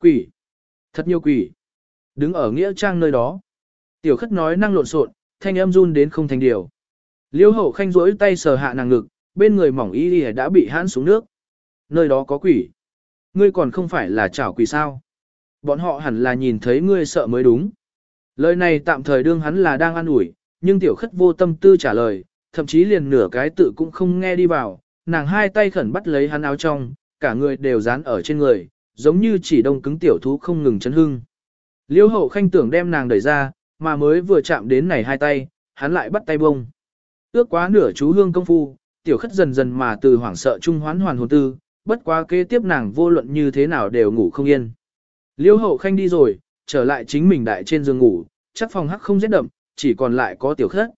Quỷ. Thật nhiều quỷ. Đứng ở nghĩa trang nơi đó. Tiểu khất nói năng lộn xộn, thanh âm run đến không thành điều. Liêu hậu khanh rỗi tay sờ hạ nàng ngực, bên người mỏng y y đã bị hãn xuống nước. Nơi đó có quỷ. Ngươi còn không phải là chảo quỷ sao. Bọn họ hẳn là nhìn thấy ngươi sợ mới đúng. Lời này tạm thời đương hắn là đang ăn ủi, nhưng tiểu khất vô tâm tư trả lời, thậm chí liền nửa cái tự cũng không nghe đi vào, nàng hai tay khẩn bắt lấy hắn áo trong, cả người đều dán ở trên người, giống như chỉ đông cứng tiểu thú không ngừng chấn hưng. Liêu hậu khanh tưởng đem nàng đẩy ra, mà mới vừa chạm đến này hai tay, hắn lại bắt tay bông. Ước quá nửa chú hương công phu, tiểu khất dần dần mà từ hoảng sợ trung hoán hoàn hồn tư, bất quá kế tiếp nàng vô luận như thế nào đều ngủ không yên. Liêu hậu khanh đi rồi, trở lại chính mình đại trên giường ngủ, chắc phòng hắc không rét đậm, chỉ còn lại có tiểu khất.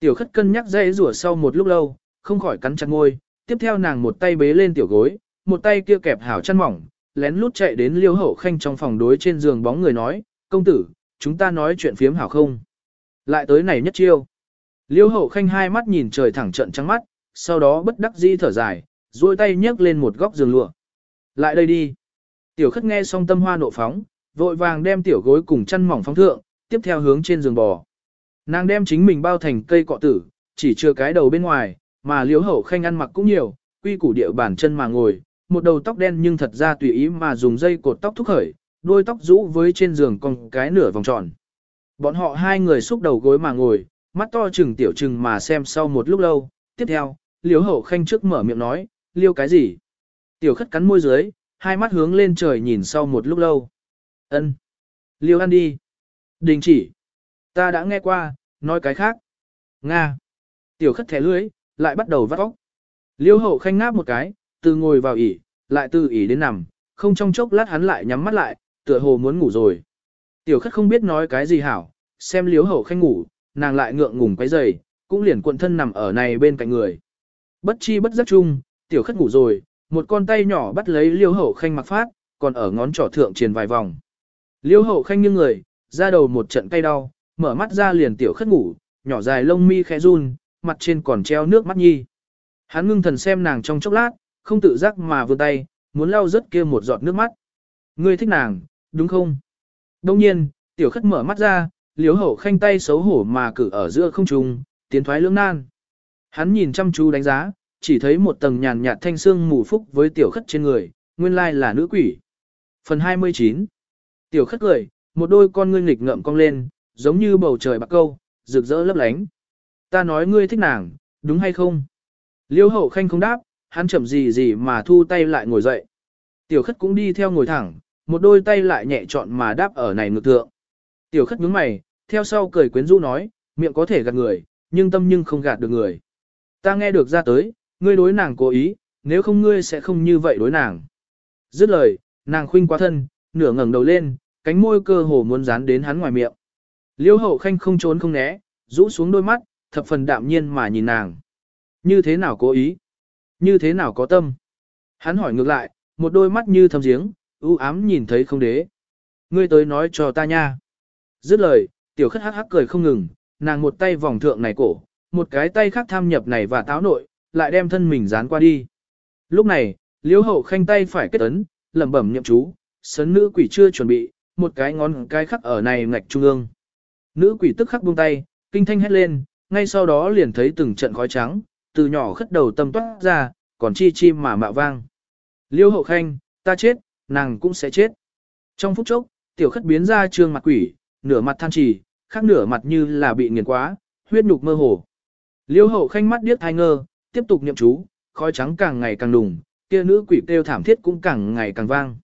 Tiểu khất cân nhắc dây rủa sau một lúc lâu, không khỏi cắn chặt ngôi, tiếp theo nàng một tay bế lên tiểu gối, một tay kia kẹp hảo chăn mỏng, lén lút chạy đến liêu hậu khanh trong phòng đối trên giường bóng người nói, công tử, chúng ta nói chuyện phiếm hảo không? Lại tới này nhất chiêu. Liêu hậu khanh hai mắt nhìn trời thẳng trận trắng mắt, sau đó bất đắc dĩ thở dài, duỗi tay nhấc lên một góc giường lụa. Lại đây đi. Tiểu khất nghe xong tâm hoa nộ phóng, vội vàng đem tiểu gối cùng chăn mỏng phóng thượng, tiếp theo hướng trên giường bò. Nàng đem chính mình bao thành cây cọ tử, chỉ chưa cái đầu bên ngoài, mà liếu hậu khanh ăn mặc cũng nhiều, quy củ địa bản chân mà ngồi, một đầu tóc đen nhưng thật ra tùy ý mà dùng dây cột tóc thúc khởi, đôi tóc rũ với trên giường còn cái nửa vòng tròn. Bọn họ hai người xúc đầu gối mà ngồi, mắt to chừng tiểu chừng mà xem sau một lúc lâu, tiếp theo, liếu hậu khanh trước mở miệng nói, liêu cái gì? Tiểu khất cắn môi dưới, hai mắt hướng lên trời nhìn sau một lúc lâu. ân Liêu ăn đi. Đình chỉ. Ta đã nghe qua, nói cái khác. Nga. Tiểu khất thẻ lưới, lại bắt đầu vắt óc. Liêu hậu khanh ngáp một cái, từ ngồi vào ỉ, lại từ ỉ đến nằm, không trong chốc lát hắn lại nhắm mắt lại, tựa hồ muốn ngủ rồi. Tiểu khất không biết nói cái gì hảo, xem liêu hậu khanh ngủ, nàng lại ngượng ngùng cái giày, cũng liền cuộn thân nằm ở này bên cạnh người. Bất chi bất giác chung, tiểu khất ngủ rồi, một con tay nhỏ bắt lấy liêu hậu khanh mặc phát, còn ở ngón trỏ thượng truyền vài vòng. Liêu hậu khanh nghiêng người, ra đầu một trận cay đau, mở mắt ra liền tiểu khất ngủ, nhỏ dài lông mi khẽ run, mặt trên còn treo nước mắt nhi. Hắn ngưng thần xem nàng trong chốc lát, không tự giác mà vươn tay, muốn lau rớt kia một giọt nước mắt. Ngươi thích nàng, đúng không? Đông nhiên, tiểu khất mở mắt ra, liếu hậu khanh tay xấu hổ mà cử ở giữa không trung, tiến thoái lưỡng nan. Hắn nhìn chăm chú đánh giá, chỉ thấy một tầng nhàn nhạt thanh xương mù phúc với tiểu khất trên người, nguyên lai là nữ quỷ. Phần 29 Tiểu khất cười, một đôi con ngươi nghịch ngậm cong lên, giống như bầu trời bạc câu, rực rỡ lấp lánh. Ta nói ngươi thích nàng, đúng hay không? Liêu hậu khanh không đáp, hắn chậm gì gì mà thu tay lại ngồi dậy. Tiểu khất cũng đi theo ngồi thẳng, một đôi tay lại nhẹ trọn mà đáp ở này ngực thượng. Tiểu khất nhướng mày, theo sau cười quyến rũ nói, miệng có thể gạt người, nhưng tâm nhưng không gạt được người. Ta nghe được ra tới, ngươi đối nàng cố ý, nếu không ngươi sẽ không như vậy đối nàng. Dứt lời, nàng khuynh quá thân, nửa ngẩng đầu lên, cánh môi cơ hồ muốn dán đến hắn ngoài miệng. Liêu hậu khanh không trốn không né, rũ xuống đôi mắt, thập phần đạm nhiên mà nhìn nàng. Như thế nào cố ý? Như thế nào có tâm? Hắn hỏi ngược lại, một đôi mắt như thâm giếng, u ám nhìn thấy không đế. Ngươi tới nói cho ta nha. Dứt lời, tiểu khất hắc hắc cười không ngừng, nàng một tay vòng thượng này cổ, một cái tay khác tham nhập này và táo nội, lại đem thân mình dán qua đi. Lúc này, liễu hậu khanh tay phải kết ấn, lẩm bẩm nhậm chú, sấn nữ quỷ chưa chuẩn bị, một cái ngón cái khắc ở này ngạch trung ương. Nữ quỷ tức khắc buông tay, kinh thanh hét lên, ngay sau đó liền thấy từng trận khói trắng, từ nhỏ khất đầu tâm toát ra, còn chi chi mà mạo vang. Liêu hậu khanh, ta chết, nàng cũng sẽ chết. Trong phút chốc, tiểu khất biến ra trương mặt quỷ, nửa mặt than trì, khác nửa mặt như là bị nghiền quá, huyết nhục mơ hồ. Liêu hậu khanh mắt điếc thai ngơ, tiếp tục niệm chú, khói trắng càng ngày càng đùng, kia nữ quỷ kêu thảm thiết cũng càng ngày càng vang.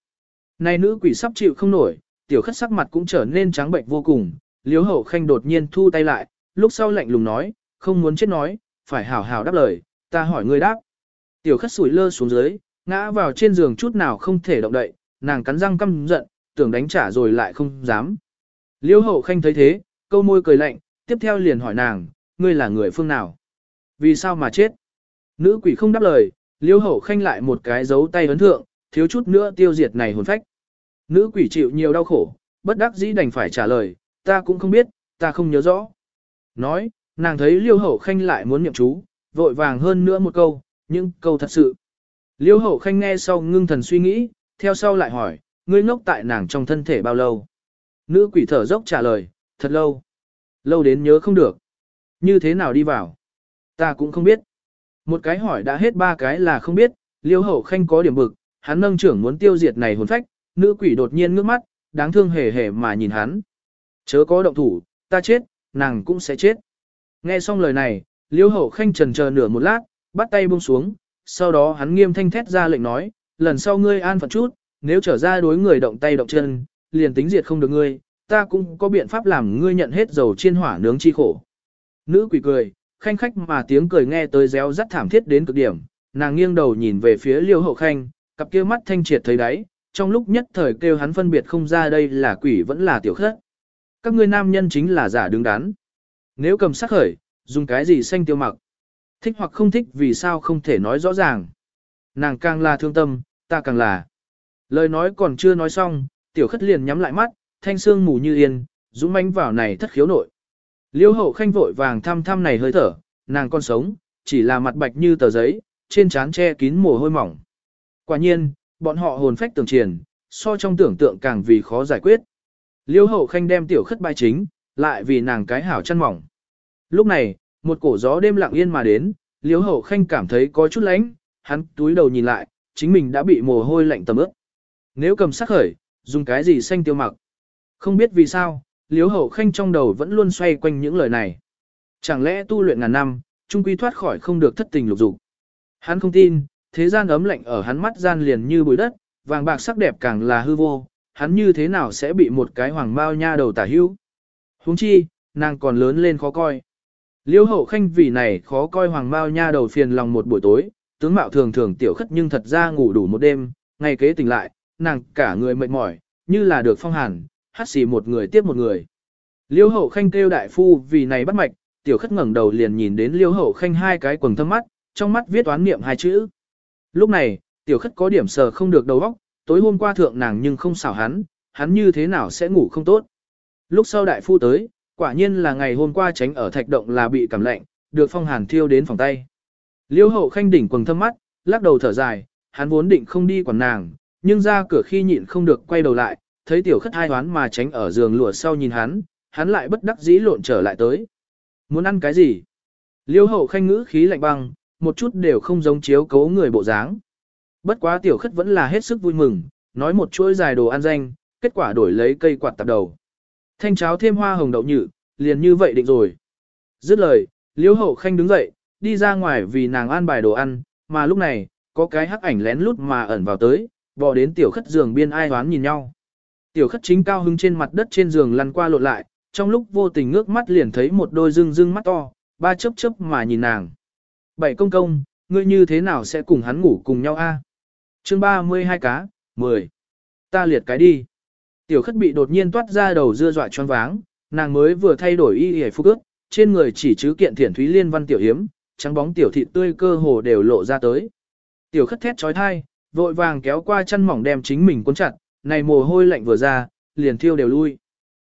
Này nữ quỷ sắp chịu không nổi, tiểu khất sắc mặt cũng trở nên trắng bệnh vô cùng, liêu hậu khanh đột nhiên thu tay lại, lúc sau lạnh lùng nói, không muốn chết nói, phải hảo hảo đáp lời, ta hỏi ngươi đáp. Tiểu khất sủi lơ xuống dưới, ngã vào trên giường chút nào không thể động đậy, nàng cắn răng căm giận, tưởng đánh trả rồi lại không dám. Liêu hậu khanh thấy thế, câu môi cười lạnh, tiếp theo liền hỏi nàng, ngươi là người phương nào? Vì sao mà chết? Nữ quỷ không đáp lời, liêu hậu khanh lại một cái dấu tay ấn thượng, thiếu chút nữa tiêu diệt này hồn phách. Nữ quỷ chịu nhiều đau khổ, bất đắc dĩ đành phải trả lời, ta cũng không biết, ta không nhớ rõ. Nói, nàng thấy liêu hậu khanh lại muốn niệm chú, vội vàng hơn nữa một câu, nhưng câu thật sự. Liêu hậu khanh nghe sau ngưng thần suy nghĩ, theo sau lại hỏi, ngươi ngốc tại nàng trong thân thể bao lâu? Nữ quỷ thở dốc trả lời, thật lâu. Lâu đến nhớ không được. Như thế nào đi vào? Ta cũng không biết. Một cái hỏi đã hết ba cái là không biết, liêu hậu khanh có điểm bực, hắn nâng trưởng muốn tiêu diệt này hồn phách, nữ quỷ đột nhiên ngước mắt, đáng thương hề hề mà nhìn hắn. Chớ có động thủ, ta chết, nàng cũng sẽ chết. Nghe xong lời này, liêu hậu khanh trần chờ nửa một lát, bắt tay buông xuống, sau đó hắn nghiêm thanh thét ra lệnh nói, lần sau ngươi an phận chút, nếu trở ra đối người động tay động chân, liền tính diệt không được ngươi, ta cũng có biện pháp làm ngươi nhận hết dầu chiên hỏa nướng chi khổ. Nữ quỷ cười, khanh khách mà tiếng cười nghe tới réo rắt thảm thiết đến cực điểm, nàng nghiêng đầu nhìn về phía liêu hậu khanh, cặp kia mắt thanh triệt thấy đáy, trong lúc nhất thời kêu hắn phân biệt không ra đây là quỷ vẫn là tiểu khất. Các ngươi nam nhân chính là giả đứng đắn. Nếu cầm sắc khởi, dùng cái gì xanh tiêu mặc. Thích hoặc không thích vì sao không thể nói rõ ràng. Nàng càng là thương tâm, ta càng là. Lời nói còn chưa nói xong, tiểu khất liền nhắm lại mắt, thanh xương mù như yên, dũng mãnh vào này thất khiếu nội. Liêu hậu khanh vội vàng thăm thăm này hơi thở, nàng còn sống, chỉ là mặt bạch như tờ giấy, trên trán che kín mồ hôi mỏng. Quả nhiên, bọn họ hồn phách tưởng triển, so trong tưởng tượng càng vì khó giải quyết. Liêu hậu khanh đem tiểu khất bài chính, lại vì nàng cái hảo chăn mỏng. Lúc này, một cổ gió đêm lặng yên mà đến, Liễu hậu khanh cảm thấy có chút lạnh, hắn túi đầu nhìn lại, chính mình đã bị mồ hôi lạnh tầm ướt. Nếu cầm sắc khởi, dùng cái gì xanh tiêu mặc. Không biết vì sao, liếu hậu khanh trong đầu vẫn luôn xoay quanh những lời này. Chẳng lẽ tu luyện ngàn năm, trung quy thoát khỏi không được thất tình lục dục. Hắn không tin, thế gian ấm lạnh ở hắn mắt gian liền như bụi đất, vàng bạc sắc đẹp càng là hư vô, hắn như thế nào sẽ bị một cái hoàng bao nha đầu tả hữu. Huống chi, nàng còn lớn lên khó coi. Liêu hậu khanh vì này khó coi hoàng bao nha đầu phiền lòng một buổi tối, tướng mạo thường thường tiểu khất nhưng thật ra ngủ đủ một đêm, ngày kế tỉnh lại, nàng cả người mệt mỏi, như là được phong hàn, hát xì một người tiếp một người. Liêu hậu khanh kêu đại phu vì này bắt mạch, tiểu khất ngẩng đầu liền nhìn đến liêu hậu khanh hai cái quần thâm mắt, trong mắt viết toán niệm hai chữ. Lúc này, tiểu khất có điểm sờ không được đầu óc, tối hôm qua thượng nàng nhưng không xảo hắn, hắn như thế nào sẽ ngủ không tốt. Lúc sau đại phu tới, quả nhiên là ngày hôm qua tránh ở thạch động là bị cảm lạnh, được phong hàn thiêu đến phòng tay. Liêu hậu khanh đỉnh quần thâm mắt, lắc đầu thở dài, hắn vốn định không đi quản nàng, nhưng ra cửa khi nhịn không được quay đầu lại, thấy tiểu khất hai hoán mà tránh ở giường lụa sau nhìn hắn, hắn lại bất đắc dĩ lộn trở lại tới. Muốn ăn cái gì? Liêu hậu khanh ngữ khí lạnh băng, một chút đều không giống chiếu cố người bộ dáng. Bất quá tiểu khất vẫn là hết sức vui mừng, nói một chuỗi dài đồ ăn danh, kết quả đổi lấy cây quạt tạp đầu. Thanh cháo thêm hoa hồng đậu nhự, liền như vậy định rồi. Dứt lời, Liễu hậu khanh đứng dậy, đi ra ngoài vì nàng an bài đồ ăn, mà lúc này, có cái hắc ảnh lén lút mà ẩn vào tới, bò đến tiểu khất giường biên ai hoán nhìn nhau. Tiểu khất chính cao hứng trên mặt đất trên giường lăn qua lộn lại, trong lúc vô tình ngước mắt liền thấy một đôi rưng rưng mắt to, ba chớp chớp mà nhìn nàng. Bảy công công, ngươi như thế nào sẽ cùng hắn ngủ cùng nhau a? À? Chương 32 cá, 10. Ta liệt cái đi. Tiểu khất bị đột nhiên toát ra đầu dưa dọa choáng váng, nàng mới vừa thay đổi y hề phục ước, trên người chỉ chứ kiện thiển thúy liên văn tiểu hiếm, trắng bóng tiểu thịt tươi cơ hồ đều lộ ra tới. Tiểu khất thét trói thai, vội vàng kéo qua chân mỏng đem chính mình cuốn chặt, này mồ hôi lạnh vừa ra, liền thiêu đều lui.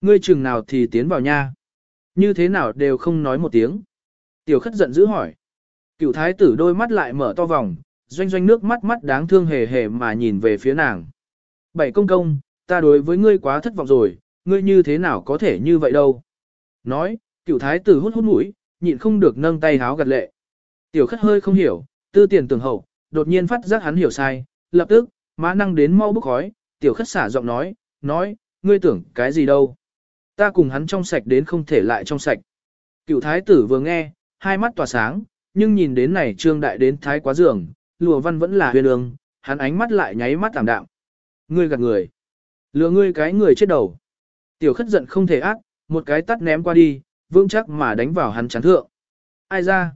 Ngươi chừng nào thì tiến vào nha. Như thế nào đều không nói một tiếng. Tiểu khất giận dữ hỏi. Cựu thái tử đôi mắt lại mở to vòng, doanh doanh nước mắt mắt đáng thương hề hề mà nhìn về phía nàng. Bảy công công, ta đối với ngươi quá thất vọng rồi, ngươi như thế nào có thể như vậy đâu. Nói, cựu thái tử hút hút mũi, nhịn không được nâng tay háo gật lệ. Tiểu khất hơi không hiểu, tư tiền tưởng hậu, đột nhiên phát giác hắn hiểu sai, lập tức, má năng đến mau bức khói, tiểu khất xả giọng nói, nói, ngươi tưởng cái gì đâu. Ta cùng hắn trong sạch đến không thể lại trong sạch. Cựu thái tử vừa nghe, hai mắt tỏa sáng, nhưng nhìn đến này trương đại đến thái quá giường, lùa văn vẫn là huyền ương, hắn ánh mắt lại nháy mắt tạm đạm. Ngươi gạt người. Lừa ngươi cái người chết đầu. Tiểu khất giận không thể ác, một cái tắt ném qua đi, vững chắc mà đánh vào hắn chán thượng. Ai ra?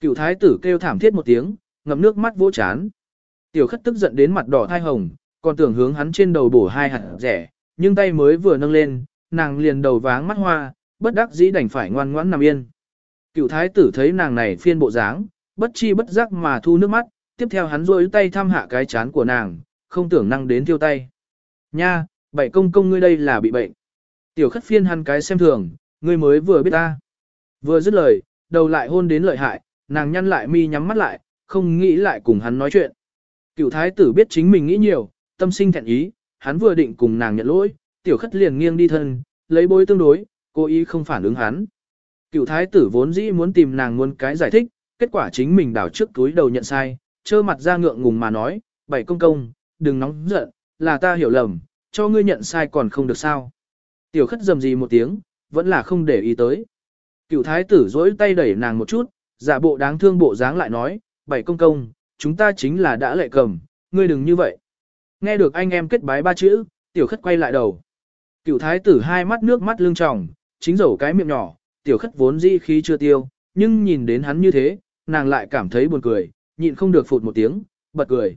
Cựu thái tử kêu thảm thiết một tiếng, ngậm nước mắt vỗ chán. Tiểu khất tức giận đến mặt đỏ thai hồng, còn tưởng hướng hắn trên đầu bổ hai hạt rẻ, nhưng tay mới vừa nâng lên, nàng liền đầu váng mắt hoa, bất đắc dĩ đành phải ngoan ngoãn nằm yên. Cựu thái tử thấy nàng này phiên bộ dáng, bất chi bất giác mà thu nước mắt, tiếp theo hắn rôi tay thăm hạ cái chán của nàng, không tưởng năng đến tiêu tay. Nha, bảy công công ngươi đây là bị bệnh. Tiểu khất phiên hắn cái xem thường, ngươi mới vừa biết ta. Vừa dứt lời, đầu lại hôn đến lợi hại, nàng nhăn lại mi nhắm mắt lại, không nghĩ lại cùng hắn nói chuyện. Cựu thái tử biết chính mình nghĩ nhiều, tâm sinh thẹn ý, hắn vừa định cùng nàng nhận lỗi, tiểu khất liền nghiêng đi thân, lấy bối tương đối, cố ý không phản ứng hắn. Cựu thái tử vốn dĩ muốn tìm nàng muốn cái giải thích, kết quả chính mình đảo trước túi đầu nhận sai, trơ mặt ra ngượng ngùng mà nói, bảy công công, đừng nóng giận, là ta hiểu lầm, cho ngươi nhận sai còn không được sao. Tiểu khất dầm gì một tiếng, vẫn là không để ý tới. Cựu thái tử dỗi tay đẩy nàng một chút, giả bộ đáng thương bộ dáng lại nói, bảy công công, chúng ta chính là đã lệ cầm, ngươi đừng như vậy. Nghe được anh em kết bái ba chữ, tiểu khất quay lại đầu. Cựu thái tử hai mắt nước mắt lưng tròng, chính dầu cái miệng nhỏ, tiểu khất vốn di khí chưa tiêu, nhưng nhìn đến hắn như thế, nàng lại cảm thấy buồn cười, nhịn không được phụt một tiếng, bật cười.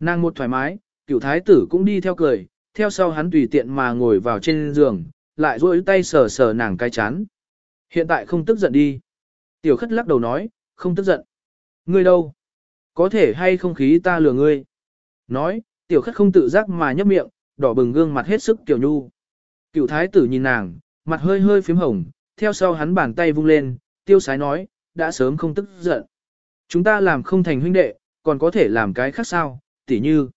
Nàng một thoải mái, cựu thái tử cũng đi theo cười, theo sau hắn tùy tiện mà ngồi vào trên giường, lại duỗi tay sờ sờ nàng cái chán. Hiện tại không tức giận đi. Tiểu khất lắc đầu nói, không tức giận. Ngươi đâu? Có thể hay không khí ta lừa ngươi? Nói, tiểu khất không tự giác mà nhấp miệng, đỏ bừng gương mặt hết sức tiểu nhu. Cựu thái tử nhìn nàng, mặt hơi hơi phím hồng, theo sau hắn bàn tay vung lên, tiêu sái nói, đã sớm không tức giận. Chúng ta làm không thành huynh đệ, còn có thể làm cái khác sao, tỉ như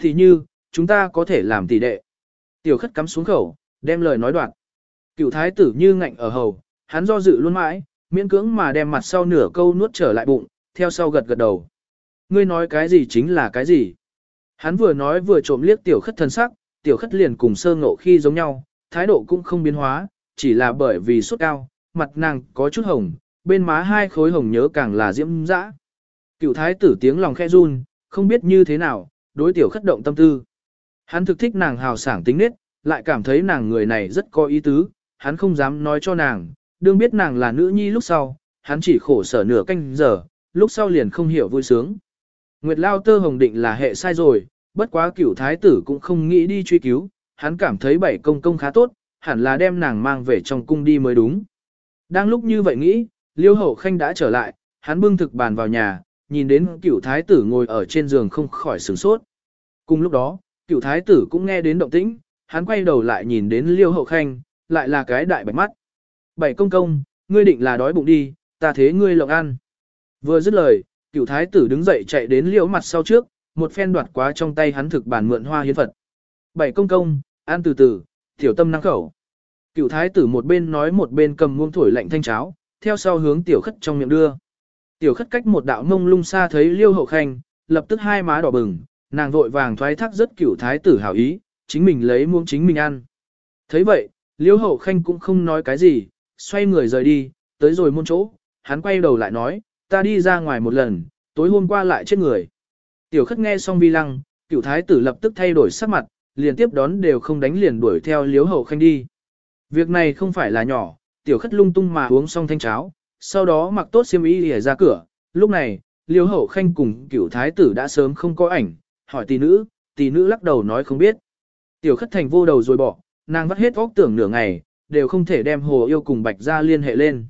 thì như, chúng ta có thể làm tỷ đệ. Tiểu khất cắm xuống khẩu, đem lời nói đoạn. Cựu thái tử như ngạnh ở hầu, hắn do dự luôn mãi, miễn cưỡng mà đem mặt sau nửa câu nuốt trở lại bụng, theo sau gật gật đầu. Ngươi nói cái gì chính là cái gì. Hắn vừa nói vừa trộm liếc tiểu khất thân sắc, tiểu khất liền cùng sơ ngộ khi giống nhau, thái độ cũng không biến hóa, chỉ là bởi vì sốt cao, mặt nàng có chút hồng, bên má hai khối hồng nhớ càng là diễm dã. Cựu thái tử tiếng lòng khe run, không biết như thế nào, đối tiểu khất động tâm tư. Hắn thực thích nàng hào sảng tính nết, lại cảm thấy nàng người này rất có ý tứ, hắn không dám nói cho nàng, đương biết nàng là nữ nhi lúc sau, hắn chỉ khổ sở nửa canh giờ, lúc sau liền không hiểu vui sướng. Nguyệt Lao Tơ Hồng định là hệ sai rồi, bất quá cửu thái tử cũng không nghĩ đi truy cứu, hắn cảm thấy bảy công công khá tốt, hẳn là đem nàng mang về trong cung đi mới đúng. Đang lúc như vậy nghĩ, Liêu Hậu Khanh đã trở lại, hắn bưng thực bàn vào nhà, nhìn đến cựu thái tử ngồi ở trên giường không khỏi sửng sốt. Cùng lúc đó, cựu thái tử cũng nghe đến động tĩnh, hắn quay đầu lại nhìn đến Liêu Hậu Khanh, lại là cái đại bạch mắt. Bảy công công, ngươi định là đói bụng đi, ta thế ngươi lộng ăn. Vừa dứt lời, cựu thái tử đứng dậy chạy đến liễu mặt sau trước, một phen đoạt quá trong tay hắn thực bản mượn hoa hiến Phật. Bảy công công, ăn từ từ, tiểu tâm năng khẩu. cựu thái tử một bên nói một bên cầm muông thổi lạnh thanh cháo, theo sau hướng tiểu khất trong miệng đưa. Tiểu khất cách một đạo mông lung xa thấy liêu hậu khanh, lập tức hai má đỏ bừng, nàng vội vàng thoái thác rất cửu thái tử hảo ý, chính mình lấy muông chính mình ăn. thấy vậy, liêu hậu khanh cũng không nói cái gì, xoay người rời đi, tới rồi môn chỗ, hắn quay đầu lại nói, ta đi ra ngoài một lần, tối hôm qua lại chết người. Tiểu khất nghe xong vi lăng, Cửu thái tử lập tức thay đổi sắc mặt, liền tiếp đón đều không đánh liền đuổi theo liêu hậu khanh đi. Việc này không phải là nhỏ, tiểu khất lung tung mà uống xong thanh cháo, sau đó mặc tốt xiêm y để ra cửa, lúc này, liêu hậu khanh cùng cựu thái tử đã sớm không có ảnh, hỏi tỷ nữ, tỷ nữ lắc đầu nói không biết. Tiểu khất thành vô đầu rồi bỏ, nàng vắt hết óc tưởng nửa ngày, đều không thể đem hồ yêu cùng bạch ra liên hệ lên.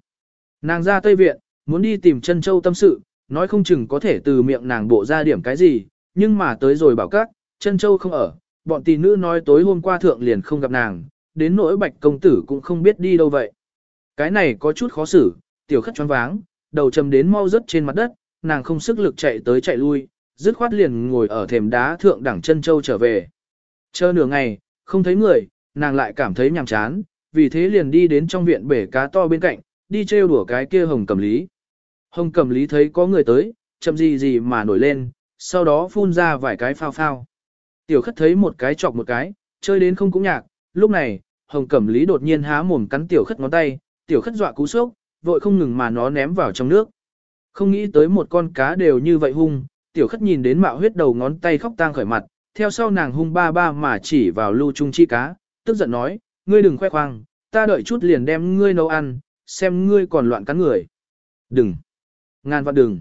Nàng ra Tây Viện, muốn đi tìm chân châu tâm sự, nói không chừng có thể từ miệng nàng bộ ra điểm cái gì, nhưng mà tới rồi bảo các, chân châu không ở, bọn tỷ nữ nói tối hôm qua thượng liền không gặp nàng, đến nỗi bạch công tử cũng không biết đi đâu vậy. Cái này có chút khó xử, tiểu khất choáng váng, đầu chầm đến mau rớt trên mặt đất, nàng không sức lực chạy tới chạy lui, dứt khoát liền ngồi ở thềm đá thượng đẳng chân châu trở về. Chờ nửa ngày, không thấy người, nàng lại cảm thấy nhàm chán, vì thế liền đi đến trong viện bể cá to bên cạnh, đi trêu đùa cái kia hồng cầm lý. Hồng cầm lý thấy có người tới, chậm gì gì mà nổi lên, sau đó phun ra vài cái phao phao. Tiểu khất thấy một cái chọc một cái, chơi đến không cũng nhạc, lúc này, hồng cẩm lý đột nhiên há mồm cắn tiểu khất ngón tay, tiểu khất dọa cú sốc, vội không ngừng mà nó ném vào trong nước. Không nghĩ tới một con cá đều như vậy hung, tiểu khất nhìn đến mạo huyết đầu ngón tay khóc tang khởi mặt, theo sau nàng hung ba ba mà chỉ vào lưu trung chi cá, tức giận nói, ngươi đừng khoe khoang, ta đợi chút liền đem ngươi nấu ăn, xem ngươi còn loạn cắn người. Đừng! Ngàn vạn đừng!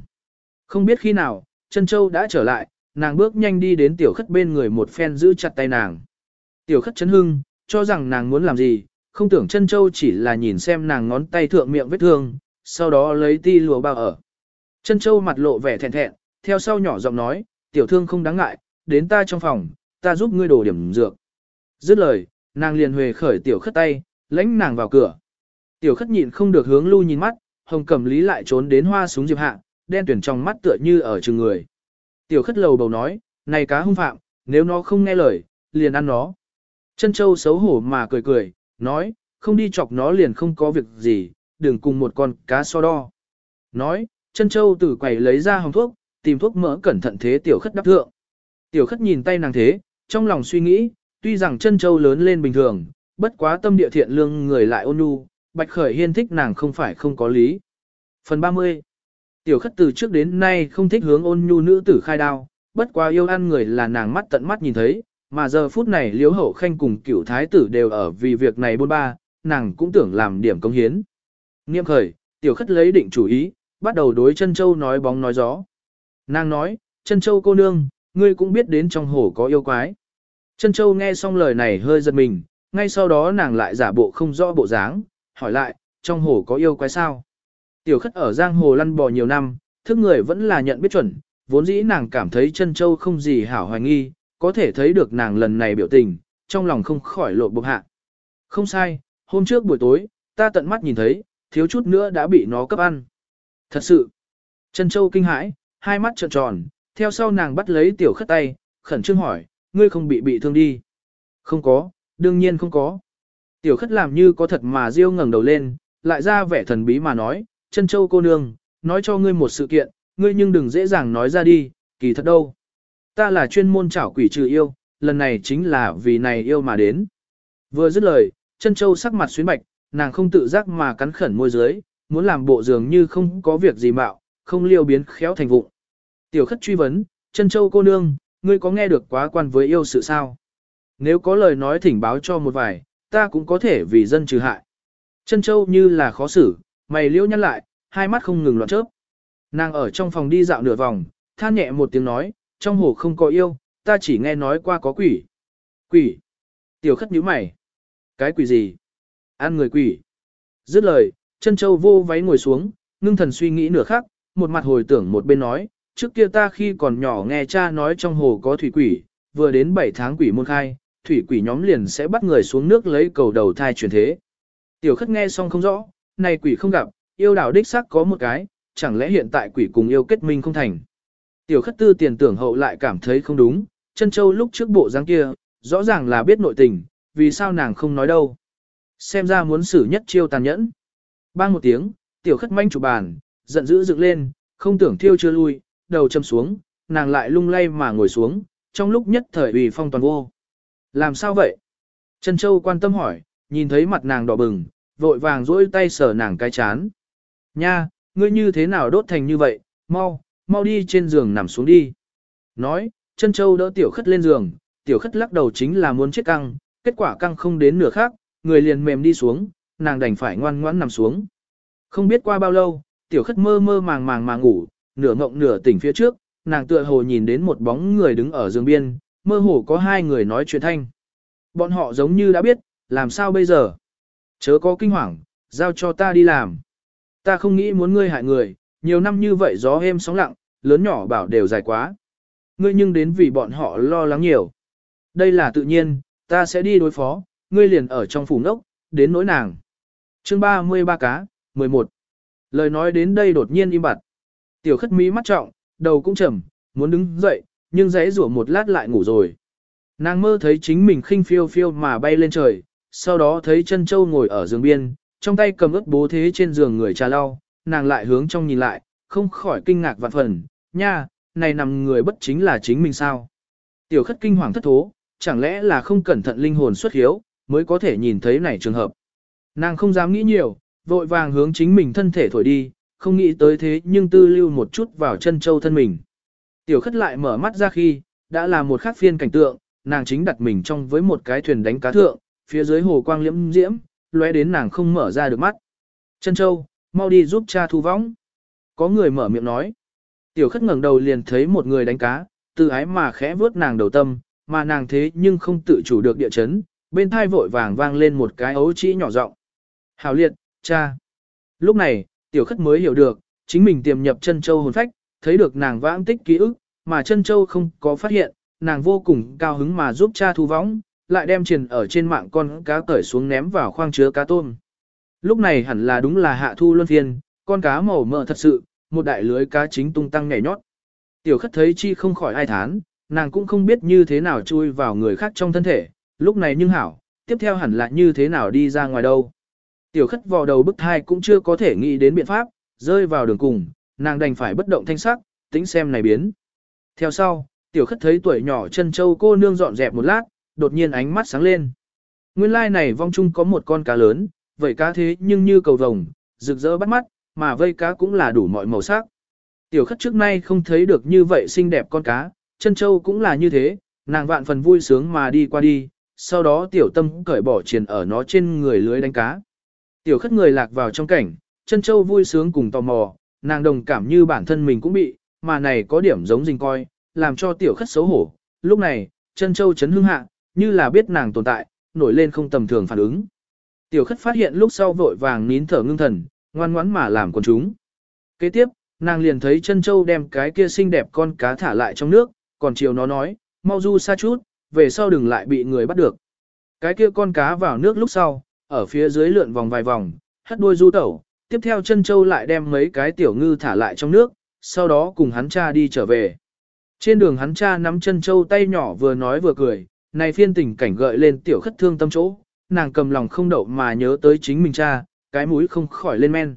Không biết khi nào, chân châu đã trở lại, nàng bước nhanh đi đến tiểu khất bên người một phen giữ chặt tay nàng. Tiểu khất chấn hưng, cho rằng nàng muốn làm gì, không tưởng chân châu chỉ là nhìn xem nàng ngón tay thượng miệng vết thương, sau đó lấy ti lùa bao ở. Chân châu mặt lộ vẻ thẹn thẹn, theo sau nhỏ giọng nói, tiểu thương không đáng ngại, đến ta trong phòng, ta giúp ngươi đổ điểm dược. Dứt lời, nàng liền huề khởi tiểu khất tay, lãnh nàng vào cửa. Tiểu khất nhịn không được hướng lưu nhìn mắt, hồng cầm lý lại trốn đến hoa súng diệp hạ, đen tuyển trong mắt tựa như ở chừng người. Tiểu khất lầu bầu nói, này cá hung phạm, nếu nó không nghe lời, liền ăn nó. Chân châu xấu hổ mà cười cười, nói, không đi chọc nó liền không có việc gì, đừng cùng một con cá so đo. Nói, chân châu từ quầy lấy ra hồng thuốc, tìm thuốc mỡ cẩn thận thế tiểu khất đắp thượng. Tiểu khất nhìn tay nàng thế, trong lòng suy nghĩ, tuy rằng chân châu lớn lên bình thường, bất quá tâm địa thiện lương người lại ôn nhu, bạch khởi hiên thích nàng không phải không có lý. Phần 30 Tiểu khất từ trước đến nay không thích hướng ôn nhu nữ tử khai đao, bất quá yêu ăn người là nàng mắt tận mắt nhìn thấy, mà giờ phút này liếu hậu khanh cùng cựu thái tử đều ở vì việc này bôn ba, nàng cũng tưởng làm điểm công hiến. Niệm khởi, tiểu khất lấy định chủ ý, bắt đầu đối chân châu nói bóng nói gió. Nàng nói, chân châu cô nương, ngươi cũng biết đến trong hồ có yêu quái. Chân châu nghe xong lời này hơi giật mình, ngay sau đó nàng lại giả bộ không rõ bộ dáng, hỏi lại, trong hồ có yêu quái sao? Tiểu khất ở giang hồ lăn bò nhiều năm, thức người vẫn là nhận biết chuẩn, vốn dĩ nàng cảm thấy chân châu không gì hảo hoài nghi, có thể thấy được nàng lần này biểu tình, trong lòng không khỏi lộ bộc hạ. Không sai, hôm trước buổi tối, ta tận mắt nhìn thấy, thiếu chút nữa đã bị nó cấp ăn. Thật sự, chân châu kinh hãi, hai mắt trợn tròn, theo sau nàng bắt lấy tiểu khất tay, khẩn trương hỏi, ngươi không bị bị thương đi. Không có, đương nhiên không có. Tiểu khất làm như có thật mà riêu ngẩng đầu lên, lại ra vẻ thần bí mà nói, chân châu cô nương, nói cho ngươi một sự kiện, ngươi nhưng đừng dễ dàng nói ra đi, kỳ thật đâu. Ta là chuyên môn chảo quỷ trừ yêu, lần này chính là vì này yêu mà đến. Vừa dứt lời, chân châu sắc mặt xuyến bạch, nàng không tự giác mà cắn khẩn môi dưới, muốn làm bộ dường như không có việc gì mạo, không liêu biến khéo thành vụng. Tiểu khất truy vấn, chân châu cô nương, ngươi có nghe được quá quan với yêu sự sao? Nếu có lời nói thỉnh báo cho một vài, ta cũng có thể vì dân trừ hại. Chân châu như là khó xử, mày liễu nhăn lại, hai mắt không ngừng loạn chớp. Nàng ở trong phòng đi dạo nửa vòng, than nhẹ một tiếng nói, trong hồ không có yêu, ta chỉ nghe nói qua có quỷ. Quỷ. Tiểu khất nhíu mày. Cái quỷ gì? Ăn người quỷ. Dứt lời, chân châu vô váy ngồi xuống, ngưng thần suy nghĩ nửa khắc, một mặt hồi tưởng một bên nói, trước kia ta khi còn nhỏ nghe cha nói trong hồ có thủy quỷ, vừa đến 7 tháng quỷ môn khai, thủy quỷ nhóm liền sẽ bắt người xuống nước lấy cầu đầu thai chuyển thế. Tiểu khất nghe xong không rõ, này quỷ không gặp, yêu đảo đích xác có một cái, chẳng lẽ hiện tại quỷ cùng yêu kết minh không thành. Tiểu khất tư tiền tưởng hậu lại cảm thấy không đúng, chân châu lúc trước bộ dáng kia, rõ ràng là biết nội tình, vì sao nàng không nói đâu. Xem ra muốn xử nhất chiêu tàn nhẫn. Bang một tiếng, tiểu khất manh chủ bàn, giận dữ dựng lên, không tưởng thiêu chưa lui, đầu châm xuống, nàng lại lung lay mà ngồi xuống, trong lúc nhất thời ủy phong toàn vô. Làm sao vậy? Trân Châu quan tâm hỏi, nhìn thấy mặt nàng đỏ bừng, vội vàng duỗi tay sờ nàng cái chán. Nha, ngươi như thế nào đốt thành như vậy, mau, mau đi trên giường nằm xuống đi. Nói, chân Châu đỡ tiểu khất lên giường, tiểu khất lắc đầu chính là muốn chết căng, kết quả căng không đến nửa khác, người liền mềm đi xuống, nàng đành phải ngoan ngoãn nằm xuống. Không biết qua bao lâu, tiểu khất mơ mơ màng màng mà ngủ, nửa ngộng nửa tỉnh phía trước, nàng tựa hồ nhìn đến một bóng người đứng ở giường biên, mơ hồ có hai người nói chuyện thanh. Bọn họ giống như đã biết, làm sao bây giờ? Chớ có kinh hoàng, giao cho ta đi làm. Ta không nghĩ muốn ngươi hại người, nhiều năm như vậy gió êm sóng lặng, lớn nhỏ bảo đều dài quá. Ngươi nhưng đến vì bọn họ lo lắng nhiều. Đây là tự nhiên, ta sẽ đi đối phó, ngươi liền ở trong phủ nốc, đến nỗi nàng. Chương 33 cá, 11. Lời nói đến đây đột nhiên im bặt. Tiểu khất mí mắt trọng, đầu cũng trầm, muốn đứng dậy, nhưng dãy rủa một lát lại ngủ rồi. Nàng mơ thấy chính mình khinh phiêu phiêu mà bay lên trời, sau đó thấy chân châu ngồi ở giường biên, trong tay cầm ướt bố thế trên giường người trà lau, nàng lại hướng trong nhìn lại, không khỏi kinh ngạc vạn phần, nha, này nằm người bất chính là chính mình sao. Tiểu khất kinh hoàng thất thố, chẳng lẽ là không cẩn thận linh hồn xuất hiếu, mới có thể nhìn thấy này trường hợp. Nàng không dám nghĩ nhiều, vội vàng hướng chính mình thân thể thổi đi, không nghĩ tới thế nhưng tư lưu một chút vào chân châu thân mình. Tiểu khất lại mở mắt ra khi, đã là một khắc phiên cảnh tượng, nàng chính đặt mình trong với một cái thuyền đánh cá thượng, phía dưới hồ quang liễm diễm, lóe đến nàng không mở ra được mắt. Chân châu, mau đi giúp cha thu võng. Có người mở miệng nói. Tiểu khất ngẩng đầu liền thấy một người đánh cá, từ ái mà khẽ vướt nàng đầu tâm, mà nàng thế nhưng không tự chủ được địa chấn, bên thai vội vàng vang lên một cái ấu trĩ nhỏ giọng. Hào liệt, cha. Lúc này, tiểu khất mới hiểu được, chính mình tiềm nhập chân châu hồn phách, thấy được nàng vãng tích ký ức, mà chân châu không có phát hiện, nàng vô cùng cao hứng mà giúp cha thu võng, lại đem truyền ở trên mạng con cá cởi xuống ném vào khoang chứa cá tôm. Lúc này hẳn là đúng là hạ thu luân phiên, con cá màu mỡ thật sự, một đại lưới cá chính tung tăng nhảy nhót. Tiểu khất thấy chi không khỏi ai thán, nàng cũng không biết như thế nào chui vào người khác trong thân thể, lúc này nhưng hảo, tiếp theo hẳn là như thế nào đi ra ngoài đâu. Tiểu khất vò đầu bức thai cũng chưa có thể nghĩ đến biện pháp, rơi vào đường cùng, nàng đành phải bất động thanh sắc, tính xem này biến. Theo sau, tiểu khất thấy tuổi nhỏ chân châu cô nương dọn dẹp một lát, đột nhiên ánh mắt sáng lên. Nguyên lai này vong chung có một con cá lớn, vậy cá thế nhưng như cầu vồng, rực rỡ bắt mắt, mà vây cá cũng là đủ mọi màu sắc. Tiểu khất trước nay không thấy được như vậy xinh đẹp con cá, chân châu cũng là như thế, nàng vạn phần vui sướng mà đi qua đi, sau đó tiểu tâm cởi bỏ triền ở nó trên người lưới đánh cá. Tiểu khất người lạc vào trong cảnh, chân châu vui sướng cùng tò mò, nàng đồng cảm như bản thân mình cũng bị, mà này có điểm giống dình coi, làm cho tiểu khất xấu hổ. Lúc này, chân châu chấn hưng hạ, như là biết nàng tồn tại, nổi lên không tầm thường phản ứng. Tiểu khất phát hiện lúc sau vội vàng nín thở ngưng thần, ngoan ngoãn mà làm con chúng. Kế tiếp, nàng liền thấy chân châu đem cái kia xinh đẹp con cá thả lại trong nước, còn chiều nó nói, mau du xa chút, về sau đừng lại bị người bắt được. Cái kia con cá vào nước lúc sau, ở phía dưới lượn vòng vài vòng, hất đuôi du tẩu, tiếp theo chân châu lại đem mấy cái tiểu ngư thả lại trong nước, sau đó cùng hắn cha đi trở về. Trên đường hắn cha nắm chân châu tay nhỏ vừa nói vừa cười, này phiên tình cảnh gợi lên tiểu khất thương tâm chỗ, nàng cầm lòng không đậu mà nhớ tới chính mình cha, cái mũi không khỏi lên men.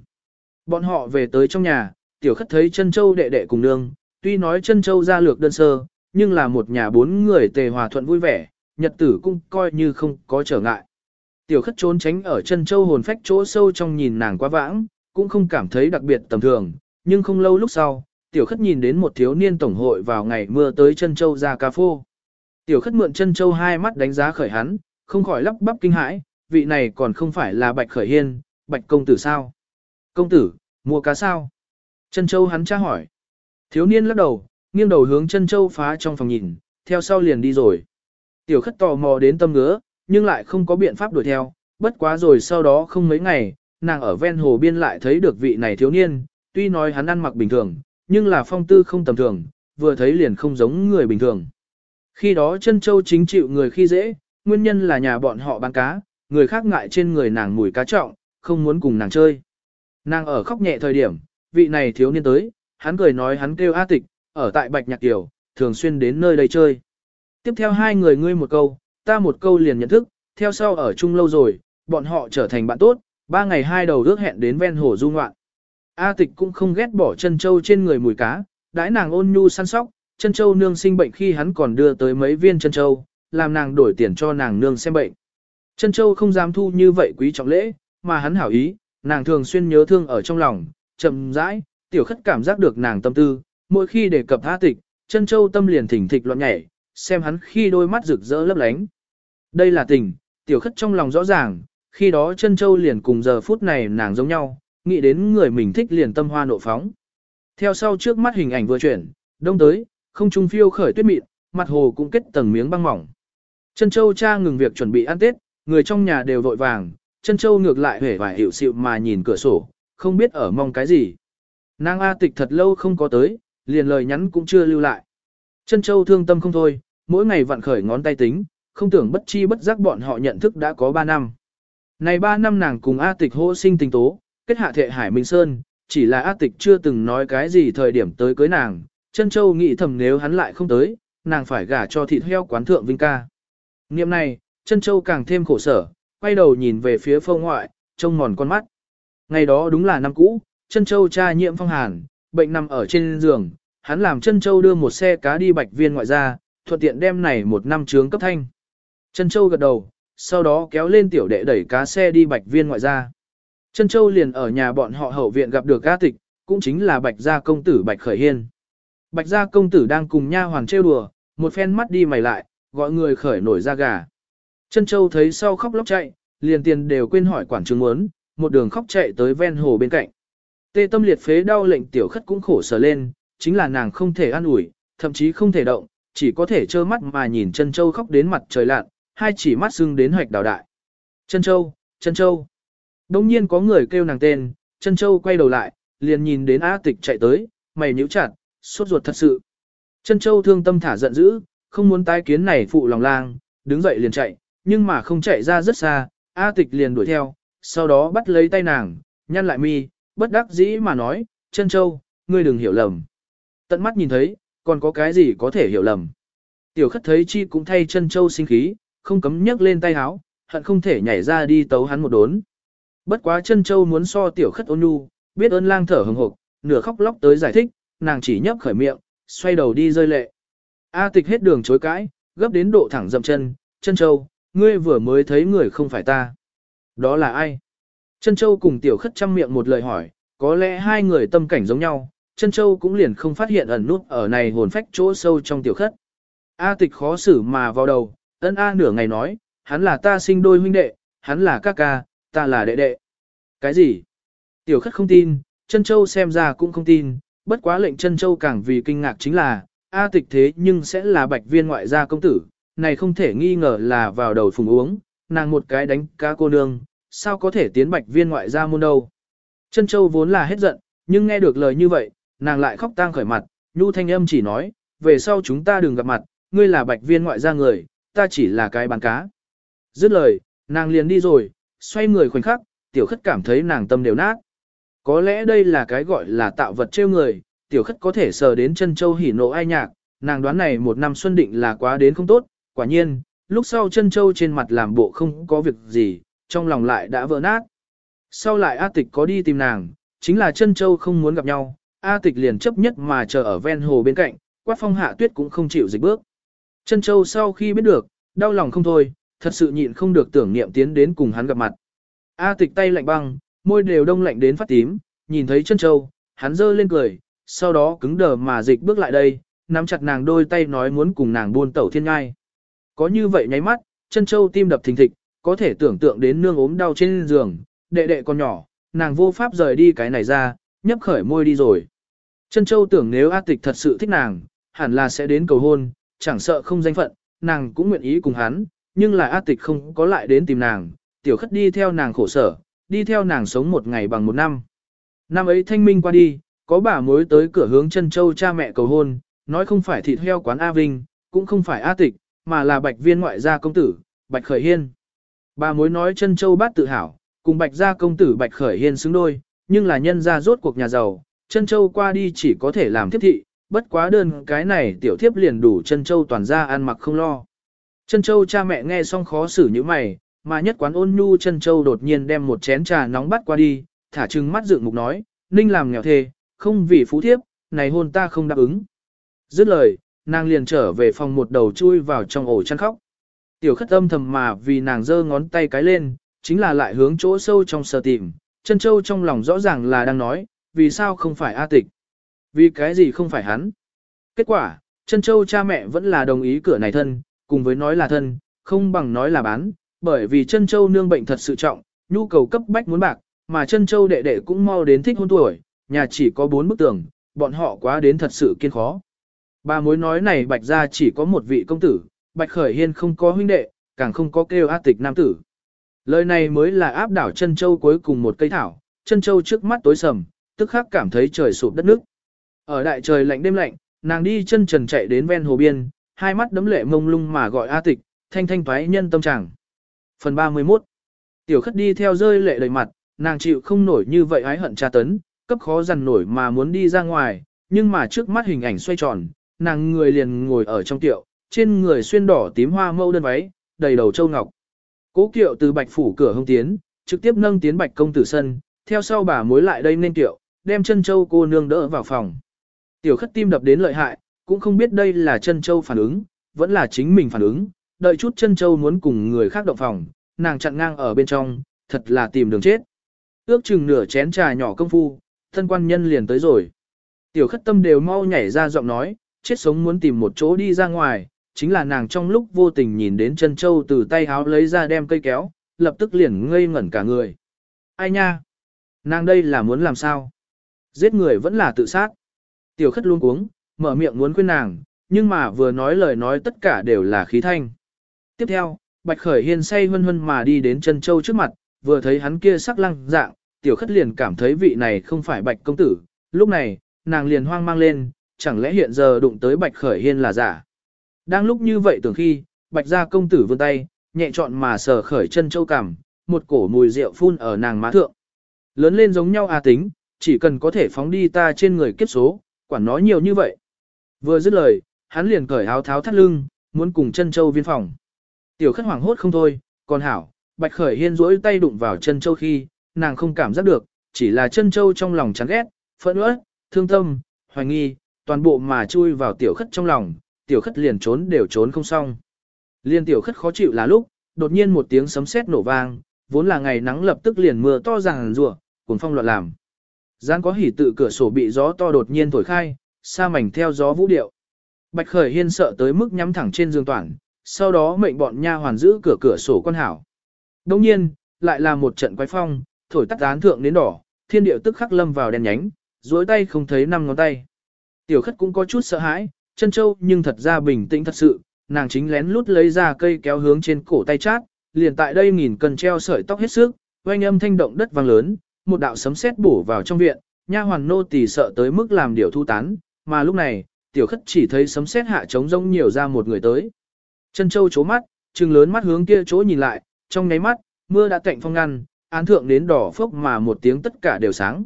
Bọn họ về tới trong nhà, tiểu khất thấy chân châu đệ đệ cùng nương, tuy nói chân châu ra lược đơn sơ, nhưng là một nhà bốn người tề hòa thuận vui vẻ, nhật tử cũng coi như không có trở ngại. Tiểu khất trốn tránh ở chân châu hồn phách chỗ sâu trong nhìn nàng quá vãng, cũng không cảm thấy đặc biệt tầm thường, nhưng không lâu lúc sau, tiểu khất nhìn đến một thiếu niên tổng hội vào ngày mưa tới chân châu ra cà phô. Tiểu khất mượn chân châu hai mắt đánh giá khởi hắn, không khỏi lắp bắp kinh hãi, vị này còn không phải là bạch khởi hiên, bạch công tử sao? Công tử, mua cá sao? Trân châu hắn tra hỏi. Thiếu niên lắc đầu, nghiêng đầu hướng Trân châu phá trong phòng nhìn, theo sau liền đi rồi. Tiểu khất tò mò đến tâm ngứa, nhưng lại không có biện pháp đuổi theo, bất quá rồi sau đó không mấy ngày, nàng ở ven hồ biên lại thấy được vị này thiếu niên, tuy nói hắn ăn mặc bình thường, nhưng là phong tư không tầm thường, vừa thấy liền không giống người bình thường. Khi đó chân châu chính chịu người khi dễ, nguyên nhân là nhà bọn họ bán cá, người khác ngại trên người nàng mùi cá trọng, không muốn cùng nàng chơi. Nàng ở khóc nhẹ thời điểm, vị này thiếu niên tới, hắn cười nói hắn kêu A tịch, ở tại Bạch Nhạc Kiều, thường xuyên đến nơi đây chơi. Tiếp theo hai người ngươi một câu, ta một câu liền nhận thức, theo sau ở chung lâu rồi, bọn họ trở thành bạn tốt, ba ngày hai đầu ước hẹn đến ven hồ du ngoạn. A tịch cũng không ghét bỏ chân châu trên người mùi cá, đãi nàng ôn nhu săn sóc, chân châu nương sinh bệnh khi hắn còn đưa tới mấy viên chân châu, làm nàng đổi tiền cho nàng nương xem bệnh. Trân châu không dám thu như vậy quý trọng lễ, mà hắn hảo ý, nàng thường xuyên nhớ thương ở trong lòng, chậm rãi, tiểu khất cảm giác được nàng tâm tư, mỗi khi đề cập tha tịch, Trân châu tâm liền thỉnh thịch loạn nhảy, xem hắn khi đôi mắt rực rỡ lấp lánh. Đây là tình, tiểu khất trong lòng rõ ràng, khi đó Trân châu liền cùng giờ phút này nàng giống nhau, nghĩ đến người mình thích liền tâm hoa nộ phóng. Theo sau trước mắt hình ảnh vừa chuyển, đông tới, không trung phiêu khởi tuyết mịn, mặt hồ cũng kết tầng miếng băng mỏng. Trân châu cha ngừng việc chuẩn bị ăn tết, người trong nhà đều vội vàng, Trân châu ngược lại hể vải hiểu xịu mà nhìn cửa sổ, không biết ở mong cái gì. Nàng A tịch thật lâu không có tới, liền lời nhắn cũng chưa lưu lại. Trân châu thương tâm không thôi, mỗi ngày vặn khởi ngón tay tính, không tưởng bất chi bất giác bọn họ nhận thức đã có 3 năm. Này 3 năm nàng cùng A tịch hô sinh tình tố, kết hạ thệ Hải Minh Sơn, chỉ là A tịch chưa từng nói cái gì thời điểm tới cưới nàng, Trân châu nghĩ thầm nếu hắn lại không tới, nàng phải gả cho thịt heo quán thượng Vinh ca. Niệm này, chân châu càng thêm khổ sở, quay đầu nhìn về phía phương ngoại, trông mòn con mắt. Ngày đó đúng là năm cũ, chân châu cha nhiễm phong hàn, bệnh nằm ở trên giường, hắn làm chân châu đưa một xe cá đi bạch viên ngoại ra, thuận tiện đem này một năm trướng cấp thanh. Chân châu gật đầu, sau đó kéo lên tiểu đệ đẩy cá xe đi bạch viên ngoại ra. Chân châu liền ở nhà bọn họ hậu viện gặp được ca tịch, cũng chính là bạch gia công tử bạch khởi hiên. Bạch gia công tử đang cùng nha hoàng trêu đùa, một phen mắt đi mày lại, gọi người khởi nổi ra gà. Chân châu thấy sau khóc lóc chạy, liền tiền đều quên hỏi quản trường muốn, một đường khóc chạy tới ven hồ bên cạnh. Tê tâm liệt phế đau lệnh tiểu khất cũng khổ sở lên, chính là nàng không thể an ủi, thậm chí không thể động, chỉ có thể trơ mắt mà nhìn chân châu khóc đến mặt trời lặn, hai chỉ mắt sưng đến hoạch đào đại. Chân châu, chân châu. Đông nhiên có người kêu nàng tên, chân châu quay đầu lại, liền nhìn đến A tịch chạy tới, mày nhíu chặt, sốt ruột thật sự. Chân châu thương tâm thả giận dữ, không muốn tái kiến này phụ lòng lang, đứng dậy liền chạy, nhưng mà không chạy ra rất xa, A tịch liền đuổi theo, sau đó bắt lấy tay nàng, nhăn lại mi, bất đắc dĩ mà nói, chân châu, ngươi đừng hiểu lầm. Tận mắt nhìn thấy, còn có cái gì có thể hiểu lầm. Tiểu khất thấy chi cũng thay chân châu sinh khí, không cấm nhấc lên tay háo, hận không thể nhảy ra đi tấu hắn một đốn. Bất quá chân châu muốn so tiểu khất ôn nhu, biết ơn lang thở hừng hộp, nửa khóc lóc tới giải thích, nàng chỉ nhấp khởi miệng, xoay đầu đi rơi lệ. A tịch hết đường chối cãi, gấp đến độ thẳng dậm chân, chân châu, ngươi vừa mới thấy người không phải ta. Đó là ai? Chân châu cùng tiểu khất chăm miệng một lời hỏi, có lẽ hai người tâm cảnh giống nhau, chân châu cũng liền không phát hiện ẩn nút ở này hồn phách chỗ sâu trong tiểu khất. A tịch khó xử mà vào đầu, ân A nửa ngày nói, hắn là ta sinh đôi huynh đệ, hắn là ca ca, ta là đệ đệ. Cái gì? Tiểu khất không tin, chân châu xem ra cũng không tin, bất quá lệnh chân châu càng vì kinh ngạc chính là, A tịch thế nhưng sẽ là bạch viên ngoại gia công tử, này không thể nghi ngờ là vào đầu phùng uống, nàng một cái đánh cá cô nương, sao có thể tiến bạch viên ngoại gia môn đâu. Chân châu vốn là hết giận, nhưng nghe được lời như vậy, nàng lại khóc tang khởi mặt, nhu thanh âm chỉ nói, về sau chúng ta đừng gặp mặt, ngươi là bạch viên ngoại gia người, ta chỉ là cái bán cá. Dứt lời, nàng liền đi rồi, xoay người khoảnh khắc, tiểu khất cảm thấy nàng tâm đều nát. Có lẽ đây là cái gọi là tạo vật trêu người, tiểu khất có thể sờ đến chân châu hỉ nộ ai nhạc, nàng đoán này một năm xuân định là quá đến không tốt, quả nhiên, lúc sau chân châu trên mặt làm bộ không có việc gì, trong lòng lại đã vỡ nát. Sau lại A tịch có đi tìm nàng, chính là chân châu không muốn gặp nhau, A tịch liền chấp nhất mà chờ ở ven hồ bên cạnh, quát phong hạ tuyết cũng không chịu dịch bước. Chân châu sau khi biết được, đau lòng không thôi, thật sự nhịn không được tưởng niệm tiến đến cùng hắn gặp mặt. A tịch tay lạnh băng, môi đều đông lạnh đến phát tím, nhìn thấy chân châu, hắn giơ lên cười, sau đó cứng đờ mà dịch bước lại đây, nắm chặt nàng đôi tay nói muốn cùng nàng buôn tẩu thiên ngai. Có như vậy nháy mắt, chân châu tim đập thình thịch, có thể tưởng tượng đến nương ốm đau trên giường, đệ đệ con nhỏ, nàng vô pháp rời đi cái này ra, nhấp khởi môi đi rồi. Chân châu tưởng nếu A tịch thật sự thích nàng, hẳn là sẽ đến cầu hôn, chẳng sợ không danh phận, nàng cũng nguyện ý cùng hắn, nhưng là A tịch không có lại đến tìm nàng, tiểu khất đi theo nàng khổ sở, đi theo nàng sống một ngày bằng một năm. Năm ấy thanh minh qua đi, có bà mối tới cửa hướng chân châu cha mẹ cầu hôn, nói không phải thịt heo quán A Vinh, cũng không phải A tịch, mà là bạch viên ngoại gia công tử, bạch khởi hiên. Bà mối nói chân châu bát tự hào, cùng bạch gia công tử bạch khởi hiên xứng đôi, nhưng là nhân gia rốt cuộc nhà giàu, chân châu qua đi chỉ có thể làm tiếp thị, bất quá đơn cái này tiểu thiếp liền đủ chân châu toàn gia ăn mặc không lo. Chân châu cha mẹ nghe xong khó xử như mày, mà nhất quán ôn nhu chân châu đột nhiên đem một chén trà nóng bắt qua đi, thả trừng mắt dựng mục nói, ninh làm nghèo thề không vì phú thiếp, này hôn ta không đáp ứng. Dứt lời, nàng liền trở về phòng một đầu chui vào trong ổ chăn khóc. Tiểu khất âm thầm mà vì nàng giơ ngón tay cái lên, chính là lại hướng chỗ sâu trong sờ tìm, chân châu trong lòng rõ ràng là đang nói, vì sao không phải A tịch. Vì cái gì không phải hắn? Kết quả, chân châu cha mẹ vẫn là đồng ý cửa này thân, cùng với nói là thân, không bằng nói là bán, bởi vì chân châu nương bệnh thật sự trọng, nhu cầu cấp bách muốn bạc, mà chân châu đệ đệ cũng mau đến thích hôn tuổi, nhà chỉ có bốn bức tường, bọn họ quá đến thật sự kiên khó. Bà mối nói này bạch ra chỉ có một vị công tử, bạch khởi hiên không có huynh đệ, càng không có kêu A tịch nam tử. Lời này mới là áp đảo chân châu cuối cùng một cây thảo, chân châu trước mắt tối sầm, tức khắc cảm thấy trời sụp đất nước. Ở đại trời lạnh đêm lạnh, nàng đi chân trần chạy đến ven hồ biên, hai mắt đấm lệ mông lung mà gọi A tịch, thanh thanh toái nhân tâm trạng. Phần 31 Tiểu khất đi theo rơi lệ đầy mặt, nàng chịu không nổi như vậy ái hận tra tấn, cấp khó dằn nổi mà muốn đi ra ngoài, nhưng mà trước mắt hình ảnh xoay tròn, nàng người liền ngồi ở trong tiệu, trên người xuyên đỏ tím hoa mâu đơn váy, đầy đầu châu ngọc. Cố kiệu từ bạch phủ cửa hông tiến, trực tiếp nâng tiến bạch công tử sân, theo sau bà mối lại đây nên tiệu, đem chân châu cô nương đỡ vào phòng. Tiểu khất tim đập đến lợi hại, cũng không biết đây là chân châu phản ứng, vẫn là chính mình phản ứng, đợi chút chân châu muốn cùng người khác động phòng, nàng chặn ngang ở bên trong, thật là tìm đường chết. Ước chừng nửa chén trà nhỏ công phu, thân quan nhân liền tới rồi. Tiểu khất tâm đều mau nhảy ra giọng nói, chết sống muốn tìm một chỗ đi ra ngoài, chính là nàng trong lúc vô tình nhìn đến chân châu từ tay háo lấy ra đem cây kéo, lập tức liền ngây ngẩn cả người. Ai nha? Nàng đây là muốn làm sao? Giết người vẫn là tự sát. Tiểu khất luôn cuống, mở miệng muốn khuyên nàng, nhưng mà vừa nói lời nói tất cả đều là khí thanh. Tiếp theo, Bạch Khởi Hiên say hân hân mà đi đến chân châu trước mặt, vừa thấy hắn kia sắc lăng dạng, tiểu khất liền cảm thấy vị này không phải Bạch công tử. Lúc này, nàng liền hoang mang lên, chẳng lẽ hiện giờ đụng tới Bạch Khởi Hiên là giả. Đang lúc như vậy tưởng khi, Bạch gia công tử vươn tay, nhẹ chọn mà sờ khởi chân châu cằm, một cổ mùi rượu phun ở nàng má thượng. Lớn lên giống nhau a tính, chỉ cần có thể phóng đi ta trên người kiếp số, quản nói nhiều như vậy. Vừa dứt lời, hắn liền cởi áo tháo thắt lưng, muốn cùng chân châu viên phòng. Tiểu khất hoảng hốt không thôi, còn hảo, bạch khởi hiên rỗi tay đụng vào chân châu khi, nàng không cảm giác được, chỉ là chân châu trong lòng chán ghét, phẫn uất, thương tâm, hoài nghi, toàn bộ mà chui vào tiểu khất trong lòng, tiểu khất liền trốn đều trốn không xong. Liên tiểu khất khó chịu là lúc, đột nhiên một tiếng sấm sét nổ vang, vốn là ngày nắng lập tức liền mưa to ràng rùa, cuốn phong loạn làm. Gian có hỉ tự cửa sổ bị gió to đột nhiên thổi khai, sa mảnh theo gió vũ điệu. Bạch Khởi Hiên sợ tới mức nhắm thẳng trên giường toàn, sau đó mệnh bọn nha hoàn giữ cửa cửa sổ quan hảo. Đồng nhiên, lại là một trận quái phong, thổi tắt án thượng đến đỏ, thiên điệu tức khắc lâm vào đèn nhánh, duỗi tay không thấy năm ngón tay. Tiểu khất cũng có chút sợ hãi, chân châu nhưng thật ra bình tĩnh thật sự, nàng chính lén lút lấy ra cây kéo hướng trên cổ tay chát, liền tại đây nghìn cần treo sợi tóc hết sức, oanh âm thanh động đất vang lớn, một đạo sấm sét bổ vào trong viện, nha hoàn nô tỳ sợ tới mức làm điều thu tán, mà lúc này, tiểu khất chỉ thấy sấm sét hạ trống rông nhiều ra một người tới. Chân châu chố mắt, trừng lớn mắt hướng kia chỗ nhìn lại, trong nháy mắt, mưa đã tạnh phong ngăn, án thượng đến đỏ phốc mà một tiếng tất cả đều sáng.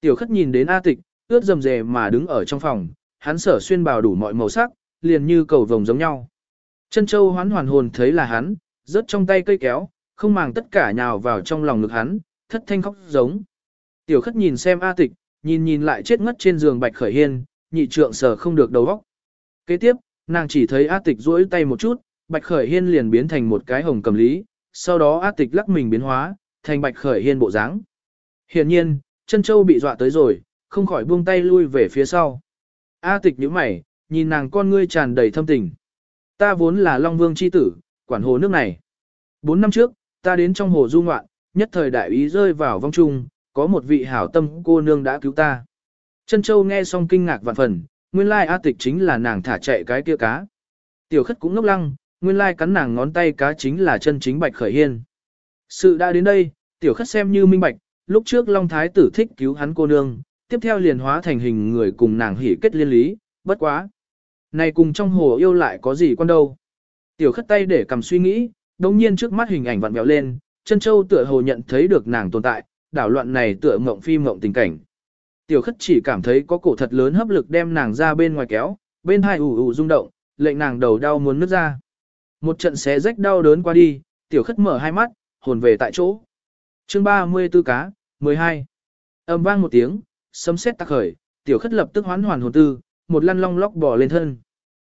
Tiểu khất nhìn đến A tịch, ướt dầm dề mà đứng ở trong phòng, hắn sở xuyên bào đủ mọi màu sắc, liền như cầu vồng giống nhau. Chân châu hoán hoàn hồn thấy là hắn, rớt trong tay cây kéo, không màng tất cả nhào vào trong lòng ngực hắn, thất thanh khóc giống. Tiểu khất nhìn xem A tịch, nhìn nhìn lại chết ngất trên giường bạch khởi hiên, nhị trượng sở không được đầu óc. Kế tiếp, nàng chỉ thấy A tịch duỗi tay một chút, bạch khởi hiên liền biến thành một cái hồng cầm lý, sau đó A tịch lắc mình biến hóa, thành bạch khởi hiên bộ dáng. Hiển nhiên, chân châu bị dọa tới rồi, không khỏi buông tay lui về phía sau. A tịch nhíu mày, nhìn nàng con ngươi tràn đầy thâm tình. Ta vốn là Long Vương chi tử, quản hồ nước này. Bốn năm trước, ta đến trong hồ du ngoạn, nhất thời đại ý rơi vào vong trung, có một vị hảo tâm cô nương đã cứu ta. Chân Châu nghe xong kinh ngạc vạn phần, nguyên lai A tịch chính là nàng thả chạy cái kia cá. Tiểu khất cũng ngốc lăng, nguyên lai cắn nàng ngón tay cá chính là chân chính bạch khởi hiên. Sự đã đến đây, tiểu khất xem như minh bạch, lúc trước Long Thái tử thích cứu hắn cô nương, tiếp theo liền hóa thành hình người cùng nàng hỉ kết liên lý, bất quá. Này cùng trong hồ yêu lại có gì quan đâu. Tiểu khất tay để cầm suy nghĩ, đồng nhiên trước mắt hình ảnh vặn vẹo lên, chân châu tựa hồ nhận thấy được nàng tồn tại, đảo loạn này tựa mộng phi mộng tình cảnh. Tiểu khất chỉ cảm thấy có cổ thật lớn hấp lực đem nàng ra bên ngoài kéo, bên hai ủ ủ rung động, lệnh nàng đầu đau muốn nứt ra. Một trận xé rách đau đớn qua đi, tiểu khất mở hai mắt, hồn về tại chỗ. Chương 34 cá, 12. Âm vang một tiếng, sấm sét tắc khởi, tiểu khất lập tức hoán hoàn hồn tư, một lăn long lóc bò lên thân.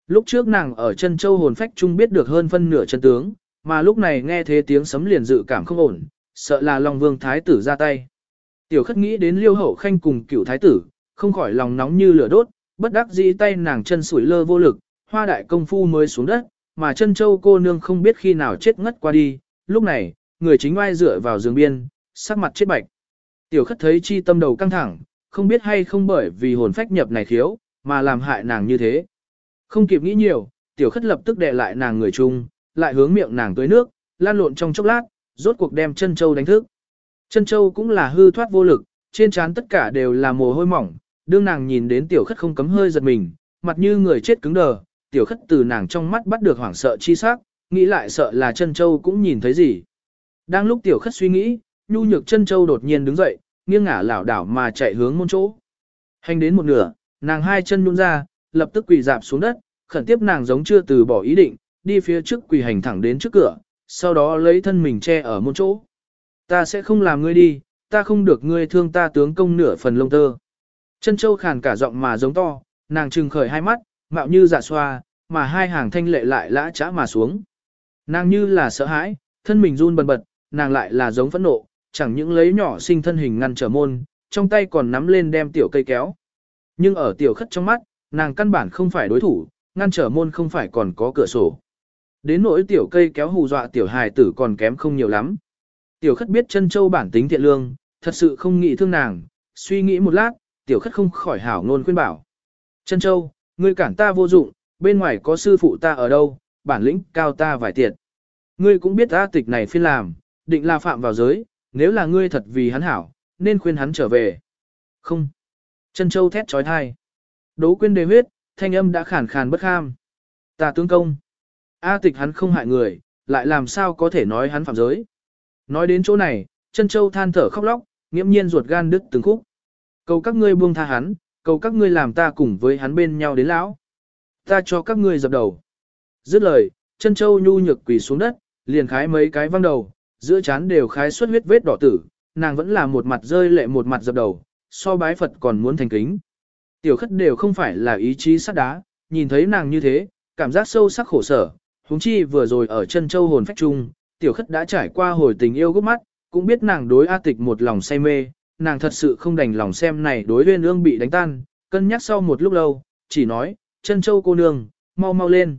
Lúc trước nàng ở chân châu hồn phách chung biết được hơn phân nửa chân tướng, mà lúc này nghe thế tiếng sấm liền dự cảm không ổn, sợ là Long Vương Thái tử ra tay. Tiểu khất nghĩ đến liêu hậu khanh cùng cựu thái tử, không khỏi lòng nóng như lửa đốt, bất đắc dĩ tay nàng chân sủi lơ vô lực, hoa đại công phu mới xuống đất, mà chân châu cô nương không biết khi nào chết ngất qua đi, lúc này, người chính oai dựa vào giường biên, sắc mặt chết bạch. Tiểu khất thấy chi tâm đầu căng thẳng, không biết hay không bởi vì hồn phách nhập này thiếu, mà làm hại nàng như thế. Không kịp nghĩ nhiều, tiểu khất lập tức đè lại nàng người chung, lại hướng miệng nàng tới nước, lan lộn trong chốc lát, rốt cuộc đem chân châu đánh thức. Chân châu cũng là hư thoát vô lực, trên trán tất cả đều là mồ hôi mỏng, đương nàng nhìn đến tiểu khất không cấm hơi giật mình, mặt như người chết cứng đờ, tiểu khất từ nàng trong mắt bắt được hoảng sợ chi sắc, nghĩ lại sợ là chân châu cũng nhìn thấy gì. Đang lúc tiểu khất suy nghĩ, nhu nhược chân châu đột nhiên đứng dậy, nghiêng ngả lảo đảo mà chạy hướng môn chỗ. Hành đến một nửa, nàng hai chân nhún ra, lập tức quỳ dạp xuống đất, khẩn tiếp nàng giống chưa từ bỏ ý định, đi phía trước quỳ hành thẳng đến trước cửa, sau đó lấy thân mình che ở môn chỗ. Ta sẽ không làm ngươi đi, ta không được ngươi thương ta tướng công nửa phần lông tơ. Chân châu khàn cả giọng mà giống to, nàng trừng khởi hai mắt, mạo như dạ xoa, mà hai hàng thanh lệ lại lã chã mà xuống. Nàng như là sợ hãi, thân mình run bần bật, nàng lại là giống phẫn nộ, chẳng những lấy nhỏ sinh thân hình ngăn trở môn, trong tay còn nắm lên đem tiểu cây kéo. Nhưng ở tiểu khất trong mắt, nàng căn bản không phải đối thủ, ngăn trở môn không phải còn có cửa sổ. Đến nỗi tiểu cây kéo hù dọa tiểu hài tử còn kém không nhiều lắm. Tiểu khất biết chân châu bản tính thiện lương, thật sự không nghĩ thương nàng, suy nghĩ một lát, tiểu khất không khỏi hảo ngôn khuyên bảo. Chân châu, ngươi cản ta vô dụng, bên ngoài có sư phụ ta ở đâu, bản lĩnh cao ta vài tiệt. Ngươi cũng biết ta tịch này phiên làm, định là phạm vào giới, nếu là ngươi thật vì hắn hảo, nên khuyên hắn trở về. Không. Chân châu thét trói thai. Đố quên đề huyết, thanh âm đã khàn khàn bất kham. Ta tướng công. A tịch hắn không hại người, lại làm sao có thể nói hắn phạm giới. Nói đến chỗ này, chân châu than thở khóc lóc, nghiễm nhiên ruột gan đứt từng khúc. Cầu các ngươi buông tha hắn, cầu các ngươi làm ta cùng với hắn bên nhau đến lão. Ta cho các ngươi dập đầu. Dứt lời, chân châu nhu nhược quỳ xuống đất, liền khái mấy cái văng đầu, giữa chán đều khái xuất huyết vết đỏ tử, nàng vẫn là một mặt rơi lệ một mặt dập đầu, so bái Phật còn muốn thành kính. Tiểu khất đều không phải là ý chí sắt đá, nhìn thấy nàng như thế, cảm giác sâu sắc khổ sở, huống chi vừa rồi ở chân châu hồn phách trung, tiểu khất đã trải qua hồi tình yêu gốc mắt, cũng biết nàng đối A tịch một lòng say mê, nàng thật sự không đành lòng xem này đối huyên ương bị đánh tan, cân nhắc sau một lúc lâu, chỉ nói, chân châu cô nương, mau mau lên.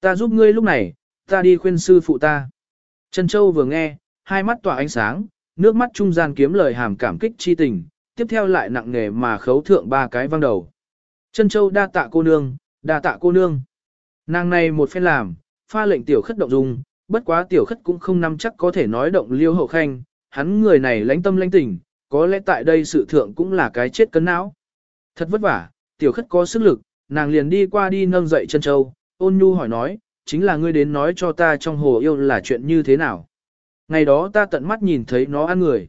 Ta giúp ngươi lúc này, ta đi khuyên sư phụ ta. Trân châu vừa nghe, hai mắt tỏa ánh sáng, nước mắt trung gian kiếm lời hàm cảm kích chi tình, tiếp theo lại nặng nề mà khấu thượng ba cái văng đầu. Trân châu đa tạ cô nương, đa tạ cô nương. Nàng này một phen làm, pha lệnh tiểu khất động dung, bất quá tiểu khất cũng không nắm chắc có thể nói động liêu hậu khanh, hắn người này lãnh tâm lãnh tình, có lẽ tại đây sự thượng cũng là cái chết cấn não. Thật vất vả, tiểu khất có sức lực, nàng liền đi qua đi nâng dậy chân châu, ôn nhu hỏi nói, chính là ngươi đến nói cho ta trong hồ yêu là chuyện như thế nào. Ngày đó ta tận mắt nhìn thấy nó ăn người.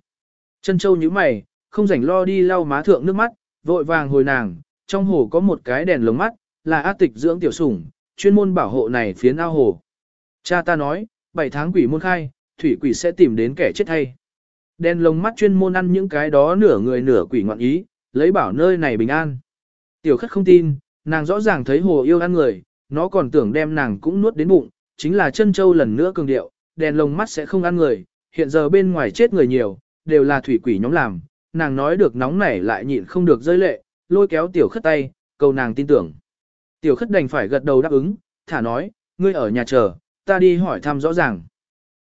Chân châu như mày, không rảnh lo đi lau má thượng nước mắt, vội vàng hồi nàng, trong hồ có một cái đèn lồng mắt, là ác tịch dưỡng tiểu sủng, chuyên môn bảo hộ này phiến ao hồ. Cha ta nói, 7 tháng quỷ môn khai, thủy quỷ sẽ tìm đến kẻ chết thay Đèn lồng mắt chuyên môn ăn những cái đó nửa người nửa quỷ ngoạn ý, lấy bảo nơi này bình an. Tiểu khất không tin, nàng rõ ràng thấy hồ yêu ăn người, nó còn tưởng đem nàng cũng nuốt đến bụng, chính là chân châu lần nữa cường điệu, đèn lồng mắt sẽ không ăn người, hiện giờ bên ngoài chết người nhiều, đều là thủy quỷ nhóm làm, nàng nói được nóng nảy lại nhịn không được rơi lệ, lôi kéo tiểu khất tay, cầu nàng tin tưởng. Tiểu khất đành phải gật đầu đáp ứng, thả nói, ngươi ở nhà chờ, ta đi hỏi thăm rõ ràng.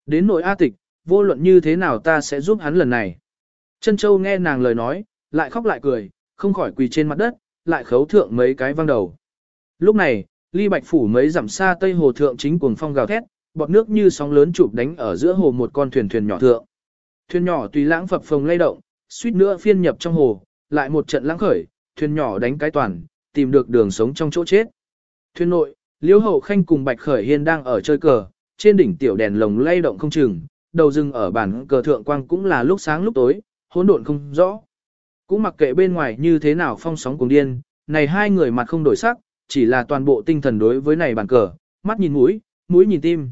Đến nội A tịch, vô luận như thế nào ta sẽ giúp hắn lần này. Chân châu nghe nàng lời nói, lại khóc lại cười, không khỏi quỳ trên mặt đất, lại khấu thượng mấy cái văng đầu. Lúc này, ly bạch phủ mấy dặm xa tây hồ thượng chính cuồng phong gào thét, bọt nước như sóng lớn chụp đánh ở giữa hồ một con thuyền thuyền nhỏ thượng. Thuyền nhỏ tùy lãng phập phồng lay động, suýt nữa phiên nhập trong hồ, lại một trận lãng khởi, thuyền nhỏ đánh cái toàn, tìm được đường sống trong chỗ chết. Thuyền nội, Liễu Hậu Khanh cùng Bạch Khởi Hiên đang ở chơi cờ, trên đỉnh tiểu đèn lồng lay động không chừng, đầu rừng ở bàn cờ thượng quang cũng là lúc sáng lúc tối, hỗn độn không rõ. Cũng mặc kệ bên ngoài như thế nào phong sóng cuồng điên, này hai người mặt không đổi sắc, chỉ là toàn bộ tinh thần đối với này bàn cờ, mắt nhìn mũi, mũi nhìn tim.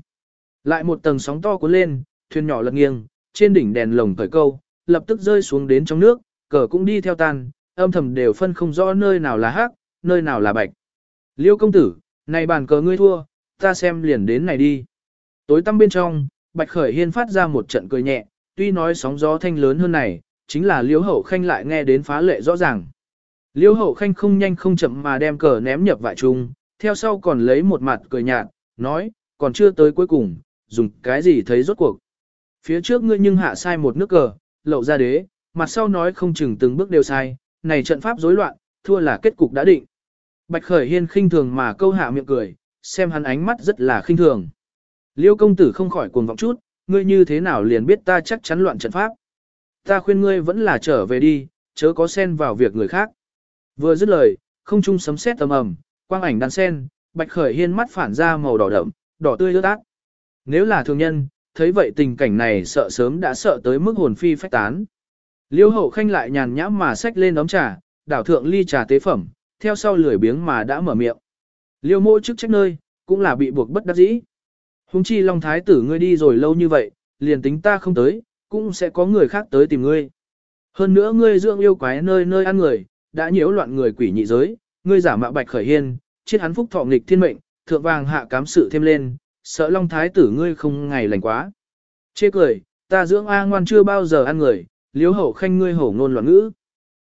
Lại một tầng sóng to cuốn lên, thuyền nhỏ lật nghiêng, trên đỉnh đèn lồng cởi câu, lập tức rơi xuống đến trong nước, cờ cũng đi theo tan, âm thầm đều phân không rõ nơi nào là hắc, nơi nào là bạch. Liêu công tử, này bàn cờ ngươi thua, ta xem liền đến này đi. Tối tăm bên trong, Bạch Khởi Hiên phát ra một trận cười nhẹ, tuy nói sóng gió thanh lớn hơn này, chính là Liễu Hậu Khanh lại nghe đến phá lệ rõ ràng. Liễu Hậu Khanh không nhanh không chậm mà đem cờ ném nhập vại trung, theo sau còn lấy một mặt cười nhạt, nói, còn chưa tới cuối cùng, dùng cái gì thấy rốt cuộc. Phía trước ngươi nhưng hạ sai một nước cờ, lậu ra đế, mặt sau nói không chừng từng bước đều sai, này trận pháp rối loạn, thua là kết cục đã định. Bạch Khởi Hiên khinh thường mà câu hạ miệng cười, xem hắn ánh mắt rất là khinh thường. Liêu công tử không khỏi cuồng vọng chút, ngươi như thế nào liền biết ta chắc chắn loạn trận pháp. Ta khuyên ngươi vẫn là trở về đi, chớ có xen vào việc người khác. Vừa dứt lời, không trung sấm sét tầm ầm, quang ảnh đan sen, Bạch Khởi Hiên mắt phản ra màu đỏ đậm, đỏ tươi rớt ác. Nếu là thường nhân, thấy vậy tình cảnh này sợ sớm đã sợ tới mức hồn phi phách tán. Liêu hậu khanh lại nhàn nhã mà xách lên đóng trà, đảo thượng ly trà tế phẩm, theo sau lười biếng mà đã mở miệng. Liêu mô chức trách nơi, cũng là bị buộc bất đắc dĩ. Hùng chi Long Thái tử ngươi đi rồi lâu như vậy, liền tính ta không tới, cũng sẽ có người khác tới tìm ngươi. Hơn nữa ngươi dưỡng yêu quái nơi nơi ăn người, đã nhiễu loạn người quỷ nhị giới, ngươi giả mạo bạch khởi hiên, chết hắn phúc thọ nghịch thiên mệnh, thượng vàng hạ cám sự thêm lên, sợ Long Thái tử ngươi không ngày lành quá. Chê cười, ta dưỡng A ngoan chưa bao giờ ăn người, liếu hậu khanh ngươi hổ ngôn loạn ngữ.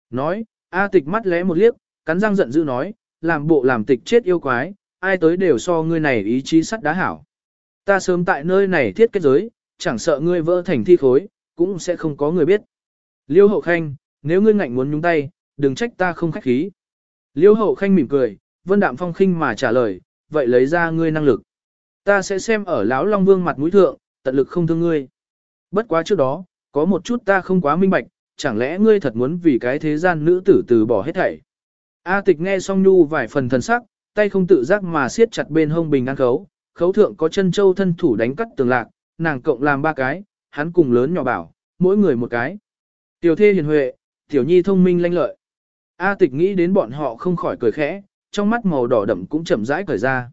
Nói, A tịch mắt lẽ một liếc, cắn răng giận dữ nói, làm bộ làm tịch chết yêu quái, ai tới đều so ngươi này ý chí sắt đá hảo. Ta sớm tại nơi này thiết kết giới, chẳng sợ ngươi vỡ thành thi khối, cũng sẽ không có người biết. Liêu hậu khanh, nếu ngươi ngạnh muốn nhúng tay, đừng trách ta không khách khí. Liêu hậu khanh mỉm cười, vân đạm phong khinh mà trả lời, vậy lấy ra ngươi năng lực. Ta sẽ xem ở lão long vương mặt mũi thượng, tận lực không thương ngươi. Bất quá trước đó, có một chút ta không quá minh bạch, chẳng lẽ ngươi thật muốn vì cái thế gian nữ tử từ bỏ hết thảy. A tịch nghe xong nhu vài phần thần sắc, tay không tự giác mà siết chặt bên hông bình an khấu, khấu thượng có chân châu thân thủ đánh cắt tường lạc, nàng cộng làm ba cái, hắn cùng lớn nhỏ bảo, mỗi người một cái. Tiểu thê hiền huệ, tiểu nhi thông minh lanh lợi. A tịch nghĩ đến bọn họ không khỏi cười khẽ, trong mắt màu đỏ đậm cũng chậm rãi cởi ra.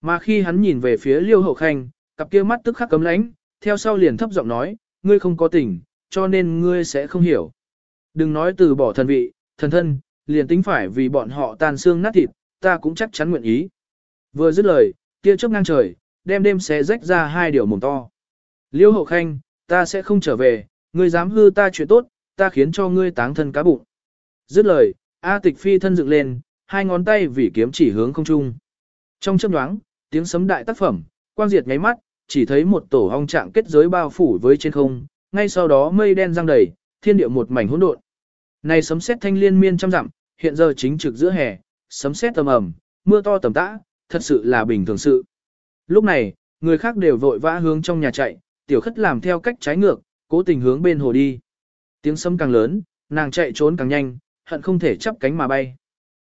Mà khi hắn nhìn về phía Liêu Hậu Khanh, cặp kia mắt tức khắc cấm lãnh, theo sau liền thấp giọng nói, ngươi không có tình, cho nên ngươi sẽ không hiểu. Đừng nói từ bỏ thần vị, thần thân, liền tính phải vì bọn họ tàn xương nát thịt, ta cũng chắc chắn nguyện ý. Vừa dứt lời, tia chớp ngang trời, đem đêm xé rách ra hai điều mồm to. Liêu hậu khanh, ta sẽ không trở về, ngươi dám hư ta chuyện tốt, ta khiến cho ngươi táng thân cá bụng. Dứt lời, A tịch phi thân dựng lên, hai ngón tay vì kiếm chỉ hướng không trung. Trong chớp nhoáng, tiếng sấm đại tác phẩm, quang diệt nháy mắt, chỉ thấy một tổ ong trạng kết giới bao phủ với trên không, ngay sau đó mây đen giăng đầy, thiên địa một mảnh hỗn độn. Này sấm sét thanh liên miên trăm dặm, hiện giờ chính trực giữa hè, sấm sét tầm ầm, mưa to tầm tã, thật sự là bình thường sự. Lúc này, người khác đều vội vã hướng trong nhà chạy, tiểu khất làm theo cách trái ngược, cố tình hướng bên hồ đi. Tiếng sấm càng lớn, nàng chạy trốn càng nhanh, hận không thể chắp cánh mà bay.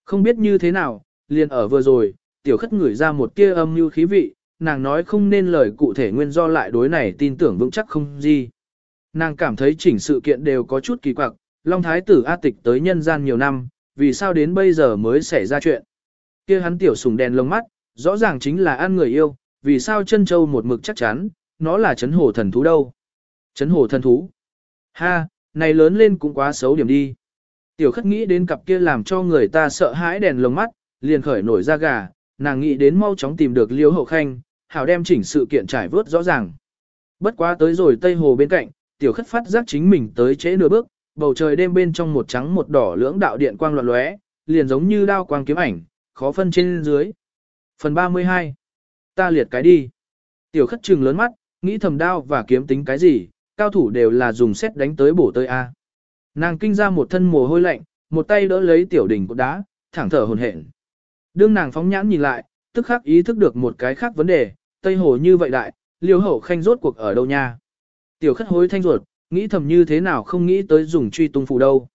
Không biết như thế nào, liền ở vừa rồi, tiểu khất ngửi ra một tia âm như khí vị, nàng nói không nên lời cụ thể nguyên do lại đối này tin tưởng vững chắc không gì. Nàng cảm thấy chỉnh sự kiện đều có chút kỳ quặc, Long Thái tử A Tịch tới nhân gian nhiều năm, vì sao đến bây giờ mới xảy ra chuyện. kia hắn tiểu sùng đèn lông mắt, rõ ràng chính là ăn người yêu, vì sao chân châu một mực chắc chắn, nó là chấn hổ thần thú đâu. Chấn hổ thần thú. Ha, này lớn lên cũng quá xấu điểm đi. Tiểu khất nghĩ đến cặp kia làm cho người ta sợ hãi đèn lồng mắt, liền khởi nổi ra gà, nàng nghĩ đến mau chóng tìm được liêu hậu khanh, hảo đem chỉnh sự kiện trải vớt rõ ràng. Bất quá tới rồi Tây Hồ bên cạnh, tiểu khất phát giác chính mình tới trễ nửa bước, bầu trời đêm bên trong một trắng một đỏ lưỡng đạo điện quang loạn lóe, liền giống như đao quang kiếm ảnh, khó phân trên dưới. Phần 32. Ta liệt cái đi. Tiểu khất trừng lớn mắt, nghĩ thầm đao và kiếm tính cái gì, cao thủ đều là dùng xét đánh tới bổ tới A. Nàng kinh ra một thân mồ hôi lạnh, một tay đỡ lấy tiểu đỉnh của đá, thẳng thở hồn hển. Đương nàng phóng nhãn nhìn lại, tức khắc ý thức được một cái khác vấn đề, Tây Hồ như vậy đại, liêu hậu khanh rốt cuộc ở đâu nha. Tiểu khất hối thanh ruột, nghĩ thầm như thế nào không nghĩ tới dùng truy tung phù đâu.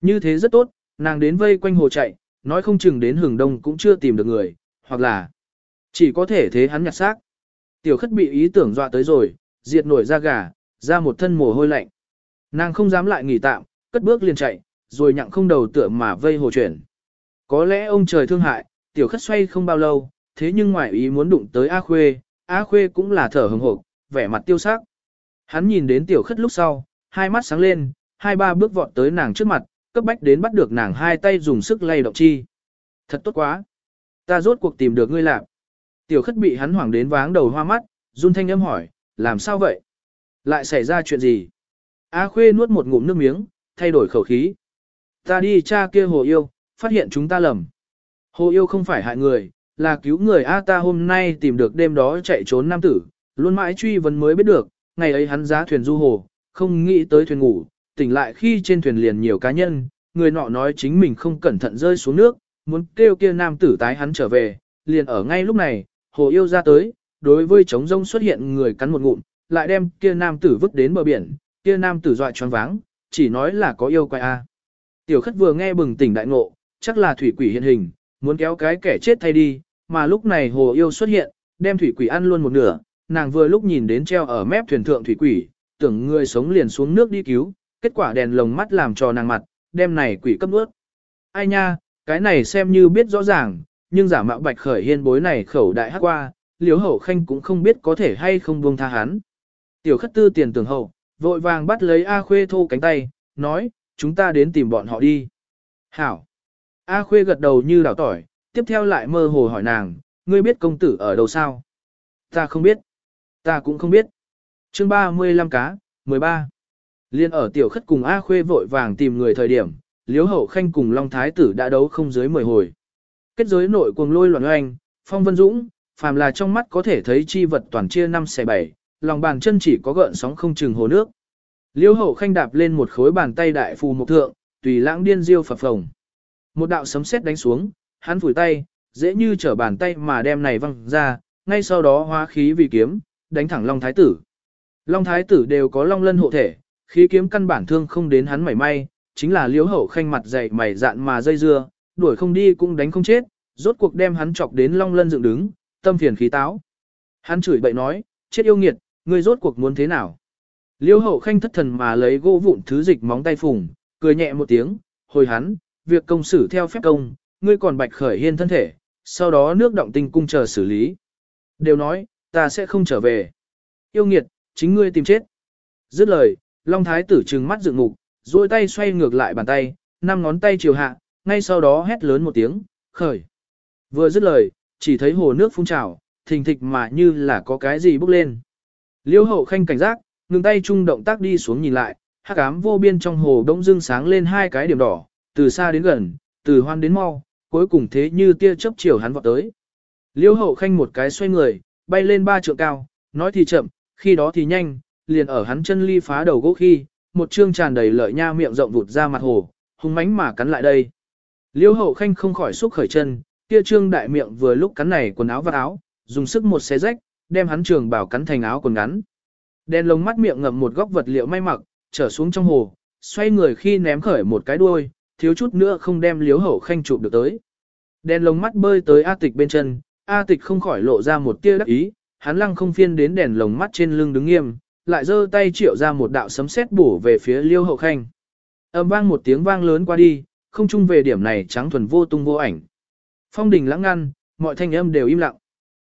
Như thế rất tốt, nàng đến vây quanh hồ chạy, nói không chừng đến hưởng đông cũng chưa tìm được người, hoặc là chỉ có thể thế hắn nhặt xác. Tiểu khất bị ý tưởng dọa tới rồi, diệt nổi ra gà, ra một thân mồ hôi lạnh. Nàng không dám lại nghỉ tạm, cất bước liền chạy, rồi nhặng không đầu tựa mà vây hồ chuyển. Có lẽ ông trời thương hại, tiểu khất xoay không bao lâu, thế nhưng ngoại ý muốn đụng tới A Khuê, A Khuê cũng là thở hừng hộp, vẻ mặt tiêu sắc. Hắn nhìn đến tiểu khất lúc sau, hai mắt sáng lên, hai ba bước vọt tới nàng trước mặt, cấp bách đến bắt được nàng hai tay dùng sức lay động chi. Thật tốt quá. Ta rốt cuộc tìm được ngươi lạc. Tiểu khất bị hắn hoảng đến váng đầu hoa mắt, run thanh âm hỏi, làm sao vậy? Lại xảy ra chuyện gì? A khuê nuốt một ngụm nước miếng, thay đổi khẩu khí. Ta đi cha kia hồ yêu, phát hiện chúng ta lầm. Hồ yêu không phải hại người, là cứu người A ta hôm nay tìm được đêm đó chạy trốn nam tử, luôn mãi truy vấn mới biết được, ngày ấy hắn giá thuyền du hồ, không nghĩ tới thuyền ngủ, tỉnh lại khi trên thuyền liền nhiều cá nhân, người nọ nói chính mình không cẩn thận rơi xuống nước, muốn kêu kia nam tử tái hắn trở về, liền ở ngay lúc này, hồ yêu ra tới, đối với trống rông xuất hiện người cắn một ngụm, lại đem kia nam tử vứt đến bờ biển, kia nam tử dọa choáng váng, chỉ nói là có yêu quái a. Tiểu khất vừa nghe bừng tỉnh đại ngộ, chắc là thủy quỷ hiện hình, muốn kéo cái kẻ chết thay đi, mà lúc này hồ yêu xuất hiện, đem thủy quỷ ăn luôn một nửa, nàng vừa lúc nhìn đến treo ở mép thuyền thượng thủy quỷ, tưởng người sống liền xuống nước đi cứu, kết quả đèn lồng mắt làm cho nàng mặt, đem này quỷ cấp ướt. Ai nha, cái này xem như biết rõ ràng, nhưng giả mạo bạch khởi hiên bối này khẩu đại hắc qua, liếu hậu khanh cũng không biết có thể hay không buông tha hắn. Tiểu khất tư tiền tưởng hậu, vội vàng bắt lấy A Khuê thô cánh tay, nói, chúng ta đến tìm bọn họ đi. Hảo. A Khuê gật đầu như đảo tỏi, tiếp theo lại mơ hồ hỏi nàng, ngươi biết công tử ở đâu sao? Ta không biết. Ta cũng không biết. Chương 35 cá, 13. Liên ở tiểu khất cùng A Khuê vội vàng tìm người thời điểm, Liễu Hậu Khanh cùng Long Thái tử đã đấu không dưới 10 hồi. Kết giới nội cuồng lôi loạn oanh, phong vân dũng, phàm là trong mắt có thể thấy chi vật toàn chia 5 xe 7, lòng bàn chân chỉ có gợn sóng không chừng hồ nước. Liễu Hậu Khanh đạp lên một khối bàn tay đại phù một thượng, tùy lãng điên diêu phập phồng. Một đạo sấm sét đánh xuống, hắn phủi tay, dễ như trở bàn tay mà đem này văng ra, ngay sau đó hóa khí vì kiếm, đánh thẳng Long Thái tử. Long Thái tử đều có long lân hộ thể, khí kiếm căn bản thương không đến hắn mảy may, chính là liếu hậu khanh mặt dày mày dạn mà dây dưa, đuổi không đi cũng đánh không chết, rốt cuộc đem hắn chọc đến long lân dựng đứng, tâm phiền khí táo. Hắn chửi bậy nói, chết yêu nghiệt, ngươi rốt cuộc muốn thế nào? Liêu hậu khanh thất thần mà lấy gỗ vụn thứ dịch móng tay phùng, cười nhẹ một tiếng, hồi hắn, việc công xử theo phép công, ngươi còn bạch khởi hiên thân thể, sau đó nước động tinh cung chờ xử lý. Đều nói, ta sẽ không trở về. Yêu nghiệt, chính ngươi tìm chết. Dứt lời, Long Thái tử trừng mắt dựng ngục, duỗi tay xoay ngược lại bàn tay, năm ngón tay chiều hạ, ngay sau đó hét lớn một tiếng, khởi. Vừa dứt lời, chỉ thấy hồ nước phun trào, thình thịch mà như là có cái gì bốc lên. Liêu hậu khanh cảnh giác, ngừng tay chung động tác đi xuống nhìn lại, hắc ám vô biên trong hồ đông dương sáng lên hai cái điểm đỏ, từ xa đến gần, từ hoan đến mau, cuối cùng thế như tia chớp chiều hắn vọt tới. Liêu hậu khanh một cái xoay người, bay lên ba trượng cao, nói thì chậm, khi đó thì nhanh, liền ở hắn chân ly phá đầu gỗ khi, một trương tràn đầy lợi nha miệng rộng vụt ra mặt hồ, hung mãnh mà cắn lại đây. Liêu hậu khanh không khỏi xúc khởi chân, kia trương đại miệng vừa lúc cắn này quần áo và áo, dùng sức một xé rách, đem hắn trường bảo cắn thành áo quần ngắn. Đen lồng mắt miệng ngậm một góc vật liệu may mặc, trở xuống trong hồ, xoay người khi ném khởi một cái đuôi, thiếu chút nữa không đem liếu hậu khanh chụp được tới. Đen lồng mắt bơi tới A tịch bên chân, A tịch không khỏi lộ ra một tia đắc ý, hắn lăng không phiên đến đèn lồng mắt trên lưng đứng nghiêm, lại giơ tay triệu ra một đạo sấm sét bổ về phía liêu hậu khanh. Âm vang một tiếng vang lớn qua đi, không chung về điểm này trắng thuần vô tung vô ảnh. Phong đình lãng ngăn, mọi thanh âm đều im lặng.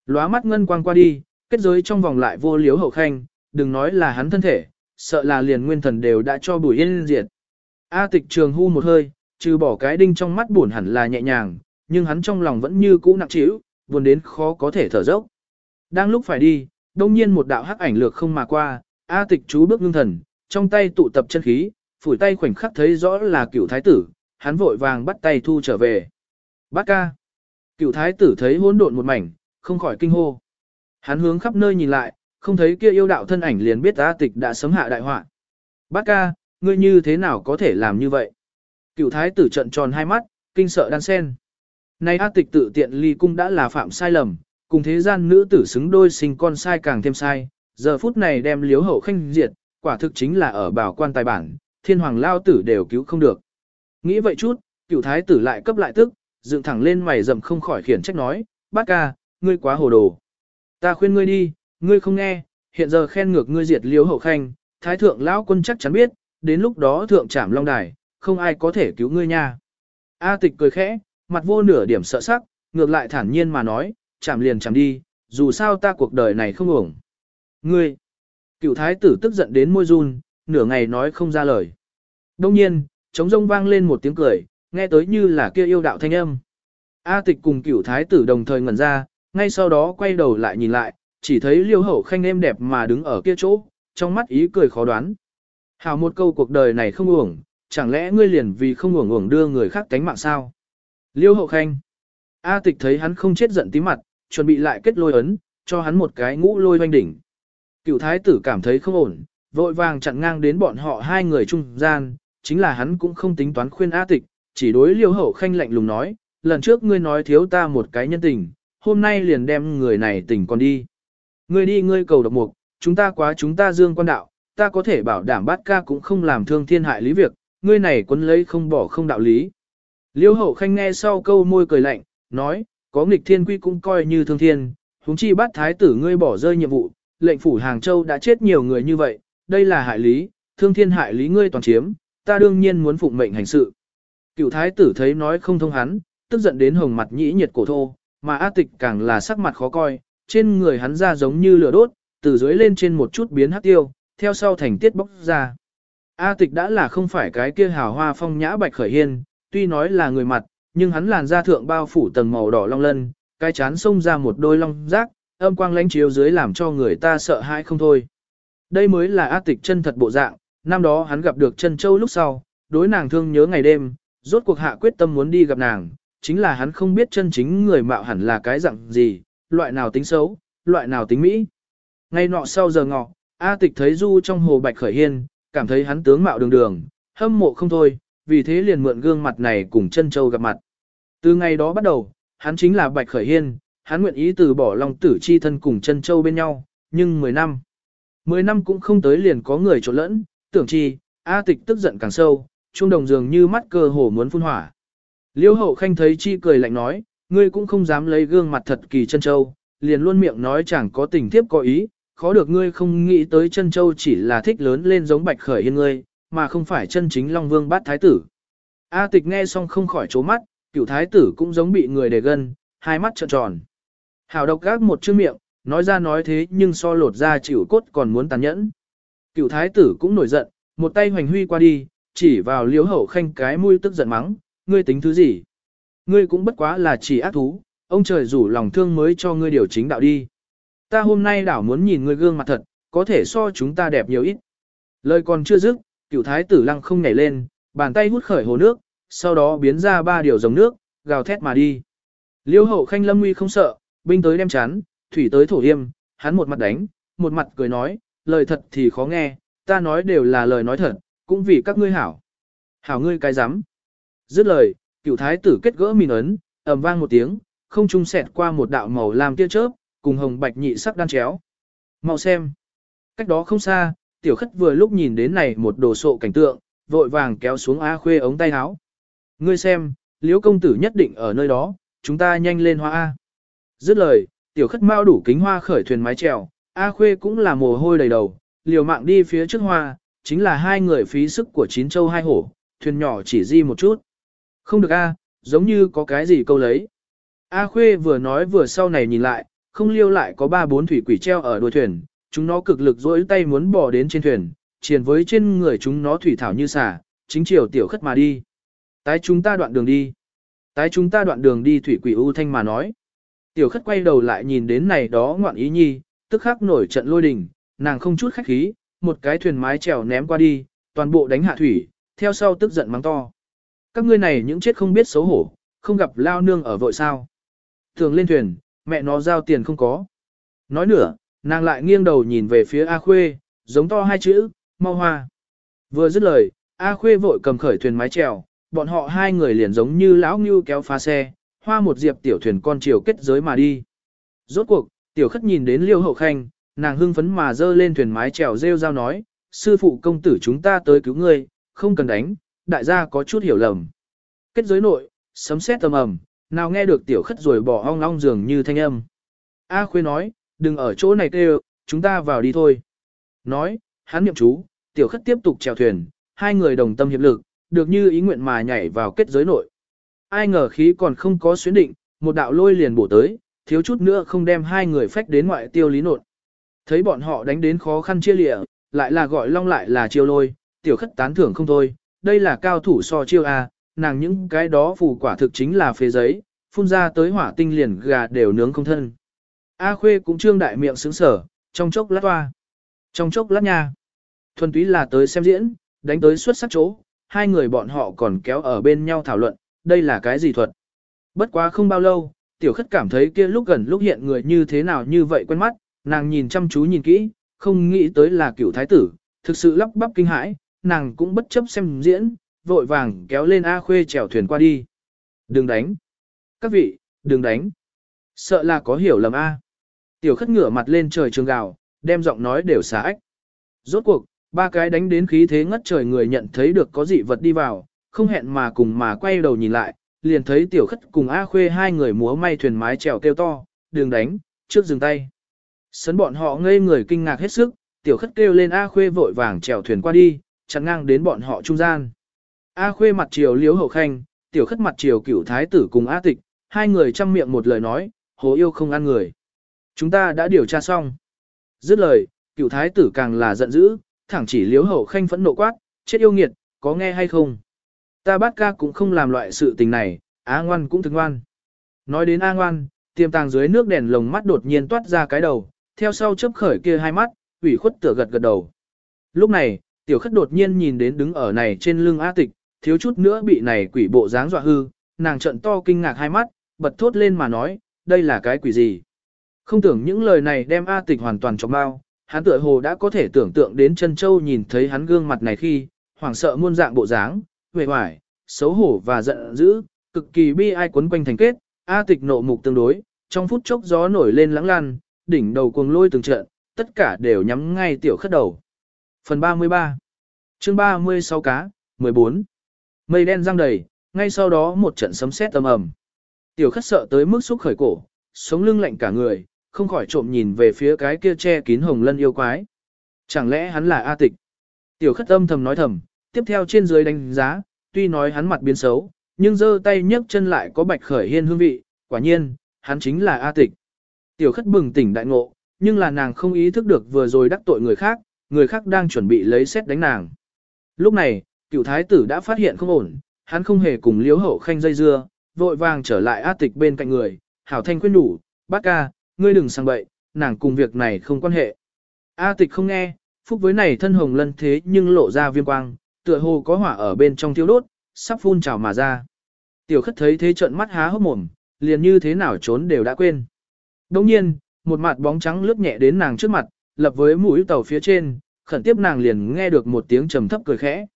Lóa mắt ngân quang qua đi, kết giới trong vòng lại vô liếu hậu khanh, đừng nói là hắn thân thể, sợ là liền nguyên thần đều đã cho bùi yên diệt. A tịch trường hu một hơi, trừ bỏ cái đinh trong mắt buồn hẳn là nhẹ nhàng, nhưng hắn trong lòng vẫn như cũ nặng trĩu, buồn đến khó có thể thở dốc. Đang lúc phải đi, đông nhiên một đạo hắc ảnh lược không mà qua, A tịch chú bước ngưng thần, trong tay tụ tập chân khí, phủi tay khoảnh khắc thấy rõ là cựu thái tử, hắn vội vàng bắt tay thu trở về. Bát ca. Cựu thái tử thấy hỗn độn một mảnh, không khỏi kinh hô. Hắn hướng khắp nơi nhìn lại, không thấy kia yêu đạo thân ảnh liền biết A tịch đã sấm hạ đại họa. Bát ca, ngươi như thế nào có thể làm như vậy? Cựu thái tử trận tròn hai mắt, kinh sợ đan sen. Nay A tịch tự tiện ly cung đã là phạm sai lầm, cùng thế gian nữ tử xứng đôi sinh con sai càng thêm sai, giờ phút này đem liếu hậu khanh diệt, quả thực chính là ở bảo quan tài bản, thiên hoàng lao tử đều cứu không được. Nghĩ vậy chút, cựu thái tử lại cấp lại tức, dựng thẳng lên mày rậm không khỏi khiển trách nói, bác ca, ngươi quá hồ đồ. Ta khuyên ngươi đi, ngươi không nghe, hiện giờ khen ngược ngươi diệt liếu hậu khanh, thái thượng lão quân chắc chắn biết, đến lúc đó thượng trảm long đài, không ai có thể cứu ngươi nha. A tịch cười khẽ, mặt vô nửa điểm sợ sắc, ngược lại thản nhiên mà nói, chạm liền chạm đi, dù sao ta cuộc đời này không ổng. Ngươi, cựu thái tử tức giận đến môi run, nửa ngày nói không ra lời. Đông nhiên, trống rông vang lên một tiếng cười, nghe tới như là kia yêu đạo thanh âm. A tịch cùng cựu thái tử đồng thời ngẩn ra, ngay sau đó quay đầu lại nhìn lại, chỉ thấy liêu hậu khanh êm đẹp mà đứng ở kia chỗ, trong mắt ý cười khó đoán. Hào một câu cuộc đời này không uổng, chẳng lẽ ngươi liền vì không uổng uổng đưa người khác tánh mạng sao? Liêu hậu khanh. A tịch thấy hắn không chết giận tí mặt, chuẩn bị lại kết lôi ấn, cho hắn một cái ngũ lôi hoanh đỉnh. Cựu thái tử cảm thấy không ổn, vội vàng chặn ngang đến bọn họ hai người trung gian, chính là hắn cũng không tính toán khuyên A tịch, chỉ đối liêu hậu khanh lạnh lùng nói, lần trước ngươi nói thiếu ta một cái nhân tình, hôm nay liền đem người này tỉnh còn đi. Ngươi đi ngươi cầu độc mục, chúng ta quá chúng ta dương quan đạo, ta có thể bảo đảm bát ca cũng không làm thương thiên hại lý việc, ngươi này quấn lấy không bỏ không đạo lý. Liêu hậu khanh nghe sau câu môi cười lạnh, nói, có nghịch thiên quy cũng coi như thương thiên, huống chi bắt thái tử ngươi bỏ rơi nhiệm vụ, lệnh phủ Hàng Châu đã chết nhiều người như vậy, đây là hại lý, thương thiên hại lý ngươi toàn chiếm, ta đương nhiên muốn phụng mệnh hành sự. Cựu thái tử thấy nói không thông hắn, tức giận đến hồng mặt nhĩ nhiệt cổ thô, mà A tịch càng là sắc mặt khó coi, trên người hắn ra giống như lửa đốt, từ dưới lên trên một chút biến hắc tiêu, theo sau thành tiết bốc ra. A tịch đã là không phải cái kia hào hoa phong nhã bạch khởi hiên, tuy nói là người mặt, nhưng hắn làn da thượng bao phủ tầng màu đỏ long lân, cái chán xông ra một đôi long rác, âm quang lánh chiếu dưới làm cho người ta sợ hãi không thôi. Đây mới là A tịch chân thật bộ dạng, năm đó hắn gặp được Trân châu lúc sau, đối nàng thương nhớ ngày đêm, rốt cuộc hạ quyết tâm muốn đi gặp nàng, chính là hắn không biết chân chính người mạo hẳn là cái dạng gì, loại nào tính xấu, loại nào tính mỹ. Ngay nọ sau giờ ngọ, A tịch thấy du trong hồ bạch khởi hiên, cảm thấy hắn tướng mạo đường đường, hâm mộ không thôi, vì thế liền mượn gương mặt này cùng chân châu gặp mặt. Từ ngày đó bắt đầu, hắn chính là bạch khởi hiên, hắn nguyện ý từ bỏ lòng tử chi thân cùng chân châu bên nhau, nhưng 10 năm. 10 năm cũng không tới liền có người trộn lẫn, tưởng chi, A tịch tức giận càng sâu, trung đồng dường như mắt cơ hồ muốn phun hỏa. Liêu hậu khanh thấy chi cười lạnh nói, ngươi cũng không dám lấy gương mặt thật kỳ chân châu, liền luôn miệng nói chẳng có tình thiếp có ý, khó được ngươi không nghĩ tới chân châu chỉ là thích lớn lên giống bạch khởi yên ngươi, mà không phải chân chính Long Vương bát thái tử. A tịch nghe xong không khỏi chố mắt, cựu thái tử cũng giống bị người để gân, hai mắt trợn tròn. Hào độc gác một chữ miệng, nói ra nói thế nhưng so lột ra chịu cốt còn muốn tàn nhẫn. Cựu thái tử cũng nổi giận, một tay hoành huy qua đi, chỉ vào liếu hậu khanh cái mũi tức giận mắng, ngươi tính thứ gì? Ngươi cũng bất quá là chỉ ác thú, ông trời rủ lòng thương mới cho ngươi điều chính đạo đi. Ta hôm nay đảo muốn nhìn ngươi gương mặt thật, có thể so chúng ta đẹp nhiều ít. Lời còn chưa dứt, cựu thái tử lăng không nhảy lên, bàn tay hút khởi hồ nước, sau đó biến ra ba điều dòng nước, gào thét mà đi. Liêu hậu khanh lâm nguy không sợ, binh tới đem chán, thủy tới thổ yêm, hắn một mặt đánh, một mặt cười nói, lời thật thì khó nghe, ta nói đều là lời nói thật, cũng vì các ngươi hảo. Hảo ngươi cái rắm Dứt lời, cựu thái tử kết gỡ mìn ấn, ầm vang một tiếng, không trung xẹt qua một đạo màu làm tia chớp, cùng hồng bạch nhị sắc đan chéo. Mau xem. Cách đó không xa, tiểu khất vừa lúc nhìn đến này một đồ sộ cảnh tượng, vội vàng kéo xuống A khuê ống tay áo. Ngươi xem, liễu công tử nhất định ở nơi đó, chúng ta nhanh lên hoa A. Dứt lời, tiểu khất mau đủ kính hoa khởi thuyền mái trèo, A khuê cũng là mồ hôi đầy đầu, liều mạng đi phía trước hoa, chính là hai người phí sức của chín châu hai hổ, thuyền nhỏ chỉ di một chút. Không được A, giống như có cái gì câu lấy. A khuê vừa nói vừa sau này nhìn lại, không liêu lại có ba bốn thủy quỷ treo ở đuôi thuyền, chúng nó cực lực dỗi tay muốn bò đến trên thuyền, triền với trên người chúng nó thủy thảo như xả, chính chiều tiểu khất mà đi. Tái chúng ta đoạn đường đi. Tái chúng ta đoạn đường đi thủy quỷ u thanh mà nói. Tiểu khất quay đầu lại nhìn đến này đó ngoạn ý nhi, tức khắc nổi trận lôi đình, nàng không chút khách khí, một cái thuyền mái chèo ném qua đi, toàn bộ đánh hạ thủy, theo sau tức giận mắng to. Các ngươi này những chết không biết xấu hổ, không gặp lao nương ở vội sao. Thường lên thuyền, mẹ nó giao tiền không có. Nói nữa, nàng lại nghiêng đầu nhìn về phía A Khuê, giống to hai chữ, mau hoa. Vừa dứt lời, A Khuê vội cầm khởi thuyền mái chèo, bọn họ hai người liền giống như lão ngưu kéo phá xe, hoa một diệp tiểu thuyền con chiều kết giới mà đi. Rốt cuộc, tiểu khất nhìn đến liêu hậu khanh, nàng hưng phấn mà dơ lên thuyền mái chèo rêu rao nói, sư phụ công tử chúng ta tới cứu ngươi, không cần đánh, đại gia có chút hiểu lầm. Kết giới nội, sấm sét tầm ầm, nào nghe được tiểu khất rồi bỏ ong ong dường như thanh âm. A khuê nói, đừng ở chỗ này kêu, chúng ta vào đi thôi. Nói, hắn niệm chú, tiểu khất tiếp tục chèo thuyền, hai người đồng tâm hiệp lực, được như ý nguyện mà nhảy vào kết giới nội. Ai ngờ khí còn không có xuyến định, một đạo lôi liền bổ tới, thiếu chút nữa không đem hai người phách đến ngoại tiêu lý nột. Thấy bọn họ đánh đến khó khăn chia lịa, lại là gọi long lại là chiêu lôi, tiểu khất tán thưởng không thôi, đây là cao thủ so chiêu A, nàng những cái đó phù quả thực chính là phế giấy, phun ra tới hỏa tinh liền gà đều nướng không thân. A khuê cũng trương đại miệng sướng sở, trong chốc lát toa, trong chốc lát nha. Thuần túy là tới xem diễn, đánh tới xuất sắc chỗ, hai người bọn họ còn kéo ở bên nhau thảo luận, đây là cái gì thuật. Bất quá không bao lâu, tiểu khất cảm thấy kia lúc gần lúc hiện người như thế nào như vậy quen mắt, nàng nhìn chăm chú nhìn kỹ, không nghĩ tới là cựu thái tử, thực sự lắp bắp kinh hãi, nàng cũng bất chấp xem diễn, vội vàng kéo lên A Khuê chèo thuyền qua đi. Đừng đánh. Các vị, đừng đánh. Sợ là có hiểu lầm A. Tiểu khất ngửa mặt lên trời trường gào, đem giọng nói đều xá ách. Rốt cuộc, ba cái đánh đến khí thế ngất trời người nhận thấy được có dị vật đi vào, không hẹn mà cùng mà quay đầu nhìn lại, liền thấy tiểu khất cùng A Khuê hai người múa may thuyền mái chèo kêu to, đừng đánh, trước dừng tay. Sấn bọn họ ngây người kinh ngạc hết sức, tiểu khất kêu lên A Khuê vội vàng chèo thuyền qua đi, chặn ngang đến bọn họ trung gian. A Khuê mặt chiều liếu hậu khanh, tiểu khất mặt chiều cửu thái tử cùng A tịch, hai người chăm miệng một lời nói, hồ yêu không ăn người. Chúng ta đã điều tra xong. Dứt lời, cửu thái tử càng là giận dữ, thẳng chỉ liếu hậu khanh phẫn nộ quát, chết yêu nghiệt, có nghe hay không? Ta bát ca cũng không làm loại sự tình này, A ngoan cũng thức ngoan. Nói đến A ngoan, tiềm tàng dưới nước đèn lồng mắt đột nhiên toát ra cái đầu, theo sau chớp khởi kia hai mắt, ủy khuất tựa gật gật đầu. Lúc này, tiểu khất đột nhiên nhìn đến đứng ở này trên lưng A tịch, thiếu chút nữa bị này quỷ bộ dáng dọa hư, nàng trận to kinh ngạc hai mắt, bật thốt lên mà nói, đây là cái quỷ gì. Không tưởng những lời này đem A tịch hoàn toàn cho bao, hắn tựa hồ đã có thể tưởng tượng đến chân châu nhìn thấy hắn gương mặt này khi, hoảng sợ muôn dạng bộ dáng, huệ hoài, xấu hổ và giận dữ, cực kỳ bi ai quấn quanh thành kết, A tịch nộ mục tương đối, trong phút chốc gió nổi lên lãng lan, đỉnh đầu cuồng lôi từng trận, tất cả đều nhắm ngay tiểu khất đầu. Phần 33 chương 36 cá, 14 Mây đen răng đầy, ngay sau đó một trận sấm sét âm ầm. Tiểu khất sợ tới mức xúc khởi cổ, sống lưng lạnh cả người, không khỏi trộm nhìn về phía cái kia che kín hồng lân yêu quái. Chẳng lẽ hắn là A tịch? Tiểu khất âm thầm nói thầm, tiếp theo trên dưới đánh giá, tuy nói hắn mặt biến xấu, nhưng giơ tay nhấc chân lại có bạch khởi hiên hương vị, quả nhiên, hắn chính là A tịch. Tiểu khất bừng tỉnh đại ngộ, nhưng là nàng không ý thức được vừa rồi đắc tội người khác, người khác đang chuẩn bị lấy xét đánh nàng. Lúc này, cựu thái tử đã phát hiện không ổn, hắn không hề cùng liếu hậu khanh dây dưa, vội vàng trở lại A tịch bên cạnh người, hảo thanh khuyên đủ, bác ca, ngươi đừng sang bậy, nàng cùng việc này không quan hệ. A tịch không nghe, phúc với này thân hồng lân thế nhưng lộ ra viêm quang, tựa hồ có hỏa ở bên trong thiêu đốt, sắp phun trào mà ra. Tiểu khất thấy thế trận mắt há hốc mồm, liền như thế nào trốn đều đã quên. Đồng nhiên, một mặt bóng trắng lướt nhẹ đến nàng trước mặt, lập với mũi tàu phía trên, khẩn tiếp nàng liền nghe được một tiếng trầm thấp cười khẽ.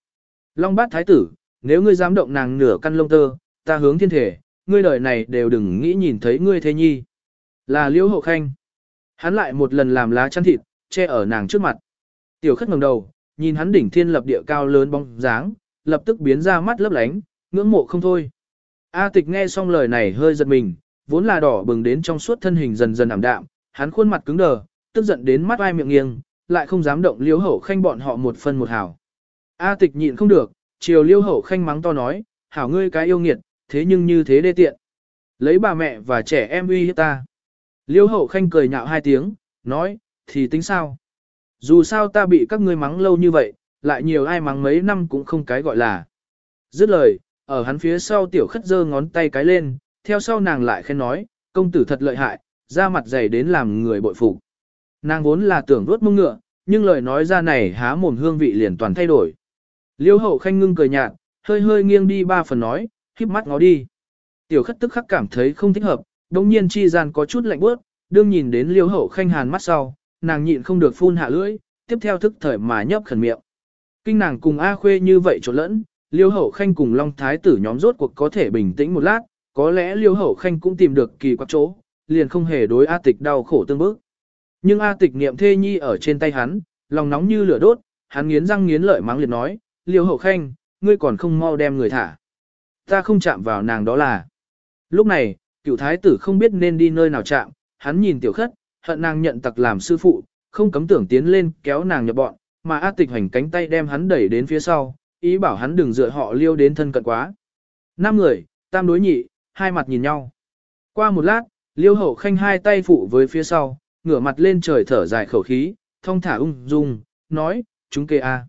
Long bát thái tử, nếu ngươi dám động nàng nửa căn lông tơ, ta hướng thiên thể, ngươi đời này đều đừng nghĩ nhìn thấy ngươi thế nhi. Là liễu hậu khanh. Hắn lại một lần làm lá chăn thịt, che ở nàng trước mặt. Tiểu khất ngẩng đầu, nhìn hắn đỉnh thiên lập địa cao lớn bóng dáng, lập tức biến ra mắt lấp lánh, ngưỡng mộ không thôi. A tịch nghe xong lời này hơi giật mình, vốn là đỏ bừng đến trong suốt thân hình dần dần ảm đạm, hắn khuôn mặt cứng đờ, tức giận đến mắt ai miệng nghiêng, lại không dám động liêu hậu khanh bọn họ một phân một hảo. A tịch nhịn không được, chiều liêu hậu khanh mắng to nói, hảo ngươi cái yêu nghiệt, thế nhưng như thế đê tiện. Lấy bà mẹ và trẻ em uy hiếp ta. Liêu hậu khanh cười nhạo hai tiếng, nói, thì tính sao? Dù sao ta bị các ngươi mắng lâu như vậy, lại nhiều ai mắng mấy năm cũng không cái gọi là. Dứt lời, ở hắn phía sau tiểu khất giơ ngón tay cái lên, theo sau nàng lại khen nói, công tử thật lợi hại, da mặt dày đến làm người bội phục. Nàng vốn là tưởng đuốt mông ngựa, nhưng lời nói ra này há mồm hương vị liền toàn thay đổi. Liêu hậu khanh ngưng cười nhạt, hơi hơi nghiêng đi ba phần nói, híp mắt ngó đi. Tiểu khất tức khắc cảm thấy không thích hợp, đồng nhiên chi gian có chút lạnh bớt, đương nhìn đến liêu hậu khanh hàn mắt sau, nàng nhịn không được phun hạ lưỡi, tiếp theo thức thời mà nhấp khẩn miệng. Kinh nàng cùng A khuê như vậy trộn lẫn, liêu hậu khanh cùng long thái tử nhóm rốt cuộc có thể bình tĩnh một lát, có lẽ liêu hậu khanh cũng tìm được kỳ quặc chỗ, liền không hề đối A tịch đau khổ tương bức. Nhưng A tịch niệm thê nhi ở trên tay hắn, lòng nóng như lửa đốt, hắn nghiến răng nghiến lợi mắng liệt nói, liêu hậu khanh, ngươi còn không mau đem người thả. Ta không chạm vào nàng đó là. Lúc này, cựu thái tử không biết nên đi nơi nào chạm, hắn nhìn tiểu khất, hận nàng nhận tặc làm sư phụ, không cấm tưởng tiến lên kéo nàng nhập bọn, mà A tịch hành cánh tay đem hắn đẩy đến phía sau, ý bảo hắn đừng dựa họ liêu đến thân cận quá. Năm người, tam đối nhị, hai mặt nhìn nhau. Qua một lát, liêu hậu khanh hai tay phụ với phía sau, ngửa mặt lên trời thở dài khẩu khí, thông thả ung dung, nói, chúng kê a.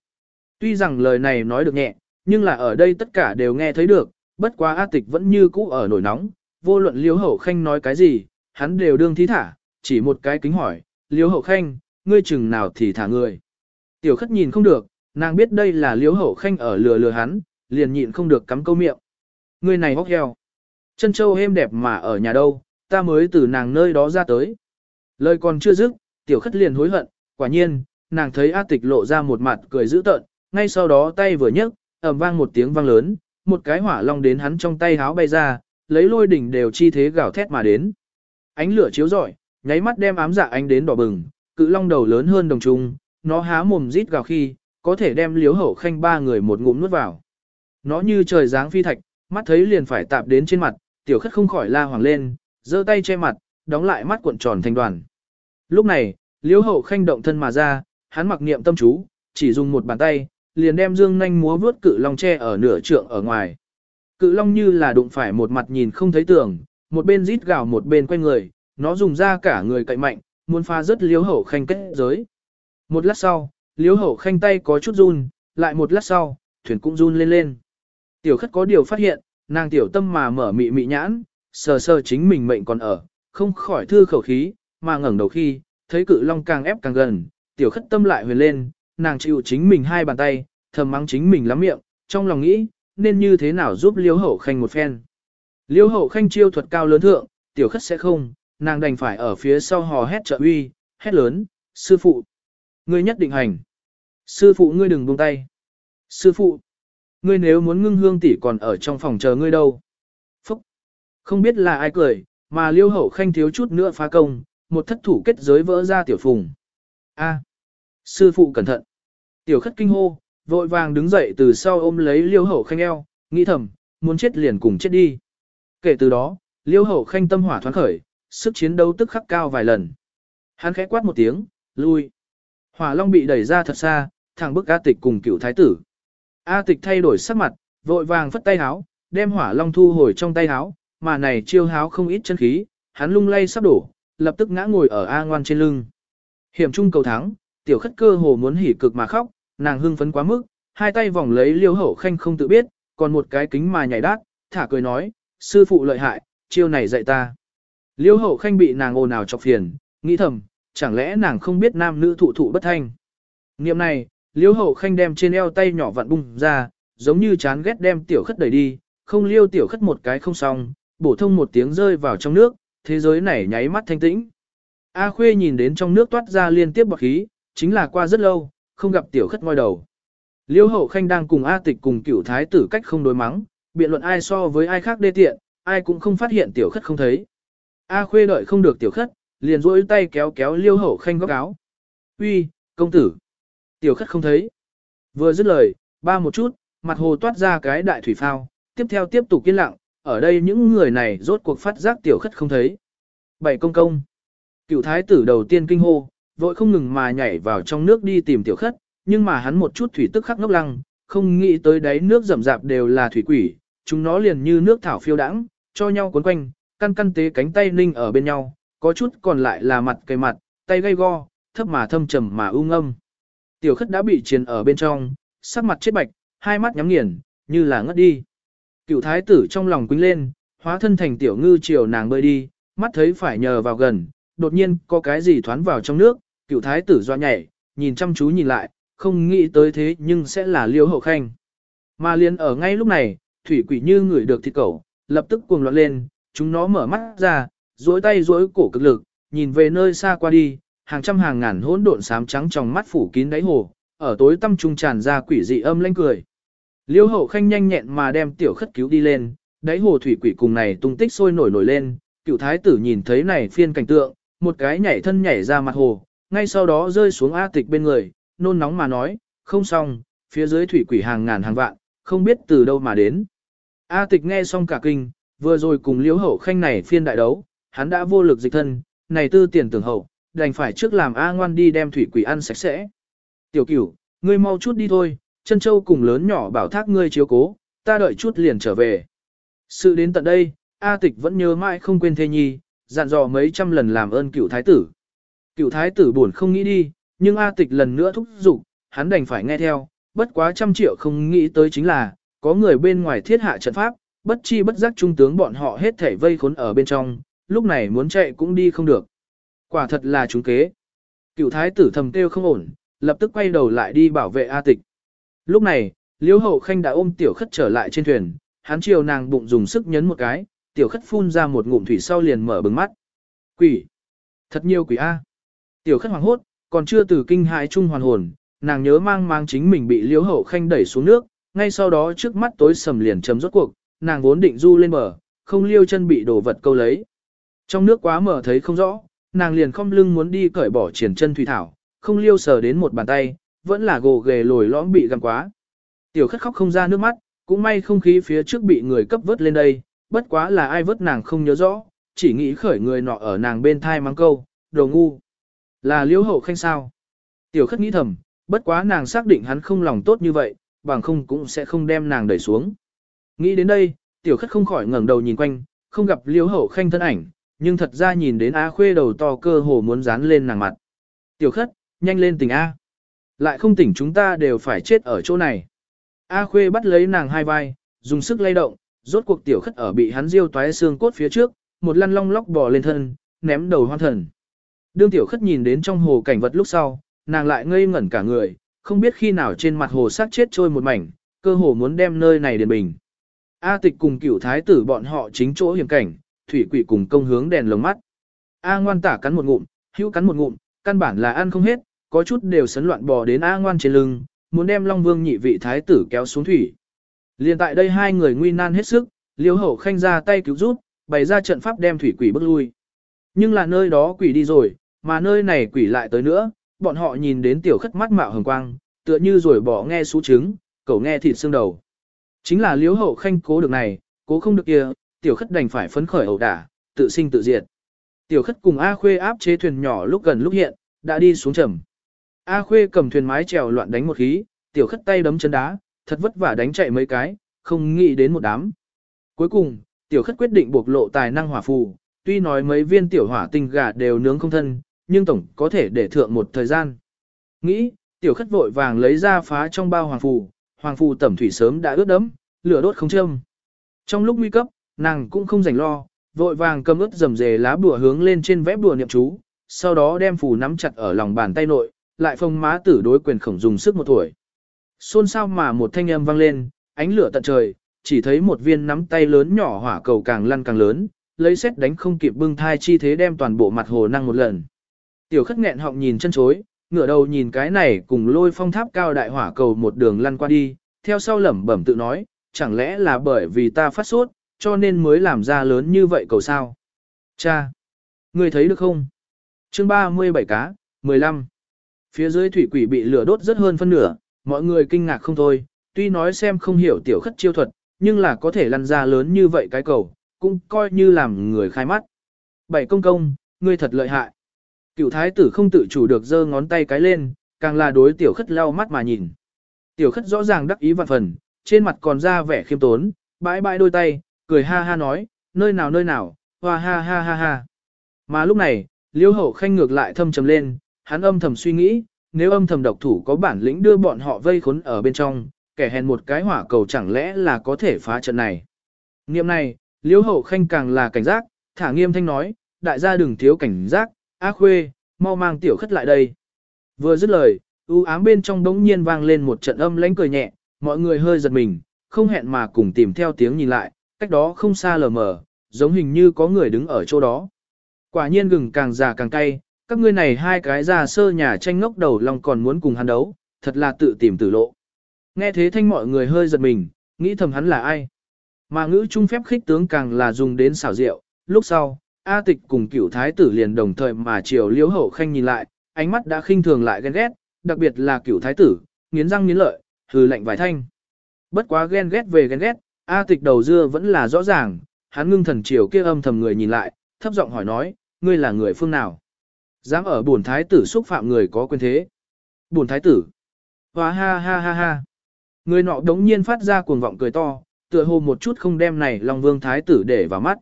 Tuy rằng lời này nói được nhẹ, nhưng là ở đây tất cả đều nghe thấy được, bất quá A tịch vẫn như cũ ở nổi nóng, vô luận liêu hậu khanh nói cái gì, hắn đều đương thí thả, chỉ một cái kính hỏi, liêu hậu khanh, ngươi chừng nào thì thả người. Tiểu khất nhìn không được, nàng biết đây là liêu hậu khanh ở lừa lừa hắn, liền nhịn không được cắm câu miệng. Ngươi này hóc heo. Chân châu êm đẹp mà ở nhà đâu, ta mới từ nàng nơi đó ra tới. Lời còn chưa dứt, tiểu khất liền hối hận, quả nhiên, nàng thấy A tịch lộ ra một mặt cười dữ tợn, ngay sau đó tay vừa nhấc, ầm vang một tiếng vang lớn, một cái hỏa long đến hắn trong tay háo bay ra, lấy lôi đỉnh đều chi thế gào thét mà đến. Ánh lửa chiếu rọi, nháy mắt đem ám dạ ánh đến đỏ bừng, cự long đầu lớn hơn đồng trung, nó há mồm rít gào khi, có thể đem liếu hậu khanh ba người một ngụm nuốt vào. Nó như trời giáng phi thạch, mắt thấy liền phải tạp đến trên mặt, tiểu khất không khỏi la hoàng lên, giơ tay che mặt, đóng lại mắt cuộn tròn thành đoàn. Lúc này, liễu hậu khanh động thân mà ra, hắn mặc niệm tâm chú, chỉ dùng một bàn tay, liền đem dương nhanh múa vướt cự long che ở nửa trượng ở ngoài. Cự long như là đụng phải một mặt nhìn không thấy tường, một bên rít gào một bên quay người, nó dùng ra cả người cậy mạnh, muốn pha rất liễu hậu khanh kết giới. Một lát sau, liễu hậu khanh tay có chút run, lại một lát sau, thuyền cũng run lên lên. Tiểu khất có điều phát hiện, nàng tiểu tâm mà mở mị mị nhãn, sờ sờ chính mình mệnh còn ở, không khỏi thư khẩu khí, mà ngẩng đầu khi, thấy cự long càng ép càng gần, tiểu khất tâm lại huyền lên, nàng chịu chính mình hai bàn tay, thầm mắng chính mình lắm miệng, trong lòng nghĩ, nên như thế nào giúp liêu hậu khanh một phen. Liêu hậu khanh chiêu thuật cao lớn thượng, tiểu khất sẽ không, nàng đành phải ở phía sau hò hét trợ uy, hét lớn, sư phụ, ngươi nhất định hành. Sư phụ ngươi đừng buông tay. Sư phụ, ngươi nếu muốn ngưng hương tỷ còn ở trong phòng chờ ngươi đâu. Phúc, không biết là ai cười, mà liêu hậu khanh thiếu chút nữa phá công, một thất thủ kết giới vỡ ra tiểu phùng. A, sư phụ cẩn thận. Tiểu khất kinh hô, vội vàng đứng dậy từ sau ôm lấy liêu hậu khanh eo, nghĩ thầm, muốn chết liền cùng chết đi. Kể từ đó, liêu hậu khanh tâm hỏa thoáng khởi, sức chiến đấu tức khắc cao vài lần. Hắn khẽ quát một tiếng, lui. Hỏa long bị đẩy ra thật xa, thẳng bức A tịch cùng cựu thái tử. A tịch thay đổi sắc mặt, vội vàng phất tay háo, đem hỏa long thu hồi trong tay háo, mà này chiêu háo không ít chân khí, hắn lung lay sắp đổ, lập tức ngã ngồi ở A ngoan trên lưng. Hiểm trung cầu thắng, tiểu khất cơ hồ muốn hỉ cực mà khóc, nàng hưng phấn quá mức, hai tay vòng lấy liêu hậu khanh không tự biết, còn một cái kính mà nhảy đát, thả cười nói, sư phụ lợi hại, chiêu này dạy ta. Liêu hậu khanh bị nàng ồn ào chọc phiền, nghĩ thầm, chẳng lẽ nàng không biết nam nữ thụ thụ bất thanh. Niệm này, liêu hậu khanh đem trên eo tay nhỏ vặn bung ra, giống như chán ghét đem tiểu khất đẩy đi, không liêu tiểu khất một cái không xong, bổ thông một tiếng rơi vào trong nước, thế giới này nháy mắt thanh tĩnh. A Khuê nhìn đến trong nước toát ra liên tiếp bọt khí, chính là qua rất lâu, không gặp tiểu khất ngoi đầu. Liêu hậu khanh đang cùng A tịch cùng cửu thái tử cách không đối mắng, biện luận ai so với ai khác đê tiện, ai cũng không phát hiện tiểu khất không thấy. A Khuê đợi không được tiểu khất, liền rỗi tay kéo kéo liêu hậu khanh góc áo. Uy, công tử. Tiểu khất không thấy. Vừa dứt lời, ba một chút, mặt hồ toát ra cái đại thủy phao, tiếp theo tiếp tục yên lặng, ở đây những người này rốt cuộc phát giác tiểu khất không thấy. Bảy công công. Cựu thái tử đầu tiên kinh hô, vội không ngừng mà nhảy vào trong nước đi tìm tiểu khất, nhưng mà hắn một chút thủy tức khắc ngốc lăng, không nghĩ tới đáy nước rầm rạp đều là thủy quỷ, chúng nó liền như nước thảo phiêu đãng, cho nhau cuốn quanh, căn căn tế cánh tay ninh ở bên nhau, có chút còn lại là mặt cây mặt, tay gay go, thấp mà thâm trầm mà u ngâm. Tiểu khất đã bị chiến ở bên trong, sắc mặt chết bạch, hai mắt nhắm nghiền, như là ngất đi. Cựu thái tử trong lòng quýnh lên, hóa thân thành tiểu ngư chiều nàng bơi đi, mắt thấy phải nhờ vào gần, đột nhiên có cái gì thoán vào trong nước, cựu thái tử doa nhảy, nhìn chăm chú nhìn lại, không nghĩ tới thế nhưng sẽ là liêu hậu khanh. Mà liền ở ngay lúc này, thủy quỷ như người được thịt cẩu, lập tức cuồng loạn lên, chúng nó mở mắt ra, duỗi tay duỗi cổ cực lực, nhìn về nơi xa qua đi, hàng trăm hàng ngàn hỗn độn xám trắng trong mắt phủ kín đáy hồ, ở tối tâm trung tràn ra quỷ dị âm lanh cười. Liêu hậu khanh nhanh nhẹn mà đem tiểu khất cứu đi lên, đáy hồ thủy quỷ cùng này tung tích sôi nổi nổi lên, cựu thái tử nhìn thấy này phiên cảnh tượng, một cái nhảy thân nhảy ra mặt hồ, ngay sau đó rơi xuống A tịch bên người, nôn nóng mà nói, không xong, phía dưới thủy quỷ hàng ngàn hàng vạn, không biết từ đâu mà đến. A tịch nghe xong cả kinh, vừa rồi cùng liễu hậu khanh này phiên đại đấu, hắn đã vô lực dịch thân, này tư tiền tưởng hậu, đành phải trước làm A ngoan đi đem thủy quỷ ăn sạch sẽ. Tiểu cửu, ngươi mau chút đi thôi, chân châu cùng lớn nhỏ bảo thác ngươi chiếu cố, ta đợi chút liền trở về. Sự đến tận đây, A tịch vẫn nhớ mãi không quên thê nhi, dặn dò mấy trăm lần làm ơn cựu thái tử. Cựu thái tử buồn không nghĩ đi, nhưng A tịch lần nữa thúc giục, hắn đành phải nghe theo, bất quá trăm triệu không nghĩ tới chính là, có người bên ngoài thiết hạ trận pháp, bất chi bất giác trung tướng bọn họ hết thảy vây khốn ở bên trong, lúc này muốn chạy cũng đi không được. Quả thật là chúng kế. Cựu thái tử thầm kêu không ổn, lập tức quay đầu lại đi bảo vệ A tịch. Lúc này, Liễu Hậu Khanh đã ôm tiểu khất trở lại trên thuyền, hắn chiều nàng bụng dùng sức nhấn một cái, tiểu khất phun ra một ngụm thủy sau liền mở bừng mắt. Quỷ! Thật nhiều quỷ A. Tiểu khất hoàng hốt, còn chưa từ kinh hại chung hoàn hồn, nàng nhớ mang mang chính mình bị liễu hậu khanh đẩy xuống nước, ngay sau đó trước mắt tối sầm liền chấm rốt cuộc, nàng vốn định du lên bờ, không liêu chân bị đồ vật câu lấy. Trong nước quá mở thấy không rõ, nàng liền không lưng muốn đi cởi bỏ triển chân thủy thảo, không liêu sờ đến một bàn tay, vẫn là gồ ghề lồi lõm bị găm quá. Tiểu khất khóc không ra nước mắt, cũng may không khí phía trước bị người cấp vớt lên đây, bất quá là ai vớt nàng không nhớ rõ, chỉ nghĩ khởi người nọ ở nàng bên thai mang câu, đồ ngu. Là liễu hậu khanh sao? Tiểu khất nghĩ thầm, bất quá nàng xác định hắn không lòng tốt như vậy, bằng không cũng sẽ không đem nàng đẩy xuống. Nghĩ đến đây, tiểu khất không khỏi ngẩng đầu nhìn quanh, không gặp liễu hậu khanh thân ảnh, nhưng thật ra nhìn đến A khuê đầu to cơ hồ muốn dán lên nàng mặt. Tiểu khất, nhanh lên tỉnh A. Lại không tỉnh chúng ta đều phải chết ở chỗ này. A khuê bắt lấy nàng hai vai, dùng sức lay động, rốt cuộc tiểu khất ở bị hắn diêu toái xương cốt phía trước, một lăn long lóc bò lên thân, ném đầu hoan thần. Đương tiểu khất nhìn đến trong hồ cảnh vật lúc sau, nàng lại ngây ngẩn cả người, không biết khi nào trên mặt hồ sát chết trôi một mảnh, cơ hồ muốn đem nơi này điền bình. A tịch cùng cửu thái tử bọn họ chính chỗ hiểm cảnh, thủy quỷ cùng công hướng đèn lồng mắt. A ngoan tả cắn một ngụm, hữu cắn một ngụm, căn bản là ăn không hết, có chút đều sấn loạn bò đến A ngoan trên lưng, muốn đem Long Vương nhị vị thái tử kéo xuống thủy. Liên tại đây hai người nguy nan hết sức, liêu hậu khanh ra tay cứu rút, bày ra trận pháp đem thủy quỷ bước lui. Nhưng là nơi đó quỷ đi rồi, mà nơi này quỷ lại tới nữa, bọn họ nhìn đến tiểu khất mắt mạo hồng quang, tựa như rồi bỏ nghe sú trứng, cậu nghe thịt xương đầu. Chính là Liêu hậu khanh cố được này, cố không được kia, tiểu khất đành phải phấn khởi ẩu đả, tự sinh tự diệt. Tiểu khất cùng A Khuê áp chế thuyền nhỏ lúc gần lúc hiện, đã đi xuống trầm. A Khuê cầm thuyền mái chèo loạn đánh một khí, tiểu khất tay đấm chân đá, thật vất vả đánh chạy mấy cái, không nghĩ đến một đám. Cuối cùng, tiểu khất quyết định buộc lộ tài năng hỏa phù, tuy nói mấy viên tiểu hỏa tinh gà đều nướng không thân, nhưng tổng có thể để thượng một thời gian. Nghĩ, tiểu khất vội vàng lấy ra phá trong bao hoàng phù, hoàng phù tẩm thủy sớm đã ướt đẫm, lửa đốt không châm. Trong lúc nguy cấp, nàng cũng không rảnh lo, vội vàng cầm ướt rầm rề lá bùa hướng lên trên vẽ bùa niệm chú, sau đó đem phù nắm chặt ở lòng bàn tay nội, lại phong má tử đối quyền khổng dùng sức một tuổi. Xôn sao mà một thanh âm vang lên, ánh lửa tận trời, chỉ thấy một viên nắm tay lớn nhỏ hỏa cầu càng lăn càng lớn, lấy xét đánh không kịp bưng thai chi thế đem toàn bộ mặt hồ năng một lần. Tiểu khất nghẹn họng nhìn chân chối, ngửa đầu nhìn cái này cùng lôi phong tháp cao đại hỏa cầu một đường lăn qua đi, theo sau lẩm bẩm tự nói, chẳng lẽ là bởi vì ta phát sốt, cho nên mới làm ra lớn như vậy cầu sao. Cha! Người thấy được không? chương 37 cá, 15. Phía dưới thủy quỷ bị lửa đốt rất hơn phân nửa, mọi người kinh ngạc không thôi, tuy nói xem không hiểu tiểu khất chiêu thuật, nhưng là có thể lăn ra lớn như vậy cái cầu, cũng coi như làm người khai mắt. Bảy công công, ngươi thật lợi hại. Cựu thái tử không tự chủ được giơ ngón tay cái lên, càng là đối tiểu khất lau mắt mà nhìn. Tiểu khất rõ ràng đắc ý vạn phần, trên mặt còn ra vẻ khiêm tốn, bãi bãi đôi tay, cười ha ha nói, nơi nào nơi nào, hoa ha ha ha ha. Mà lúc này, liêu hậu khanh ngược lại thâm trầm lên, hắn âm thầm suy nghĩ, nếu âm thầm độc thủ có bản lĩnh đưa bọn họ vây khốn ở bên trong, kẻ hèn một cái hỏa cầu chẳng lẽ là có thể phá trận này. Niệm này, liễu hậu khanh càng là cảnh giác, thả nghiêm thanh nói, đại gia đừng thiếu cảnh giác, a khuê, mau mang tiểu khất lại đây. Vừa dứt lời, u ám bên trong đống nhiên vang lên một trận âm lãnh cười nhẹ, mọi người hơi giật mình, không hẹn mà cùng tìm theo tiếng nhìn lại, cách đó không xa lờ mờ, giống hình như có người đứng ở chỗ đó. Quả nhiên gừng càng già càng cay, các ngươi này hai cái già sơ nhà tranh ngốc đầu lòng còn muốn cùng hắn đấu, thật là tự tìm tử lộ. Nghe thế thanh mọi người hơi giật mình, nghĩ thầm hắn là ai. Mà ngữ trung phép khích tướng càng là dùng đến xảo diệu, lúc sau, A tịch cùng cửu thái tử liền đồng thời mà chiều liễu hậu khanh nhìn lại, ánh mắt đã khinh thường lại ghen ghét, đặc biệt là cửu thái tử, nghiến răng nghiến lợi, hừ lạnh vài thanh. Bất quá ghen ghét về ghen ghét, A tịch đầu dưa vẫn là rõ ràng, hắn ngưng thần chiều kia âm thầm người nhìn lại, thấp giọng hỏi nói, ngươi là người phương nào? Dám ở bổn thái tử xúc phạm người có quyền thế. Bổn thái tử. Hoa ha ha ha ha. Người nọ đống nhiên phát ra cuồng vọng cười to, tựa hồ một chút không đem này Long Vương thái tử để vào mắt.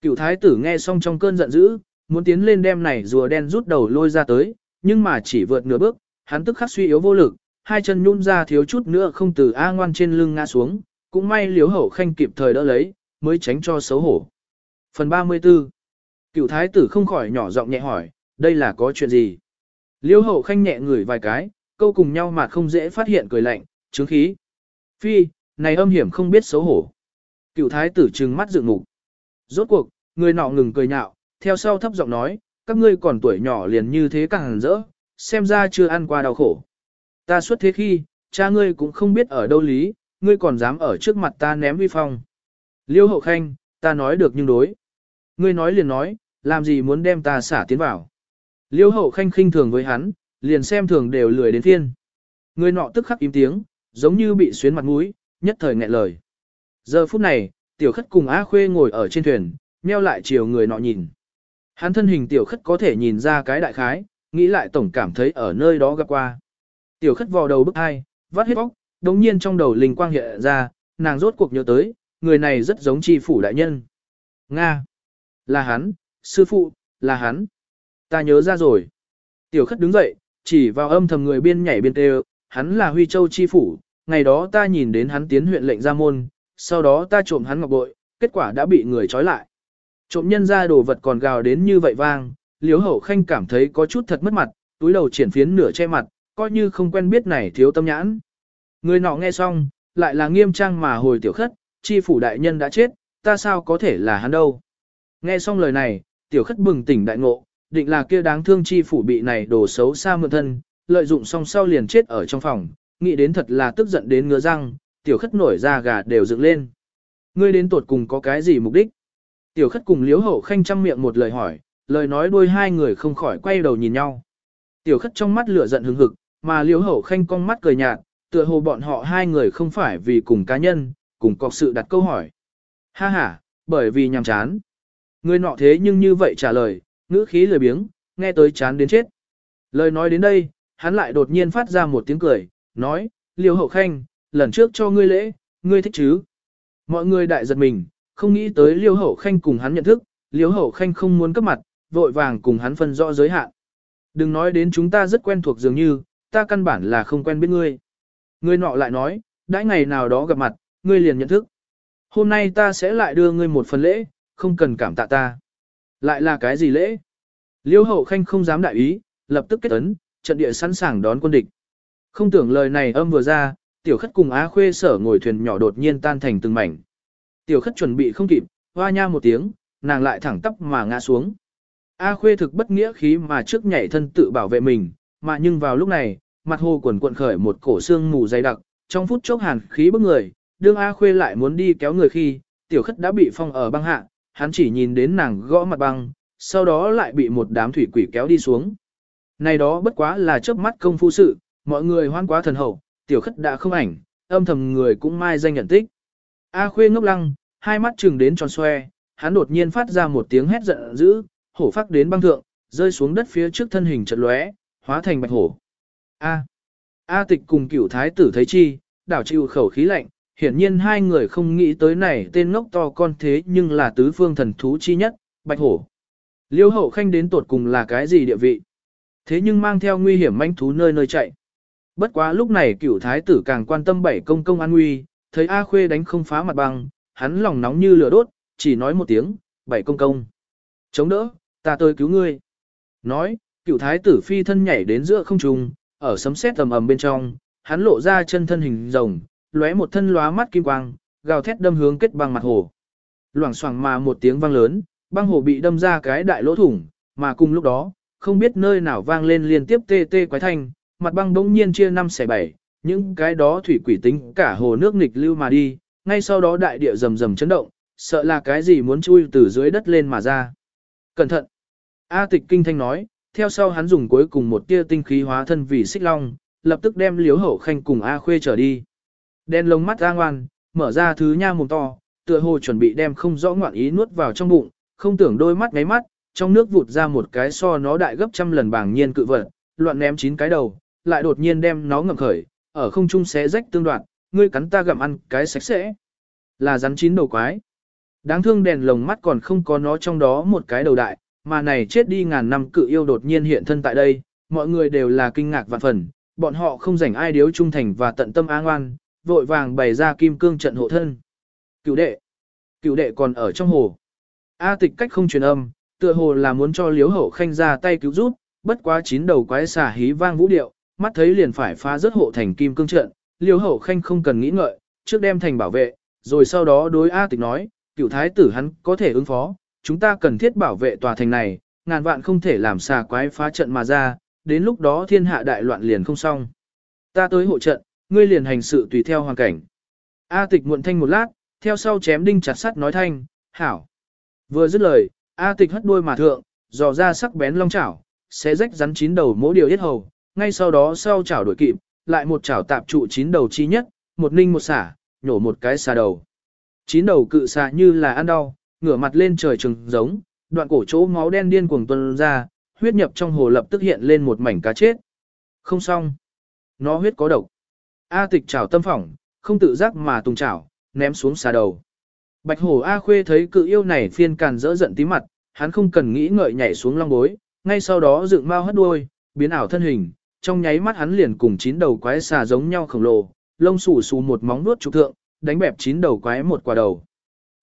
Cựu thái tử nghe xong trong cơn giận dữ, muốn tiến lên đem này rùa đen rút đầu lôi ra tới, nhưng mà chỉ vượt nửa bước, hắn tức khắc suy yếu vô lực, hai chân nhún ra thiếu chút nữa không từ A ngoan trên lưng ngã xuống, cũng may liếu hậu khanh kịp thời đỡ lấy, mới tránh cho xấu hổ. Phần 34 Cựu thái tử không khỏi nhỏ giọng nhẹ hỏi, đây là có chuyện gì? Liêu hậu khanh nhẹ ngửi vài cái, câu cùng nhau mà không dễ phát hiện cười lạnh, chứng khí. Phi, này âm hiểm không biết xấu hổ. Cựu thái tử trừng mắt dựng ngục. Rốt cuộc, người nọ ngừng cười nhạo, theo sau thấp giọng nói, các ngươi còn tuổi nhỏ liền như thế càng rỡ, xem ra chưa ăn qua đau khổ. Ta xuất thế khi, cha ngươi cũng không biết ở đâu lý, ngươi còn dám ở trước mặt ta ném vi phong. Liêu hậu khanh, ta nói được nhưng đối. Ngươi nói liền nói, làm gì muốn đem ta xả tiến vào. Liêu hậu khanh khinh thường với hắn, liền xem thường đều lười đến thiên. Người nọ tức khắc im tiếng, giống như bị xuyến mặt mũi, nhất thời nghẹn lời. Giờ phút này, tiểu khất cùng A Khuê ngồi ở trên thuyền, nheo lại chiều người nọ nhìn. Hắn thân hình tiểu khất có thể nhìn ra cái đại khái, nghĩ lại tổng cảm thấy ở nơi đó gặp qua. Tiểu khất vò đầu bức hai, vắt hết bóc, đồng nhiên trong đầu linh quang hiện ra, nàng rốt cuộc nhớ tới, người này rất giống tri phủ đại nhân. Nga! Là hắn, sư phụ, là hắn. Ta nhớ ra rồi. Tiểu khất đứng dậy, chỉ vào âm thầm người biên nhảy biên tê hắn là Huy Châu chi phủ, ngày đó ta nhìn đến hắn tiến huyện lệnh ra môn, sau đó ta trộm hắn ngọc bội, kết quả đã bị người trói lại. Trộm nhân ra đồ vật còn gào đến như vậy vang, liếu hậu khanh cảm thấy có chút thật mất mặt, túi đầu triển phiến nửa che mặt, coi như không quen biết này thiếu tâm nhãn. Người nọ nghe xong, lại là nghiêm trang mà hồi tiểu khất, chi phủ đại nhân đã chết, ta sao có thể là hắn đâu. Nghe xong lời này, tiểu khất bừng tỉnh đại ngộ, định là kia đáng thương chi phủ bị này đổ xấu xa mượn thân, lợi dụng xong sau liền chết ở trong phòng, nghĩ đến thật là tức giận đến ngứa răng, tiểu khất nổi ra gà đều dựng lên. Ngươi đến tuột cùng có cái gì mục đích? Tiểu khất cùng liếu hậu khanh chăm miệng một lời hỏi, lời nói đôi hai người không khỏi quay đầu nhìn nhau. Tiểu khất trong mắt lửa giận hứng hực, mà liếu hậu khanh con mắt cười nhạt, tựa hồ bọn họ hai người không phải vì cùng cá nhân, cùng có sự đặt câu hỏi. Ha ha, bởi vì nhằm chán. Người nọ thế nhưng như vậy trả lời, ngữ khí lười biếng, nghe tới chán đến chết. Lời nói đến đây, hắn lại đột nhiên phát ra một tiếng cười, nói, liêu hậu khanh, lần trước cho ngươi lễ, ngươi thích chứ. Mọi người đại giật mình, không nghĩ tới liêu hậu khanh cùng hắn nhận thức, liêu hậu khanh không muốn cấp mặt, vội vàng cùng hắn phân rõ giới hạn. Đừng nói đến chúng ta rất quen thuộc dường như, ta căn bản là không quen biết ngươi. Ngươi nọ lại nói, đãi ngày nào đó gặp mặt, ngươi liền nhận thức. Hôm nay ta sẽ lại đưa ngươi một phần lễ, không cần cảm tạ ta. Lại là cái gì lễ? Liêu hậu khanh không dám đại ý, lập tức kết ấn, trận địa sẵn sàng đón quân địch. Không tưởng lời này âm vừa ra, tiểu khất cùng Á Khuê sở ngồi thuyền nhỏ đột nhiên tan thành từng mảnh. Tiểu khất chuẩn bị không kịp, hoa nha một tiếng, nàng lại thẳng tắp mà ngã xuống. A Khuê thực bất nghĩa khí mà trước nhảy thân tự bảo vệ mình, mà nhưng vào lúc này, mặt hồ quần cuộn khởi một cổ xương mù dày đặc, trong phút chốc hàn khí bức người, đương A Khuê lại muốn đi kéo người khi, tiểu khất đã bị phong ở băng hạ, hắn chỉ nhìn đến nàng gõ mặt băng, sau đó lại bị một đám thủy quỷ kéo đi xuống. Này đó bất quá là chớp mắt công phu sự, mọi người hoan quá thần hậu, tiểu khất đã không ảnh, âm thầm người cũng mai danh nhận tích. A Khuê ngốc lăng, hai mắt trừng đến tròn xoe, hắn đột nhiên phát ra một tiếng hét giận dữ, hổ phát đến băng thượng, rơi xuống đất phía trước thân hình chật lóe, hóa thành bạch hổ. A. A tịch cùng cửu thái tử thấy chi, đảo chịu khẩu khí lạnh, hiển nhiên hai người không nghĩ tới này tên ngốc to con thế nhưng là tứ phương thần thú chi nhất, bạch hổ. Liêu hậu khanh đến tột cùng là cái gì địa vị? Thế nhưng mang theo nguy hiểm manh thú nơi nơi chạy. Bất quá lúc này cửu thái tử càng quan tâm bảy công công an nguy, thấy A Khuê đánh không phá mặt bằng hắn lòng nóng như lửa đốt, chỉ nói một tiếng, bảy công công. Chống đỡ, ta tới cứu ngươi. Nói, cửu thái tử phi thân nhảy đến giữa không trung, ở sấm sét tầm ầm bên trong, hắn lộ ra chân thân hình rồng, lóe một thân lóa mắt kim quang, gào thét đâm hướng kết băng mặt hồ. Loảng xoảng mà một tiếng vang lớn, băng hồ bị đâm ra cái đại lỗ thủng, mà cùng lúc đó, không biết nơi nào vang lên liên tiếp tê tê quái thanh, mặt băng bỗng nhiên chia năm xẻ bảy, những cái đó thủy quỷ tính cả hồ nước nghịch lưu mà đi, ngay sau đó đại địa rầm rầm chấn động, sợ là cái gì muốn chui từ dưới đất lên mà ra. Cẩn thận! A tịch kinh thanh nói, theo sau hắn dùng cuối cùng một tia tinh khí hóa thân vì xích long, lập tức đem liếu hậu khanh cùng A khuê trở đi. Đen lông mắt ra ngoan, mở ra thứ nha mồm to, tựa hồ chuẩn bị đem không rõ ngoạn ý nuốt vào trong bụng, không tưởng đôi mắt ngáy mắt, trong nước vụt ra một cái so nó đại gấp trăm lần bảng nhiên cự vật, loạn ném chín cái đầu, lại đột nhiên đem nó ngậm khởi, ở không trung xé rách tương đoạn, ngươi cắn ta gặm ăn cái sạch sẽ. Là rắn chín đầu quái. Đáng thương đèn lồng mắt còn không có nó trong đó một cái đầu đại, mà này chết đi ngàn năm cự yêu đột nhiên hiện thân tại đây, mọi người đều là kinh ngạc vạn phần, bọn họ không rảnh ai điếu trung thành và tận tâm áng ngoan, vội vàng bày ra kim cương trận hộ thân. Cửu đệ, cửu đệ còn ở trong hồ. A tịch cách không truyền âm, tựa hồ là muốn cho liếu hậu khanh ra tay cứu giúp, bất quá chín đầu quái xà hí vang vũ điệu, mắt thấy liền phải phá rớt hộ thành kim cương trận, liếu hậu khanh không cần nghĩ ngợi, trước đem thành bảo vệ, rồi sau đó đối A tịch nói, cựu thái tử hắn có thể ứng phó, chúng ta cần thiết bảo vệ tòa thành này, ngàn vạn không thể làm xà quái phá trận mà ra, đến lúc đó thiên hạ đại loạn liền không xong. Ta tới hộ trận, ngươi liền hành sự tùy theo hoàn cảnh. A tịch muộn thanh một lát, theo sau chém đinh chặt sắt nói thanh, hảo. Vừa dứt lời, A tịch hất đuôi mà thượng, dò ra sắc bén long chảo, xé rách rắn chín đầu mỗi điều yết hầu, ngay sau đó sau chảo đổi kịp, lại một chảo tạp trụ chín đầu chi nhất, một ninh một xả, nhổ một cái xà đầu. Chín đầu cự xà như là ăn đau, ngửa mặt lên trời trừng giống, đoạn cổ chỗ máu đen điên cuồng tuôn ra, huyết nhập trong hồ lập tức hiện lên một mảnh cá chết. Không xong. Nó huyết có độc. A tịch chảo tâm phỏng, không tự giác mà tung chảo, ném xuống xà đầu. Bạch hổ A khuê thấy cự yêu này phiên càn dỡ giận tí mặt, hắn không cần nghĩ ngợi nhảy xuống long bối, ngay sau đó dựng mau hất đuôi, biến ảo thân hình, trong nháy mắt hắn liền cùng chín đầu quái xà giống nhau khổng lồ, lông xù xù một móng nuốt trục thượng, đánh bẹp chín đầu quái một quả đầu.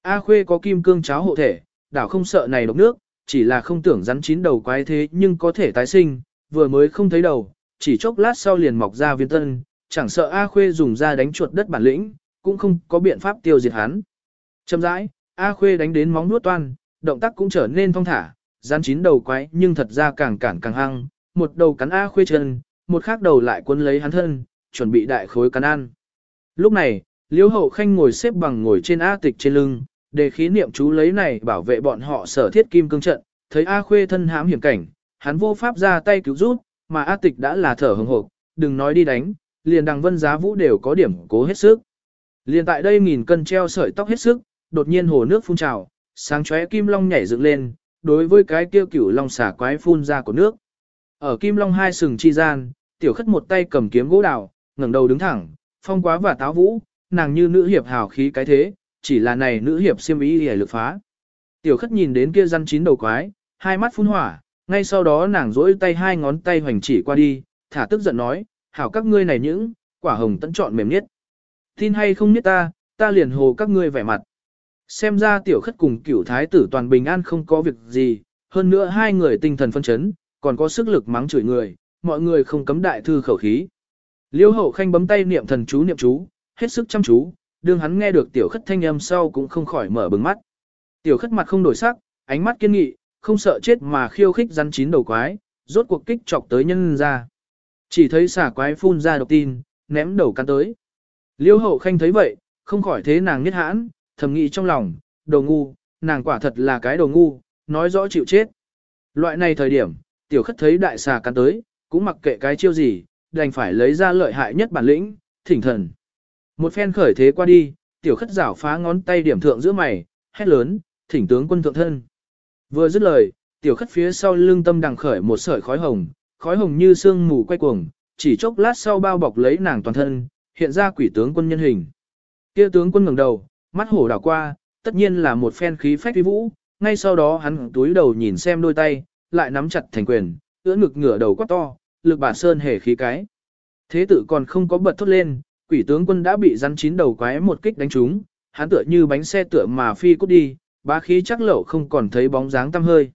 A Khuê có kim cương cháo hộ thể, đảo không sợ này độc nước, chỉ là không tưởng rắn chín đầu quái thế nhưng có thể tái sinh, vừa mới không thấy đầu, chỉ chốc lát sau liền mọc ra viên tân, chẳng sợ A Khuê dùng ra đánh chuột đất bản lĩnh, cũng không có biện pháp tiêu diệt hắn. Chậm rãi, A Khuê đánh đến móng nuốt toan, động tác cũng trở nên thong thả, rắn chín đầu quái nhưng thật ra càng cản càng hăng, một đầu cắn A Khuê chân, một khác đầu lại cuốn lấy hắn thân, chuẩn bị đại khối cắn ăn. Lúc này, Liễu Hậu Khanh ngồi xếp bằng ngồi trên A Tịch trên lưng, để khí niệm chú lấy này bảo vệ bọn họ sở thiết kim cương trận, thấy A Khuê thân hãm hiểm cảnh, hắn vô pháp ra tay cứu rút, mà A Tịch đã là thở hừng hộp, đừng nói đi đánh, liền đằng vân giá vũ đều có điểm cố hết sức. Liền tại đây nghìn cân treo sợi tóc hết sức, đột nhiên hồ nước phun trào, sáng chóe kim long nhảy dựng lên, đối với cái kia cửu long xả quái phun ra của nước. Ở kim long hai sừng chi gian, tiểu khất một tay cầm kiếm gỗ đào, ngẩng đầu đứng thẳng, phong quá và táo vũ, nàng như nữ hiệp hào khí cái thế, chỉ là này nữ hiệp siêm ý hề lực phá. Tiểu khất nhìn đến kia răn chín đầu quái, hai mắt phun hỏa, Ngay sau đó nàng rỗi tay hai ngón tay hoành chỉ qua đi, thả tức giận nói, hảo các ngươi này những, quả hồng tận chọn mềm nhất. Tin hay không nhất ta, ta liền hồ các ngươi vẻ mặt. Xem ra tiểu khất cùng cửu thái tử toàn bình an không có việc gì, hơn nữa hai người tinh thần phân chấn, còn có sức lực mắng chửi người, mọi người không cấm đại thư khẩu khí. Liêu hậu khanh bấm tay niệm thần chú niệm chú, hết sức chăm chú, đương hắn nghe được tiểu khất thanh âm sau cũng không khỏi mở bừng mắt. Tiểu khất mặt không đổi sắc, ánh mắt kiên nghị, không sợ chết mà khiêu khích rắn chín đầu quái, rốt cuộc kích chọc tới nhân ra. Chỉ thấy xả quái phun ra độc tin, ném đầu cắn tới. Liêu hậu khanh thấy vậy, không khỏi thế nàng nhất hãn, thầm nghĩ trong lòng, đồ ngu, nàng quả thật là cái đồ ngu, nói rõ chịu chết. Loại này thời điểm, tiểu khất thấy đại xà cắn tới, cũng mặc kệ cái chiêu gì, đành phải lấy ra lợi hại nhất bản lĩnh, thỉnh thần. Một phen khởi thế qua đi, tiểu khất rảo phá ngón tay điểm thượng giữa mày, hét lớn, thỉnh tướng quân thượng thân. Vừa dứt lời, tiểu khất phía sau lưng tâm đằng khởi một sợi khói hồng, khói hồng như sương mù quay cuồng, chỉ chốc lát sau bao bọc lấy nàng toàn thân, hiện ra quỷ tướng quân nhân hình. Kia tướng quân ngẩng đầu, mắt hổ đảo qua, tất nhiên là một phen khí phách uy vũ, ngay sau đó hắn túi đầu nhìn xem đôi tay, lại nắm chặt thành quyền, ưỡn ngực ngửa đầu quát to, lực bà sơn hề khí cái. Thế tử còn không có bật thốt lên, quỷ tướng quân đã bị rắn chín đầu quái một kích đánh trúng, hắn tựa như bánh xe tựa mà phi cút đi, bá khí chắc lậu không còn thấy bóng dáng tăm hơi.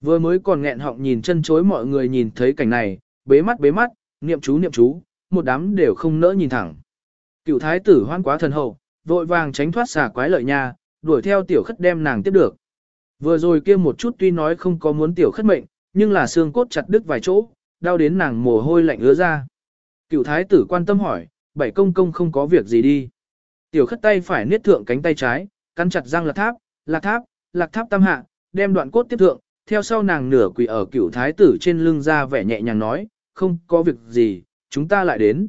Vừa mới còn nghẹn họng nhìn chân chối mọi người nhìn thấy cảnh này, bế mắt bế mắt, niệm chú niệm chú, một đám đều không nỡ nhìn thẳng. Cựu thái tử hoan quá thần hậu, vội vàng tránh thoát xà quái lợi nha, đuổi theo tiểu khất đem nàng tiếp được. Vừa rồi kia một chút tuy nói không có muốn tiểu khất mệnh, nhưng là xương cốt chặt đứt vài chỗ, đau đến nàng mồ hôi lạnh ứa ra. Cựu thái tử quan tâm hỏi, bảy công công không có việc gì đi. Tiểu khất tay phải niết thượng cánh tay trái, cắn chặt răng lạc tháp, lạc tháp, lạc tháp tam hạ, đem đoạn cốt tiếp thượng, theo sau nàng nửa quỳ ở cựu thái tử trên lưng ra vẻ nhẹ nhàng nói, không có việc gì, chúng ta lại đến.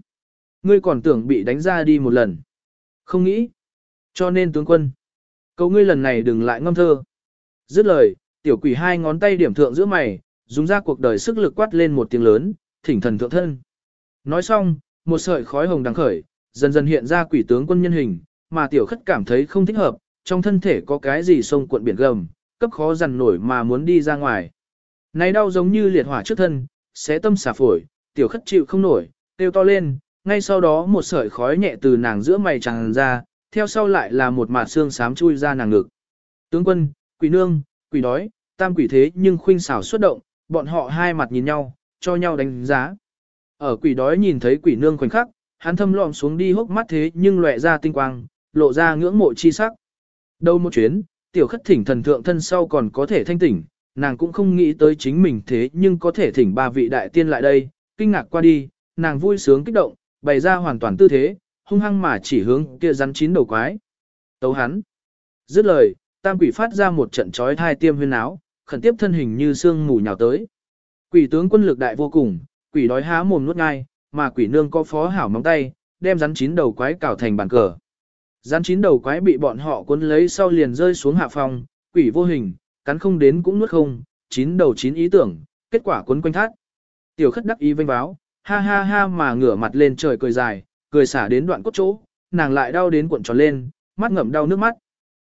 Ngươi còn tưởng bị đánh ra đi một lần. Không nghĩ. Cho nên tướng quân. Cầu ngươi lần này đừng lại ngâm thơ. Dứt lời, tiểu quỷ hai ngón tay điểm thượng giữa mày, dùng ra cuộc đời sức lực quát lên một tiếng lớn, thỉnh thần thượng thân. Nói xong, một sợi khói hồng đằng khởi, dần dần hiện ra quỷ tướng quân nhân hình, mà tiểu khất cảm thấy không thích hợp, trong thân thể có cái gì sông cuộn biển gầm, cấp khó dằn nổi mà muốn đi ra ngoài. Này đau giống như liệt hỏa trước thân, xé tâm xả phổi, tiểu khất chịu không nổi, kêu to lên, ngay sau đó một sợi khói nhẹ từ nàng giữa mày tràn ra, theo sau lại là một mạt xương xám chui ra nàng ngực. Tướng quân, quỷ nương, quỷ đói, tam quỷ thế nhưng khuynh xảo xuất động, bọn họ hai mặt nhìn nhau, cho nhau đánh giá. Ở quỷ đói nhìn thấy quỷ nương khoảnh khắc, hắn thâm lọm xuống đi hốc mắt thế nhưng lóe ra tinh quang, lộ ra ngưỡng mộ chi sắc. Đâu một chuyến, tiểu khất thỉnh thần thượng thân sau còn có thể thanh tỉnh, nàng cũng không nghĩ tới chính mình thế nhưng có thể thỉnh ba vị đại tiên lại đây, kinh ngạc qua đi, nàng vui sướng kích động, bày ra hoàn toàn tư thế, hung hăng mà chỉ hướng kia rắn chín đầu quái. Tấu hắn. Dứt lời, tam quỷ phát ra một trận chói thai tiêm huyên áo, khẩn tiếp thân hình như xương mù nhào tới. Quỷ tướng quân lực đại vô cùng, quỷ đói há mồm nuốt ngay, mà quỷ nương có phó hảo móng tay, đem rắn chín đầu quái cào thành bàn cờ. Rắn chín đầu quái bị bọn họ cuốn lấy sau liền rơi xuống hạ phòng, quỷ vô hình, cắn không đến cũng nuốt không, chín đầu chín ý tưởng, kết quả cuốn quanh thắt. Tiểu khất đắc ý vinh báo, ha ha ha mà ngửa mặt lên trời cười dài, cười xả đến đoạn cốt chỗ, nàng lại đau đến cuộn tròn lên, mắt ngậm đau nước mắt.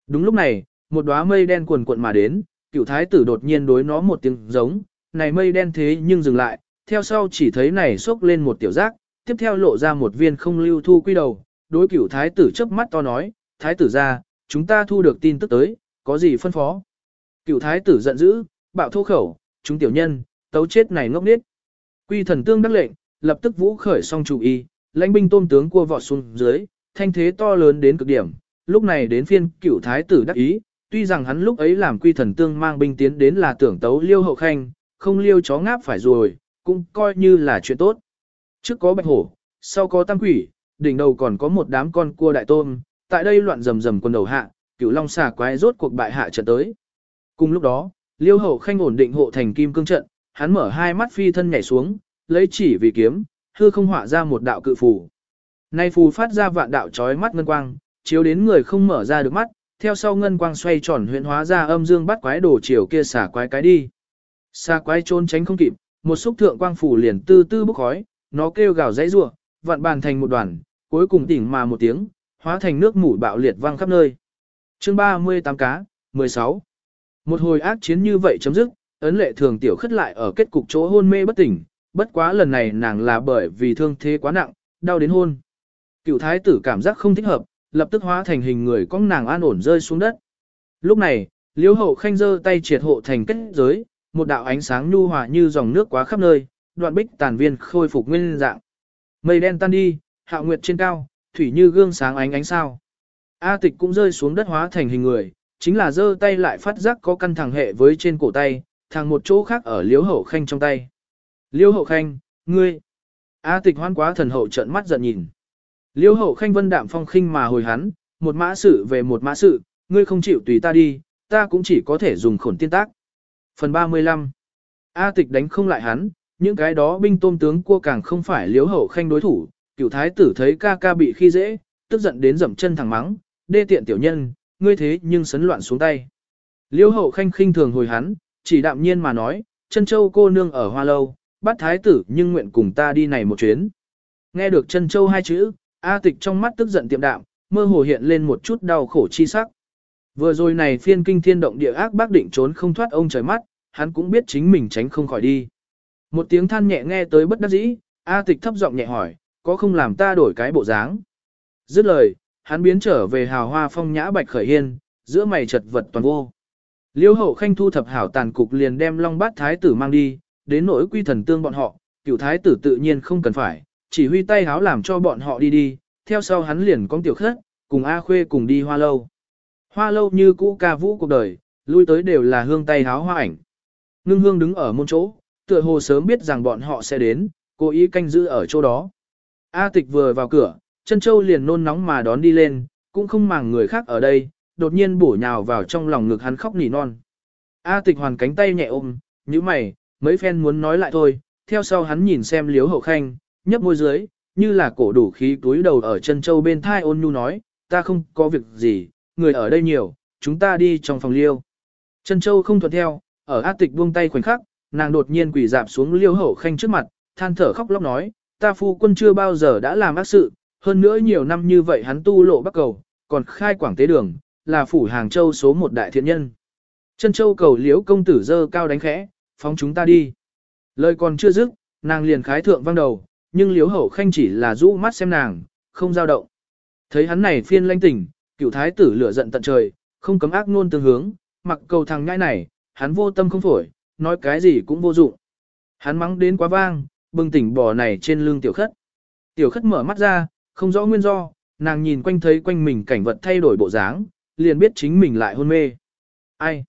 Đúng lúc này, một đóa mây đen cuồn cuộn mà đến, cựu thái tử đột nhiên đối nó một tiếng giống, này mây đen thế nhưng dừng lại, theo sau chỉ thấy này xốc lên một tiểu giác, tiếp theo lộ ra một viên không lưu thu quy đầu, đối cửu thái tử chớp mắt to nói, thái tử ra, chúng ta thu được tin tức tới, có gì phân phó. Cửu thái tử giận dữ, bạo thô khẩu, chúng tiểu nhân, tấu chết này ngốc nết. Quy thần tương đắc lệnh, lập tức vũ khởi song chủ y, lãnh binh tôm tướng cua vọt xuống dưới, thanh thế to lớn đến cực điểm. Lúc này đến phiên cửu thái tử đắc ý, tuy rằng hắn lúc ấy làm quy thần tương mang binh tiến đến là tưởng tấu liêu hậu khanh, không liêu chó ngáp phải rồi, cũng coi như là chuyện tốt. Trước có bạch hổ, sau có tam quỷ, đỉnh đầu còn có một đám con cua đại tôm, tại đây loạn rầm rầm quần đầu hạ, cửu long xà quái rốt cuộc bại hạ trận tới. Cùng lúc đó, liêu hậu khanh ổn định hộ thành kim cương trận, hắn mở hai mắt phi thân nhảy xuống, lấy chỉ vì kiếm, hư không hỏa ra một đạo cự phù. Nay phù phát ra vạn đạo chói mắt ngân quang, chiếu đến người không mở ra được mắt, theo sau ngân quang xoay tròn huyện hóa ra âm dương bắt quái đổ chiều kia xả quái cái đi. Xà quái trốn tránh không kịp, một xúc thượng quang phủ liền tư tư bốc khói, nó kêu gào dãy rủa, vạn bàn thành một đoàn, cuối cùng tỉnh mà một tiếng, hóa thành nước mũi bạo liệt vang khắp nơi. Chương 38 cá, 16. Một hồi ác chiến như vậy chấm dứt, ấn lệ thường tiểu khất lại ở kết cục chỗ hôn mê bất tỉnh, bất quá lần này nàng là bởi vì thương thế quá nặng, đau đến hôn. Cựu thái tử cảm giác không thích hợp, lập tức hóa thành hình người con nàng an ổn rơi xuống đất. Lúc này, liễu hậu khanh giơ tay triệt hộ thành kết giới, một đạo ánh sáng nhu hòa như dòng nước quá khắp nơi, đoạn bích tàn viên khôi phục nguyên dạng. Mây đen tan đi, hạo nguyệt trên cao, thủy như gương sáng ánh ánh sao. A tịch cũng rơi xuống đất hóa thành hình người, chính là giơ tay lại phát giác có căn thẳng hệ với trên cổ tay, thằng một chỗ khác ở liễu hậu khanh trong tay. Liễu hậu khanh, ngươi. A tịch hoan quá thần hậu trợn mắt giận nhìn. Liễu hậu khanh vân đạm phong khinh mà hồi hắn, một mã sự về một mã sự, ngươi không chịu tùy ta đi, ta cũng chỉ có thể dùng khổn tiên tác. Phần 35 A tịch đánh không lại hắn, những cái đó binh tôm tướng cua càng không phải liếu hậu khanh đối thủ, cựu thái tử thấy ca ca bị khi dễ, tức giận đến dậm chân thẳng mắng, đê tiện tiểu nhân, ngươi thế nhưng sấn loạn xuống tay. Liêu hậu khanh khinh thường hồi hắn, chỉ đạm nhiên mà nói, chân châu cô nương ở hoa lâu, bắt thái tử nhưng nguyện cùng ta đi này một chuyến. Nghe được chân châu hai chữ, A tịch trong mắt tức giận tiệm đạm, mơ hồ hiện lên một chút đau khổ chi sắc. Vừa rồi này phiên kinh thiên động địa ác bác định trốn không thoát ông trời mắt, hắn cũng biết chính mình tránh không khỏi đi. Một tiếng than nhẹ nghe tới bất đắc dĩ, A tịch thấp giọng nhẹ hỏi, có không làm ta đổi cái bộ dáng? Dứt lời, hắn biến trở về hào hoa phong nhã bạch khởi hiên, giữa mày chật vật toàn vô. Liêu hậu khanh thu thập hảo tàn cục liền đem long bát thái tử mang đi, đến nỗi quy thần tương bọn họ, cựu thái tử tự nhiên không cần phải, chỉ huy tay háo làm cho bọn họ đi đi, theo sau hắn liền con tiểu khất, cùng A khuê cùng đi hoa lâu. Hoa lâu như cũ ca vũ cuộc đời, lui tới đều là hương tay háo hoa ảnh. Ngưng hương đứng ở môn chỗ, tựa hồ sớm biết rằng bọn họ sẽ đến, cố ý canh giữ ở chỗ đó. A tịch vừa vào cửa, chân châu liền nôn nóng mà đón đi lên, cũng không màng người khác ở đây, đột nhiên bổ nhào vào trong lòng ngực hắn khóc nỉ non. A tịch hoàn cánh tay nhẹ ôm, như mày, mấy phen muốn nói lại thôi, theo sau hắn nhìn xem liếu hậu khanh, nhấp môi dưới, như là cổ đủ khí túi đầu ở chân châu bên thai ôn nhu nói, ta không có việc gì, người ở đây nhiều, chúng ta đi trong phòng liêu. Chân châu không thuận theo, ở A tịch buông tay khoảnh khắc, nàng đột nhiên quỳ dạp xuống liêu hậu khanh trước mặt, than thở khóc lóc nói, ta phu quân chưa bao giờ đã làm ác sự, hơn nữa nhiều năm như vậy hắn tu lộ bắc cầu, còn khai quảng tế đường, là phủ hàng châu số một đại thiện nhân. Chân châu cầu liễu công tử dơ cao đánh khẽ, phóng chúng ta đi. Lời còn chưa dứt, nàng liền khái thượng văng đầu, nhưng liễu hậu khanh chỉ là rũ mắt xem nàng, không giao động. Thấy hắn này phiên lanh tỉnh, cựu thái tử lửa giận tận trời, không cấm ác nôn tương hướng, mặc cầu thằng nhãi này, hắn vô tâm không phổi, nói cái gì cũng vô dụng. Hắn mắng đến quá vang, bừng tỉnh bò này trên lưng tiểu khất. Tiểu khất mở mắt ra, không rõ nguyên do, nàng nhìn quanh thấy quanh mình cảnh vật thay đổi bộ dáng, liền biết chính mình lại hôn mê. Ai?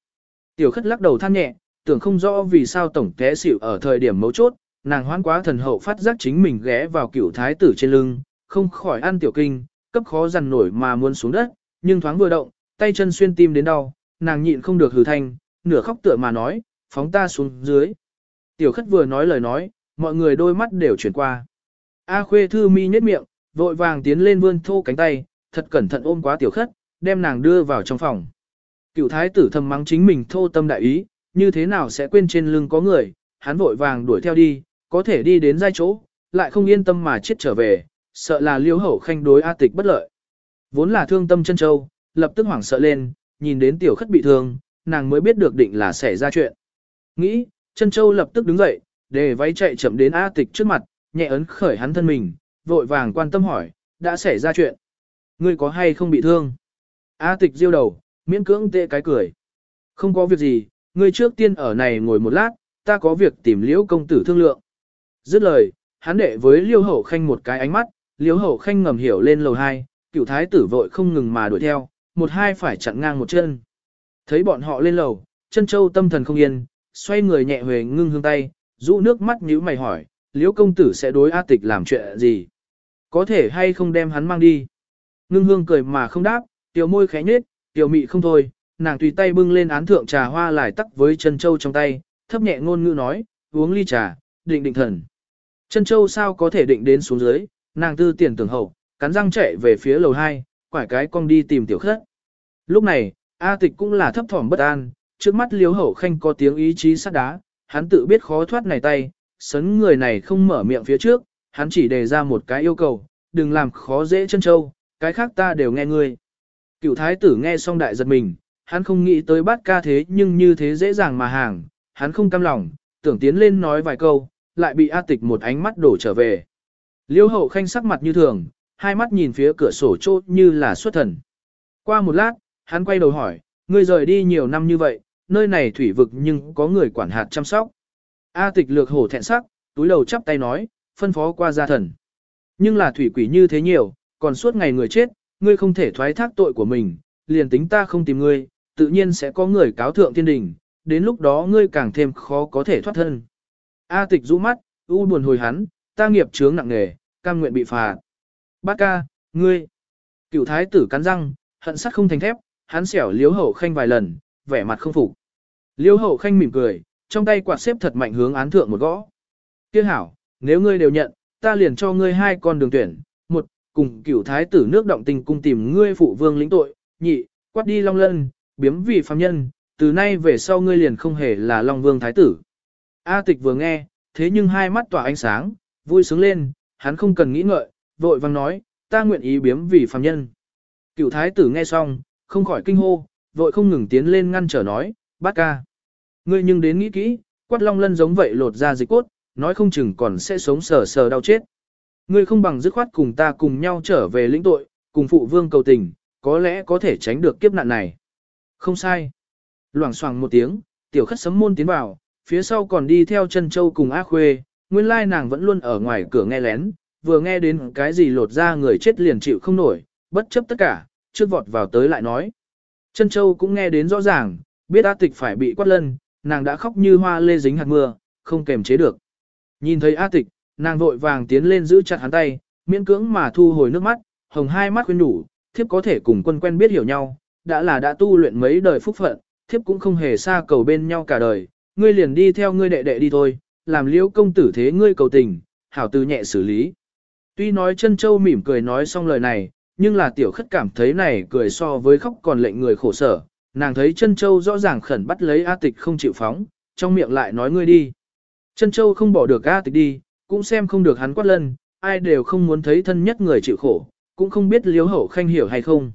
Tiểu khất lắc đầu than nhẹ, tưởng không rõ vì sao tổng té xỉu ở thời điểm mấu chốt, nàng hoan quá thần hậu phát giác chính mình ghé vào cựu thái tử trên lưng, không khỏi ăn tiểu kinh, cấp khó dằn nổi mà muốn xuống đất, nhưng thoáng vừa động, tay chân xuyên tim đến đau, nàng nhịn không được hừ thanh, nửa khóc tựa mà nói, phóng ta xuống dưới. Tiểu khất vừa nói lời nói, mọi người đôi mắt đều chuyển qua. A khuê thư mi nhếch miệng, vội vàng tiến lên vươn thô cánh tay, thật cẩn thận ôm quá tiểu khất, đem nàng đưa vào trong phòng. Cựu thái tử thầm mắng chính mình thô tâm đại ý, như thế nào sẽ quên trên lưng có người, hắn vội vàng đuổi theo đi, có thể đi đến giai chỗ, lại không yên tâm mà chết trở về, sợ là liêu hậu khanh đối A tịch bất lợi. Vốn là thương tâm chân châu, lập tức hoảng sợ lên, nhìn đến tiểu khất bị thương, nàng mới biết được định là xảy ra chuyện. Nghĩ, chân châu lập tức đứng dậy, để váy chạy chậm đến A tịch trước mặt, nhẹ ấn khởi hắn thân mình, vội vàng quan tâm hỏi, đã xảy ra chuyện. Ngươi có hay không bị thương? A tịch diêu đầu, miễn cưỡng tệ cái cười. Không có việc gì, ngươi trước tiên ở này ngồi một lát, ta có việc tìm liễu công tử thương lượng. Dứt lời, hắn đệ với liêu hậu khanh một cái ánh mắt, liêu hậu khanh ngầm hiểu lên lầu hai, cựu thái tử vội không ngừng mà đuổi theo, một hai phải chặn ngang một chân. Thấy bọn họ lên lầu, chân châu tâm thần không yên, xoay người nhẹ huề ngưng hương tay, rũ nước mắt nhíu mày hỏi, liễu công tử sẽ đối A tịch làm chuyện gì? Có thể hay không đem hắn mang đi? Ngưng hương cười mà không đáp, tiểu môi khẽ nhếch, tiểu mị không thôi, nàng tùy tay bưng lên án thượng trà hoa lại tắc với chân châu trong tay, thấp nhẹ ngôn ngữ nói, uống ly trà, định định thần. Chân châu sao có thể định đến xuống dưới, nàng tư tiền tưởng hậu, cắn răng chạy về phía lầu 2, quải cái cong đi tìm tiểu khất. Lúc này, A tịch cũng là thấp thỏm bất an, trước mắt liếu hậu khanh có tiếng ý chí sắt đá, hắn tự biết khó thoát này tay, sấn người này không mở miệng phía trước, hắn chỉ đề ra một cái yêu cầu, đừng làm khó dễ chân châu, cái khác ta đều nghe ngươi. Cựu thái tử nghe xong đại giật mình, hắn không nghĩ tới bát ca thế nhưng như thế dễ dàng mà hàng, hắn không cam lòng, tưởng tiến lên nói vài câu, lại bị A tịch một ánh mắt đổ trở về. Liêu hậu khanh sắc mặt như thường, hai mắt nhìn phía cửa sổ chốt như là xuất thần. Qua một lát, hắn quay đầu hỏi, ngươi rời đi nhiều năm như vậy, nơi này thủy vực nhưng có người quản hạt chăm sóc. A tịch lược hổ thẹn sắc, túi đầu chắp tay nói, phân phó qua gia thần. Nhưng là thủy quỷ như thế nhiều, còn suốt ngày người chết, ngươi không thể thoái thác tội của mình, liền tính ta không tìm ngươi, tự nhiên sẽ có người cáo thượng thiên đình, đến lúc đó ngươi càng thêm khó có thể thoát thân. A tịch rũ mắt, u buồn hồi hắn, ta nghiệp chướng nặng nề, cam nguyện bị phạt. Bát ca, ngươi. Cựu thái tử cắn răng, hận sắt không thành thép, hắn xẻo liếu hậu khanh vài lần, vẻ mặt không phục. Liêu hậu khanh mỉm cười, trong tay quạt xếp thật mạnh hướng án thượng một gõ. Tiếc hảo, nếu ngươi đều nhận, ta liền cho ngươi hai con đường tuyển. Một, cùng cửu thái tử nước động tình cung tìm ngươi phụ vương lĩnh tội. Nhị, quát đi long lân, biếm vì phàm nhân, từ nay về sau ngươi liền không hề là long vương thái tử. A tịch vừa nghe, thế nhưng hai mắt tỏa ánh sáng, vui sướng lên, hắn không cần nghĩ ngợi, vội vang nói, ta nguyện ý biếm vì phàm nhân. Cựu thái tử nghe xong, không khỏi kinh hô, vội không ngừng tiến lên ngăn trở nói, bát ca. Ngươi nhưng đến nghĩ kỹ, quát long lân giống vậy lột ra dịch cốt, nói không chừng còn sẽ sống sờ sờ đau chết. Ngươi không bằng dứt khoát cùng ta cùng nhau trở về lĩnh tội, cùng phụ vương cầu tình, có lẽ có thể tránh được kiếp nạn này. Không sai. Loảng xoảng một tiếng, tiểu khất sấm môn tiến vào, phía sau còn đi theo chân châu cùng A Khuê, nguyên lai nàng vẫn luôn ở ngoài cửa nghe lén, vừa nghe đến cái gì lột ra người chết liền chịu không nổi, bất chấp tất cả, trước vọt vào tới lại nói. Chân châu cũng nghe đến rõ ràng, biết A tịch phải bị quát lân, nàng đã khóc như hoa lê dính hạt mưa, không kềm chế được. Nhìn thấy A tịch, nàng vội vàng tiến lên giữ chặt hắn tay, miễn cưỡng mà thu hồi nước mắt, hồng hai mắt khuyên đủ, thiếp có thể cùng quân quen biết hiểu nhau, đã là đã tu luyện mấy đời phúc phận, thiếp cũng không hề xa cầu bên nhau cả đời, ngươi liền đi theo ngươi đệ đệ đi thôi, làm liễu công tử thế ngươi cầu tình, hảo từ nhẹ xử lý. Tuy nói chân châu mỉm cười nói xong lời này, nhưng là tiểu khất cảm thấy này cười so với khóc còn lệnh người khổ sở, nàng thấy chân châu rõ ràng khẩn bắt lấy A tịch không chịu phóng, trong miệng lại nói ngươi đi. Chân châu không bỏ được A tịch đi, cũng xem không được hắn quát lân, ai đều không muốn thấy thân nhất người chịu khổ, cũng không biết liếu hậu khanh hiểu hay không.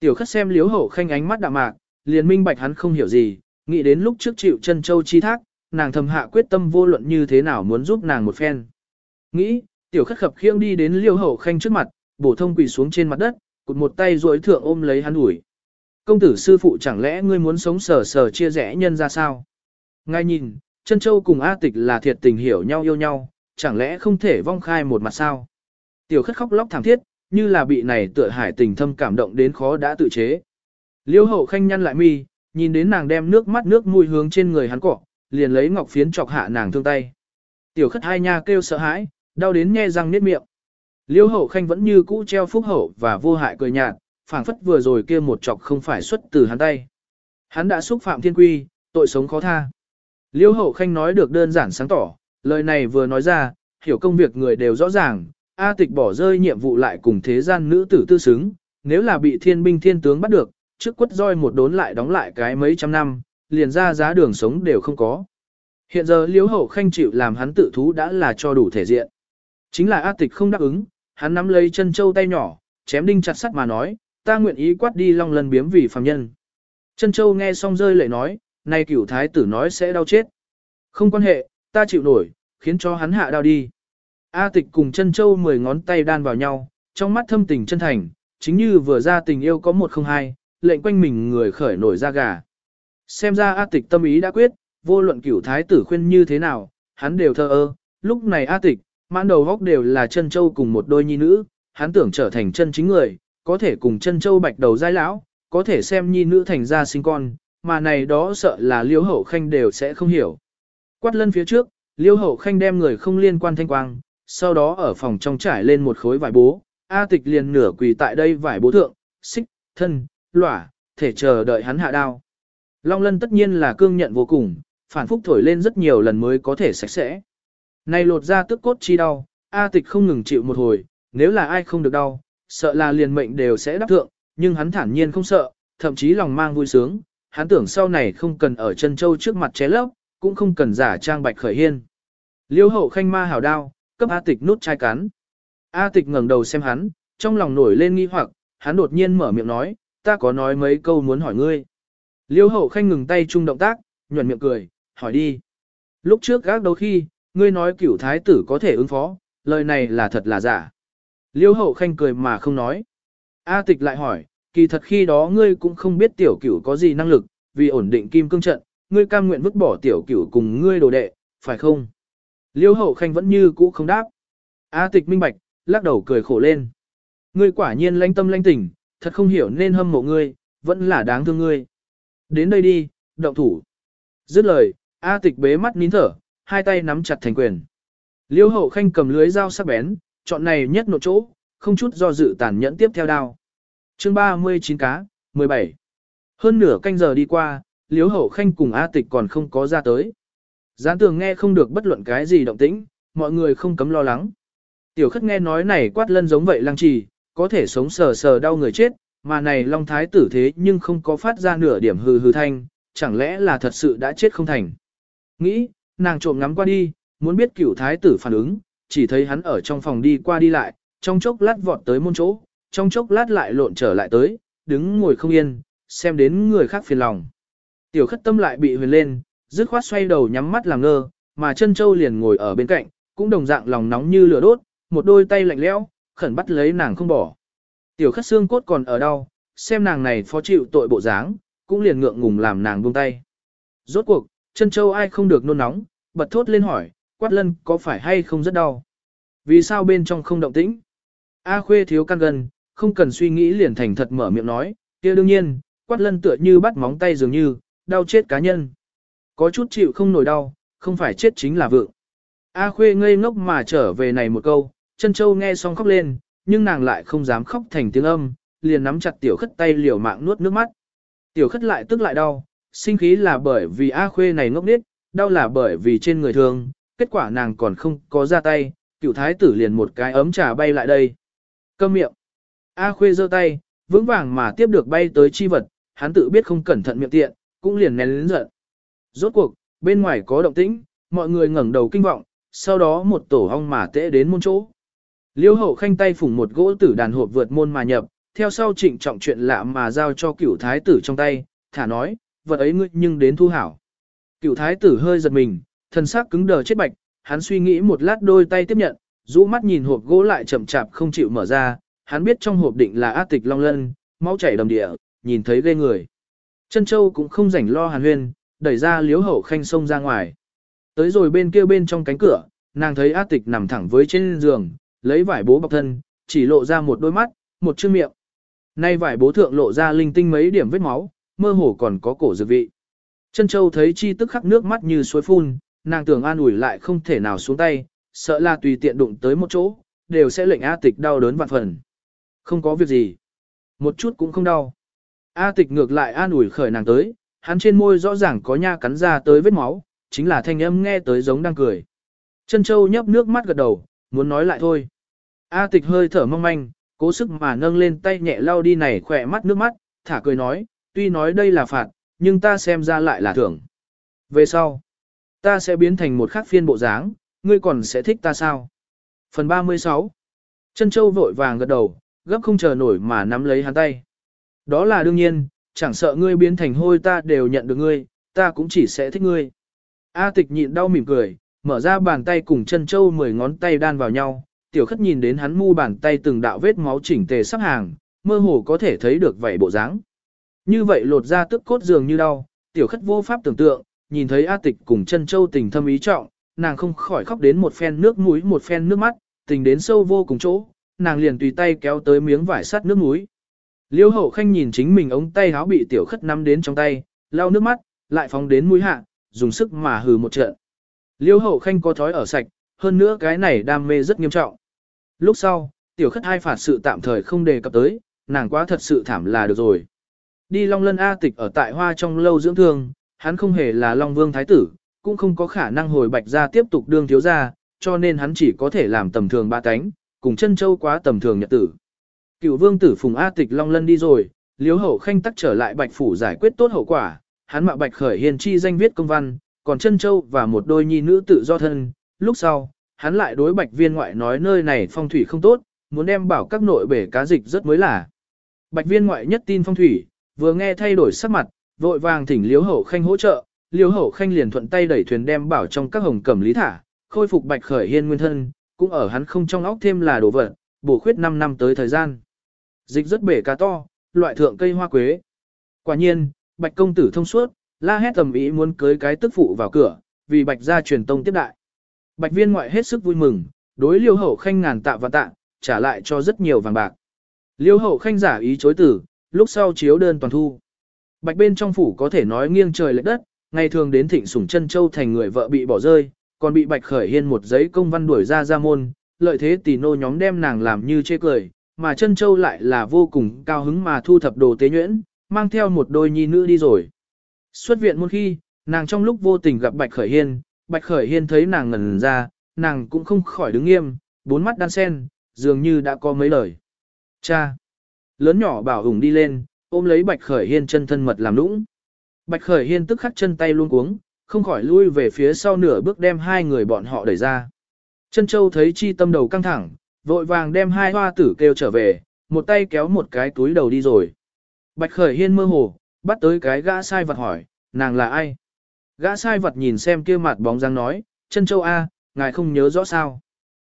Tiểu khất xem liếu hậu khanh ánh mắt đạm mạc, liền minh bạch hắn không hiểu gì, nghĩ đến lúc trước chịu chân châu chi thác, nàng thầm hạ quyết tâm vô luận như thế nào muốn giúp nàng một phen. Nghĩ, tiểu khất khập khiêng đi đến liêu hậu khanh trước mặt, bổ thông quỳ xuống trên mặt đất, cụt một tay duỗi thượng ôm lấy hắn ủi. Công tử sư phụ chẳng lẽ ngươi muốn sống sờ sờ chia rẽ nhân ra sao? Ngay nhìn, chân châu cùng A tịch là thiệt tình hiểu nhau yêu nhau, chẳng lẽ không thể vong khai một mặt sao? Tiểu khất khóc lóc thảm thiết, như là bị này tựa hải tình thâm cảm động đến khó đã tự chế. Liêu hậu khanh nhăn lại mi, nhìn đến nàng đem nước mắt nước mũi hướng trên người hắn cọ, liền lấy ngọc phiến chọc hạ nàng thương tay. Tiểu khất hai nha kêu sợ hãi, đau đến nhe răng niết miệng. Liêu hậu khanh vẫn như cũ treo phúc hậu và vô hại cười nhạt, phảng phất vừa rồi kia một chọc không phải xuất từ hắn tay. Hắn đã xúc phạm thiên quy, tội sống khó tha. Liêu hậu khanh nói được đơn giản sáng tỏ, lời này vừa nói ra, hiểu công việc người đều rõ ràng, A tịch bỏ rơi nhiệm vụ lại cùng thế gian nữ tử tư xứng, nếu là bị thiên binh thiên tướng bắt được, trước quất roi một đốn lại đóng lại cái mấy trăm năm, liền ra giá đường sống đều không có. Hiện giờ liêu hậu khanh chịu làm hắn tự thú đã là cho đủ thể diện. Chính là A tịch không đáp ứng, hắn nắm lấy chân châu tay nhỏ, chém đinh chặt sắt mà nói, ta nguyện ý quát đi long lần biếm vì phàm nhân. Chân châu nghe xong rơi lệ nói, nay cửu thái tử nói sẽ đau chết. Không quan hệ, ta chịu nổi, khiến cho hắn hạ đau đi. A tịch cùng chân châu mười ngón tay đan vào nhau, trong mắt thâm tình chân thành, chính như vừa ra tình yêu có một không hai, lệnh quanh mình người khởi nổi ra gà. Xem ra A tịch tâm ý đã quyết, vô luận cửu thái tử khuyên như thế nào, hắn đều thờ ơ, lúc này A tịch, mãn đầu góc đều là chân châu cùng một đôi nhi nữ, hắn tưởng trở thành chân chính người, có thể cùng chân châu bạch đầu giai lão, có thể xem nhi nữ thành ra sinh con, mà này đó sợ là liêu hậu khanh đều sẽ không hiểu. Quát lân phía trước, liêu hậu khanh đem người không liên quan thanh quang, sau đó ở phòng trong trải lên một khối vải bố, A tịch liền nửa quỳ tại đây vải bố thượng, xích, thân, lỏa, thể chờ đợi hắn hạ đao. Long lân tất nhiên là cương nhận vô cùng, phản phúc thổi lên rất nhiều lần mới có thể sạch sẽ. Này lột ra tức cốt chi đau, A tịch không ngừng chịu một hồi, nếu là ai không được đau, sợ là liền mệnh đều sẽ đắc thượng, nhưng hắn thản nhiên không sợ, thậm chí lòng mang vui sướng, hắn tưởng sau này không cần ở chân châu trước mặt ché lấp, cũng không cần giả trang bạch khởi hiên. Liêu hậu khanh ma hảo đao, cấp A tịch nút chai cắn. A tịch ngẩng đầu xem hắn, trong lòng nổi lên nghi hoặc, hắn đột nhiên mở miệng nói, ta có nói mấy câu muốn hỏi ngươi. Liêu hậu khanh ngừng tay chung động tác, nhuận miệng cười, hỏi đi. Lúc trước gác đầu khi, ngươi nói cửu thái tử có thể ứng phó, lời này là thật là giả. Liêu hậu khanh cười mà không nói. A tịch lại hỏi, kỳ thật khi đó ngươi cũng không biết tiểu cửu có gì năng lực, vì ổn định kim cương trận, ngươi cam nguyện vứt bỏ tiểu cửu cùng ngươi đồ đệ, phải không? Liêu hậu khanh vẫn như cũ không đáp. A tịch minh bạch, lắc đầu cười khổ lên. Ngươi quả nhiên lãnh tâm lãnh tình, thật không hiểu nên hâm mộ ngươi, vẫn là đáng thương ngươi. Đến đây đi, động thủ. Dứt lời, A tịch bế mắt nín thở, hai tay nắm chặt thành quyền. Liêu hậu khanh cầm lưới dao sắc bén, chọn này nhất nộ chỗ, không chút do dự tàn nhẫn tiếp theo đao. chương 39 cá, 17. Hơn nửa canh giờ đi qua, liêu hậu khanh cùng A tịch còn không có ra tới. Gián tường nghe không được bất luận cái gì động tĩnh, mọi người không cấm lo lắng. Tiểu khất nghe nói này quát lân giống vậy lăng trì, có thể sống sờ sờ đau người chết, mà này long thái tử thế nhưng không có phát ra nửa điểm hừ hừ thanh, chẳng lẽ là thật sự đã chết không thành. Nghĩ, nàng trộm ngắm qua đi, muốn biết cửu thái tử phản ứng, chỉ thấy hắn ở trong phòng đi qua đi lại, trong chốc lát vọt tới môn chỗ, trong chốc lát lại lộn trở lại tới, đứng ngồi không yên, xem đến người khác phiền lòng. Tiểu khất tâm lại bị huyền lên, dứt khoát xoay đầu nhắm mắt làm ngơ, mà chân châu liền ngồi ở bên cạnh, cũng đồng dạng lòng nóng như lửa đốt, một đôi tay lạnh lẽo, khẩn bắt lấy nàng không bỏ. Tiểu khất xương cốt còn ở đau, xem nàng này phó chịu tội bộ dáng, cũng liền ngượng ngùng làm nàng buông tay. Rốt cuộc, chân châu ai không được nôn nóng, bật thốt lên hỏi, quát lân có phải hay không rất đau? Vì sao bên trong không động tĩnh? A khuê thiếu căn gần, không cần suy nghĩ liền thành thật mở miệng nói, kia đương nhiên, quát lân tựa như bắt móng tay dường như, đau chết cá nhân. Có chút chịu không nổi đau, không phải chết chính là vượng. A khuê ngây ngốc mà trở về này một câu, chân châu nghe xong khóc lên, nhưng nàng lại không dám khóc thành tiếng âm, liền nắm chặt tiểu khất tay liều mạng nuốt nước mắt. Tiểu khất lại tức lại đau, sinh khí là bởi vì A khuê này ngốc điếc, đau là bởi vì trên người thương, kết quả nàng còn không có ra tay, cựu thái tử liền một cái ấm trà bay lại đây. Câm miệng. A khuê giơ tay, vững vàng mà tiếp được bay tới chi vật, hắn tự biết không cẩn thận miệng tiện, cũng liền nén lớn giận. Rốt cuộc, bên ngoài có động tĩnh, mọi người ngẩng đầu kinh vọng, sau đó một tổ hong mà tễ đến môn chỗ. Liêu hậu khanh tay phủng một gỗ tử đàn hộp vượt môn mà nhập, theo sau trịnh trọng chuyện lạ mà giao cho cựu thái tử trong tay, thả nói, vật ấy ngươi nhưng đến thu hảo. Cựu thái tử hơi giật mình, thân xác cứng đờ chết bạch, hắn suy nghĩ một lát đôi tay tiếp nhận, rũ mắt nhìn hộp gỗ lại chậm chạp không chịu mở ra, hắn biết trong hộp định là ác tịch long lân, máu chảy đầm địa, nhìn thấy ghê người. Chân châu cũng không rảnh lo hàn huyên, đẩy ra liếu hậu khanh sông ra ngoài. Tới rồi bên kia bên trong cánh cửa, nàng thấy ác tịch nằm thẳng với trên giường, lấy vải bố bọc thân, chỉ lộ ra một đôi mắt, một chương miệng. Nay vải bố thượng lộ ra linh tinh mấy điểm vết máu, mơ hồ còn có cổ dược vị. Chân châu thấy chi tức khắc nước mắt như suối phun, nàng tưởng an ủi lại không thể nào xuống tay, sợ là tùy tiện đụng tới một chỗ, đều sẽ lệnh A tịch đau đớn vạn phần. Không có việc gì. Một chút cũng không đau. A tịch ngược lại an ủi khởi nàng tới, hắn trên môi rõ ràng có nha cắn ra tới vết máu, chính là thanh âm nghe tới giống đang cười. Chân châu nhấp nước mắt gật đầu, muốn nói lại thôi. A tịch hơi thở mong manh, cố sức mà nâng lên tay nhẹ lau đi này khỏe mắt nước mắt, thả cười nói, tuy nói đây là phạt, nhưng ta xem ra lại là thưởng. Về sau, ta sẽ biến thành một khác phiên bộ dáng, ngươi còn sẽ thích ta sao? Phần 36 Chân châu vội vàng gật đầu, gấp không chờ nổi mà nắm lấy hắn tay. Đó là đương nhiên, chẳng sợ ngươi biến thành hôi ta đều nhận được ngươi, ta cũng chỉ sẽ thích ngươi. A tịch nhịn đau mỉm cười, mở ra bàn tay cùng chân châu mười ngón tay đan vào nhau, tiểu khất nhìn đến hắn mu bàn tay từng đạo vết máu chỉnh tề sắp hàng, mơ hồ có thể thấy được vảy bộ dáng. Như vậy lột ra tức cốt dường như đau, tiểu khất vô pháp tưởng tượng, nhìn thấy A tịch cùng chân châu tình thâm ý trọng, nàng không khỏi khóc đến một phen nước mũi một phen nước mắt, tình đến sâu vô cùng chỗ, nàng liền tùy tay kéo tới miếng vải sắt nước mũi. Liêu hậu khanh nhìn chính mình ống tay áo bị tiểu khất nắm đến trong tay, lau nước mắt, lại phóng đến mũi hạ, dùng sức mà hừ một trận. Liêu hậu khanh có thói ở sạch, hơn nữa cái này đam mê rất nghiêm trọng. Lúc sau, tiểu khất hai phạt sự tạm thời không đề cập tới, nàng quá thật sự thảm là được rồi. Đi Long Lân A tịch ở tại hoa trong lâu dưỡng thương, hắn không hề là Long Vương Thái Tử, cũng không có khả năng hồi bạch gia tiếp tục đương thiếu gia, cho nên hắn chỉ có thể làm tầm thường ba cánh, cùng chân châu quá tầm thường nhật tử. Cựu vương tử Phùng A Tịch Long Lân đi rồi, Liếu Hậu Khanh tắc trở lại Bạch Phủ giải quyết tốt hậu quả, hắn mạo Bạch Khởi Hiền chi danh viết công văn, còn chân châu và một đôi nhi nữ tự do thân, lúc sau, hắn lại đối Bạch Viên ngoại nói nơi này phong thủy không tốt, muốn đem bảo các nội bể cá dịch rất mới là. Bạch Viên ngoại nhất tin phong thủy, vừa nghe thay đổi sắc mặt, vội vàng thỉnh Liếu Hậu Khanh hỗ trợ, Liễu hậu khanh liền thuận tay đẩy thuyền đem bảo trong các hồng cẩm lý thả, khôi phục bạch khởi hiên nguyên thân, cũng ở hắn không trong óc thêm là đồ vật, bổ khuyết 5 năm tới thời gian. Dịch rất bể cá to, loại thượng cây hoa quế. Quả nhiên, bạch công tử thông suốt, la hét tầm ý muốn cưới cái tức phụ vào cửa, vì bạch gia truyền tông tiếp đại. Bạch viên ngoại hết sức vui mừng, đối liêu hậu khanh ngàn tạ và tạ, trả lại cho rất nhiều vàng bạc. Liêu hậu khanh giả ý chối tử, lúc sau chiếu đơn toàn thu. Bạch bên trong phủ có thể nói nghiêng trời lệch đất, ngày thường đến thịnh sủng chân châu thành người vợ bị bỏ rơi, còn bị bạch khởi hiên một giấy công văn đuổi ra ra môn, lợi thế tỷ nô nhóm đem nàng làm như chê cười, mà chân châu lại là vô cùng cao hứng mà thu thập đồ tế nhuyễn, mang theo một đôi nhi nữ đi rồi. Xuất viện một khi, nàng trong lúc vô tình gặp bạch khởi hiên, bạch khởi hiên thấy nàng ngẩn ra, nàng cũng không khỏi đứng nghiêm, bốn mắt đan sen, dường như đã có mấy lời. Cha! Lớn nhỏ bảo ủng đi lên, ôm lấy bạch khởi hiên chân thân mật làm lũng. Bạch khởi hiên tức khắc chân tay luôn cuống, không khỏi lui về phía sau nửa bước đem hai người bọn họ đẩy ra. Chân châu thấy chi tâm đầu căng thẳng, vội vàng đem hai hoa tử kêu trở về, một tay kéo một cái túi đầu đi rồi. Bạch khởi hiên mơ hồ, bắt tới cái gã sai vật hỏi, nàng là ai? Gã sai vật nhìn xem kia mặt bóng dáng nói, chân châu A, ngài không nhớ rõ sao.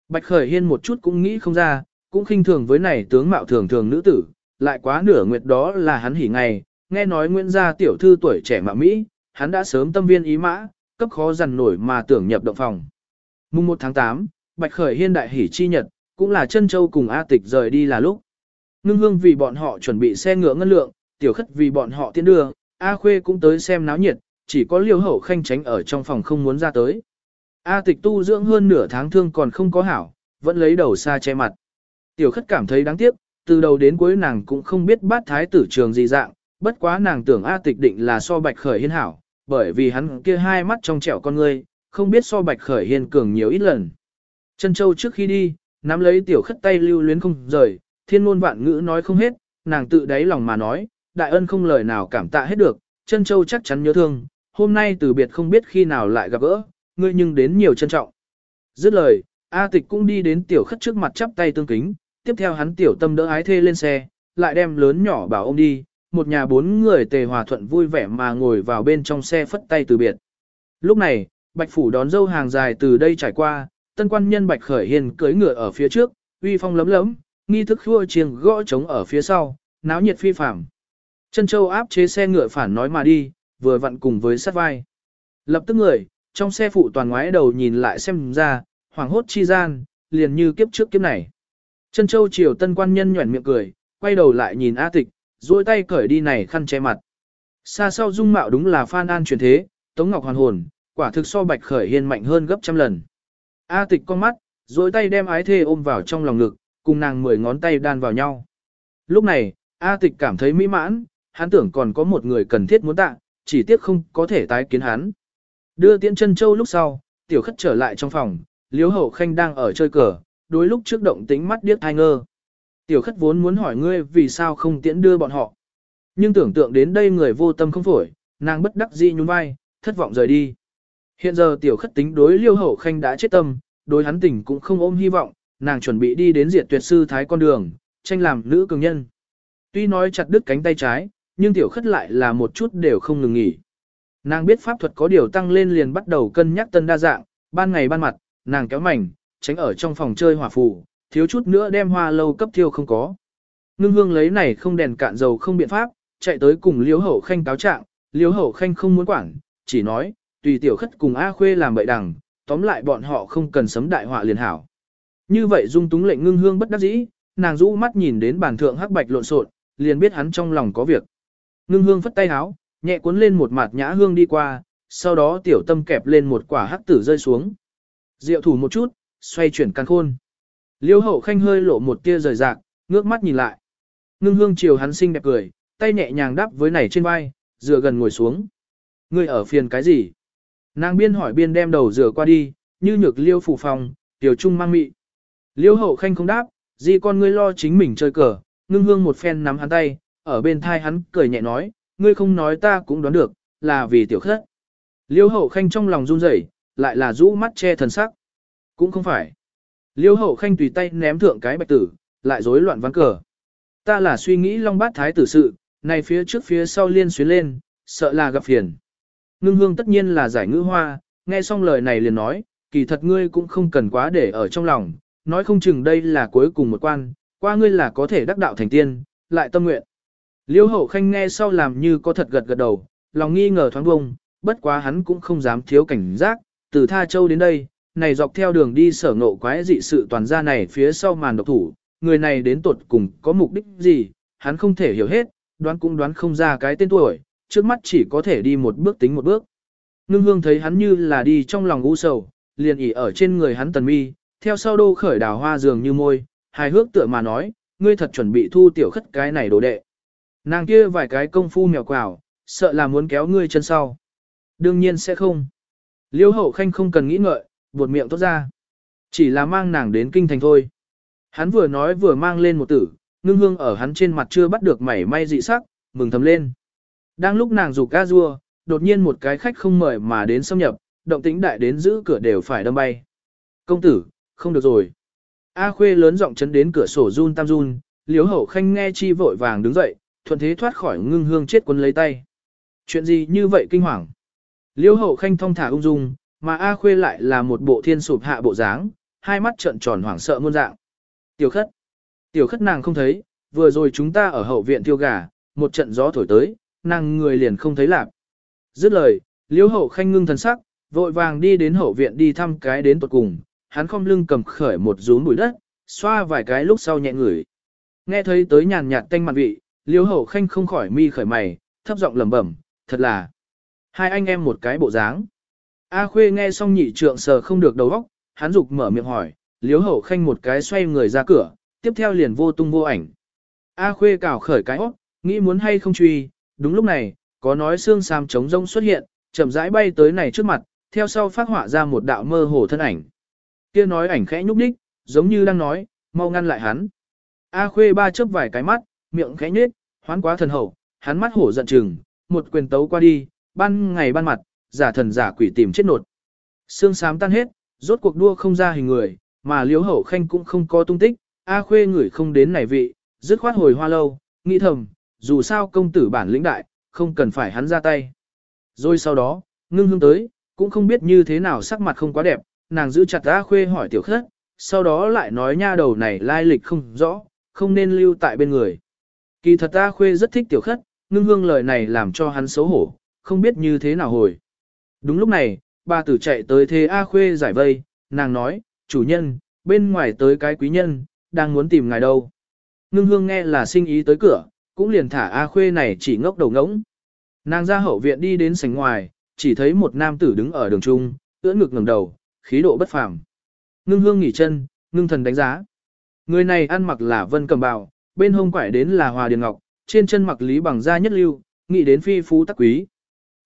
Bạch khởi hiên một chút cũng nghĩ không ra, cũng khinh thường với này tướng mạo thường thường nữ tử, lại quá nửa nguyệt đó là hắn hỉ ngày, nghe nói Nguyễn gia tiểu thư tuổi trẻ mà Mỹ, hắn đã sớm tâm viên ý mã, cấp khó dằn nổi mà tưởng nhập động phòng. Mùng 1 tháng 8, Bạch Khởi Hiên đại hỉ chi nhật, cũng là chân châu cùng A Tịch rời đi là lúc. Ngưng hương vì bọn họ chuẩn bị xe ngựa ngân lượng, tiểu khất vì bọn họ tiến đưa, A Khuê cũng tới xem náo nhiệt, chỉ có liêu hậu khanh tránh ở trong phòng không muốn ra tới. A Tịch tu dưỡng hơn nửa tháng thương còn không có hảo, vẫn lấy đầu xa che mặt. Tiểu khất cảm thấy đáng tiếc, từ đầu đến cuối nàng cũng không biết bát thái tử trường gì dạng, bất quá nàng tưởng A tịch định là so bạch khởi hiên hảo, bởi vì hắn kia hai mắt trong trẻo con ngươi, không biết so bạch khởi hiên cường nhiều ít lần. Chân châu trước khi đi, nắm lấy tiểu khất tay lưu luyến không rời, thiên ngôn vạn ngữ nói không hết, nàng tự đáy lòng mà nói, đại ân không lời nào cảm tạ hết được, chân châu chắc chắn nhớ thương, hôm nay từ biệt không biết khi nào lại gặp gỡ, ngươi nhưng đến nhiều trân trọng. Dứt lời, A tịch cũng đi đến tiểu khất trước mặt chắp tay tương kính, tiếp theo hắn tiểu tâm đỡ ái thê lên xe, lại đem lớn nhỏ bảo ông đi, một nhà bốn người tề hòa thuận vui vẻ mà ngồi vào bên trong xe phất tay từ biệt. Lúc này, Bạch Phủ đón dâu hàng dài từ đây trải qua, tân quan nhân Bạch Khởi Hiền cưới ngựa ở phía trước, uy phong lấm lấm, nghi thức khua chiêng gõ trống ở phía sau, náo nhiệt phi phạm. Chân Châu áp chế xe ngựa phản nói mà đi, vừa vặn cùng với sát vai. Lập tức người, trong xe phụ toàn ngoái đầu nhìn lại xem ra, hoàng hốt chi gian, liền như kiếp trước kiếp này. Chân Châu chiều tân quan nhân nhuẩn miệng cười, quay đầu lại nhìn A Tịch, duỗi tay cởi đi này khăn che mặt. Xa sau dung mạo đúng là Phan An truyền thế, Tống Ngọc hoàn hồn, quả thực so Bạch Khởi Hiên mạnh hơn gấp trăm lần. A Tịch con mắt, duỗi tay đem ái thê ôm vào trong lòng ngực, cùng nàng mười ngón tay đan vào nhau. Lúc này, A Tịch cảm thấy mỹ mãn, hắn tưởng còn có một người cần thiết muốn tạ, chỉ tiếc không có thể tái kiến hắn. Đưa tiễn chân châu lúc sau, tiểu khất trở lại trong phòng, liếu hậu khanh đang ở chơi cờ, đối lúc trước động tính mắt điếc thai ngơ. Tiểu khất vốn muốn hỏi ngươi vì sao không tiễn đưa bọn họ. Nhưng tưởng tượng đến đây người vô tâm không phổi, nàng bất đắc dĩ nhún vai, thất vọng rời đi. Hiện giờ tiểu khất tính đối liêu hậu khanh đã chết tâm, đối hắn tình cũng không ôm hy vọng, nàng chuẩn bị đi đến diệt tuyệt sư thái con đường, tranh làm nữ cường nhân. Tuy nói chặt đứt cánh tay trái, nhưng tiểu khất lại là một chút đều không ngừng nghỉ. Nàng biết pháp thuật có điều tăng lên liền bắt đầu cân nhắc tân đa dạng, ban ngày ban mặt, nàng kéo mảnh, tránh ở trong phòng chơi hỏa phù, thiếu chút nữa đem hoa lâu cấp thiêu không có. Ngưng hương lấy này không đèn cạn dầu không biện pháp, chạy tới cùng liếu hậu khanh cáo trạng, liếu hậu khanh không muốn quản, chỉ nói, tùy tiểu khất cùng A khuê làm bậy đằng, tóm lại bọn họ không cần sấm đại họa liền hảo. Như vậy dung túng lệnh ngưng hương bất đắc dĩ, nàng rũ mắt nhìn đến bàn thượng hắc bạch lộn xộn, liền biết hắn trong lòng có việc. Ngưng hương phất tay háo, nhẹ cuốn lên một mặt nhã hương đi qua, sau đó tiểu tâm kẹp lên một quả hắc tử rơi xuống. Diệu thủ một chút, xoay chuyển căn khôn. Liêu hậu khanh hơi lộ một tia rời rạc, ngước mắt nhìn lại. Ngưng hương chiều hắn xinh đẹp cười, tay nhẹ nhàng đắp với nảy trên vai, dựa gần ngồi xuống. Ngươi ở phiền cái gì? Nàng biên hỏi biên đem đầu rửa qua đi, như nhược liêu phủ phòng, tiểu trung mang mị. Liêu hậu khanh không đáp, gì con ngươi lo chính mình chơi cờ, ngưng hương một phen nắm hắn tay, ở bên thai hắn cười nhẹ nói, ngươi không nói ta cũng đoán được, là vì tiểu khất. Liêu hậu khanh trong lòng run rẩy, lại là rũ mắt che thần sắc. Cũng không phải. Liêu hậu khanh tùy tay ném thượng cái bạch tử, lại rối loạn ván cờ. Ta là suy nghĩ long bát thái tử sự, này phía trước phía sau liên xuyến lên, sợ là gặp phiền. Ngưng hương tất nhiên là giải ngữ hoa, nghe xong lời này liền nói, kỳ thật ngươi cũng không cần quá để ở trong lòng, nói không chừng đây là cuối cùng một quan, qua ngươi là có thể đắc đạo thành tiên, lại tâm nguyện. Liêu hậu khanh nghe sau làm như có thật gật gật đầu, lòng nghi ngờ thoáng bông, bất quá hắn cũng không dám thiếu cảnh giác, từ Tha Châu đến đây, này dọc theo đường đi sở ngộ quái dị sự toàn gia này phía sau màn độc thủ, người này đến tuột cùng có mục đích gì, hắn không thể hiểu hết, đoán cũng đoán không ra cái tên tuổi, trước mắt chỉ có thể đi một bước tính một bước. Ngưng hương thấy hắn như là đi trong lòng u sầu, liền ỉ ở trên người hắn tần mi, theo sau đô khởi đào hoa dường như môi, hài hước tựa mà nói, ngươi thật chuẩn bị thu tiểu khất cái này đồ đệ. Nàng kia vài cái công phu mèo quào, sợ là muốn kéo ngươi chân sau. Đương nhiên sẽ không. Liêu hậu khanh không cần nghĩ ngợi, buột miệng tốt ra. Chỉ là mang nàng đến kinh thành thôi. Hắn vừa nói vừa mang lên một tử, ngưng hương ở hắn trên mặt chưa bắt được mảy may dị sắc, mừng thầm lên. Đang lúc nàng rủ ca rua, đột nhiên một cái khách không mời mà đến xâm nhập, động tĩnh đại đến giữ cửa đều phải đâm bay. Công tử, không được rồi. A khuê lớn giọng chấn đến cửa sổ run tam run, liếu hậu khanh nghe chi vội vàng đứng dậy, thuận thế thoát khỏi ngưng hương chết quân lấy tay. Chuyện gì như vậy kinh hoàng? Liêu hậu khanh thong thả ung dung, mà A khuê lại là một bộ thiên sụp hạ bộ dáng, hai mắt trợn tròn hoảng sợ muôn dạng. Tiểu khất. Tiểu khất nàng không thấy, vừa rồi chúng ta ở hậu viện tiêu gà, một trận gió thổi tới, nàng người liền không thấy lạc. Dứt lời, Liễu hậu khanh ngưng thần sắc, vội vàng đi đến hậu viện đi thăm cái đến tuột cùng, hắn không lưng cầm khởi một rúm bụi đất, xoa vài cái lúc sau nhẹ ngửi. Nghe thấy tới nhàn nhạt tanh mặt vị, Liễu hậu khanh không khỏi mi khởi mày, thấp giọng lẩm bẩm, thật là hai anh em một cái bộ dáng. A khuê nghe xong nhị trượng sờ không được đầu óc, hắn dục mở miệng hỏi, liếu hậu khanh một cái xoay người ra cửa, tiếp theo liền vô tung vô ảnh. A khuê cào khởi cái óc, nghĩ muốn hay không truy, đúng lúc này, có nói xương sam trống rông xuất hiện, chậm rãi bay tới này trước mặt, theo sau phát họa ra một đạo mơ hồ thân ảnh. Kia nói ảnh khẽ nhúc nhích, giống như đang nói, mau ngăn lại hắn. A khuê ba chớp vài cái mắt, miệng khẽ nhếch, hoán quá thần hậu, hắn mắt hổ giận trừng, một quyền tấu qua đi, ban ngày ban mặt, giả thần giả quỷ tìm chết nột. Sương sám tan hết, rốt cuộc đua không ra hình người, mà liếu hậu khanh cũng không có tung tích, A khuê người không đến này vị, dứt khoát hồi hoa lâu, nghĩ thầm, dù sao công tử bản lĩnh đại, không cần phải hắn ra tay. Rồi sau đó, ngưng hương tới, cũng không biết như thế nào sắc mặt không quá đẹp, nàng giữ chặt A khuê hỏi tiểu khất, sau đó lại nói nha đầu này lai lịch không rõ, không nên lưu tại bên người. Kỳ thật A khuê rất thích tiểu khất, ngưng hương lời này làm cho hắn xấu hổ, không biết như thế nào hồi. Đúng lúc này, bà tử chạy tới thế A Khuê giải vây, nàng nói, chủ nhân, bên ngoài tới cái quý nhân, đang muốn tìm ngài đâu. Ngưng hương nghe là sinh ý tới cửa, cũng liền thả A Khuê này chỉ ngốc đầu ngỗng. Nàng ra hậu viện đi đến sảnh ngoài, chỉ thấy một nam tử đứng ở đường trung, ưỡn ngực ngẩng đầu, khí độ bất phàm. Ngưng hương nghỉ chân, ngưng thần đánh giá. Người này ăn mặc là vân cầm bào, bên hông quải đến là hòa điền ngọc, trên chân mặc lý bằng da nhất lưu, nghĩ đến phi phú tắc quý.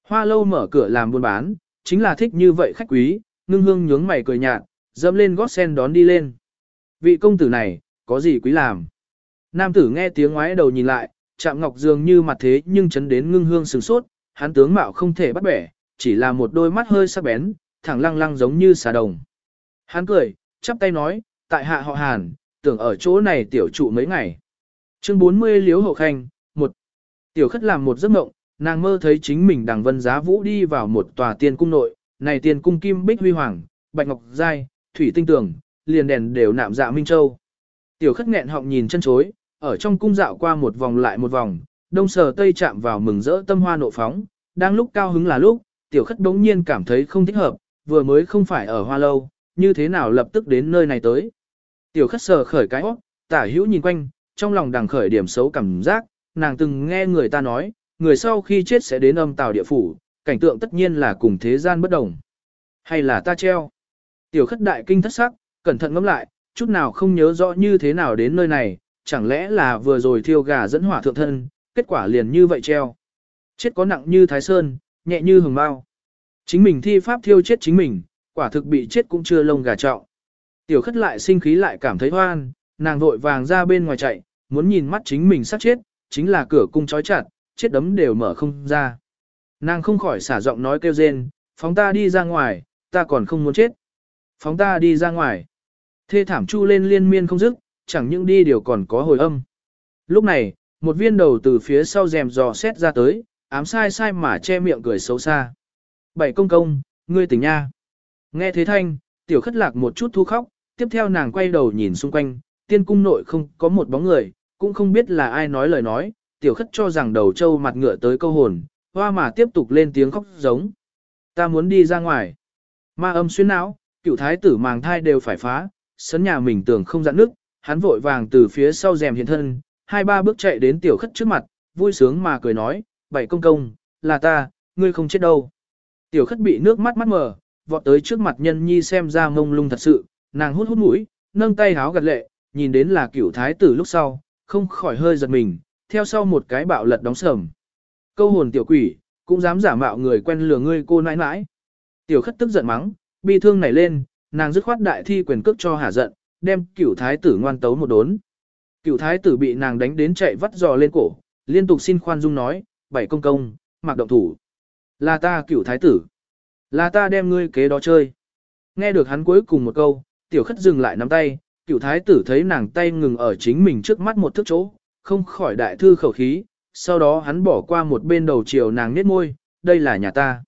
Hoa lâu mở cửa làm buôn bán, chính là thích như vậy khách quý, ngưng hương nhướng mày cười nhạt, dẫm lên gót sen đón đi lên. Vị công tử này, có gì quý làm? Nam tử nghe tiếng ngoái đầu nhìn lại, chạm ngọc dường như mặt thế nhưng chấn đến ngưng hương sừng sốt, hắn tướng mạo không thể bắt bẻ, chỉ là một đôi mắt hơi sắc bén, thẳng lăng lăng giống như xà đồng. Hắn cười, chắp tay nói, tại hạ họ hàn, tưởng ở chỗ này tiểu trụ mấy ngày. Chương 40 Liếu Hậu Khanh, một Tiểu khất làm một giấc mộng, nàng mơ thấy chính mình đằng vân giá vũ đi vào một tòa tiên cung nội, này tiên cung kim bích huy hoàng, bạch ngọc giai, thủy tinh tường, liền đèn đều nạm dạ minh châu. Tiểu khất nghẹn họng nhìn chân chối, ở trong cung dạo qua một vòng lại một vòng, đông sờ tây chạm vào mừng rỡ tâm hoa nộ phóng, đang lúc cao hứng là lúc, tiểu khất bỗng nhiên cảm thấy không thích hợp, vừa mới không phải ở hoa lâu, như thế nào lập tức đến nơi này tới. Tiểu khất sờ khởi cái óc, tả hữu nhìn quanh, trong lòng đằng khởi điểm xấu cảm giác, nàng từng nghe người ta nói, người sau khi chết sẽ đến âm tào địa phủ, cảnh tượng tất nhiên là cùng thế gian bất đồng. Hay là ta treo? Tiểu khất đại kinh thất sắc, cẩn thận ngẫm lại, chút nào không nhớ rõ như thế nào đến nơi này, chẳng lẽ là vừa rồi thiêu gà dẫn hỏa thượng thân, kết quả liền như vậy treo. Chết có nặng như thái sơn, nhẹ như hừng bao. Chính mình thi pháp thiêu chết chính mình, quả thực bị chết cũng chưa lông gà trọng. Tiểu khất lại sinh khí lại cảm thấy hoan, nàng vội vàng ra bên ngoài chạy, muốn nhìn mắt chính mình sắp chết, chính là cửa cung trói chặt, chết đấm đều mở không ra. Nàng không khỏi xả giọng nói kêu rên, phóng ta đi ra ngoài, ta còn không muốn chết. Phóng ta đi ra ngoài. Thê thảm chu lên liên miên không dứt, chẳng những đi điều còn có hồi âm. Lúc này, một viên đầu từ phía sau rèm dò xét ra tới, ám sai sai mà che miệng cười xấu xa. bảy công công, ngươi tỉnh nha. Nghe thế thanh, tiểu khất lạc một chút thu khóc, tiếp theo nàng quay đầu nhìn xung quanh, tiên cung nội không có một bóng người, cũng không biết là ai nói lời nói, tiểu khất cho rằng đầu trâu mặt ngựa tới câu hồn, hoa mà tiếp tục lên tiếng khóc giống. Ta muốn đi ra ngoài. Ma âm xuyên não, cựu thái tử màng thai đều phải phá, sấn nhà mình tưởng không dặn nước, hắn vội vàng từ phía sau rèm hiện thân, hai ba bước chạy đến tiểu khất trước mặt, vui sướng mà cười nói, bảy công công, là ta, ngươi không chết đâu. Tiểu khất bị nước mắt mắt mờ, vọt tới trước mặt nhân nhi xem ra mông lung thật sự, nàng hút hút mũi, nâng tay háo gật lệ, nhìn đến là cựu thái tử lúc sau, không khỏi hơi giật mình, theo sau một cái bạo lật đóng sầm. Câu hồn tiểu quỷ, cũng dám giả mạo người quen lừa ngươi cô nãi nãi. Tiểu khất tức giận mắng, bi thương nảy lên, nàng dứt khoát đại thi quyền cước cho hả giận, đem cửu thái tử ngoan tấu một đốn. Cửu thái tử bị nàng đánh đến chạy vắt giò lên cổ, liên tục xin khoan dung nói, bảy công công, mặc động thủ. Là ta cửu thái tử. Là ta đem ngươi kế đó chơi. Nghe được hắn cuối cùng một câu, tiểu khất dừng lại nắm tay, cửu thái tử thấy nàng tay ngừng ở chính mình trước mắt một thước chỗ, không khỏi đại thư khẩu khí, sau đó hắn bỏ qua một bên đầu chiều nàng nhếch môi, đây là nhà ta.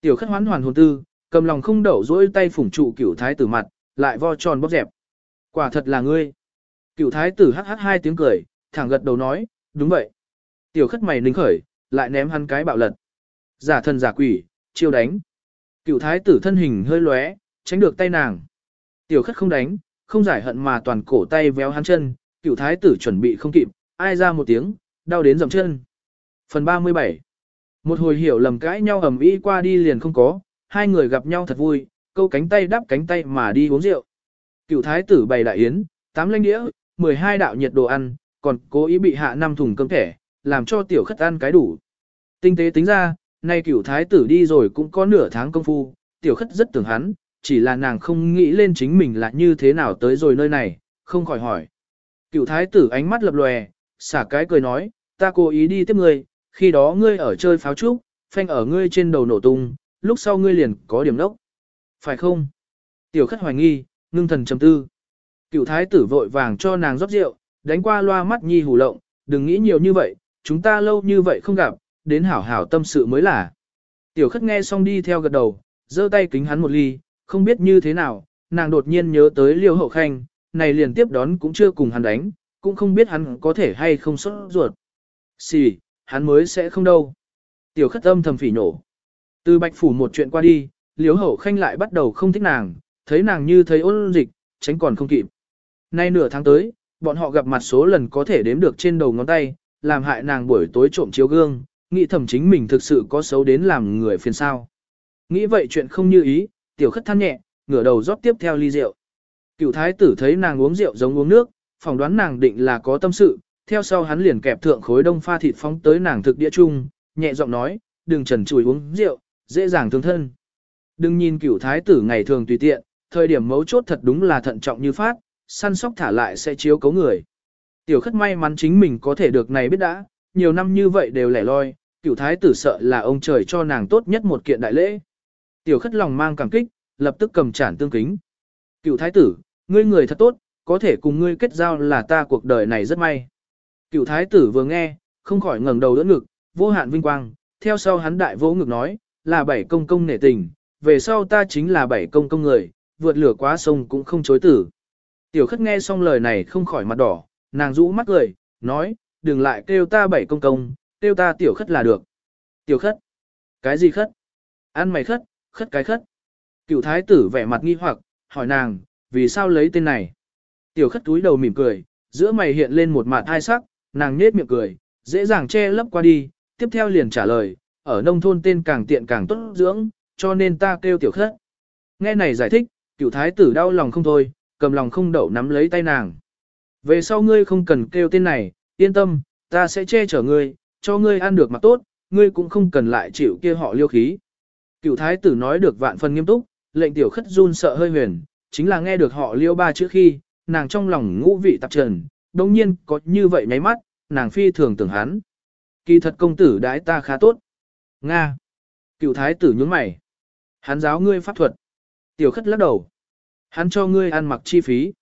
Tiểu khất hoán hoàn hồn tư, cầm lòng không đậu dỗi tay phủng trụ cửu thái tử mặt, lại vo tròn bóp dẹp. Quả thật là ngươi. Cửu thái tử hắc hắc hai tiếng cười, thẳng gật đầu nói, đúng vậy. Tiểu khất mày nín khởi, lại ném hắn cái bạo lật. Giả thần giả quỷ, chiêu đánh. Cửu thái tử thân hình hơi lóe, tránh được tay nàng. Tiểu khất không đánh, không giải hận mà toàn cổ tay véo hắn chân, cửu thái tử chuẩn bị không kịp, ai ra một tiếng, đau đến dầm chân. Phần 37 Một hồi hiểu lầm cãi nhau ầm ĩ qua đi liền không có, hai người gặp nhau thật vui, câu cánh tay đắp cánh tay mà đi uống rượu. Cựu thái tử bày đại yến, tám lanh đĩa, 12 đạo nhiệt đồ ăn, còn cố ý bị hạ năm thùng cơm thẻ, làm cho tiểu khất ăn cái đủ. Tinh tế tính ra, nay cựu thái tử đi rồi cũng có nửa tháng công phu, tiểu khất rất tưởng hắn, chỉ là nàng không nghĩ lên chính mình là như thế nào tới rồi nơi này, không khỏi hỏi. Cựu thái tử ánh mắt lập lòe, xả cái cười nói, ta cố ý đi tiếp ngươi, khi đó ngươi ở chơi pháo trúc, phanh ở ngươi trên đầu nổ tung, lúc sau ngươi liền có điểm đốc. Phải không? Tiểu khất hoài nghi, ngưng thần trầm tư. Cựu thái tử vội vàng cho nàng rót rượu, đánh qua loa mắt nhi hù lộng, đừng nghĩ nhiều như vậy, chúng ta lâu như vậy không gặp, đến hảo hảo tâm sự mới là. Tiểu khất nghe xong đi theo gật đầu, giơ tay kính hắn một ly, không biết như thế nào, nàng đột nhiên nhớ tới liêu hậu khanh, này liền tiếp đón cũng chưa cùng hắn đánh, cũng không biết hắn có thể hay không xuất ruột. Xì, hắn mới sẽ không đâu. Tiểu khất âm thầm phỉ nổ. Từ bạch phủ một chuyện qua đi, liếu hậu khanh lại bắt đầu không thích nàng, thấy nàng như thấy ôn dịch, tránh còn không kịp. Nay nửa tháng tới, bọn họ gặp mặt số lần có thể đếm được trên đầu ngón tay, làm hại nàng buổi tối trộm chiếu gương, nghĩ thầm chính mình thực sự có xấu đến làm người phiền sao. Nghĩ vậy chuyện không như ý, tiểu khất than nhẹ, ngửa đầu rót tiếp theo ly rượu. Cựu thái tử thấy nàng uống rượu giống uống nước, phỏng đoán nàng định là có tâm sự, theo sau hắn liền kẹp thượng khối đông pha thịt phóng tới nàng thực địa chung, nhẹ giọng nói, đừng trần chùi uống rượu, dễ dàng thương thân. Đừng nhìn cửu thái tử ngày thường tùy tiện, thời điểm mấu chốt thật đúng là thận trọng như phát, săn sóc thả lại sẽ chiếu cấu người. Tiểu khất may mắn chính mình có thể được này biết đã, nhiều năm như vậy đều lẻ loi, cửu thái tử sợ là ông trời cho nàng tốt nhất một kiện đại lễ. Tiểu khất lòng mang cảm kích, lập tức cầm chản tương kính. Cửu thái tử, ngươi người thật tốt, có thể cùng ngươi kết giao là ta cuộc đời này rất may. Cựu thái tử vừa nghe, không khỏi ngẩng đầu đỡ ngực, vô hạn vinh quang, theo sau hắn đại vỗ ngực nói, là bảy công công nể tình, về sau ta chính là bảy công công người, vượt lửa quá sông cũng không chối tử. Tiểu khất nghe xong lời này không khỏi mặt đỏ, nàng rũ mắt cười, nói, đừng lại kêu ta bảy công công, kêu ta tiểu khất là được. Tiểu khất? Cái gì khất? Ăn mày khất, khất cái khất. Cựu thái tử vẻ mặt nghi hoặc, hỏi nàng, vì sao lấy tên này? Tiểu khất túi đầu mỉm cười, giữa mày hiện lên một mặt hai sắc, nàng nết miệng cười, dễ dàng che lấp qua đi, tiếp theo liền trả lời, ở nông thôn tên càng tiện càng tốt dưỡng, cho nên ta kêu tiểu khất. Nghe này giải thích, cựu thái tử đau lòng không thôi, cầm lòng không đậu nắm lấy tay nàng. Về sau ngươi không cần kêu tên này, yên tâm, ta sẽ che chở ngươi, cho ngươi ăn được mặc tốt, ngươi cũng không cần lại chịu kia họ liêu khí. Cựu thái tử nói được vạn phần nghiêm túc, lệnh tiểu khất run sợ hơi huyền, chính là nghe được họ liêu ba chữ khi, nàng trong lòng ngũ vị tạp trần, đồng nhiên có như vậy nháy mắt, nàng phi thường tưởng hắn. Kỳ thật công tử đãi ta khá tốt. Nga. Cựu thái tử nhướng mày. Hắn giáo ngươi pháp thuật. Tiểu khất lắc đầu. Hắn cho ngươi ăn mặc chi phí.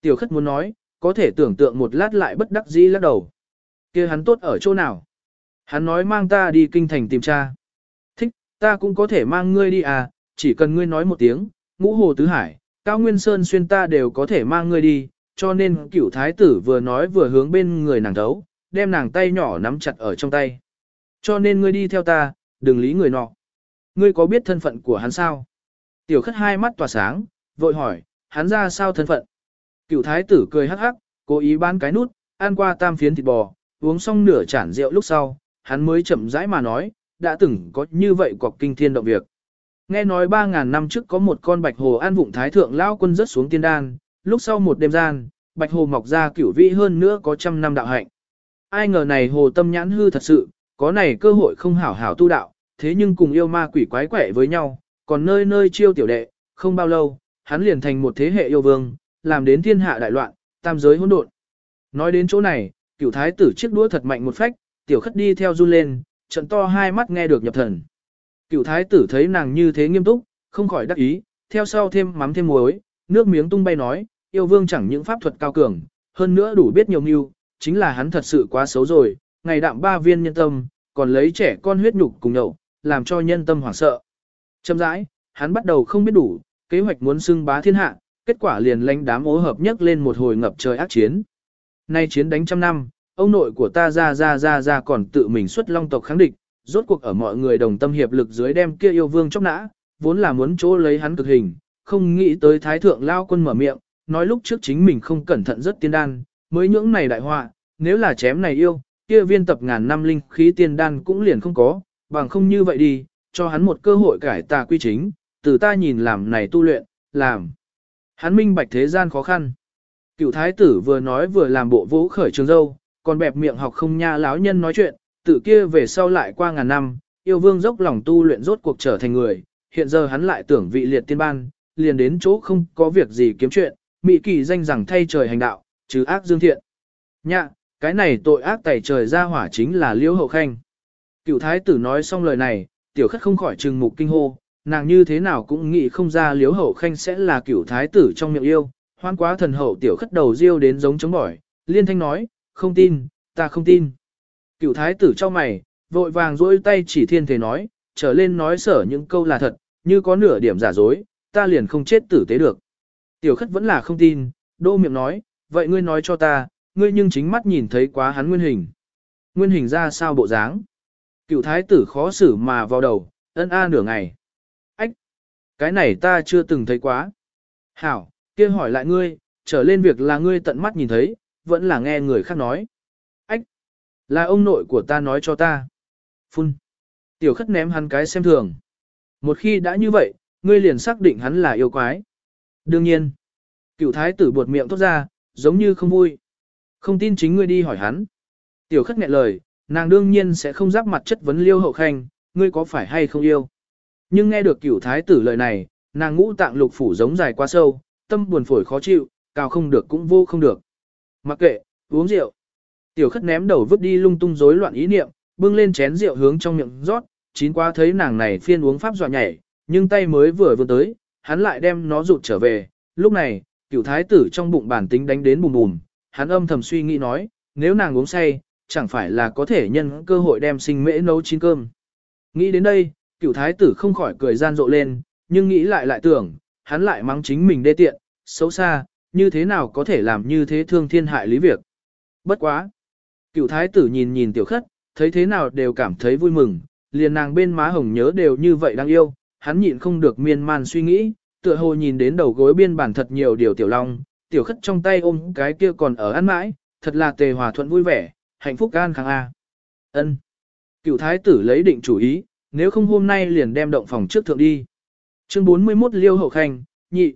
Tiểu khất muốn nói, có thể tưởng tượng một lát lại bất đắc dĩ lắc đầu. kia hắn tốt ở chỗ nào? Hắn nói mang ta đi kinh thành tìm cha. Thích, Ta cũng có thể mang ngươi đi à, chỉ cần ngươi nói một tiếng, ngũ hồ tứ hải, cao nguyên sơn xuyên ta đều có thể mang ngươi đi, cho nên cửu thái tử vừa nói vừa hướng bên người nàng thấu, đem nàng tay nhỏ nắm chặt ở trong tay. Cho nên ngươi đi theo ta, đừng lý người nọ. Ngươi có biết thân phận của hắn sao? Tiểu khất hai mắt tỏa sáng, vội hỏi, hắn ra sao thân phận? Cửu thái tử cười hắc hắc, cố ý bán cái nút, ăn qua tam phiến thịt bò, uống xong nửa chản rượu lúc sau, hắn mới chậm rãi mà nói, đã từng có như vậy cọc kinh thiên động việc. Nghe nói 3.000 năm trước có một con bạch hồ an vụng thái thượng lao quân rớt xuống tiên đan, lúc sau một đêm gian, bạch hồ mọc ra cửu vĩ hơn nữa có trăm năm đạo hạnh. Ai ngờ này hồ tâm nhãn hư thật sự, có này cơ hội không hảo hảo tu đạo, thế nhưng cùng yêu ma quỷ quái quẻ với nhau, còn nơi nơi chiêu tiểu đệ, không bao lâu, hắn liền thành một thế hệ yêu vương, làm đến thiên hạ đại loạn, tam giới hỗn độn. Nói đến chỗ này, cửu thái tử chiếc đũa thật mạnh một phách, tiểu khất đi theo run lên, trận to hai mắt nghe được nhập thần. Cựu thái tử thấy nàng như thế nghiêm túc, không khỏi đắc ý, theo sau thêm mắm thêm muối, nước miếng tung bay nói, yêu vương chẳng những pháp thuật cao cường, hơn nữa đủ biết nhiều mưu, chính là hắn thật sự quá xấu rồi, ngày đạm ba viên nhân tâm, còn lấy trẻ con huyết nhục cùng nhậu, làm cho nhân tâm hoảng sợ. Châm rãi, hắn bắt đầu không biết đủ, kế hoạch muốn xưng bá thiên hạ, kết quả liền lãnh đám ố hợp nhất lên một hồi ngập trời ác chiến. Nay chiến đánh trăm năm, ông nội của ta ra ra ra ra còn tự mình xuất long tộc kháng địch, rốt cuộc ở mọi người đồng tâm hiệp lực dưới đem kia yêu vương chóc nã, vốn là muốn chỗ lấy hắn cực hình, không nghĩ tới thái thượng lao quân mở miệng, nói lúc trước chính mình không cẩn thận rất tiên đan, mới những này đại họa, nếu là chém này yêu, kia viên tập ngàn năm linh khí tiên đan cũng liền không có, bằng không như vậy đi, cho hắn một cơ hội cải tà quy chính, từ ta nhìn làm này tu luyện, làm. Hắn minh bạch thế gian khó khăn. Cựu thái tử vừa nói vừa làm bộ vũ khởi trường dâu, còn bẹp miệng học không nha láo nhân nói chuyện, tự kia về sau lại qua ngàn năm, yêu vương dốc lòng tu luyện rốt cuộc trở thành người, hiện giờ hắn lại tưởng vị liệt tiên ban, liền đến chỗ không có việc gì kiếm chuyện, mị kỳ danh rằng thay trời hành đạo, chứ ác dương thiện. Nhạ, cái này tội ác tẩy trời ra hỏa chính là liễu hậu khanh. Cựu thái tử nói xong lời này, tiểu khất không khỏi trừng mục kinh hô, nàng như thế nào cũng nghĩ không ra liễu hậu khanh sẽ là cựu thái tử trong miệng yêu, hoan quá thần hậu tiểu khất đầu riêu đến giống chống bỏi, liên thanh nói, không tin, ta không tin. Cựu thái tử cho mày, vội vàng dỗi tay chỉ thiên thế nói, trở lên nói sở những câu là thật, như có nửa điểm giả dối, ta liền không chết tử tế được. Tiểu khất vẫn là không tin, đô miệng nói, vậy ngươi nói cho ta, ngươi nhưng chính mắt nhìn thấy quá hắn nguyên hình. Nguyên hình ra sao bộ dáng? Cựu thái tử khó xử mà vào đầu, ân a nửa ngày. Ách! Cái này ta chưa từng thấy quá. Hảo, kia hỏi lại ngươi, trở lên việc là ngươi tận mắt nhìn thấy, vẫn là nghe người khác nói. Là ông nội của ta nói cho ta. Phun! Tiểu khất ném hắn cái xem thường. Một khi đã như vậy, ngươi liền xác định hắn là yêu quái. Đương nhiên, cựu thái tử buột miệng tốt ra, giống như không vui. Không tin chính ngươi đi hỏi hắn. Tiểu khất nghẹn lời, nàng đương nhiên sẽ không giáp mặt chất vấn liêu hậu khanh, ngươi có phải hay không yêu. Nhưng nghe được cửu thái tử lời này, nàng ngũ tạng lục phủ giống dài quá sâu, tâm buồn phổi khó chịu, cao không được cũng vô không được. Mặc kệ, uống rượu. Tiểu khất ném đầu vứt đi lung tung rối loạn ý niệm, bưng lên chén rượu hướng trong miệng rót, chín quá thấy nàng này phiên uống pháp dọa nhảy, nhưng tay mới vừa vươn tới, hắn lại đem nó rụt trở về. Lúc này, cửu thái tử trong bụng bản tính đánh đến bùm bùm, hắn âm thầm suy nghĩ nói, nếu nàng uống say, chẳng phải là có thể nhân cơ hội đem sinh mễ nấu chín cơm. Nghĩ đến đây, cửu thái tử không khỏi cười gian rộ lên, nhưng nghĩ lại lại tưởng, hắn lại mắng chính mình đê tiện, xấu xa, như thế nào có thể làm như thế thương thiên hại lý việc. Bất quá. Cựu thái tử nhìn nhìn tiểu khất, thấy thế nào đều cảm thấy vui mừng, liền nàng bên má hồng nhớ đều như vậy đang yêu, hắn nhịn không được miên man suy nghĩ, tựa hồ nhìn đến đầu gối biên bản thật nhiều điều tiểu long, tiểu khất trong tay ôm cái kia còn ở ăn mãi, thật là tề hòa thuận vui vẻ, hạnh phúc gan kháng A. ân Cựu thái tử lấy định chủ ý, nếu không hôm nay liền đem động phòng trước thượng đi. Chương 41 Liêu Hậu Khanh, nhị.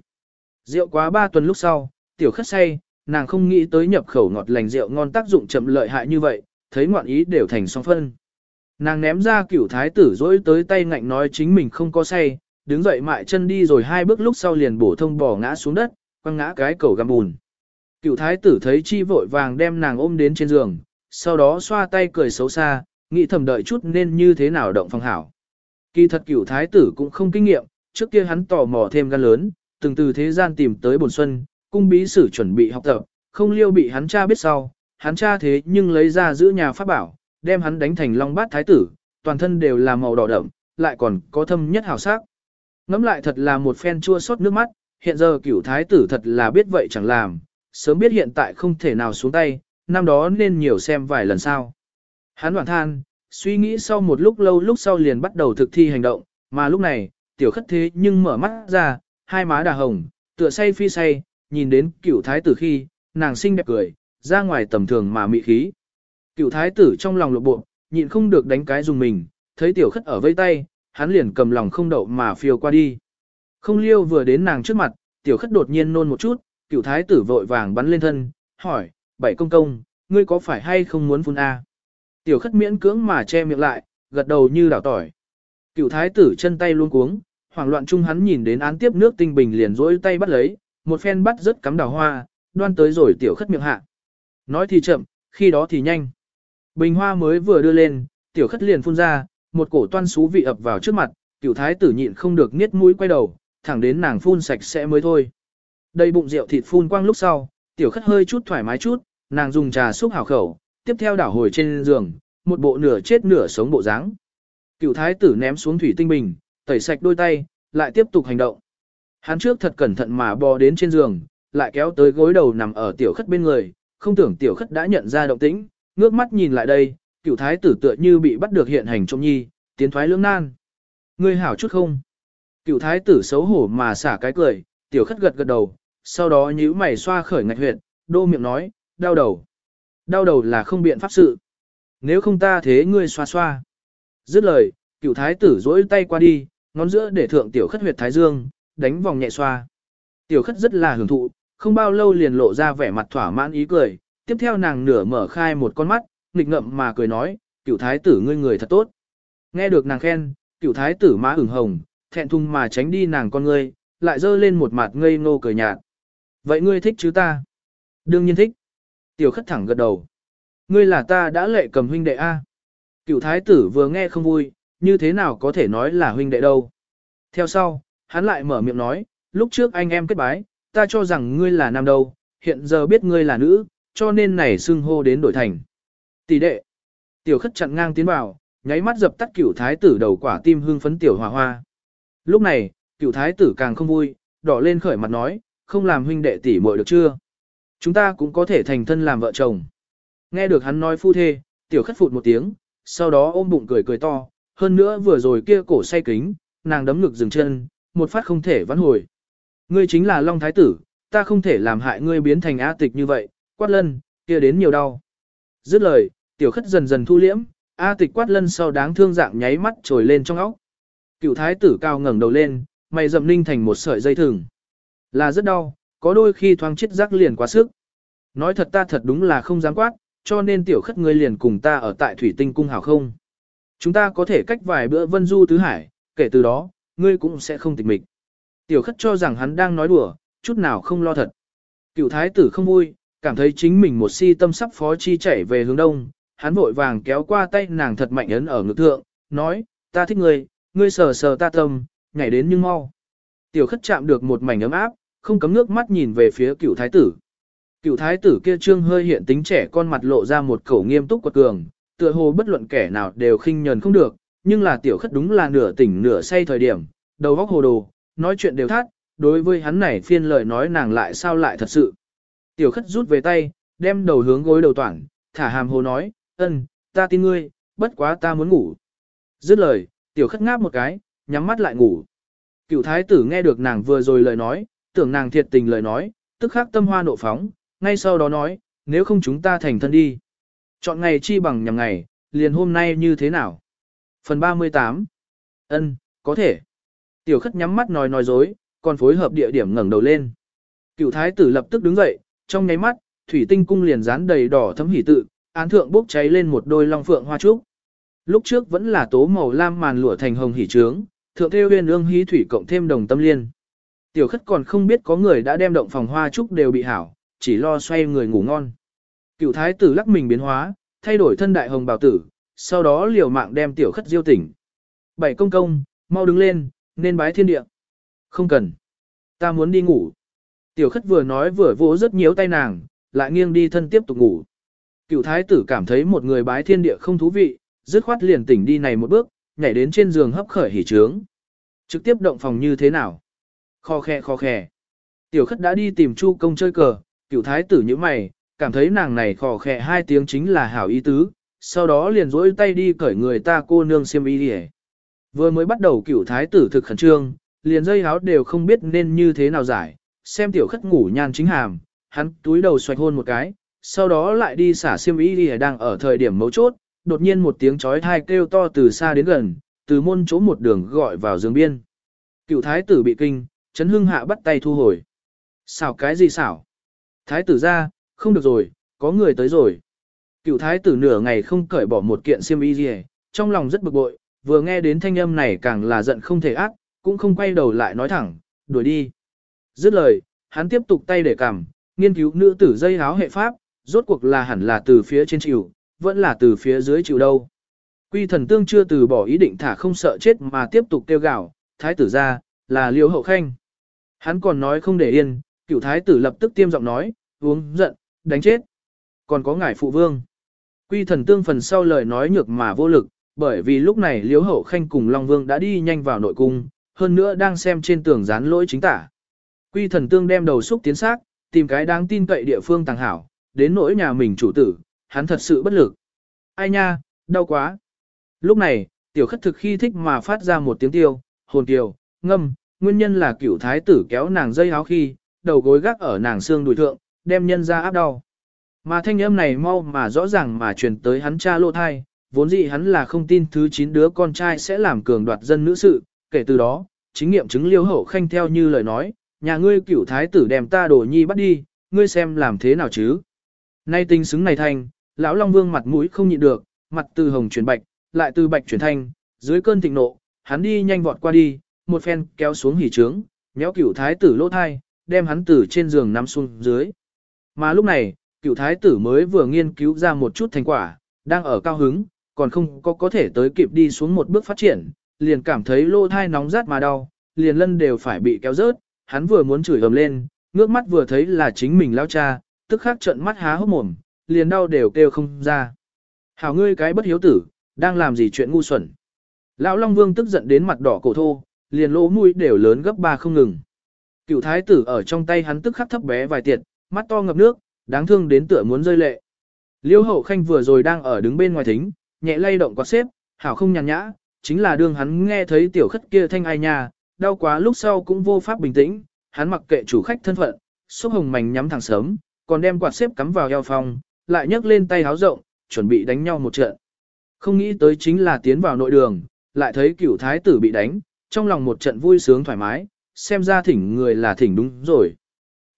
Rượu quá ba tuần lúc sau, tiểu khất say, nàng không nghĩ tới nhập khẩu ngọt lành rượu ngon tác dụng chậm lợi hại như vậy, thấy ngoạn ý đều thành song phân. Nàng ném ra cửu thái tử dỗi tới tay ngạnh nói chính mình không có say, đứng dậy mại chân đi rồi hai bước lúc sau liền bổ thông bỏ ngã xuống đất, quăng ngã cái cầu găm bùn. Cựu thái tử thấy chi vội vàng đem nàng ôm đến trên giường, sau đó xoa tay cười xấu xa, nghĩ thầm đợi chút nên như thế nào động phong hảo. Kỳ thật cựu thái tử cũng không kinh nghiệm, trước kia hắn tò mò thêm gan lớn, từng từ thế gian tìm tới bồn xuân, cung bí sử chuẩn bị học tập, không liêu bị hắn cha biết sau, hắn cha thế nhưng lấy ra giữ nhà pháp bảo, đem hắn đánh thành long bát thái tử, toàn thân đều là màu đỏ đậm, lại còn có thâm nhất hào sắc. Ngắm lại thật là một phen chua xót nước mắt, hiện giờ cửu thái tử thật là biết vậy chẳng làm, sớm biết hiện tại không thể nào xuống tay, năm đó nên nhiều xem vài lần sau. Hắn đoạn than, suy nghĩ sau một lúc lâu lúc sau liền bắt đầu thực thi hành động, mà lúc này, tiểu khất thế nhưng mở mắt ra, hai má đà hồng, tựa say phi say, nhìn đến cựu thái tử khi, nàng xinh đẹp cười, ra ngoài tầm thường mà mị khí. cựu thái tử trong lòng lộ bộ, nhịn không được đánh cái dùng mình, thấy tiểu khất ở vây tay, hắn liền cầm lòng không đậu mà phiêu qua đi. Không liêu vừa đến nàng trước mặt, tiểu khất đột nhiên nôn một chút, cựu thái tử vội vàng bắn lên thân, hỏi, bảy công công, ngươi có phải hay không muốn phun A? Tiểu khất miễn cưỡng mà che miệng lại, gật đầu như đảo tỏi. cựu thái tử chân tay luôn cuống, hoảng loạn chung hắn nhìn đến án tiếp nước tinh bình liền rỗi tay bắt lấy, một phen bắt rất cắm đào hoa, đoan tới rồi tiểu khất miệng hạ. Nói thì chậm, khi đó thì nhanh. Bình hoa mới vừa đưa lên, tiểu khất liền phun ra, một cổ toan xú vị ập vào trước mặt, cửu thái tử nhịn không được niết mũi quay đầu, thẳng đến nàng phun sạch sẽ mới thôi. Đầy bụng rượu thịt phun quang lúc sau, tiểu khất hơi chút thoải mái chút, nàng dùng trà xúc hảo khẩu, tiếp theo đảo hồi trên giường, một bộ nửa chết nửa sống bộ dáng. Cửu thái tử ném xuống thủy tinh bình, tẩy sạch đôi tay, lại tiếp tục hành động. Hắn trước thật cẩn thận mà bò đến trên giường, lại kéo tới gối đầu nằm ở tiểu khất bên người, không tưởng tiểu khất đã nhận ra động tĩnh, ngước mắt nhìn lại đây, cựu thái tử tựa như bị bắt được hiện hành trong nhi, tiến thoái lưỡng nan. Ngươi hảo chút không? Cựu thái tử xấu hổ mà xả cái cười, tiểu khất gật gật đầu, sau đó nhíu mày xoa khởi ngạch huyệt, đô miệng nói, đau đầu. Đau đầu là không biện pháp sự. Nếu không ta thế ngươi xoa xoa. Dứt lời, cựu thái tử dỗi tay qua đi, ngón giữa để thượng tiểu khất huyệt thái dương, đánh vòng nhẹ xoa. Tiểu khất rất là hưởng thụ, không bao lâu liền lộ ra vẻ mặt thỏa mãn ý cười, tiếp theo nàng nửa mở khai một con mắt, nghịch ngậm mà cười nói, cựu thái tử ngươi người thật tốt. Nghe được nàng khen, cựu thái tử má ửng hồng, thẹn thùng mà tránh đi nàng con ngươi, lại dơ lên một mặt ngây ngô cười nhạt. Vậy ngươi thích chứ ta? Đương nhiên thích. Tiểu khất thẳng gật đầu. Ngươi là ta đã lệ cầm huynh đệ A. Cựu thái tử vừa nghe không vui, như thế nào có thể nói là huynh đệ đâu. Theo sau, hắn lại mở miệng nói, lúc trước anh em kết bái, ta cho rằng ngươi là nam đâu, hiện giờ biết ngươi là nữ, cho nên này xưng hô đến đổi thành. Tỷ đệ. Tiểu khất chặn ngang tiến vào, nháy mắt dập tắt cựu thái tử đầu quả tim hương phấn tiểu hòa hoa. Lúc này, cựu thái tử càng không vui, đỏ lên khởi mặt nói, không làm huynh đệ tỷ muội được chưa? Chúng ta cũng có thể thành thân làm vợ chồng. Nghe được hắn nói phu thê, tiểu khất phụt một tiếng, sau đó ôm bụng cười cười to, hơn nữa vừa rồi kia cổ say kính, nàng đấm ngực dừng chân, một phát không thể vãn hồi. Ngươi chính là Long Thái Tử, ta không thể làm hại ngươi biến thành A tịch như vậy, quát lân, kia đến nhiều đau. Dứt lời, tiểu khất dần dần thu liễm, A tịch quát lân sau đáng thương dạng nháy mắt trồi lên trong óc. Cựu thái tử cao ngẩng đầu lên, mày dậm ninh thành một sợi dây thừng. Là rất đau, có đôi khi thoáng chết rắc liền quá sức. Nói thật ta thật đúng là không dám quát, cho nên tiểu khất ngươi liền cùng ta ở tại thủy tinh cung hảo không. Chúng ta có thể cách vài bữa vân du tứ hải, kể từ đó, ngươi cũng sẽ không tịch mịch. Tiểu khất cho rằng hắn đang nói đùa, chút nào không lo thật. Cựu thái tử không vui, cảm thấy chính mình một si tâm sắp phó chi chảy về hướng đông, hắn vội vàng kéo qua tay nàng thật mạnh ấn ở ngực thượng, nói, ta thích ngươi, ngươi sờ sờ ta tâm, nhảy đến nhưng mau. Tiểu khất chạm được một mảnh ấm áp, không cấm nước mắt nhìn về phía cựu thái tử. Cựu thái tử kia trương hơi hiện tính trẻ con mặt lộ ra một khẩu nghiêm túc quật cường, tựa hồ bất luận kẻ nào đều khinh nhờn không được, nhưng là tiểu khất đúng là nửa tỉnh nửa say thời điểm, đầu góc hồ đồ, nói chuyện đều thắt, đối với hắn này phiên lời nói nàng lại sao lại thật sự. Tiểu khất rút về tay, đem đầu hướng gối đầu toảng, thả hàm hồ nói, ân, ta tin ngươi, bất quá ta muốn ngủ. Dứt lời, tiểu khất ngáp một cái, nhắm mắt lại ngủ. Cựu thái tử nghe được nàng vừa rồi lời nói, tưởng nàng thiệt tình lời nói, tức khắc tâm hoa nộ phóng, ngay sau đó nói, nếu không chúng ta thành thân đi. Chọn ngày chi bằng nhằm ngày, liền hôm nay như thế nào? Phần 38 ân có thể. Tiểu khất nhắm mắt nói nói dối, còn phối hợp địa điểm ngẩng đầu lên. Cựu thái tử lập tức đứng dậy, trong nháy mắt, thủy tinh cung liền dán đầy đỏ thấm hỉ tự, án thượng bốc cháy lên một đôi long phượng hoa trúc. Lúc trước vẫn là tố màu lam màn lụa thành hồng hỉ trướng, thượng theo huyền ương hí thủy cộng thêm đồng tâm liên. Tiểu khất còn không biết có người đã đem động phòng hoa trúc đều bị hảo, chỉ lo xoay người ngủ ngon. Cựu thái tử lắc mình biến hóa, thay đổi thân đại hồng bảo tử, sau đó liều mạng đem tiểu khất diêu tỉnh. Bảy công công, mau đứng lên, nên bái thiên địa. Không cần. Ta muốn đi ngủ. Tiểu khất vừa nói vừa vỗ rất nhiều tay nàng, lại nghiêng đi thân tiếp tục ngủ. Cựu thái tử cảm thấy một người bái thiên địa không thú vị, dứt khoát liền tỉnh đi này một bước, nhảy đến trên giường hấp khởi hỉ trướng. Trực tiếp động phòng như thế nào? Kho khe kho khe. Tiểu khất đã đi tìm chu công chơi cờ, cựu thái tử như mày, cảm thấy nàng này khò khe hai tiếng chính là hảo ý tứ, sau đó liền rỗi tay đi cởi người ta cô nương xiêm y đi Vừa mới bắt đầu cựu thái tử thực khẩn trương, liền dây áo đều không biết nên như thế nào giải, xem tiểu khất ngủ nhan chính hàm, hắn túi đầu xoạch hôn một cái, sau đó lại đi xả xiêm y đi đang ở thời điểm mấu chốt, đột nhiên một tiếng chói thai kêu to từ xa đến gần, từ môn chỗ một đường gọi vào giường biên. Cựu thái tử bị kinh, chấn hưng hạ bắt tay thu hồi. Xảo cái gì xảo? Thái tử ra, không được rồi, có người tới rồi. Cựu thái tử nửa ngày không cởi bỏ một kiện xiêm y gì, trong lòng rất bực bội, vừa nghe đến thanh âm này càng là giận không thể ác, cũng không quay đầu lại nói thẳng, đuổi đi. Dứt lời, hắn tiếp tục tay để cằm, nghiên cứu nữ tử dây háo hệ pháp, rốt cuộc là hẳn là từ phía trên chịu, vẫn là từ phía dưới chịu đâu. Quy thần tương chưa từ bỏ ý định thả không sợ chết mà tiếp tục kêu gạo, thái tử ra, là liêu hậu khanh. Hắn còn nói không để yên, cựu thái tử lập tức tiêm giọng nói, uống giận, đánh chết. Còn có ngài phụ vương. Quy thần tương phần sau lời nói nhược mà vô lực, bởi vì lúc này Liễu hậu khanh cùng Long Vương đã đi nhanh vào nội cung, hơn nữa đang xem trên tường dán lỗi chính tả. Quy thần tương đem đầu xúc tiến xác, tìm cái đáng tin cậy địa phương tàng hảo, đến nỗi nhà mình chủ tử, hắn thật sự bất lực. Ai nha, đau quá. Lúc này, tiểu khất thực khi thích mà phát ra một tiếng tiêu, hồn kiều, ngâm, nguyên nhân là cửu thái tử kéo nàng dây áo khi, đầu gối gác ở nàng xương đùi thượng, đem nhân ra áp đau. Mà thanh âm này mau mà rõ ràng mà truyền tới hắn cha lô thai, vốn dĩ hắn là không tin thứ 9 đứa con trai sẽ làm cường đoạt dân nữ sự, kể từ đó, chính nghiệm chứng liêu hậu khanh theo như lời nói, nhà ngươi cửu thái tử đem ta đổ nhi bắt đi, ngươi xem làm thế nào chứ. Nay tinh xứng này thanh, lão Long Vương mặt mũi không nhịn được, mặt từ hồng chuyển bạch, lại từ bạch chuyển thanh, dưới cơn thịnh nộ, hắn đi nhanh vọt qua đi, một phen kéo xuống hỉ trướng, méo cửu thái tử lỗ thai, đem hắn từ trên giường nằm xuống dưới. Mà lúc này, cựu thái tử mới vừa nghiên cứu ra một chút thành quả, đang ở cao hứng, còn không có có thể tới kịp đi xuống một bước phát triển, liền cảm thấy lô thai nóng rát mà đau, liền lân đều phải bị kéo rớt, hắn vừa muốn chửi ầm lên, ngước mắt vừa thấy là chính mình lao cha, tức khắc trợn mắt há hốc mồm, liền đau đều kêu không ra. Hảo ngươi cái bất hiếu tử, đang làm gì chuyện ngu xuẩn. Lão Long Vương tức giận đến mặt đỏ cổ thô, liền lỗ mũi đều lớn gấp ba không ngừng. Cựu thái tử ở trong tay hắn tức khắc thấp bé vài tiệt, mắt to ngập nước, đáng thương đến tựa muốn rơi lệ. Liêu hậu khanh vừa rồi đang ở đứng bên ngoài thính, nhẹ lay động quạt xếp, hảo không nhàn nhã, chính là đương hắn nghe thấy tiểu khất kia thanh ai nha, đau quá lúc sau cũng vô pháp bình tĩnh, hắn mặc kệ chủ khách thân phận, xúc hồng mảnh nhắm thẳng sớm, còn đem quạt xếp cắm vào eo phòng, lại nhấc lên tay háo rộng, chuẩn bị đánh nhau một trận. Không nghĩ tới chính là tiến vào nội đường, lại thấy cửu thái tử bị đánh, trong lòng một trận vui sướng thoải mái, xem ra thỉnh người là thỉnh đúng rồi.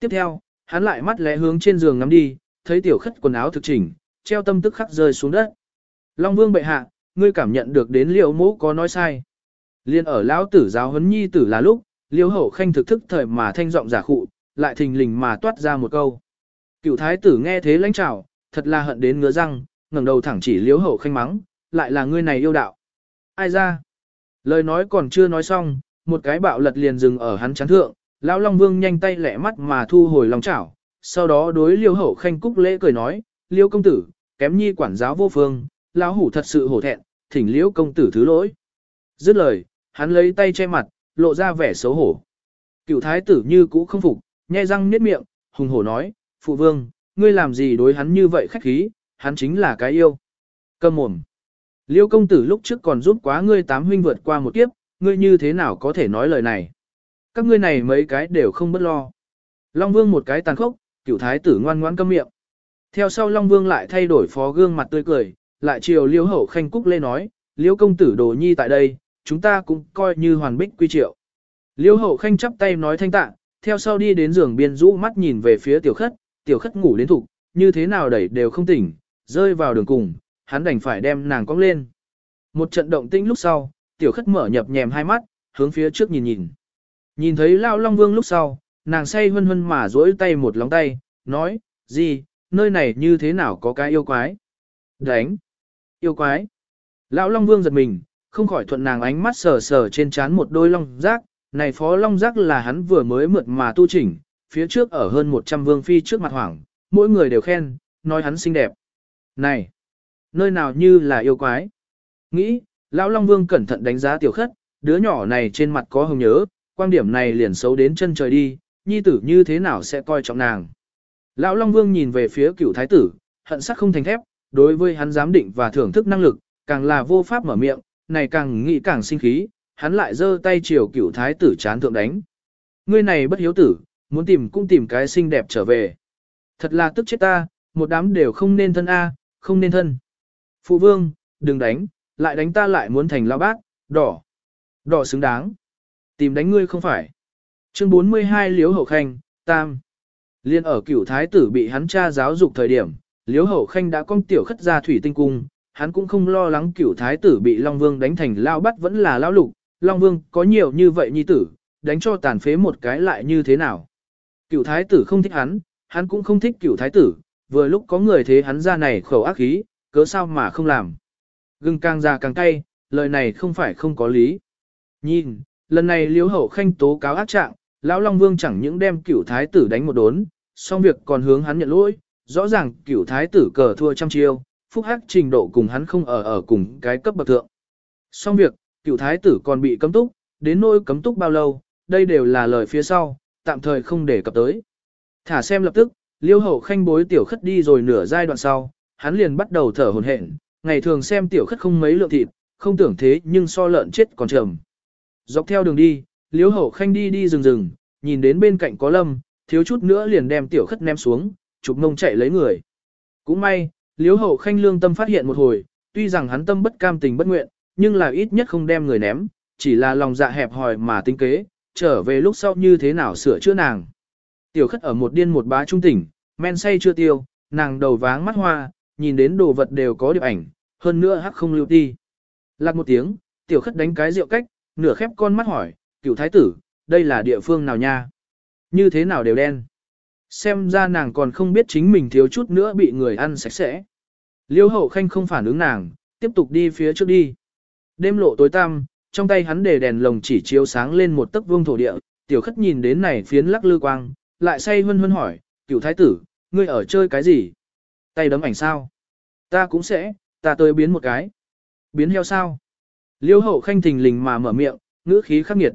Tiếp theo, hắn lại mắt lẽ hướng trên giường ngắm đi, thấy tiểu khất quần áo thực chỉnh, treo tâm tức khắc rơi xuống đất. Long vương bệ hạ, ngươi cảm nhận được đến liệu mũ có nói sai. Liên ở lão tử giáo huấn nhi tử là lúc, liêu hậu khanh thực thức thời mà thanh giọng giả khụ, lại thình lình mà toát ra một câu. Cựu thái tử nghe thế lãnh trào, thật là hận đến ngứa răng, ngẩng đầu thẳng chỉ liêu hậu khanh mắng, lại là ngươi này yêu đạo. Ai ra? Lời nói còn chưa nói xong, một cái bạo lật liền dừng ở hắn chán thượng, lão Long Vương nhanh tay lẹ mắt mà thu hồi lòng chảo, sau đó đối Liêu Hậu Khanh cúc lễ cười nói, Liêu công tử, kém nhi quản giáo vô phương, lão hủ thật sự hổ thẹn, thỉnh Liêu công tử thứ lỗi. Dứt lời, hắn lấy tay che mặt, lộ ra vẻ xấu hổ. Cựu thái tử như cũ không phục, nhai răng niết miệng, hùng hổ nói, phụ vương, ngươi làm gì đối hắn như vậy khách khí, hắn chính là cái yêu. Cầm mồm. Liêu công tử lúc trước còn giúp quá ngươi tám huynh vượt qua một kiếp, ngươi như thế nào có thể nói lời này. Các ngươi này mấy cái đều không bất lo. Long Vương một cái tàn khốc, cửu thái tử ngoan ngoãn câm miệng. Theo sau Long Vương lại thay đổi phó gương mặt tươi cười, lại chiều Liễu Hậu Khanh Cúc lên nói, Liễu công tử đồ nhi tại đây, chúng ta cũng coi như hoàn bích quy triệu. Liễu Hậu Khanh chắp tay nói thanh tạ, theo sau đi đến giường biên rũ mắt nhìn về phía tiểu khất, tiểu khất ngủ đến thục, như thế nào đẩy đều không tỉnh, rơi vào đường cùng, hắn đành phải đem nàng cong lên. Một trận động tĩnh lúc sau, tiểu khất mở nhập nhèm hai mắt, hướng phía trước nhìn nhìn. Nhìn thấy Lao Long Vương lúc sau, nàng say hân hân mà duỗi tay một lóng tay, nói, gì, nơi này như thế nào có cái yêu quái? Đánh! Yêu quái! Lão Long Vương giật mình, không khỏi thuận nàng ánh mắt sờ sờ trên trán một đôi long giác, này phó long giác là hắn vừa mới mượt mà tu chỉnh, phía trước ở hơn 100 vương phi trước mặt hoảng, mỗi người đều khen, nói hắn xinh đẹp. Này! Nơi nào như là yêu quái? Nghĩ, Lão Long Vương cẩn thận đánh giá tiểu khất, đứa nhỏ này trên mặt có hồng nhớ, quan điểm này liền xấu đến chân trời đi, nhi tử như thế nào sẽ coi trọng nàng. Lão Long Vương nhìn về phía cửu thái tử, hận sắc không thành thép, đối với hắn giám định và thưởng thức năng lực, càng là vô pháp mở miệng, này càng nghĩ càng sinh khí, hắn lại giơ tay chiều cửu thái tử chán thượng đánh. Ngươi này bất hiếu tử, muốn tìm cũng tìm cái xinh đẹp trở về. Thật là tức chết ta, một đám đều không nên thân A, không nên thân. Phụ vương, đừng đánh, lại đánh ta lại muốn thành lao bác, đỏ. Đỏ xứng đáng. Tìm đánh ngươi không phải. Chương 42 Liếu Hậu Khanh, Tam. Liên ở cửu thái tử bị hắn cha giáo dục thời điểm, Liếu Hậu Khanh đã con tiểu khất ra thủy tinh cung, hắn cũng không lo lắng cửu thái tử bị Long Vương đánh thành lao bắt vẫn là lao lục, Long Vương có nhiều như vậy nhi tử, đánh cho tàn phế một cái lại như thế nào. Cửu thái tử không thích hắn, hắn cũng không thích cửu thái tử, vừa lúc có người thế hắn ra này khẩu ác khí, cớ sao mà không làm. Gừng càng già càng cay, lời này không phải không có lý. Nhìn, lần này Liễu hậu khanh tố cáo ác trạng, lão Long Vương chẳng những đem cửu thái tử đánh một đốn, xong việc còn hướng hắn nhận lỗi, rõ ràng cửu thái tử cờ thua trăm chiêu, phúc hắc trình độ cùng hắn không ở ở cùng cái cấp bậc thượng. Xong việc, cửu thái tử còn bị cấm túc, đến nỗi cấm túc bao lâu, đây đều là lời phía sau, tạm thời không để cập tới. Thả xem lập tức, liêu hậu khanh bối tiểu khất đi rồi nửa giai đoạn sau, hắn liền bắt đầu thở hồn hển, ngày thường xem tiểu khất không mấy lượng thịt, không tưởng thế nhưng so lợn chết còn trầm. Dọc theo đường đi, liếu hậu khanh đi đi rừng rừng, nhìn đến bên cạnh có lâm, thiếu chút nữa liền đem tiểu khất ném xuống, chụp mông chạy lấy người. Cũng may, liếu hậu khanh lương tâm phát hiện một hồi, tuy rằng hắn tâm bất cam tình bất nguyện, nhưng là ít nhất không đem người ném, chỉ là lòng dạ hẹp hòi mà tính kế, trở về lúc sau như thế nào sửa chữa nàng. Tiểu khất ở một điên một bá trung tỉnh, men say chưa tiêu, nàng đầu váng mắt hoa, nhìn đến đồ vật đều có điệp ảnh, hơn nữa hắc không lưu ti. Lạc một tiếng, tiểu khất đánh cái rượu cách, nửa khép con mắt hỏi, cựu thái tử, đây là địa phương nào nha? Như thế nào đều đen? Xem ra nàng còn không biết chính mình thiếu chút nữa bị người ăn sạch sẽ. Liêu hậu khanh không phản ứng nàng, tiếp tục đi phía trước đi. Đêm lộ tối tăm, trong tay hắn để đèn lồng chỉ chiếu sáng lên một tấc vuông thổ địa, tiểu khất nhìn đến này phiến lắc lư quang, lại say hân hân hỏi, cựu thái tử, ngươi ở chơi cái gì? Tay đấm ảnh sao? Ta cũng sẽ, ta tới biến một cái. Biến heo sao? Liêu hậu khanh thình lình mà mở miệng, ngữ khí khắc nghiệt.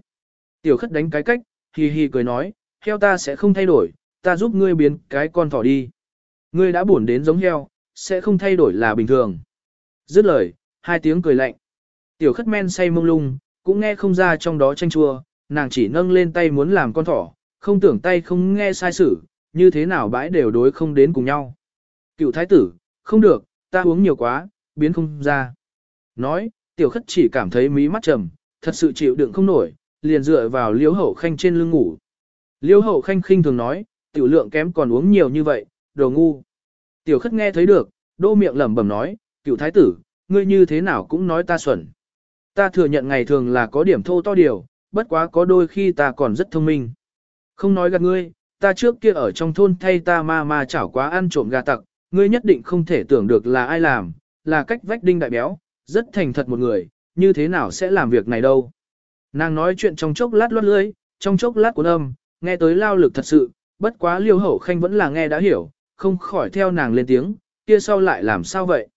Tiểu khất đánh cái cách, hì hì cười nói, heo ta sẽ không thay đổi, ta giúp ngươi biến cái con thỏ đi. Ngươi đã buồn đến giống heo, sẽ không thay đổi là bình thường. Dứt lời, hai tiếng cười lạnh. Tiểu khất men say mông lung, cũng nghe không ra trong đó tranh chua, nàng chỉ nâng lên tay muốn làm con thỏ, không tưởng tay không nghe sai sử, như thế nào bãi đều đối không đến cùng nhau. Cựu thái tử, không được, ta uống nhiều quá, biến không ra. Nói, tiểu khất chỉ cảm thấy mí mắt trầm, thật sự chịu đựng không nổi, liền dựa vào Liêu hậu khanh trên lưng ngủ. Liêu hậu khanh khinh thường nói, tiểu lượng kém còn uống nhiều như vậy, đồ ngu. Tiểu khất nghe thấy được, đô miệng lẩm bẩm nói, cựu thái tử, ngươi như thế nào cũng nói ta xuẩn. Ta thừa nhận ngày thường là có điểm thô to điều, bất quá có đôi khi ta còn rất thông minh. Không nói gạt ngươi, ta trước kia ở trong thôn thay ta ma ma chảo quá ăn trộm gà tặc, ngươi nhất định không thể tưởng được là ai làm, là cách vách đinh đại béo, rất thành thật một người, như thế nào sẽ làm việc này đâu. Nàng nói chuyện trong chốc lát loát lưỡi, trong chốc lát cuốn âm, nghe tới lao lực thật sự, bất quá liêu hậu khanh vẫn là nghe đã hiểu, không khỏi theo nàng lên tiếng, kia sau lại làm sao vậy.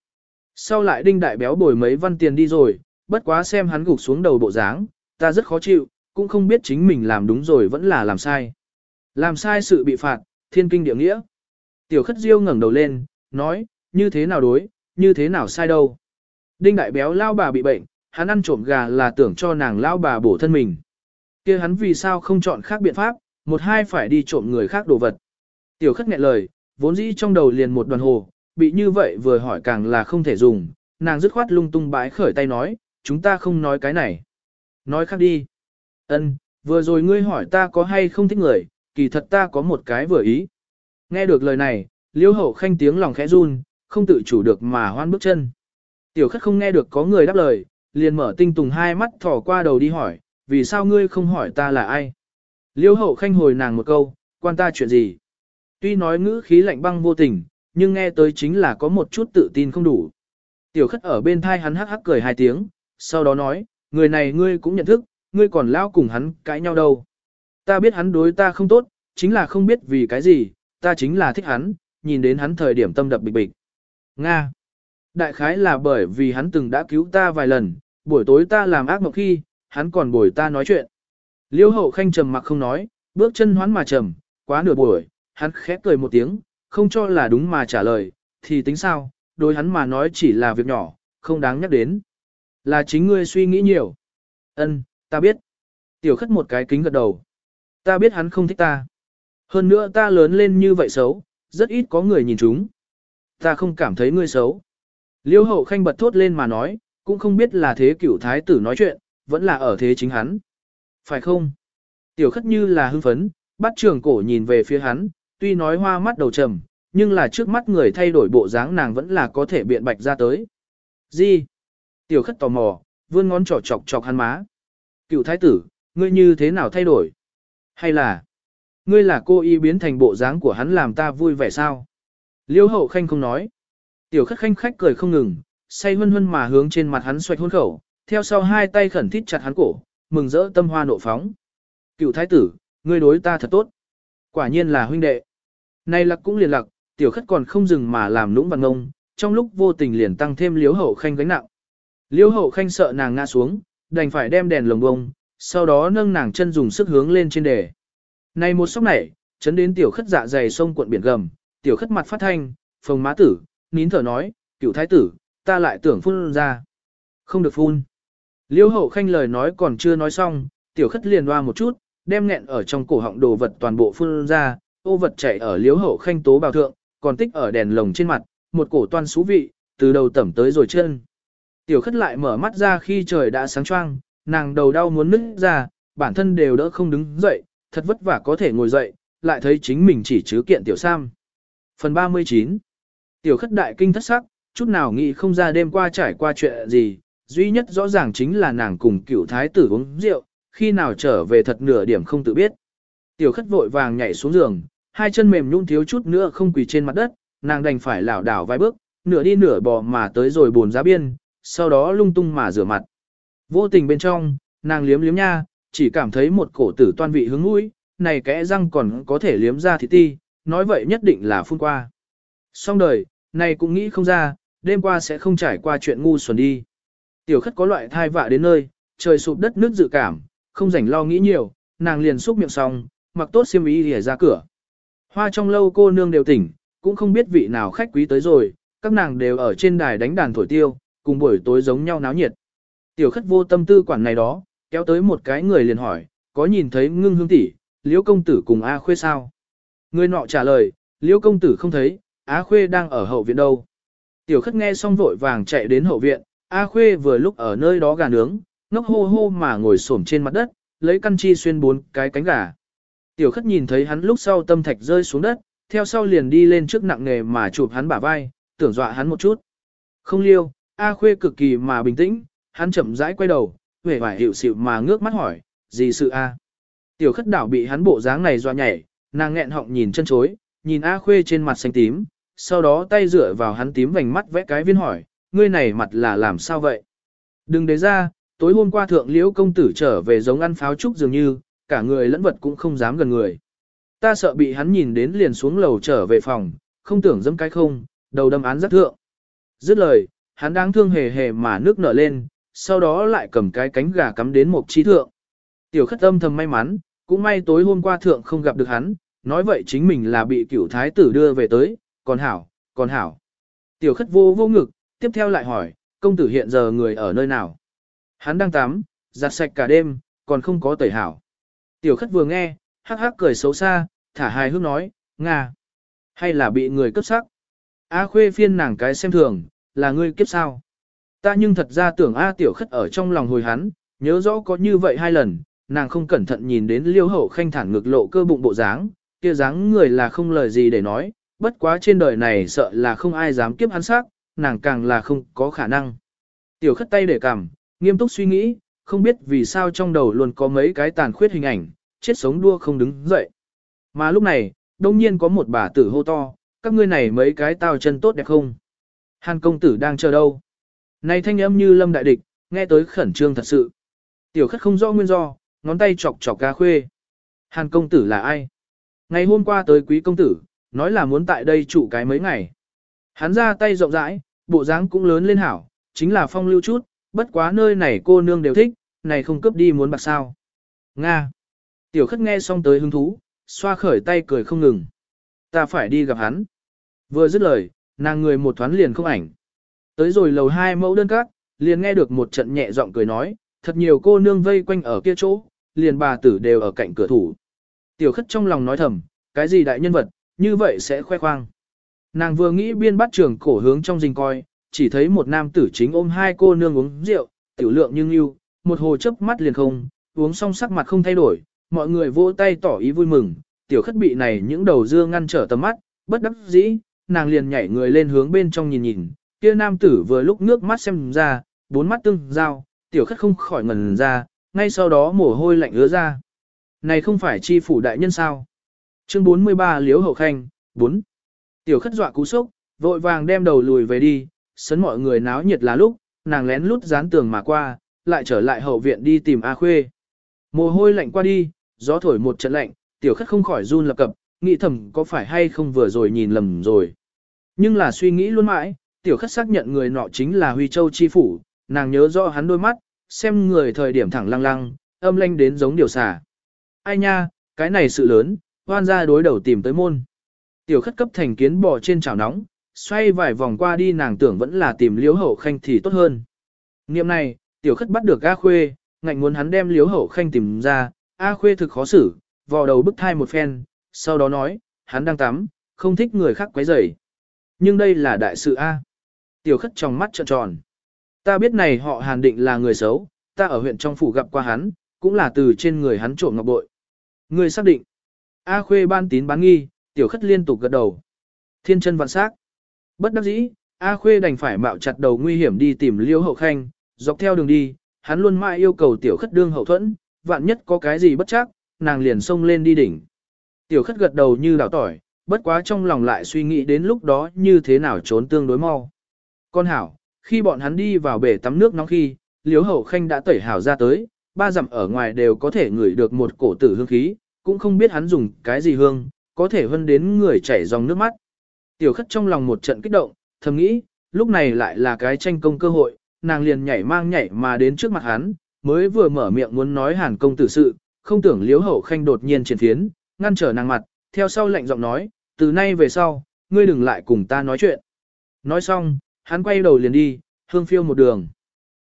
Sau lại đinh đại béo bồi mấy văn tiền đi rồi, bất quá xem hắn gục xuống đầu bộ dáng, ta rất khó chịu, cũng không biết chính mình làm đúng rồi vẫn là làm sai. Làm sai sự bị phạt, thiên kinh địa nghĩa. Tiểu khất diêu ngẩng đầu lên, nói, như thế nào đối, như thế nào sai đâu. Đinh đại béo lao bà bị bệnh, hắn ăn trộm gà là tưởng cho nàng lao bà bổ thân mình. kia hắn vì sao không chọn khác biện pháp, một hai phải đi trộm người khác đồ vật. Tiểu khất nghẹn lời, vốn dĩ trong đầu liền một đoàn hồ, bị như vậy vừa hỏi càng là không thể dùng, nàng dứt khoát lung tung bãi khởi tay nói, chúng ta không nói cái này. Nói khác đi. Ân, vừa rồi ngươi hỏi ta có hay không thích người, kỳ thật ta có một cái vừa ý. Nghe được lời này, liêu hậu khanh tiếng lòng khẽ run, không tự chủ được mà hoan bước chân. Tiểu khất không nghe được có người đáp lời, liền mở tinh tùng hai mắt thỏ qua đầu đi hỏi, vì sao ngươi không hỏi ta là ai? Liêu hậu khanh hồi nàng một câu, quan ta chuyện gì? Tuy nói ngữ khí lạnh băng vô tình, nhưng nghe tới chính là có một chút tự tin không đủ. Tiểu khất ở bên thai hắn hắc hắc cười hai tiếng, sau đó nói, người này ngươi cũng nhận thức, ngươi còn lao cùng hắn cãi nhau đâu. Ta biết hắn đối ta không tốt, chính là không biết vì cái gì, ta chính là thích hắn, nhìn đến hắn thời điểm tâm đập bịch bịch. Nga. Đại khái là bởi vì hắn từng đã cứu ta vài lần, buổi tối ta làm ác mộng khi, hắn còn bồi ta nói chuyện. Liêu hậu khanh trầm mặc không nói, bước chân hoán mà trầm, quá nửa buổi, hắn khép cười một tiếng, không cho là đúng mà trả lời, thì tính sao, đối hắn mà nói chỉ là việc nhỏ, không đáng nhắc đến. Là chính ngươi suy nghĩ nhiều. Ân, ta biết. Tiểu khất một cái kính gật đầu. Ta biết hắn không thích ta. Hơn nữa ta lớn lên như vậy xấu, rất ít có người nhìn chúng. Ta không cảm thấy ngươi xấu. Liêu hậu khanh bật thốt lên mà nói, cũng không biết là thế cửu thái tử nói chuyện, vẫn là ở thế chính hắn. Phải không? Tiểu khất như là hưng phấn, bắt trường cổ nhìn về phía hắn, tuy nói hoa mắt đầu trầm, nhưng là trước mắt người thay đổi bộ dáng nàng vẫn là có thể biện bạch ra tới. Gì? Tiểu khất tò mò, vươn ngón trỏ chọc chọc hắn má. Cựu thái tử, ngươi như thế nào thay đổi? Hay là, ngươi là cô y biến thành bộ dáng của hắn làm ta vui vẻ sao? Liêu hậu khanh không nói. Tiểu khất khanh khách cười không ngừng, say hân hân mà hướng trên mặt hắn xoạch hôn khẩu, theo sau hai tay khẩn thít chặt hắn cổ, mừng rỡ tâm hoa nộ phóng. Cựu thái tử, ngươi đối ta thật tốt. Quả nhiên là huynh đệ. Này lặc cũng liền lặc, tiểu khất còn không dừng mà làm lũng bằng ngông, trong lúc vô tình liền tăng thêm liếu hậu khanh gánh nặng. Liếu hậu khanh sợ nàng ngã xuống, đành phải đem đèn lồng bông, sau đó nâng nàng chân dùng sức hướng lên trên đề. Này một sóc này, chấn đến tiểu khất dạ dày sông cuộn biển gầm, tiểu khất mặt phát thanh, phồng má tử, nín thở nói, cựu thái tử, ta lại tưởng phun ra. Không được phun. Liêu hậu khanh lời nói còn chưa nói xong, tiểu khất liền hoa một chút, đem nghẹn ở trong cổ họng đồ vật toàn bộ phun ra, ô vật chảy ở liêu hậu khanh tố bào thượng, còn tích ở đèn lồng trên mặt, một cổ toan xú vị, từ đầu tẩm tới rồi chân. Tiểu khất lại mở mắt ra khi trời đã sáng choang, nàng đầu đau muốn nứt ra, bản thân đều đỡ không đứng dậy, thật vất vả có thể ngồi dậy, lại thấy chính mình chỉ chứ kiện tiểu sam. Phần 39 Tiểu khất đại kinh thất sắc, chút nào nghĩ không ra đêm qua trải qua chuyện gì, duy nhất rõ ràng chính là nàng cùng cựu thái tử uống rượu, khi nào trở về thật nửa điểm không tự biết. Tiểu khất vội vàng nhảy xuống giường, hai chân mềm nhũn thiếu chút nữa không quỳ trên mặt đất, nàng đành phải lảo đảo vài bước, nửa đi nửa bò mà tới rồi bồn giá biên, sau đó lung tung mà rửa mặt. Vô tình bên trong, nàng liếm liếm nha, chỉ cảm thấy một cổ tử toan vị hướng mũi, này kẽ răng còn có thể liếm ra thịt ti, nói vậy nhất định là phun qua. Xong đời, này cũng nghĩ không ra, đêm qua sẽ không trải qua chuyện ngu xuẩn đi. Tiểu khất có loại thai vạ đến nơi, trời sụp đất nước dự cảm, không rảnh lo nghĩ nhiều, nàng liền xúc miệng xong, mặc tốt xiêm y để ra cửa. Hoa trong lâu cô nương đều tỉnh, cũng không biết vị nào khách quý tới rồi, các nàng đều ở trên đài đánh đàn thổi tiêu, cùng buổi tối giống nhau náo nhiệt. Tiểu khất vô tâm tư quản này đó, kéo tới một cái người liền hỏi, có nhìn thấy ngưng hương tỷ, liễu công tử cùng A Khuê sao? Người nọ trả lời, liễu công tử không thấy, Á Khuê đang ở hậu viện đâu. Tiểu khất nghe xong vội vàng chạy đến hậu viện, A Khuê vừa lúc ở nơi đó gà nướng, ngốc hô hô mà ngồi xổm trên mặt đất, lấy căn chi xuyên bốn cái cánh gà. Tiểu khất nhìn thấy hắn lúc sau tâm thạch rơi xuống đất, theo sau liền đi lên trước nặng nghề mà chụp hắn bả vai, tưởng dọa hắn một chút. Không liêu, A Khuê cực kỳ mà bình tĩnh, hắn chậm rãi quay đầu, vẻ vải hiệu xịu mà ngước mắt hỏi, gì sự A. Tiểu khất đảo bị hắn bộ dáng này dọa nhảy, nàng nghẹn họng nhìn chân chối, nhìn A Khuê trên mặt xanh tím, sau đó tay dựa vào hắn tím vành mắt vẽ cái viên hỏi, ngươi này mặt là làm sao vậy? Đừng để ra, tối hôm qua thượng liễu công tử trở về giống ăn pháo trúc dường như, cả người lẫn vật cũng không dám gần người. Ta sợ bị hắn nhìn đến liền xuống lầu trở về phòng, không tưởng dâm cái không, đầu đâm án rất thượng. Dứt lời, hắn đang thương hề hề mà nước nở lên, sau đó lại cầm cái cánh gà cắm đến một trí thượng. Tiểu khất âm thầm may mắn, cũng may tối hôm qua thượng không gặp được hắn, nói vậy chính mình là bị cửu thái tử đưa về tới, còn hảo, còn hảo. Tiểu khất vô vô ngực, tiếp theo lại hỏi, công tử hiện giờ người ở nơi nào? Hắn đang tắm, giặt sạch cả đêm, còn không có tẩy hảo. Tiểu khất vừa nghe, hắc hắc cười xấu xa, thả hài hước nói, Nga. Hay là bị người cấp sắc? A khuê phiên nàng cái xem thường, là ngươi kiếp sao? Ta nhưng thật ra tưởng A tiểu khất ở trong lòng hồi hắn, nhớ rõ có như vậy hai lần, nàng không cẩn thận nhìn đến liêu hậu khanh thản ngực lộ cơ bụng bộ dáng, kia dáng người là không lời gì để nói, bất quá trên đời này sợ là không ai dám kiếp hắn sắc, nàng càng là không có khả năng. Tiểu khất tay để cảm, nghiêm túc suy nghĩ, không biết vì sao trong đầu luôn có mấy cái tàn khuyết hình ảnh, chết sống đua không đứng dậy. Mà lúc này, đông nhiên có một bà tử hô to, các ngươi này mấy cái tao chân tốt đẹp không? Hàn công tử đang chờ đâu? Này thanh âm như lâm đại địch, nghe tới khẩn trương thật sự. Tiểu khất không rõ nguyên do, ngón tay chọc chọc ca khuê. Hàn công tử là ai? Ngày hôm qua tới quý công tử, nói là muốn tại đây trụ cái mấy ngày. Hắn ra tay rộng rãi, bộ dáng cũng lớn lên hảo, chính là phong lưu chút, bất quá nơi này cô nương đều thích, này không cướp đi muốn bạc sao. Nga. Tiểu khất nghe xong tới hứng thú, xoa khởi tay cười không ngừng. Ta phải đi gặp hắn. Vừa dứt lời, nàng người một thoáng liền không ảnh. Tới rồi lầu hai mẫu đơn cát, liền nghe được một trận nhẹ giọng cười nói, thật nhiều cô nương vây quanh ở kia chỗ, liền bà tử đều ở cạnh cửa thủ. Tiểu khất trong lòng nói thầm, cái gì đại nhân vật, như vậy sẽ khoe khoang. Nàng vừa nghĩ biên bắt trường cổ hướng trong rình coi, chỉ thấy một nam tử chính ôm hai cô nương uống rượu, tiểu lượng nhưng yêu, một hồ chớp mắt liền không, uống xong sắc mặt không thay đổi, mọi người vỗ tay tỏ ý vui mừng, tiểu khất bị này những đầu dưa ngăn trở tầm mắt, bất đắc dĩ, nàng liền nhảy người lên hướng bên trong nhìn nhìn, kia nam tử vừa lúc nước mắt xem ra, bốn mắt tương giao, tiểu khất không khỏi ngần ra, ngay sau đó mồ hôi lạnh ứa ra. Này không phải chi phủ đại nhân sao? Chương 43 Liếu Hậu Khanh, 4. Tiểu khất dọa cú sốc, vội vàng đem đầu lùi về đi, sấn mọi người náo nhiệt là lúc, nàng lén lút dán tường mà qua, lại trở lại hậu viện đi tìm A Khuê. Mồ hôi lạnh qua đi, gió thổi một trận lạnh, tiểu khất không khỏi run lập cập, nghĩ thầm có phải hay không vừa rồi nhìn lầm rồi. Nhưng là suy nghĩ luôn mãi, tiểu khất xác nhận người nọ chính là Huy Châu Chi Phủ, nàng nhớ rõ hắn đôi mắt, xem người thời điểm thẳng lăng lăng, âm lanh đến giống điều xà. Ai nha, cái này sự lớn, hoan ra đối đầu tìm tới môn. Tiểu khất cấp thành kiến bò trên chảo nóng, xoay vài vòng qua đi nàng tưởng vẫn là tìm liếu hậu khanh thì tốt hơn. Niệm này, tiểu khất bắt được A Khuê, ngạnh muốn hắn đem liếu hậu khanh tìm ra, A Khuê thực khó xử, vò đầu bức thai một phen, sau đó nói, hắn đang tắm, không thích người khác quấy rầy. Nhưng đây là đại sự A. Tiểu khất trong mắt trợn tròn. Ta biết này họ hàn định là người xấu, ta ở huyện trong phủ gặp qua hắn, cũng là từ trên người hắn trộm ngọc bội. Người xác định. A khuê ban tín bán nghi, tiểu khất liên tục gật đầu. Thiên chân vạn sắc. Bất đắc dĩ, A khuê đành phải mạo chặt đầu nguy hiểm đi tìm liêu hậu khanh, dọc theo đường đi, hắn luôn mãi yêu cầu tiểu khất đương hậu thuẫn, vạn nhất có cái gì bất chắc, nàng liền xông lên đi đỉnh. Tiểu khất gật đầu như đảo tỏi, bất quá trong lòng lại suy nghĩ đến lúc đó như thế nào trốn tương đối mau. Con hảo, khi bọn hắn đi vào bể tắm nước nóng khi, Liêu hậu khanh đã tẩy hảo ra tới, ba dặm ở ngoài đều có thể ngửi được một cổ tử hương khí, cũng không biết hắn dùng cái gì hương, có thể hơn đến người chảy dòng nước mắt. Tiểu khất trong lòng một trận kích động, thầm nghĩ, lúc này lại là cái tranh công cơ hội, nàng liền nhảy mang nhảy mà đến trước mặt hắn, mới vừa mở miệng muốn nói hàn công tử sự, không tưởng liếu hậu khanh đột nhiên triển phiến, ngăn trở nàng mặt, theo sau lệnh giọng nói, từ nay về sau, ngươi đừng lại cùng ta nói chuyện. Nói xong, hắn quay đầu liền đi, hương phiêu một đường.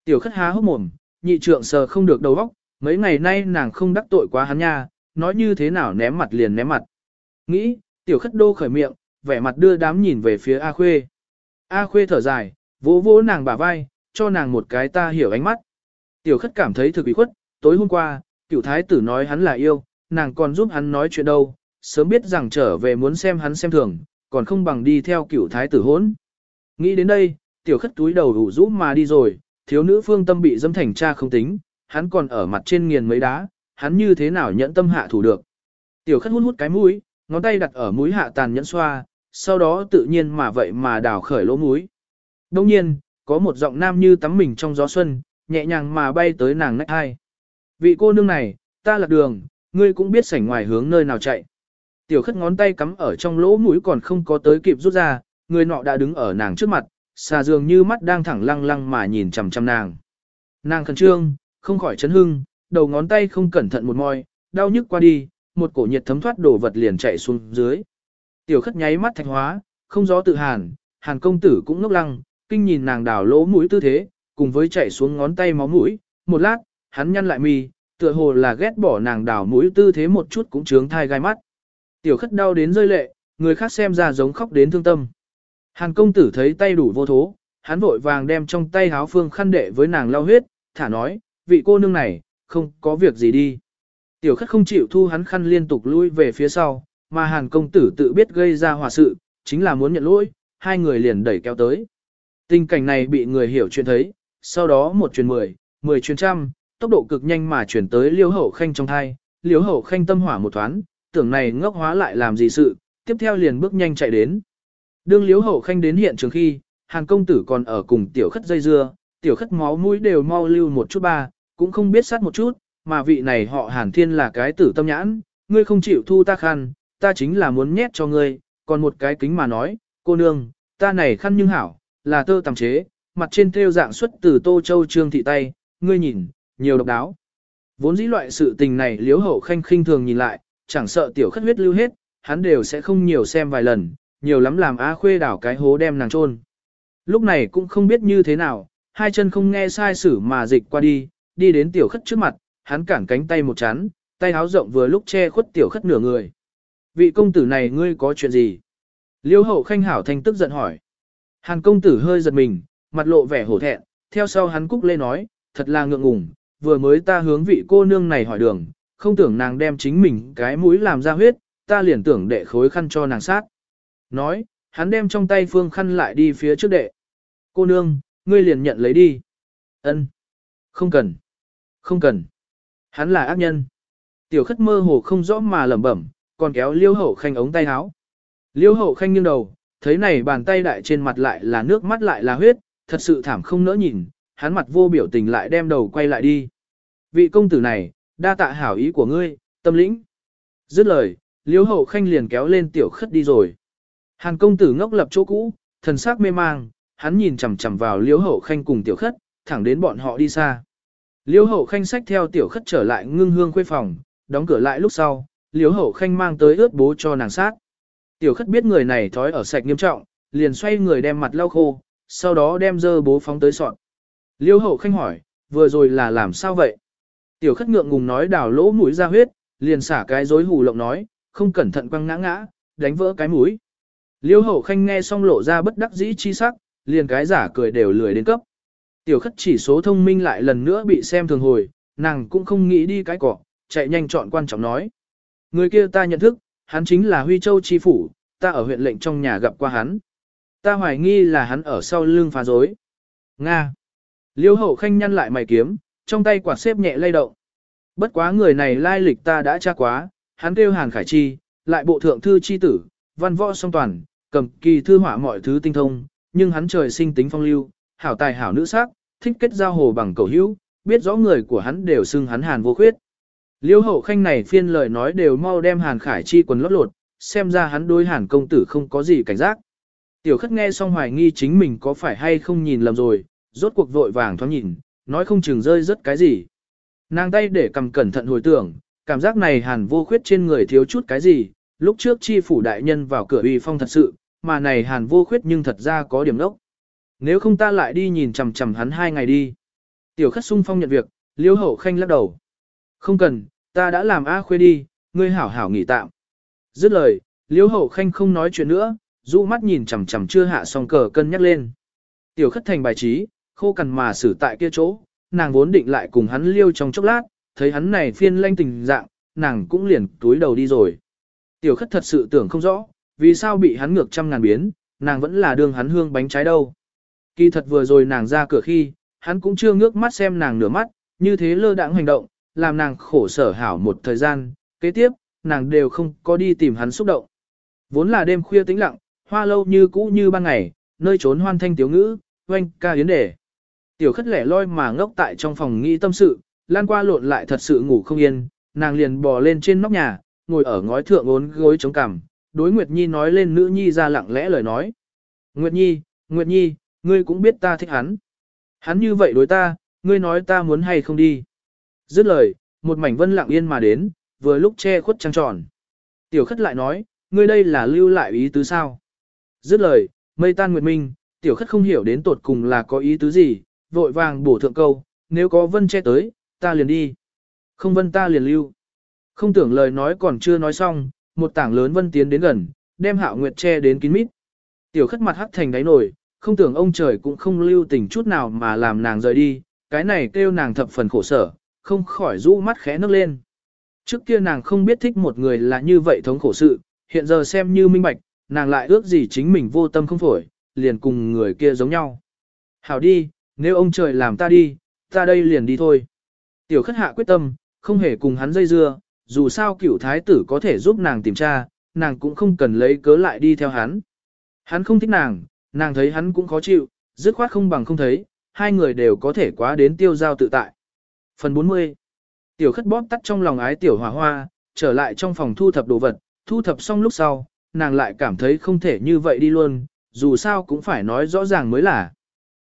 Tiểu khất há hốc mồm, nhị trượng sờ không được đầu óc, mấy ngày nay nàng không đắc tội quá hắn nha, nói như thế nào ném mặt liền ném mặt. Nghĩ, tiểu khất đô khởi miệng, vẻ mặt đưa đám nhìn về phía A Khuê. A Khuê thở dài, vỗ vỗ nàng bả vai, cho nàng một cái ta hiểu ánh mắt. Tiểu khất cảm thấy thực bị khuất, tối hôm qua, cựu thái tử nói hắn là yêu, nàng còn giúp hắn nói chuyện đâu, sớm biết rằng trở về muốn xem hắn xem thường, còn không bằng đi theo cựu thái tử hốn. Nghĩ đến đây, tiểu khất túi đầu đủ rũ mà đi rồi, thiếu nữ phương tâm bị dâm thành cha không tính, hắn còn ở mặt trên nghiền mấy đá, hắn như thế nào nhẫn tâm hạ thủ được. Tiểu khất hút hút cái mũi, ngón tay đặt ở mũi hạ tàn nhẫn xoa, sau đó tự nhiên mà vậy mà đào khởi lỗ mũi. Đông nhiên, có một giọng nam như tắm mình trong gió xuân, nhẹ nhàng mà bay tới nàng nách hai. Vị cô nương này, ta lạc đường, ngươi cũng biết sảnh ngoài hướng nơi nào chạy. Tiểu khất ngón tay cắm ở trong lỗ mũi còn không có tới kịp rút ra, người nọ đã đứng ở nàng trước mặt, xà dường như mắt đang thẳng lăng lăng mà nhìn chằm chằm nàng. Nàng khẩn trương, không khỏi chấn hưng, đầu ngón tay không cẩn thận một môi, đau nhức qua đi, một cổ nhiệt thấm thoát đổ vật liền chạy xuống dưới. Tiểu khất nháy mắt thạch hóa, không gió tự hàn, hàn công tử cũng ngốc lăng, kinh nhìn nàng đảo lỗ mũi tư thế, cùng với chạy xuống ngón tay máu mũi, một lát, hắn nhăn lại mi, tựa hồ là ghét bỏ nàng đảo mũi tư thế một chút cũng trướng thai gai mắt. Tiểu khất đau đến rơi lệ, người khác xem ra giống khóc đến thương tâm. Hàn công tử thấy tay đủ vô thố, hắn vội vàng đem trong tay háo phương khăn đệ với nàng lau huyết, thả nói, vị cô nương này, không có việc gì đi. Tiểu khất không chịu thu hắn khăn liên tục lui về phía sau, mà hàn công tử tự biết gây ra hòa sự, chính là muốn nhận lỗi, hai người liền đẩy kéo tới. Tình cảnh này bị người hiểu chuyện thấy, sau đó một truyền mười, mười truyền trăm, tốc độ cực nhanh mà chuyển tới liêu hậu khanh trong thai, liêu hậu khanh tâm hỏa một thoáng, tưởng này ngốc hóa lại làm gì sự, tiếp theo liền bước nhanh chạy đến. Đương liếu hậu khanh đến hiện trường khi, hàn công tử còn ở cùng tiểu khất dây dưa, tiểu khất máu mũi đều mau lưu một chút ba, cũng không biết sát một chút, mà vị này họ hàn thiên là cái tử tâm nhãn, ngươi không chịu thu ta khăn, ta chính là muốn nhét cho ngươi, còn một cái kính mà nói, cô nương, ta này khăn nhưng hảo, là tơ tằm chế, mặt trên thêu dạng xuất từ Tô Châu Trương thị tay, ngươi nhìn, nhiều độc đáo. Vốn dĩ loại sự tình này liếu hậu khanh khinh thường nhìn lại, chẳng sợ tiểu khất huyết lưu hết, hắn đều sẽ không nhiều xem vài lần, nhiều lắm làm á khuê đảo cái hố đem nàng trôn. Lúc này cũng không biết như thế nào, hai chân không nghe sai sử mà dịch qua đi, đi đến tiểu khất trước mặt, hắn cản cánh tay một chán, tay háo rộng vừa lúc che khuất tiểu khất nửa người. Vị công tử này ngươi có chuyện gì? Liêu hậu khanh hảo thanh tức giận hỏi. Hàn công tử hơi giật mình, mặt lộ vẻ hổ thẹn, theo sau hắn cúc lê nói, thật là ngượng ngùng, vừa mới ta hướng vị cô nương này hỏi đường, không tưởng nàng đem chính mình cái mũi làm ra huyết, ta liền tưởng đệ khối khăn cho nàng sát. Nói, hắn đem trong tay phương khăn lại đi phía trước đệ. Cô nương, ngươi liền nhận lấy đi. Ân, Không cần. Không cần. Hắn là ác nhân. Tiểu khất mơ hồ không rõ mà lẩm bẩm, còn kéo liêu hậu khanh ống tay áo. Liêu hậu khanh nghiêng đầu, thấy này bàn tay đại trên mặt lại là nước mắt lại là huyết, thật sự thảm không nỡ nhìn, hắn mặt vô biểu tình lại đem đầu quay lại đi. Vị công tử này, đa tạ hảo ý của ngươi, tâm lĩnh. Dứt lời, liêu hậu khanh liền kéo lên tiểu khất đi rồi. Hàn công tử ngốc lập chỗ cũ, thần sắc mê mang, hắn nhìn chằm chằm vào liêu hậu khanh cùng tiểu khất, thẳng đến bọn họ đi xa. Liêu hậu khanh sách theo tiểu khất trở lại ngưng hương khuê phòng, đóng cửa lại lúc sau, liêu hậu khanh mang tới ướt bố cho nàng sát. Tiểu khất biết người này thói ở sạch nghiêm trọng, liền xoay người đem mặt lau khô, sau đó đem dơ bố phóng tới sọn. Liêu hậu khanh hỏi, vừa rồi là làm sao vậy? Tiểu khất ngượng ngùng nói đào lỗ mũi ra huyết, liền xả cái rối hù lộng nói, không cẩn thận quăng ngã ngã, đánh vỡ cái mũi. Liêu hậu khanh nghe xong lộ ra bất đắc dĩ chi sắc, liền cái giả cười đều lười đến cấp. Tiểu khất chỉ số thông minh lại lần nữa bị xem thường hồi, nàng cũng không nghĩ đi cái cỏ, chạy nhanh chọn quan trọng nói. Người kia ta nhận thức, hắn chính là Huy Châu Chi Phủ, ta ở huyện lệnh trong nhà gặp qua hắn. Ta hoài nghi là hắn ở sau lưng phá dối. Nga. Liêu hậu khanh nhăn lại mày kiếm, trong tay quạt xếp nhẹ lay động. Bất quá người này lai lịch ta đã tra quá, hắn kêu Hàn Khải Chi, lại bộ thượng thư chi tử, văn võ song toàn, cầm kỳ thư họa mọi thứ tinh thông, nhưng hắn trời sinh tính phong lưu, hảo tài hảo nữ sắc, thích kết giao hồ bằng cầu hữu, biết rõ người của hắn đều xưng hắn Hàn vô khuyết. Liêu hậu khanh này phiên lời nói đều mau đem Hàn Khải Chi quần lót lột, xem ra hắn đối Hàn công tử không có gì cảnh giác. Tiểu khất nghe xong hoài nghi chính mình có phải hay không nhìn lầm rồi, rốt cuộc vội vàng thoáng nhìn, nói không chừng rơi rất cái gì. Nàng tay để cầm cẩn thận hồi tưởng, cảm giác này hàn vô khuyết trên người thiếu chút cái gì, lúc trước chi phủ đại nhân vào cửa uy phong thật sự, mà này hàn vô khuyết nhưng thật ra có điểm đốc. Nếu không ta lại đi nhìn chằm chằm hắn hai ngày đi. Tiểu khất sung phong nhận việc, liêu hậu khanh lắc đầu. Không cần, ta đã làm A khuê đi, ngươi hảo hảo nghỉ tạm. Dứt lời, liêu hậu khanh không nói chuyện nữa, dụ mắt nhìn chằm chằm chưa hạ xong cờ cân nhắc lên. Tiểu khất thành bài trí, khô cằn mà xử tại kia chỗ, nàng vốn định lại cùng hắn liêu trong chốc lát, thấy hắn này phiên lanh tình dạng, nàng cũng liền túi đầu đi rồi. Tiểu khất thật sự tưởng không rõ, vì sao bị hắn ngược trăm ngàn biến, nàng vẫn là đường hắn hương bánh trái đâu. Kỳ thật vừa rồi nàng ra cửa khi, hắn cũng chưa ngước mắt xem nàng nửa mắt, như thế lơ đãng hành động, làm nàng khổ sở hảo một thời gian, kế tiếp, nàng đều không có đi tìm hắn xúc động. Vốn là đêm khuya tĩnh lặng, hoa lâu như cũ như ban ngày, nơi trốn hoan thanh tiếu ngữ, oanh ca yến đề. Tiểu khất lẻ loi mà ngốc tại trong phòng nghĩ tâm sự, lan qua lộn lại thật sự ngủ không yên, nàng liền bò lên trên nóc nhà, ngồi ở ngói thượng ốn gối chống cằm, đối Nguyệt Nhi nói lên nữ nhi ra lặng lẽ lời nói. Nguyệt Nhi, Nguyệt Nhi, ngươi cũng biết ta thích hắn. Hắn như vậy đối ta, ngươi nói ta muốn hay không đi. Dứt lời, một mảnh vân lặng yên mà đến, vừa lúc che khuất trăng tròn. Tiểu khất lại nói, ngươi đây là lưu lại ý tứ sao? Dứt lời, mây tan nguyệt minh, tiểu khất không hiểu đến tột cùng là có ý tứ gì, vội vàng bổ thượng câu, nếu có vân che tới, ta liền đi. Không vân ta liền lưu. Không tưởng lời nói còn chưa nói xong, một tảng lớn vân tiến đến gần, đem hạo nguyệt che đến kín mít. Tiểu khất mặt hắt thành đáy nổi, không tưởng ông trời cũng không lưu tình chút nào mà làm nàng rời đi, cái này kêu nàng thập phần khổ sở, không khỏi rũ mắt khẽ nước lên. Trước kia nàng không biết thích một người là như vậy thống khổ sự, hiện giờ xem như minh bạch, nàng lại ước gì chính mình vô tâm không phổi, liền cùng người kia giống nhau. Hảo đi, nếu ông trời làm ta đi, ta đây liền đi thôi. Tiểu khất hạ quyết tâm, không hề cùng hắn dây dưa, dù sao cửu thái tử có thể giúp nàng tìm tra, nàng cũng không cần lấy cớ lại đi theo hắn. Hắn không thích nàng, nàng thấy hắn cũng khó chịu, dứt khoát không bằng không thấy, hai người đều có thể quá đến tiêu giao tự tại. Phần 40 Tiểu khất bóp tắt trong lòng ái tiểu hỏa hoa, trở lại trong phòng thu thập đồ vật, thu thập xong lúc sau, nàng lại cảm thấy không thể như vậy đi luôn, dù sao cũng phải nói rõ ràng mới là.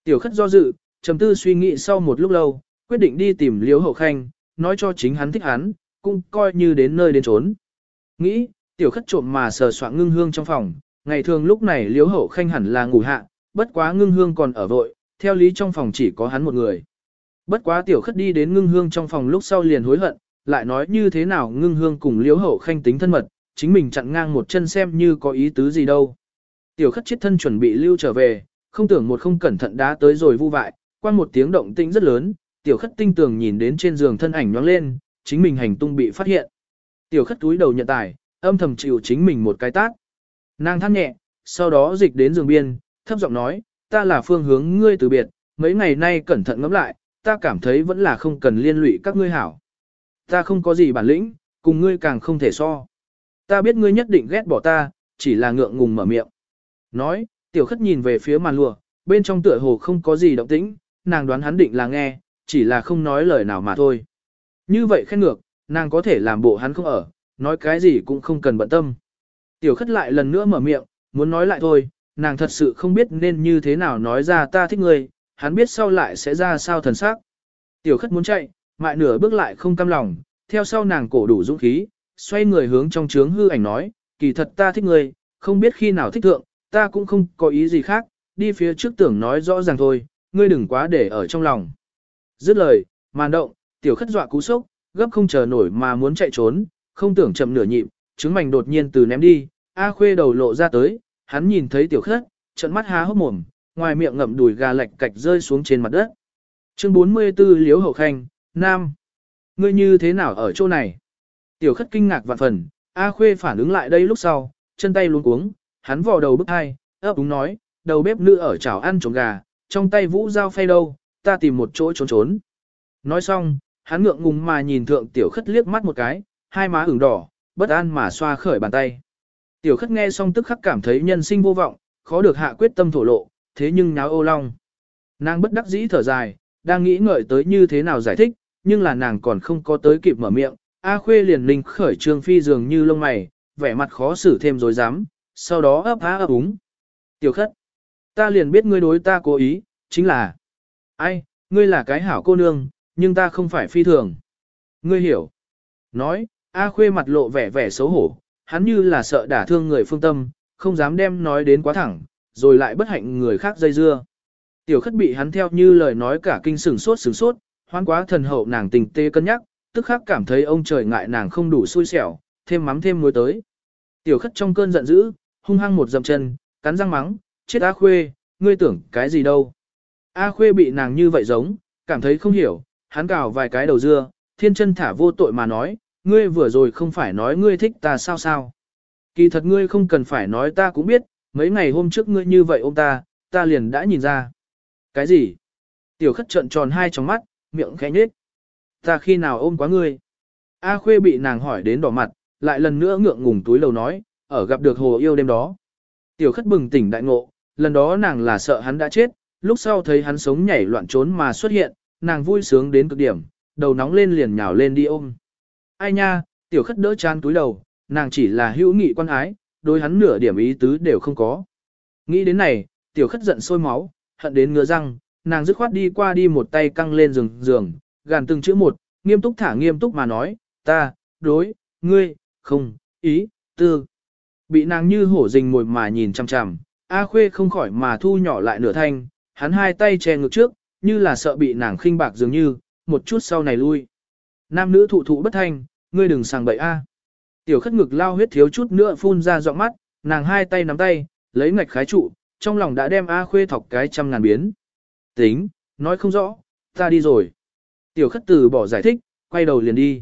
Tiểu khất do dự, trầm tư suy nghĩ sau một lúc lâu, quyết định đi tìm liếu hậu khanh, nói cho chính hắn thích hắn, cũng coi như đến nơi đến trốn. Nghĩ, tiểu khất trộm mà sờ soạn ngưng hương trong phòng, ngày thường lúc này liếu hậu khanh hẳn là ngủ hạ, bất quá ngưng hương còn ở vội, theo lý trong phòng chỉ có hắn một người. Bất quá tiểu khất đi đến ngưng hương trong phòng lúc sau liền hối hận, lại nói như thế nào ngưng hương cùng liếu hậu khanh tính thân mật, chính mình chặn ngang một chân xem như có ý tứ gì đâu. Tiểu khất chết thân chuẩn bị lưu trở về, không tưởng một không cẩn thận đá tới rồi vu vại, qua một tiếng động tĩnh rất lớn, tiểu khất tinh tường nhìn đến trên giường thân ảnh nhoáng lên, chính mình hành tung bị phát hiện. Tiểu khất túi đầu nhận tài, âm thầm chịu chính mình một cái tát. Nàng than nhẹ, sau đó dịch đến giường biên, thấp giọng nói, ta là phương hướng ngươi từ biệt, mấy ngày nay cẩn thận ngẫm lại, ta cảm thấy vẫn là không cần liên lụy các ngươi hảo. Ta không có gì bản lĩnh, cùng ngươi càng không thể so. Ta biết ngươi nhất định ghét bỏ ta, chỉ là ngượng ngùng mở miệng. Nói, tiểu khất nhìn về phía màn lụa, bên trong tựa hồ không có gì động tĩnh, nàng đoán hắn định là nghe, chỉ là không nói lời nào mà thôi. Như vậy khen ngược, nàng có thể làm bộ hắn không ở, nói cái gì cũng không cần bận tâm. Tiểu khất lại lần nữa mở miệng, muốn nói lại thôi, nàng thật sự không biết nên như thế nào nói ra ta thích ngươi, hắn biết sau lại sẽ ra sao thần sắc. Tiểu khất muốn chạy, mại nửa bước lại không cam lòng, theo sau nàng cổ đủ dũng khí, xoay người hướng trong trướng hư ảnh nói, kỳ thật ta thích ngươi, không biết khi nào thích thượng, ta cũng không có ý gì khác, đi phía trước tưởng nói rõ ràng thôi, ngươi đừng quá để ở trong lòng. Dứt lời, màn động, tiểu khất dọa cú sốc, gấp không chờ nổi mà muốn chạy trốn, không tưởng chậm nửa nhịp, trứng mảnh đột nhiên từ ném đi, A khuê đầu lộ ra tới, hắn nhìn thấy tiểu khất, trận mắt há hốc mồm, ngoài miệng ngậm đùi gà lệch cạch rơi xuống trên mặt đất. Chương 44 Liếu Hậu Khanh, Nam. Ngươi như thế nào ở chỗ này? Tiểu khất kinh ngạc vạn phần, A khuê phản ứng lại đây lúc sau, chân tay luống cuống, hắn vò đầu bức hai, ấp đúng nói, đầu bếp nữ ở chảo ăn trống gà, trong tay vũ dao phay đâu, ta tìm một chỗ trốn trốn. Nói xong, hắn ngượng ngùng mà nhìn thượng tiểu khất liếc mắt một cái, hai má ửng đỏ, bất an mà xoa khởi bàn tay. Tiểu khất nghe xong tức khắc cảm thấy nhân sinh vô vọng, khó được hạ quyết tâm thổ lộ, thế nhưng náo ô long. Nàng bất đắc dĩ thở dài, đang nghĩ ngợi tới như thế nào giải thích, nhưng là nàng còn không có tới kịp mở miệng, A Khuê liền linh khởi trương phi dường như lông mày, vẻ mặt khó xử thêm rồi dám, sau đó ấp á ấp úng. Tiểu khất, ta liền biết ngươi đối ta cố ý, chính là, ai, ngươi là cái hảo cô nương, nhưng ta không phải phi thường. Ngươi hiểu. Nói, A Khuê mặt lộ vẻ vẻ xấu hổ, hắn như là sợ đả thương người phương tâm, không dám đem nói đến quá thẳng, rồi lại bất hạnh người khác dây dưa. Tiểu khất bị hắn theo như lời nói cả kinh sửng sốt sửng sốt, hoan quá thần hậu nàng tình tê cân nhắc, tức khắc cảm thấy ông trời ngại nàng không đủ xui xẻo, thêm mắm thêm muối tới. Tiểu khất trong cơn giận dữ, hung hăng một dậm chân, cắn răng mắng, chết A Khuê, ngươi tưởng cái gì đâu. A Khuê bị nàng như vậy giống, cảm thấy không hiểu, hắn cào vài cái đầu dưa, thiên chân thả vô tội mà nói, ngươi vừa rồi không phải nói ngươi thích ta sao sao. Kỳ thật ngươi không cần phải nói ta cũng biết, mấy ngày hôm trước ngươi như vậy ôm ta, ta liền đã nhìn ra. Cái gì? Tiểu khất trợn tròn hai trong mắt, miệng khẽ nhếch. Ta khi nào ôm quá ngươi? A khuê bị nàng hỏi đến đỏ mặt, lại lần nữa ngượng ngùng túi lầu nói, ở gặp được hồ yêu đêm đó. Tiểu khất bừng tỉnh đại ngộ, lần đó nàng là sợ hắn đã chết, lúc sau thấy hắn sống nhảy loạn trốn mà xuất hiện, nàng vui sướng đến cực điểm, đầu nóng lên liền nhào lên đi ôm. Ai nha, tiểu khất đỡ chán túi đầu, nàng chỉ là hữu nghị quan ái, đối hắn nửa điểm ý tứ đều không có. Nghĩ đến này, tiểu khất giận sôi máu, hận đến ngứa răng, nàng dứt khoát đi qua đi một tay căng lên giường giường, gàn từng chữ một, nghiêm túc thả nghiêm túc mà nói, ta, đối, ngươi, không, ý, tư. Bị nàng như hổ rình mồi mà nhìn chằm chằm, A Khuê không khỏi mà thu nhỏ lại nửa thanh, hắn hai tay che ngực trước, như là sợ bị nàng khinh bạc dường như, một chút sau này lui. Nam nữ thụ thụ bất thanh, ngươi đừng sàng bậy A. Tiểu khất ngực lao huyết thiếu chút nữa phun ra giọng mắt, nàng hai tay nắm tay, lấy ngạch khái trụ, trong lòng đã đem A Khuê thọc cái trăm ngàn biến. Tính, nói không rõ, ta đi rồi. Tiểu khất từ bỏ giải thích, quay đầu liền đi.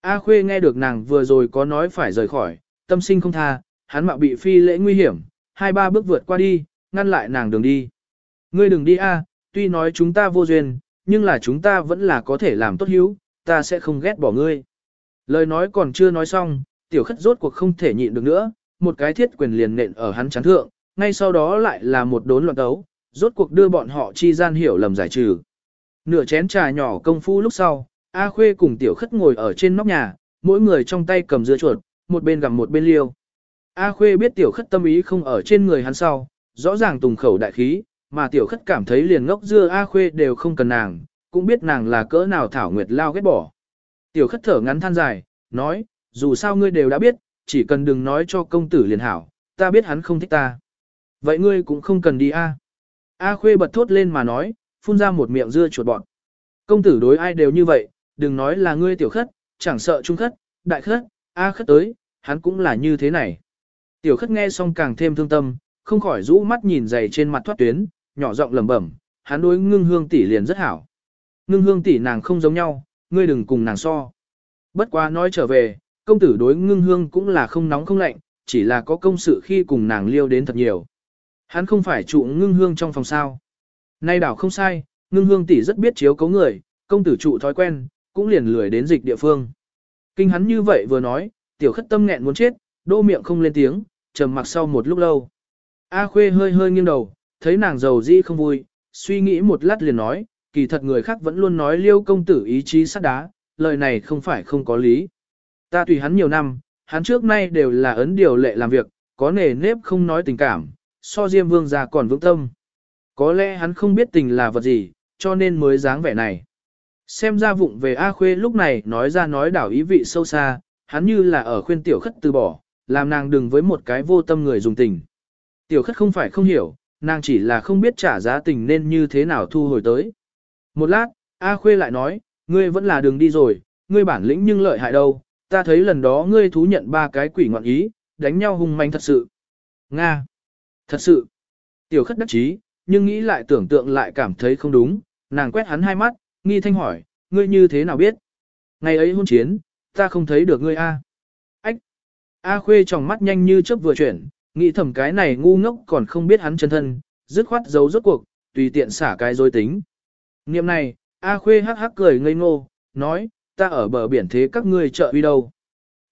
A Khuê nghe được nàng vừa rồi có nói phải rời khỏi, tâm sinh không tha, hắn mạo bị phi lễ nguy hiểm, hai ba bước vượt qua đi, ngăn lại nàng đường đi. Ngươi đừng đi a, tuy nói chúng ta vô duyên, nhưng là chúng ta vẫn là có thể làm tốt hữu, ta sẽ không ghét bỏ ngươi. Lời nói còn chưa nói xong, tiểu khất rốt cuộc không thể nhịn được nữa, một cái thiết quyền liền nện ở hắn chán thượng, ngay sau đó lại là một đốn loạn đấu, rốt cuộc đưa bọn họ chi gian hiểu lầm giải trừ. Nửa chén trà nhỏ công phu lúc sau, A Khuê cùng tiểu khất ngồi ở trên nóc nhà, mỗi người trong tay cầm dưa chuột, một bên gặm một bên liêu. A Khuê biết tiểu khất tâm ý không ở trên người hắn sau, rõ ràng tùng khẩu đại khí, mà tiểu khất cảm thấy liền ngốc dưa A Khuê đều không cần nàng, cũng biết nàng là cỡ nào Thảo Nguyệt lao ghét bỏ. Tiểu khất thở ngắn than dài, nói, dù sao ngươi đều đã biết, chỉ cần đừng nói cho công tử liền hảo, ta biết hắn không thích ta. Vậy ngươi cũng không cần đi a. A Khuê bật thốt lên mà nói, phun ra một miệng dưa chuột bọn. Công tử đối ai đều như vậy, đừng nói là ngươi tiểu khất, chẳng sợ trung khất, đại khất, A khất tới, hắn cũng là như thế này. Tiểu khất nghe xong càng thêm thương tâm, không khỏi rũ mắt nhìn dày trên mặt thoát tuyến, nhỏ giọng lẩm bẩm, hắn đối ngưng hương tỷ liền rất hảo. Ngưng hương tỷ nàng không giống nhau, ngươi đừng cùng nàng so. Bất quá nói trở về, công tử đối ngưng hương cũng là không nóng không lạnh, chỉ là có công sự khi cùng nàng liêu đến thật nhiều. Hắn không phải trụ ngưng hương trong phòng sao. Nay đảo không sai, ngưng hương tỷ rất biết chiếu cấu người, công tử trụ thói quen, cũng liền lười đến dịch địa phương. Kinh hắn như vậy vừa nói, tiểu khất tâm nghẹn muốn chết, đô miệng không lên tiếng, trầm mặc sau một lúc lâu. A khuê hơi hơi nghiêng đầu, thấy nàng giàu dĩ không vui, suy nghĩ một lát liền nói, kỳ thật người khác vẫn luôn nói liêu công tử ý chí sắt đá, lời này không phải không có lý. Ta tùy hắn nhiều năm, hắn trước nay đều là ấn điều lệ làm việc, có nề nếp không nói tình cảm, so Diêm Vương già còn vững tâm. Có lẽ hắn không biết tình là vật gì, cho nên mới dáng vẻ này. Xem ra vụng về A Khuê lúc này nói ra nói đảo ý vị sâu xa, hắn như là ở khuyên tiểu khất từ bỏ, làm nàng đừng với một cái vô tâm người dùng tình. Tiểu khất không phải không hiểu, nàng chỉ là không biết trả giá tình nên như thế nào thu hồi tới. Một lát, A Khuê lại nói, ngươi vẫn là đường đi rồi, ngươi bản lĩnh nhưng lợi hại đâu, ta thấy lần đó ngươi thú nhận ba cái quỷ ngoạn ý, đánh nhau hung manh thật sự. Nga! Thật sự! Tiểu khất đắc chí, nhưng nghĩ lại tưởng tượng lại cảm thấy không đúng, nàng quét hắn hai mắt, nghi thanh hỏi, ngươi như thế nào biết? Ngày ấy hôn chiến, ta không thấy được ngươi A. Ách! A khuê trong mắt nhanh như chớp vừa chuyển, nghĩ thầm cái này ngu ngốc còn không biết hắn chân thân, dứt khoát giấu rốt cuộc, tùy tiện xả cái dối tính. Niệm này, A khuê hắc hắc cười ngây ngô, nói, ta ở bờ biển thế các ngươi trợ uy đâu.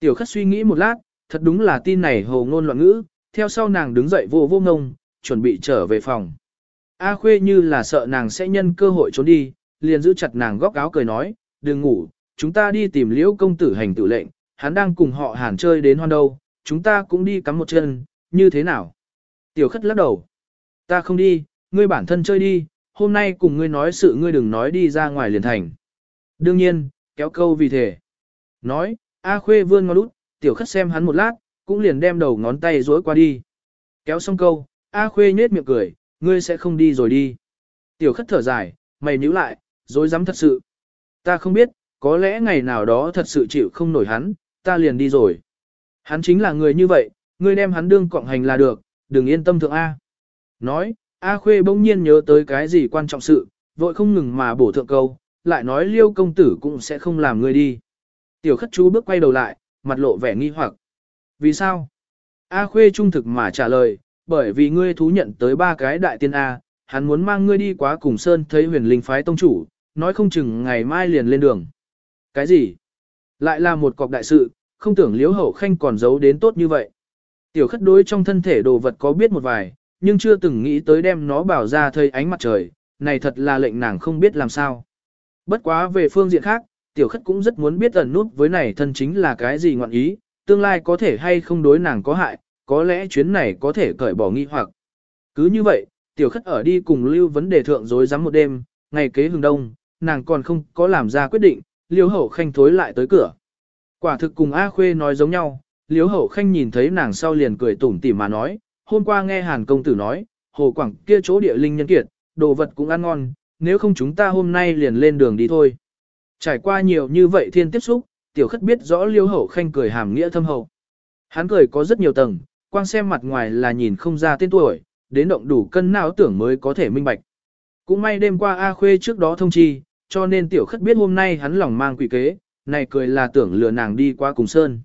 Tiểu khất suy nghĩ một lát, thật đúng là tin này hồ ngôn loạn ngữ, theo sau nàng đứng dậy vô vô ngông, chuẩn bị trở về phòng. A khuê như là sợ nàng sẽ nhân cơ hội trốn đi, liền giữ chặt nàng góc áo cười nói, đừng ngủ, chúng ta đi tìm liễu công tử hành tự lệnh, hắn đang cùng họ hàn chơi đến hoan đâu, chúng ta cũng đi cắm một chân, như thế nào? Tiểu khất lắc đầu. Ta không đi, ngươi bản thân chơi đi, hôm nay cùng ngươi nói sự ngươi đừng nói đi ra ngoài liền thành. Đương nhiên, kéo câu vì thế. Nói, A Khuê vươn ngón út, tiểu khất xem hắn một lát, cũng liền đem đầu ngón tay dối qua đi. Kéo xong câu, A Khuê nhết miệng cười, ngươi sẽ không đi rồi đi. Tiểu khất thở dài, mày nhíu lại, dối dám thật sự. Ta không biết, có lẽ ngày nào đó thật sự chịu không nổi hắn, ta liền đi rồi. Hắn chính là người như vậy, ngươi đem hắn đương cộng hành là được, đừng yên tâm thượng A. Nói, A Khuê bỗng nhiên nhớ tới cái gì quan trọng sự, vội không ngừng mà bổ thượng câu, lại nói liêu công tử cũng sẽ không làm ngươi đi. Tiểu khất chú bước quay đầu lại, mặt lộ vẻ nghi hoặc. Vì sao? A khuê trung thực mà trả lời, bởi vì ngươi thú nhận tới ba cái đại tiên A, hắn muốn mang ngươi đi quá cùng sơn thấy huyền linh phái tông chủ, nói không chừng ngày mai liền lên đường. Cái gì? Lại là một cọc đại sự, không tưởng liếu hậu khanh còn giấu đến tốt như vậy. Tiểu khất đối trong thân thể đồ vật có biết một vài, nhưng chưa từng nghĩ tới đem nó bảo ra thời ánh mặt trời, này thật là lệnh nàng không biết làm sao. Bất quá về phương diện khác, tiểu khất cũng rất muốn biết ẩn nút với này thân chính là cái gì ngọn ý, tương lai có thể hay không đối nàng có hại, có lẽ chuyến này có thể cởi bỏ nghi hoặc. Cứ như vậy, tiểu khất ở đi cùng lưu vấn đề thượng dối rắm một đêm, ngày kế hừng đông, nàng còn không có làm ra quyết định, liêu hậu khanh thối lại tới cửa. Quả thực cùng A Khuê nói giống nhau, liêu hậu khanh nhìn thấy nàng sau liền cười tủm tỉm mà nói, hôm qua nghe hàn công tử nói, hồ quảng kia chỗ địa linh nhân kiệt, đồ vật cũng ăn ngon, nếu không chúng ta hôm nay liền lên đường đi thôi. Trải qua nhiều như vậy thiên tiếp xúc, tiểu khất biết rõ liêu hậu khanh cười hàm nghĩa thâm hậu. Hắn cười có rất nhiều tầng, quang xem mặt ngoài là nhìn không ra tên tuổi, đến động đủ cân não tưởng mới có thể minh bạch. Cũng may đêm qua A Khuê trước đó thông chi, cho nên tiểu khất biết hôm nay hắn lòng mang quỷ kế, này cười là tưởng lừa nàng đi qua cùng sơn.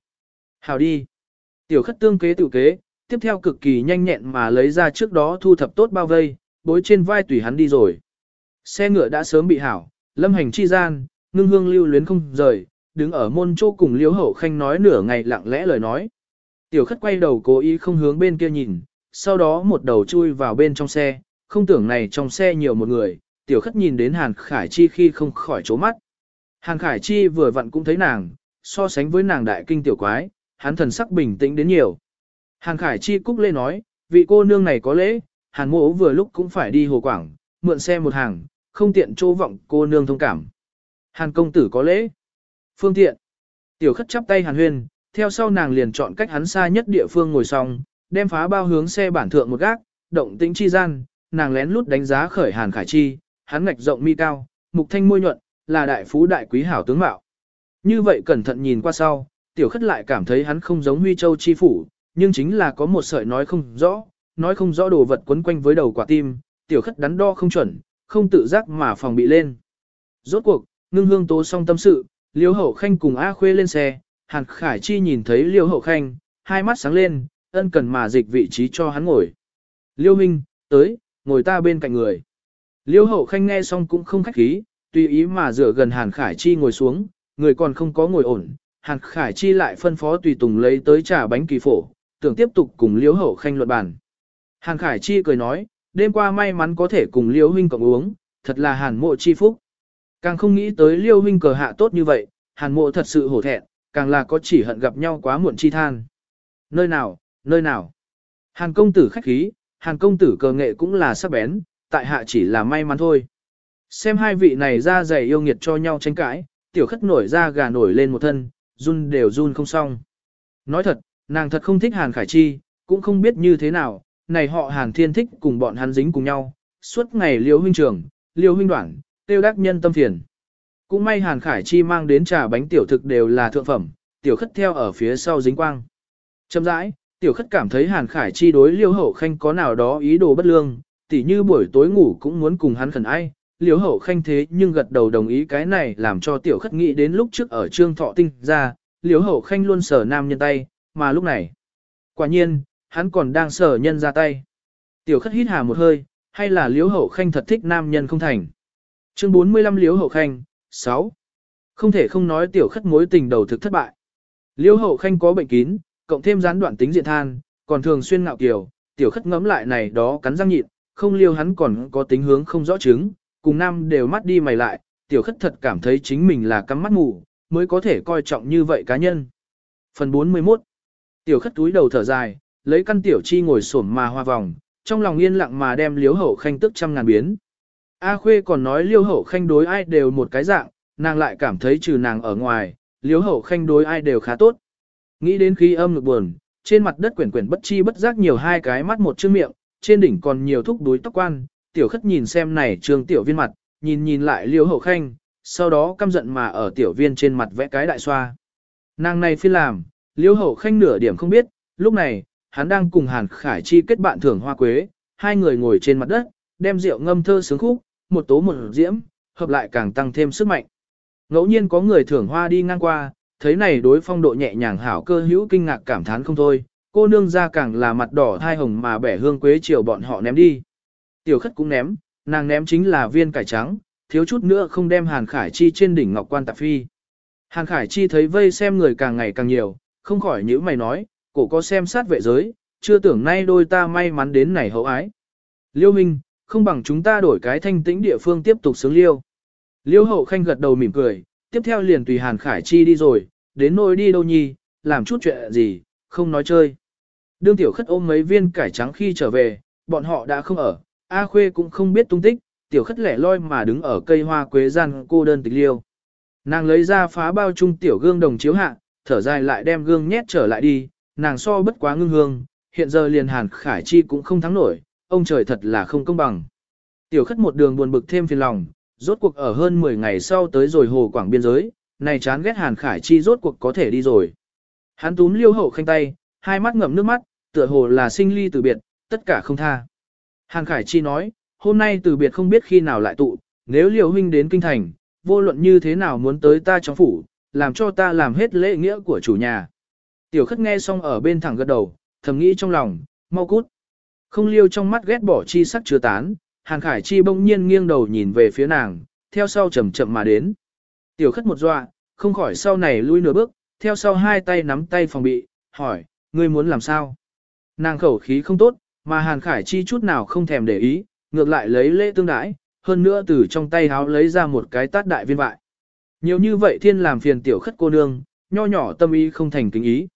Hào đi. Tiểu khất tương kế tự kế, tiếp theo cực kỳ nhanh nhẹn mà lấy ra trước đó thu thập tốt bao vây, bối trên vai tùy hắn đi rồi. Xe ngựa đã sớm bị hảo, lâm hành chi gian, ngưng hương lưu luyến không rời, đứng ở môn chỗ cùng liếu hậu khanh nói nửa ngày lặng lẽ lời nói. Tiểu khất quay đầu cố ý không hướng bên kia nhìn, sau đó một đầu chui vào bên trong xe, không tưởng này trong xe nhiều một người, tiểu khất nhìn đến Hàn Khải Chi khi không khỏi chố mắt. Hàn Khải Chi vừa vặn cũng thấy nàng, so sánh với nàng đại kinh tiểu quái, hắn thần sắc bình tĩnh đến nhiều. Hàn Khải Chi cúc lê nói, vị cô nương này có lễ, hàn mộ vừa lúc cũng phải đi hồ quảng, mượn xe một hàng, không tiện chỗ vọng cô nương thông cảm. Hàn công tử có lễ. Phương tiện. Tiểu khất chắp tay hàn huyên, theo sau nàng liền chọn cách hắn xa nhất địa phương ngồi xong, đem phá bao hướng xe bản thượng một gác, động tĩnh chi gian, nàng lén lút đánh giá khởi hàn khải chi, hắn ngạch rộng mi cao, mục thanh môi nhuận, là đại phú đại quý hảo tướng mạo. Như vậy cẩn thận nhìn qua sau, tiểu khất lại cảm thấy hắn không giống huy châu chi phủ, nhưng chính là có một sợi nói không rõ, nói không rõ đồ vật quấn quanh với đầu quả tim, tiểu khất đắn đo không chuẩn, không tự giác mà phòng bị lên. Rốt cuộc, ngưng hương tố xong tâm sự, liêu hậu khanh cùng A khuê lên xe, hàn khải chi nhìn thấy liêu hậu khanh, hai mắt sáng lên, ân cần mà dịch vị trí cho hắn ngồi. Liêu minh, tới, ngồi ta bên cạnh người. Liêu hậu khanh nghe xong cũng không khách khí, tùy ý mà dựa gần hàn khải chi ngồi xuống, người còn không có ngồi ổn. Hàn Khải Chi lại phân phó tùy tùng lấy tới trà bánh kỳ phổ, tưởng tiếp tục cùng Liễu Hậu Khanh luận bàn. Hàn Khải Chi cười nói, đêm qua may mắn có thể cùng liễu huynh cộng uống, thật là Hàn Mộ chi phúc. Càng không nghĩ tới liễu huynh cờ hạ tốt như vậy, Hàn Mộ thật sự hổ thẹn, càng là có chỉ hận gặp nhau quá muộn chi than. Nơi nào, nơi nào? Hàn công tử khách khí, Hàn công tử cờ nghệ cũng là sắc bén, tại hạ chỉ là may mắn thôi. Xem hai vị này ra dày yêu nghiệt cho nhau tranh cãi, tiểu khất nổi ra gà nổi lên một thân, run đều run không xong. Nói thật, nàng thật không thích Hàn Khải Chi, cũng không biết như thế nào, này họ Hàn Thiên thích cùng bọn hắn dính cùng nhau, suốt ngày liêu huynh trường, liêu huynh đoạn, tiêu đắc nhân tâm phiền. Cũng may Hàn Khải Chi mang đến trà bánh tiểu thực đều là thượng phẩm, tiểu khất theo ở phía sau dính quang. Chậm rãi, tiểu khất cảm thấy Hàn Khải Chi đối liêu hậu khanh có nào đó ý đồ bất lương, tỉ như buổi tối ngủ cũng muốn cùng hắn khẩn ai. Liêu hậu khanh thế nhưng gật đầu đồng ý cái này làm cho tiểu khất nghĩ đến lúc trước ở trương thọ tinh ra, liêu hậu khanh luôn sở nam nhân tay, mà lúc này. Quả nhiên, hắn còn đang sở nhân ra tay. Tiểu khất hít hà một hơi, hay là liếu hậu khanh thật thích nam nhân không thành. Chương 45 liếu hậu khanh, 6. Không thể không nói tiểu khất mối tình đầu thực thất bại. Liếu hậu khanh có bệnh kín, cộng thêm gián đoạn tính diện than, còn thường xuyên ngạo kiều, tiểu khất ngẫm lại này đó cắn răng nhịn, không liêu hắn còn có tính hướng không rõ chứng, cùng nam đều mắt đi mày lại, tiểu khất thật cảm thấy chính mình là cắm mắt ngủ mới có thể coi trọng như vậy cá nhân. Phần 41 Tiểu khất túi đầu thở dài, lấy căn tiểu chi ngồi xổm mà hoa vòng, trong lòng yên lặng mà đem liếu hậu khanh tức trăm ngàn biến. A khuê còn nói liêu hậu khanh đối ai đều một cái dạng, nàng lại cảm thấy trừ nàng ở ngoài, liếu hậu khanh đối ai đều khá tốt. Nghĩ đến khi âm ngực buồn, trên mặt đất quyển quyển bất chi bất giác nhiều hai cái mắt một chữ miệng, trên đỉnh còn nhiều thúc đuối tóc quan, tiểu khất nhìn xem này trường tiểu viên mặt, nhìn nhìn lại liêu hậu khanh, sau đó căm giận mà ở tiểu viên trên mặt vẽ cái đại xoa. Nàng này phi làm, liêu hậu khanh nửa điểm không biết, lúc này, hắn đang cùng Hàn Khải Chi kết bạn thưởng hoa quế, hai người ngồi trên mặt đất, đem rượu ngâm thơ sướng khúc, một tố một diễm, hợp lại càng tăng thêm sức mạnh. Ngẫu nhiên có người thưởng hoa đi ngang qua, thấy này đối phong độ nhẹ nhàng hảo cơ hữu kinh ngạc cảm thán không thôi, cô nương ra càng là mặt đỏ thai hồng mà bẻ hương quế chiều bọn họ ném đi. Tiểu khất cũng ném, nàng ném chính là viên cải trắng, thiếu chút nữa không đem Hàn Khải Chi trên đỉnh ngọc quan tạp phi. Hàn Khải Chi thấy vây xem người càng ngày càng nhiều, không khỏi nhữ mày nói, cổ có xem sát vệ giới, chưa tưởng nay đôi ta may mắn đến này hậu ái. Liêu Minh, không bằng chúng ta đổi cái thanh tĩnh địa phương tiếp tục sướng liêu. Liêu hậu khanh gật đầu mỉm cười, tiếp theo liền tùy Hàn Khải Chi đi rồi, đến nôi đi đâu nhi, làm chút chuyện gì, không nói chơi. Đương tiểu khất ôm mấy viên cải trắng khi trở về, bọn họ đã không ở, A Khuê cũng không biết tung tích, tiểu khất lẻ loi mà đứng ở cây hoa quế gian cô đơn tịch liêu. Nàng lấy ra phá bao chung tiểu gương đồng chiếu hạ, thở dài lại đem gương nhét trở lại đi, nàng so bất quá ngưng hương, hiện giờ liền hàn khải chi cũng không thắng nổi, ông trời thật là không công bằng. Tiểu khất một đường buồn bực thêm phiền lòng, rốt cuộc ở hơn 10 ngày sau tới rồi hồ quảng biên giới, này chán ghét hàn khải chi rốt cuộc có thể đi rồi. Hắn túm liêu hậu khanh tay, hai mắt ngậm nước mắt, tựa hồ là sinh ly từ biệt, tất cả không tha. Hàn khải chi nói, hôm nay từ biệt không biết khi nào lại tụ, nếu liều huynh đến kinh thành, vô luận như thế nào muốn tới ta trong phủ, làm cho ta làm hết lễ nghĩa của chủ nhà. Tiểu khất nghe xong ở bên thẳng gật đầu, thầm nghĩ trong lòng, mau cút. Không liêu trong mắt ghét bỏ chi sắc chưa tán, Hàn Khải Chi bỗng nhiên nghiêng đầu nhìn về phía nàng, theo sau chậm chậm mà đến. Tiểu khất một dọa, không khỏi sau này lui nửa bước, theo sau hai tay nắm tay phòng bị, hỏi, ngươi muốn làm sao? Nàng khẩu khí không tốt, mà Hàn Khải Chi chút nào không thèm để ý, ngược lại lấy lễ tương đãi, hơn nữa từ trong tay háo lấy ra một cái tát đại viên bại. Nhiều như vậy thiên làm phiền tiểu khất cô nương, nho nhỏ tâm ý không thành kính ý.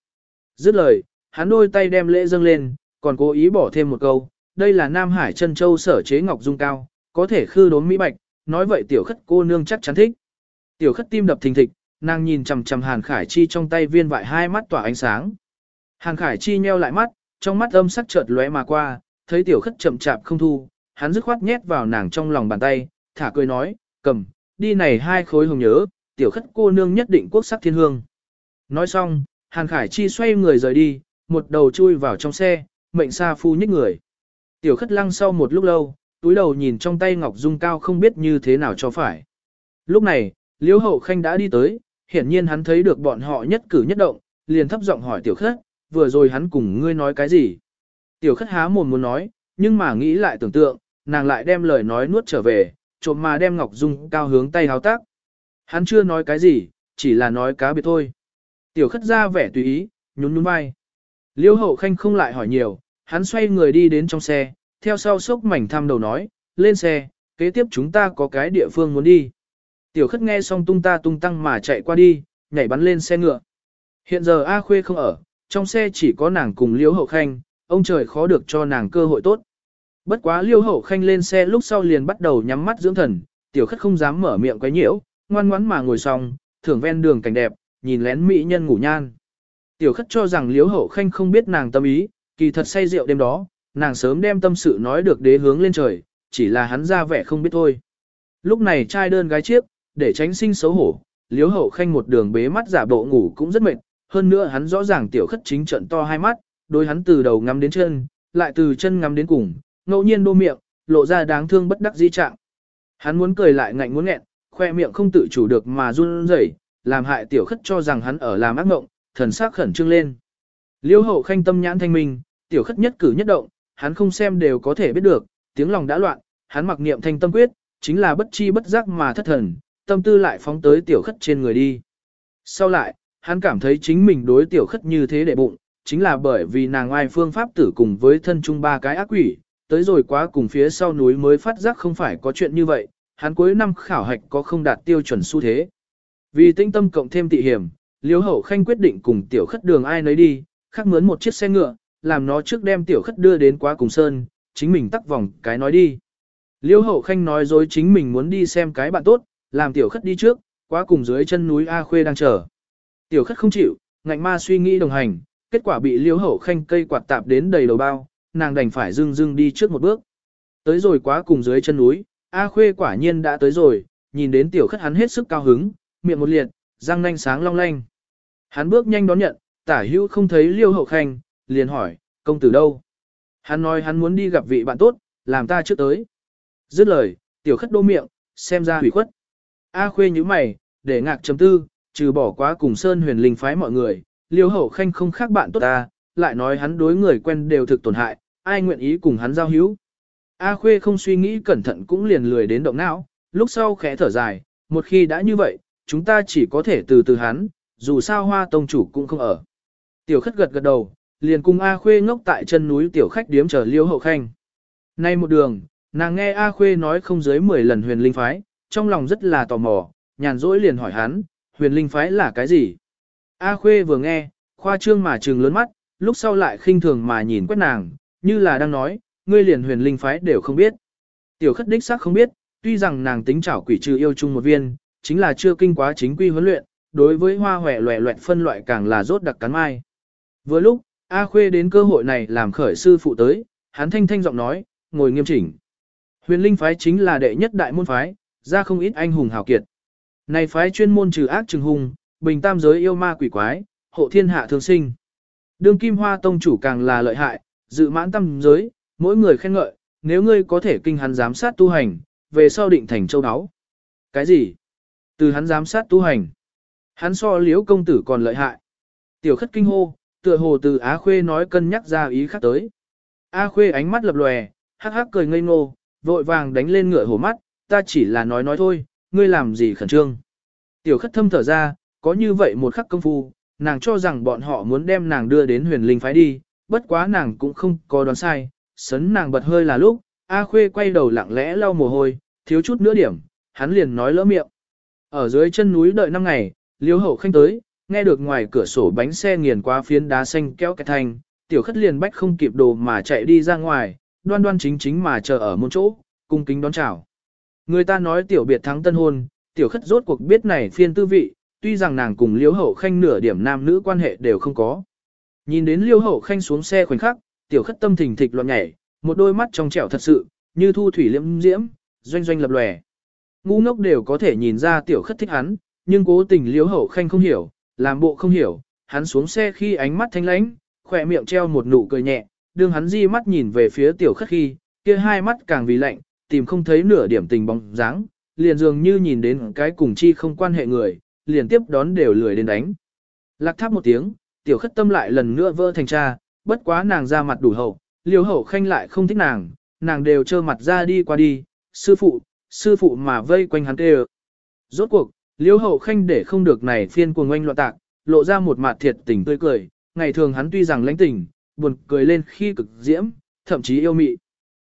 Dứt lời, hắn đôi tay đem lễ dâng lên, còn cố ý bỏ thêm một câu, đây là Nam Hải chân châu sở chế ngọc dung cao, có thể khư đốn mỹ bạch, nói vậy tiểu khất cô nương chắc chắn thích. Tiểu khất tim đập thình thịch, nàng nhìn chằm chằm Hàn Khải Chi trong tay viên vại hai mắt tỏa ánh sáng. Hàn Khải Chi nheo lại mắt, trong mắt âm sắc chợt lóe mà qua, thấy tiểu khất chậm chạp không thu, hắn dứt khoát nhét vào nàng trong lòng bàn tay, thả cười nói, cầm, đi này hai khối hồng nhớ, tiểu khất cô nương nhất định quốc sắc thiên hương. Nói xong, Hàn Khải Chi xoay người rời đi, một đầu chui vào trong xe, mệnh xa phu nhích người. Tiểu khất lăng sau một lúc lâu, túi đầu nhìn trong tay Ngọc Dung Cao không biết như thế nào cho phải. Lúc này, Liễu Hậu Khanh đã đi tới, hiển nhiên hắn thấy được bọn họ nhất cử nhất động, liền thấp giọng hỏi tiểu khất, vừa rồi hắn cùng ngươi nói cái gì. Tiểu khất há mồm muốn nói, nhưng mà nghĩ lại tưởng tượng, nàng lại đem lời nói nuốt trở về, trộm mà đem Ngọc Dung Cao hướng tay háo tác. Hắn chưa nói cái gì, chỉ là nói cá biệt thôi. Tiểu khất ra vẻ tùy ý, nhún nhún vai. Liêu hậu khanh không lại hỏi nhiều, hắn xoay người đi đến trong xe, theo sau sốc mảnh thăm đầu nói, lên xe, kế tiếp chúng ta có cái địa phương muốn đi. Tiểu khất nghe xong tung ta tung tăng mà chạy qua đi, nhảy bắn lên xe ngựa. Hiện giờ A Khuê không ở, trong xe chỉ có nàng cùng Liêu Hậu Khanh, ông trời khó được cho nàng cơ hội tốt. Bất quá Liêu Hậu Khanh lên xe lúc sau liền bắt đầu nhắm mắt dưỡng thần, tiểu khất không dám mở miệng quấy nhiễu, ngoan ngoãn mà ngồi xong, thưởng ven đường cảnh đẹp, nhìn lén mỹ nhân ngủ nhan. Tiểu khất cho rằng Liêu Hậu Khanh không biết nàng tâm ý, kỳ thật say rượu đêm đó, nàng sớm đem tâm sự nói được đế hướng lên trời, chỉ là hắn ra vẻ không biết thôi. Lúc này trai đơn gái chiếc, để tránh sinh xấu hổ, liếu hậu khanh một đường bế mắt giả bộ ngủ cũng rất mệt, hơn nữa hắn rõ ràng tiểu khất chính trận to hai mắt, đôi hắn từ đầu ngắm đến chân, lại từ chân ngắm đến cùng, ngẫu nhiên đô miệng, lộ ra đáng thương bất đắc dĩ trạng. Hắn muốn cười lại ngạnh muốn nghẹn, khoe miệng không tự chủ được mà run rẩy, làm hại tiểu khất cho rằng hắn ở làm ác mộng, thần sắc khẩn trương lên. Liêu hậu khanh tâm nhãn thanh minh, tiểu khất nhất cử nhất động, hắn không xem đều có thể biết được, tiếng lòng đã loạn, hắn mặc niệm thanh tâm quyết, chính là bất chi bất giác mà thất thần, tâm tư lại phóng tới tiểu khất trên người đi. Sau lại, hắn cảm thấy chính mình đối tiểu khất như thế để bụng, chính là bởi vì nàng ai phương pháp tử cùng với thân chung ba cái ác quỷ, tới rồi quá cùng phía sau núi mới phát giác không phải có chuyện như vậy, hắn cuối năm khảo hạch có không đạt tiêu chuẩn xu thế. Vì tinh tâm cộng thêm tị hiểm, Liễu Hậu Khanh quyết định cùng tiểu khất đường ai nấy đi, khắc mướn một chiếc xe ngựa, làm nó trước đem tiểu khất đưa đến quá cùng sơn, chính mình tắt vòng cái nói đi. Liễu Hậu Khanh nói dối chính mình muốn đi xem cái bạn tốt, làm tiểu khất đi trước, quá cùng dưới chân núi A Khuê đang chờ. Tiểu khất không chịu, ngạnh ma suy nghĩ đồng hành, kết quả bị liễu hậu khanh cây quạt tạp đến đầy đầu bao, nàng đành phải dưng dưng đi trước một bước. Tới rồi quá cùng dưới chân núi, A Khuê quả nhiên đã tới rồi, nhìn đến tiểu khất hắn hết sức cao hứng, miệng một liệt, răng nanh sáng long lanh. Hắn bước nhanh đón nhận, tả hữu không thấy liêu hậu khanh, liền hỏi, công tử đâu? Hắn nói hắn muốn đi gặp vị bạn tốt, làm ta trước tới. Dứt lời, tiểu khất đô miệng, xem ra hủy khuất. A khuê như mày, để ngạc chấm tư, trừ bỏ quá cùng Sơn huyền linh phái mọi người, liêu hậu khanh không khác bạn tốt ta, lại nói hắn đối người quen đều thực tổn hại, ai nguyện ý cùng hắn giao hữu. A khuê không suy nghĩ cẩn thận cũng liền lười đến động não, lúc sau khẽ thở dài, một khi đã như vậy, chúng ta chỉ có thể từ từ hắn, dù sao hoa tông chủ cũng không ở. Tiểu khất gật gật đầu, liền cùng A khuê ngốc tại chân núi tiểu khách điếm chờ liêu hậu khanh. Nay một đường, nàng nghe A khuê nói không dưới 10 lần huyền linh phái, trong lòng rất là tò mò, nhàn rỗi liền hỏi hắn, huyền linh phái là cái gì? A Khuê vừa nghe, khoa trương mà trừng lớn mắt, lúc sau lại khinh thường mà nhìn quét nàng, như là đang nói, ngươi liền huyền linh phái đều không biết. Tiểu khất đích xác không biết, tuy rằng nàng tính trảo quỷ trừ yêu chung một viên, chính là chưa kinh quá chính quy huấn luyện, đối với hoa hòe loẹ loẹt phân loại càng là rốt đặc cắn mai. Vừa lúc, A Khuê đến cơ hội này làm khởi sư phụ tới, hắn thanh thanh giọng nói, ngồi nghiêm chỉnh. Huyền linh phái chính là đệ nhất đại môn phái, ra không ít anh hùng hào kiệt. Này phái chuyên môn trừ ác trừng hùng, bình tam giới yêu ma quỷ quái, hộ thiên hạ thương sinh. Đương kim hoa tông chủ càng là lợi hại, dự mãn tâm giới, mỗi người khen ngợi, nếu ngươi có thể kinh hắn giám sát tu hành, về sau định thành châu áo. Cái gì? Từ hắn giám sát tu hành. Hắn so liễu công tử còn lợi hại. Tiểu khất kinh hô, tựa hồ từ Á Khuê nói cân nhắc ra ý khác tới. A Khuê ánh mắt lập lòe, hắc hắc cười ngây ngô, vội vàng đánh lên ngựa hổ mắt, ta chỉ là nói nói thôi, ngươi làm gì khẩn trương. Tiểu khất thâm thở ra, có như vậy một khắc công phu, nàng cho rằng bọn họ muốn đem nàng đưa đến huyền linh phái đi, bất quá nàng cũng không có đoán sai, sấn nàng bật hơi là lúc, A Khuê quay đầu lặng lẽ lau mồ hôi, thiếu chút nữa điểm, hắn liền nói lỡ miệng. Ở dưới chân núi đợi năm ngày, liêu hậu khanh tới, nghe được ngoài cửa sổ bánh xe nghiền qua phiến đá xanh kéo cái thành, tiểu khất liền bách không kịp đồ mà chạy đi ra ngoài, đoan đoan chính chính mà chờ ở một chỗ, cung kính đón chào. Người ta nói tiểu biệt thắng tân hôn, tiểu khất rốt cuộc biết này phiên tư vị, tuy rằng nàng cùng liêu hậu khanh nửa điểm nam nữ quan hệ đều không có. Nhìn đến liêu hậu khanh xuống xe khoảnh khắc, tiểu khất tâm thình thịch loạn nhảy, một đôi mắt trong trẻo thật sự, như thu thủy liễm diễm, doanh doanh lập lòe. Ngu ngốc đều có thể nhìn ra tiểu khất thích hắn, nhưng cố tình liêu hậu khanh không hiểu, làm bộ không hiểu, hắn xuống xe khi ánh mắt thanh lãnh, khỏe miệng treo một nụ cười nhẹ, đương hắn di mắt nhìn về phía tiểu khất khi, kia hai mắt càng vì lạnh, tìm không thấy nửa điểm tình bóng dáng, liền dường như nhìn đến cái cùng chi không quan hệ người, liền tiếp đón đều lười đến đánh. Lạc tháp một tiếng, tiểu khất tâm lại lần nữa vỡ thành cha, bất quá nàng ra mặt đủ hậu, liều hậu khanh lại không thích nàng, nàng đều trơ mặt ra đi qua đi, sư phụ, sư phụ mà vây quanh hắn tê Rốt cuộc, liêu hậu khanh để không được này phiên cuồng oanh loạn tạc, lộ ra một mặt thiệt tình tươi cười, ngày thường hắn tuy rằng lãnh tình, buồn cười lên khi cực diễm, thậm chí yêu mị.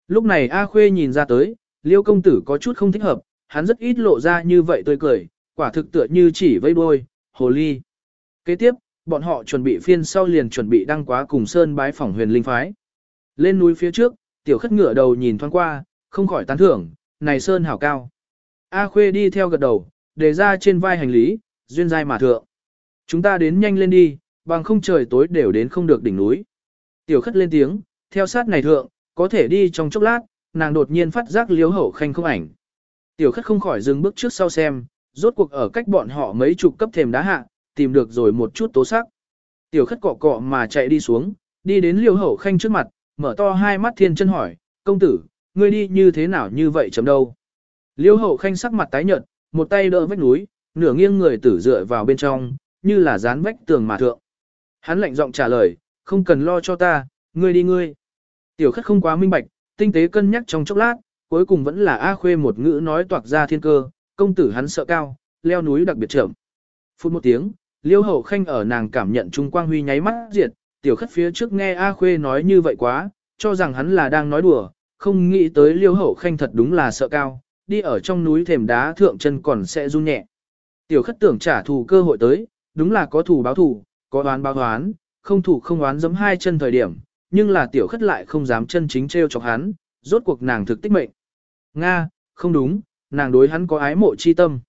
Lúc này A Khuê nhìn ra tới, liêu công tử có chút không thích hợp, hắn rất ít lộ ra như vậy tươi cười, quả thực tựa như chỉ vây đôi, hồ ly. Kế tiếp, bọn họ chuẩn bị phiên sau liền chuẩn bị đăng quá cùng Sơn bái phỏng huyền linh phái. Lên núi phía trước, tiểu khất ngựa đầu nhìn thoáng qua, không khỏi tán thưởng, này Sơn hảo cao. A Khuê đi theo gật đầu, để ra trên vai hành lý, duyên dai mà thượng. Chúng ta đến nhanh lên đi, bằng không trời tối đều đến không được đỉnh núi. Tiểu khất lên tiếng, theo sát này thượng, có thể đi trong chốc lát, nàng đột nhiên phát giác liếu hậu khanh không ảnh. Tiểu khất không khỏi dừng bước trước sau xem, rốt cuộc ở cách bọn họ mấy chục cấp thềm đá hạ, tìm được rồi một chút tố sắc. Tiểu khất cọ cọ mà chạy đi xuống, đi đến liêu hậu khanh trước mặt, mở to hai mắt thiên chân hỏi, công tử, ngươi đi như thế nào như vậy chấm đâu. Liêu hậu khanh sắc mặt tái nhợt, một tay đỡ vách núi, nửa nghiêng người tử dựa vào bên trong, như là dán vách tường mà thượng. Hắn lạnh giọng trả lời, không cần lo cho ta, ngươi đi ngươi. Tiểu khất không quá minh bạch, tinh tế cân nhắc trong chốc lát, cuối cùng vẫn là A Khuê một ngữ nói toạc ra thiên cơ, công tử hắn sợ cao, leo núi đặc biệt chậm. Phút một tiếng, Liêu Hậu Khanh ở nàng cảm nhận Trung Quang Huy nháy mắt diệt, tiểu khất phía trước nghe A Khuê nói như vậy quá, cho rằng hắn là đang nói đùa, không nghĩ tới Liêu Hậu Khanh thật đúng là sợ cao, đi ở trong núi thềm đá thượng chân còn sẽ run nhẹ. Tiểu khất tưởng trả thù cơ hội tới, đúng là có thù báo thù, có đoán báo đoán, không thù không oán giấm hai chân thời điểm, nhưng là tiểu khất lại không dám chân chính treo chọc hắn, rốt cuộc nàng thực tích mệnh. Nga, không đúng, nàng đối hắn có ái mộ chi tâm.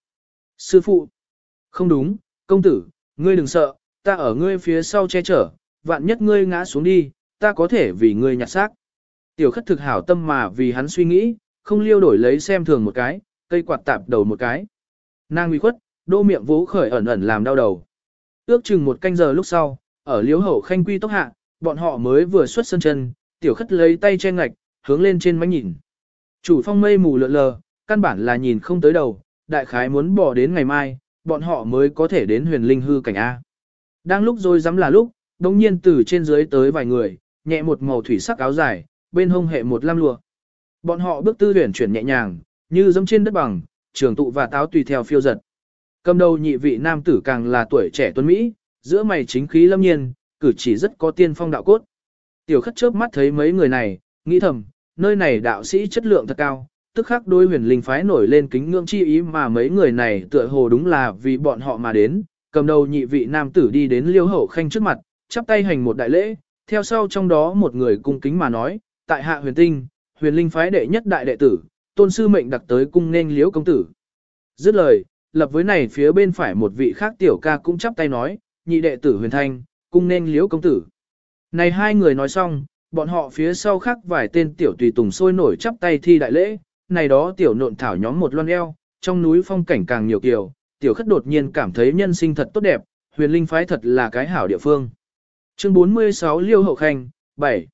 Sư phụ, không đúng, công tử, ngươi đừng sợ, ta ở ngươi phía sau che chở, vạn nhất ngươi ngã xuống đi, ta có thể vì ngươi nhặt xác. Tiểu khất thực hảo tâm mà vì hắn suy nghĩ, không liêu đổi lấy xem thường một cái, cây quạt tạp đầu một cái. Nàng uy khuất, đô miệng vỗ khởi ẩn ẩn làm đau đầu. Ước chừng một canh giờ lúc sau, ở liếu hậu khanh quy tốc hạ, bọn họ mới vừa xuất sân chân, tiểu khất lấy tay che ngạch, hướng lên trên mánh nhìn. Chủ phong mây mù lượn lờ, căn bản là nhìn không tới đầu, đại khái muốn bỏ đến ngày mai, bọn họ mới có thể đến huyền linh hư cảnh A. Đang lúc rồi dám là lúc, đồng nhiên từ trên dưới tới vài người, nhẹ một màu thủy sắc áo dài, bên hông hệ một lam lụa. Bọn họ bước tư huyền chuyển nhẹ nhàng, như dẫm trên đất bằng, trường tụ và táo tùy theo phiêu giật. Cầm đầu nhị vị nam tử càng là tuổi trẻ tuấn Mỹ, giữa mày chính khí lâm nhiên, cử chỉ rất có tiên phong đạo cốt. Tiểu khất chớp mắt thấy mấy người này, nghĩ thầm, nơi này đạo sĩ chất lượng thật cao, tức khắc đôi huyền linh phái nổi lên kính ngưỡng chi ý mà mấy người này tựa hồ đúng là vì bọn họ mà đến, cầm đầu nhị vị nam tử đi đến liêu hậu khanh trước mặt, chắp tay hành một đại lễ, theo sau trong đó một người cung kính mà nói, tại hạ huyền tinh, huyền linh phái đệ nhất đại đệ tử, tôn sư mệnh đặc tới cung nên liễu công tử. Dứt lời, lập với này phía bên phải một vị khác tiểu ca cũng chắp tay nói, nhị đệ tử huyền thanh, cung nên liễu công tử. Này hai người nói xong, bọn họ phía sau khác vài tên tiểu tùy tùng sôi nổi chắp tay thi đại lễ, này đó tiểu nộn thảo nhóm một loan eo, trong núi phong cảnh càng nhiều kiều, tiểu khất đột nhiên cảm thấy nhân sinh thật tốt đẹp, huyền linh phái thật là cái hảo địa phương. Chương 46 Liêu Hậu Khanh, 7.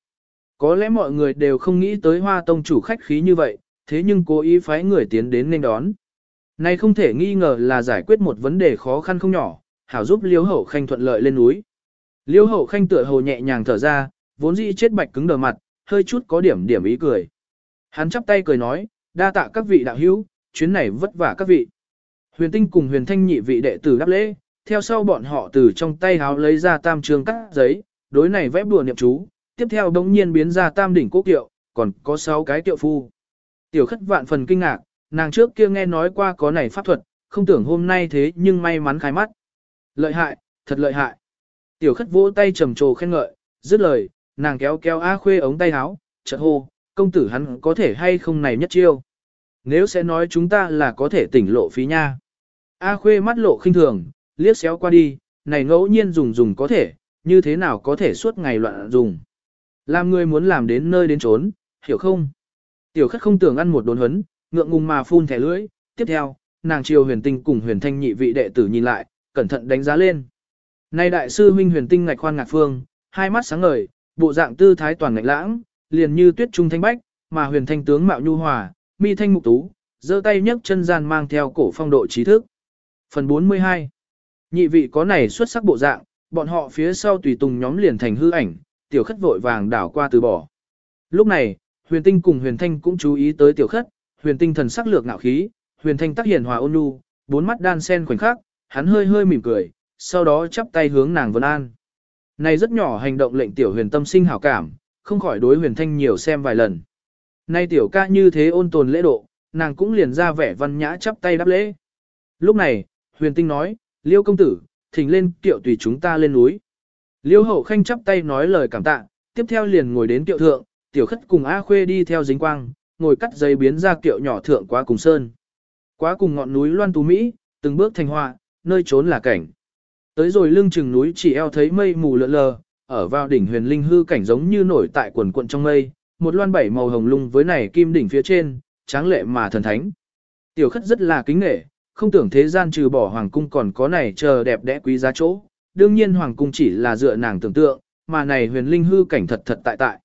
Có lẽ mọi người đều không nghĩ tới hoa tông chủ khách khí như vậy, thế nhưng cố ý phái người tiến đến nên đón. Này không thể nghi ngờ là giải quyết một vấn đề khó khăn không nhỏ, hảo giúp Liêu Hậu Khanh thuận lợi lên núi. Liêu Hậu Khanh tựa hồ nhẹ nhàng thở ra, vốn dĩ chết bạch cứng đờ mặt, hơi chút có điểm điểm ý cười. Hắn chắp tay cười nói, đa tạ các vị đạo hữu, chuyến này vất vả các vị. Huyền Tinh cùng Huyền Thanh nhị vị đệ tử đáp lễ, theo sau bọn họ từ trong tay háo lấy ra tam trường cắt giấy, đối này vẽ bùa niệm chú, tiếp theo đống nhiên biến ra tam đỉnh cố kiệu, còn có sáu cái kiệu phu. Tiểu khất vạn phần kinh ngạc, nàng trước kia nghe nói qua có này pháp thuật, không tưởng hôm nay thế nhưng may mắn khai mắt. Lợi hại, thật lợi hại. Tiểu khất vỗ tay trầm trồ khen ngợi, dứt lời, nàng kéo kéo A Khuê ống tay háo, chợt hô, công tử hắn có thể hay không này nhất chiêu. Nếu sẽ nói chúng ta là có thể tỉnh lộ phí nha. A khuê mắt lộ khinh thường, liếc xéo qua đi, này ngẫu nhiên dùng dùng có thể, như thế nào có thể suốt ngày loạn dùng. Làm người muốn làm đến nơi đến trốn, hiểu không? Tiểu khất không tưởng ăn một đốn huấn, ngượng ngùng mà phun thẻ lưỡi, tiếp theo, nàng triều huyền tinh cùng huyền thanh nhị vị đệ tử nhìn lại, cẩn thận đánh giá lên. Nay đại sư huynh huyền tinh ngạch khoan ngạc phương, hai mắt sáng ngời, bộ dạng tư thái toàn ngạch lãng, liền như tuyết trung thanh bách, mà huyền thanh tướng mạo nhu hòa, mi thanh mục tú, giơ tay nhấc chân gian mang theo cổ phong độ trí thức. Phần 42 Nhị vị có này xuất sắc bộ dạng, bọn họ phía sau tùy tùng nhóm liền thành hư ảnh, tiểu khất vội vàng đảo qua từ bỏ. Lúc này, huyền tinh cùng huyền thanh cũng chú ý tới tiểu khất, huyền tinh thần sắc lược ngạo khí, huyền thanh tác hiền hòa ôn nhu, bốn mắt đan sen khoảnh khắc, hắn hơi hơi mỉm cười, sau đó chắp tay hướng nàng vân an. Này rất nhỏ hành động lệnh tiểu huyền tâm sinh hảo cảm, không khỏi đối huyền thanh nhiều xem vài lần. Nay tiểu ca như thế ôn tồn lễ độ, nàng cũng liền ra vẻ văn nhã chắp tay đáp lễ. Lúc này, huyền tinh nói, liêu công tử, thỉnh lên tiệu tùy chúng ta lên núi. Liêu hậu khanh chắp tay nói lời cảm tạ, tiếp theo liền ngồi đến tiệu thượng, tiểu khất cùng A khuê đi theo dính quang, ngồi cắt dây biến ra kiệu nhỏ thượng quá cùng sơn. Quá cùng ngọn núi loan tú Mỹ, từng bước thành hoa, nơi trốn là cảnh. Tới rồi lưng chừng núi chỉ eo thấy mây mù lượn lờ, ở vào đỉnh huyền linh hư cảnh giống như nổi tại quần quận trong mây, một loan bảy màu hồng lung với này kim đỉnh phía trên, tráng lệ mà thần thánh. Tiểu khất rất là kính nghệ, không tưởng thế gian trừ bỏ hoàng cung còn có này chờ đẹp đẽ quý giá chỗ. Đương nhiên hoàng cung chỉ là dựa nàng tưởng tượng, mà này huyền linh hư cảnh thật thật tại tại.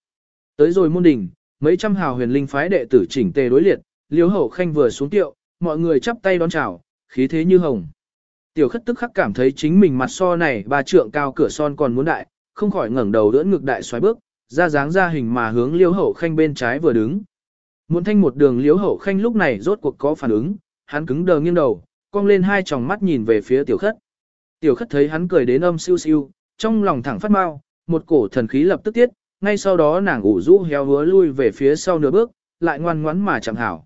Tới rồi môn đỉnh, mấy trăm hào huyền linh phái đệ tử chỉnh tề đối liệt, liếu hậu khanh vừa xuống tiệu, mọi người chắp tay đón chào, khí thế như hồng. Tiểu khất tức khắc cảm thấy chính mình mặt so này ba trượng cao cửa son còn muốn đại, không khỏi ngẩng đầu đỡ ngực đại xoáy bước, ra dáng ra hình mà hướng liêu hậu khanh bên trái vừa đứng. Muốn thanh một đường liêu hậu khanh lúc này rốt cuộc có phản ứng, hắn cứng đờ nghiêng đầu, cong lên hai tròng mắt nhìn về phía tiểu khất. Tiểu khất thấy hắn cười đến âm siêu siêu, trong lòng thẳng phát mau, một cổ thần khí lập tức tiết, ngay sau đó nàng ủ rũ héo hứa lui về phía sau nửa bước, lại ngoan ngoãn mà chẳng hảo.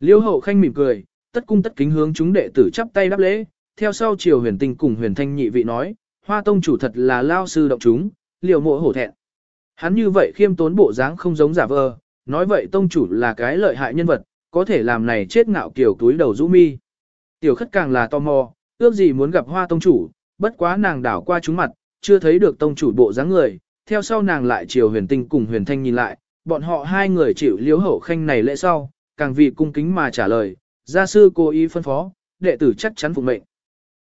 Liêu hậu khanh mỉm cười, tất cung tất kính hướng chúng đệ tử chắp tay đáp lễ, theo sau triều huyền tinh cùng huyền thanh nhị vị nói, hoa tông chủ thật là lao sư động chúng, liều mộ hổ thẹn. Hắn như vậy khiêm tốn bộ dáng không giống giả vờ, nói vậy tông chủ là cái lợi hại nhân vật, có thể làm này chết ngạo kiểu túi đầu rũ mi. Tiểu khất càng là tò mò, ước gì muốn gặp hoa tông chủ, bất quá nàng đảo qua chúng mặt, chưa thấy được tông chủ bộ dáng người, theo sau nàng lại chiều huyền tinh cùng huyền thanh nhìn lại, bọn họ hai người chịu liếu hậu khanh này lễ sau, càng vì cung kính mà trả lời, gia sư cố ý phân phó, đệ tử chắc chắn phục mệnh.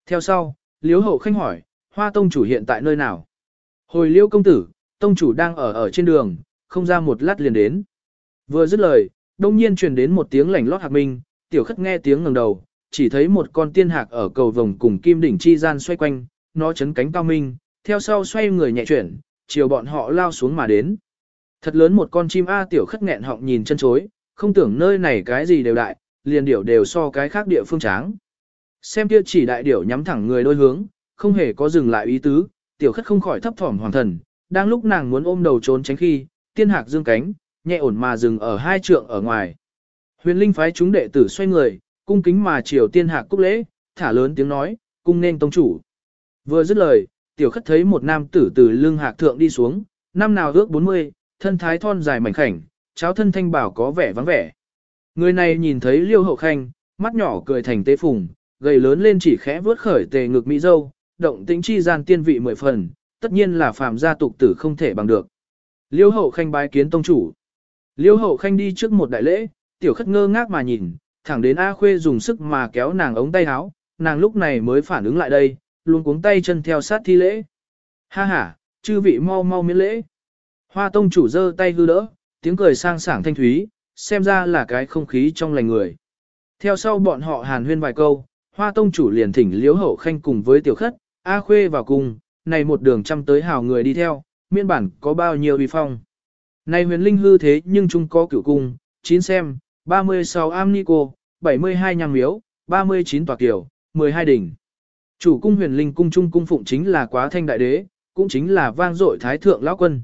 Theo sau, liếu hậu khanh hỏi, hoa tông chủ hiện tại nơi nào? Hồi liêu công tử, tông chủ đang ở ở trên đường, không ra một lát liền đến. Vừa dứt lời, đông nhiên truyền đến một tiếng lảnh lót hạc minh, tiểu khất nghe tiếng ngẩng đầu, chỉ thấy một con tiên hạc ở cầu vồng cùng kim đỉnh chi gian xoay quanh, nó chấn cánh cao minh, theo sau xoay người nhẹ chuyển, chiều bọn họ lao xuống mà đến. Thật lớn một con chim A tiểu khất nghẹn họng nhìn chân chối, không tưởng nơi này cái gì đều đại, liền điểu đều so cái khác địa phương tráng. Xem kia chỉ đại điểu nhắm thẳng người đôi hướng, không hề có dừng lại ý tứ, tiểu khất không khỏi thấp thỏm hoàng thần, đang lúc nàng muốn ôm đầu trốn tránh khi, tiên hạc dương cánh, nhẹ ổn mà dừng ở hai trượng ở ngoài. Huyền linh phái chúng đệ tử xoay người, cung kính mà chiều tiên hạc cúc lễ, thả lớn tiếng nói, cung nên tông chủ. Vừa dứt lời, tiểu khất thấy một nam tử từ lưng hạc thượng đi xuống, năm nào ước 40, thân thái thon dài mảnh khảnh, cháo thân thanh bảo có vẻ vắng vẻ. Người này nhìn thấy liêu hậu khanh, mắt nhỏ cười thành tế phùng, gầy lớn lên chỉ khẽ vướt khởi tề ngực mỹ dâu, động tĩnh chi gian tiên vị mười phần, tất nhiên là phàm gia tục tử không thể bằng được. Liêu hậu khanh bái kiến tông chủ. Liêu hậu khanh đi trước một đại lễ, tiểu khất ngơ ngác mà nhìn, thẳng đến A Khuê dùng sức mà kéo nàng ống tay áo, nàng lúc này mới phản ứng lại đây, luôn cuống tay chân theo sát thi lễ. Ha ha, chư vị mau mau miễn lễ. Hoa tông chủ giơ tay hư đỡ, tiếng cười sang sảng thanh thúy, xem ra là cái không khí trong lành người. Theo sau bọn họ hàn huyên vài câu, hoa tông chủ liền thỉnh liếu hậu khanh cùng với tiểu khất, A Khuê vào cùng, này một đường trăm tới hào người đi theo, miên bản có bao nhiêu uy phong. Này huyền linh hư thế nhưng chung có cửu cung, chín xem, 36 am ni cô, 72 nhang miếu, 39 tòa kiều, 12 đỉnh. Chủ cung huyền linh cung trung cung phụng chính là quá thanh đại đế, cũng chính là vang dội thái thượng lão quân.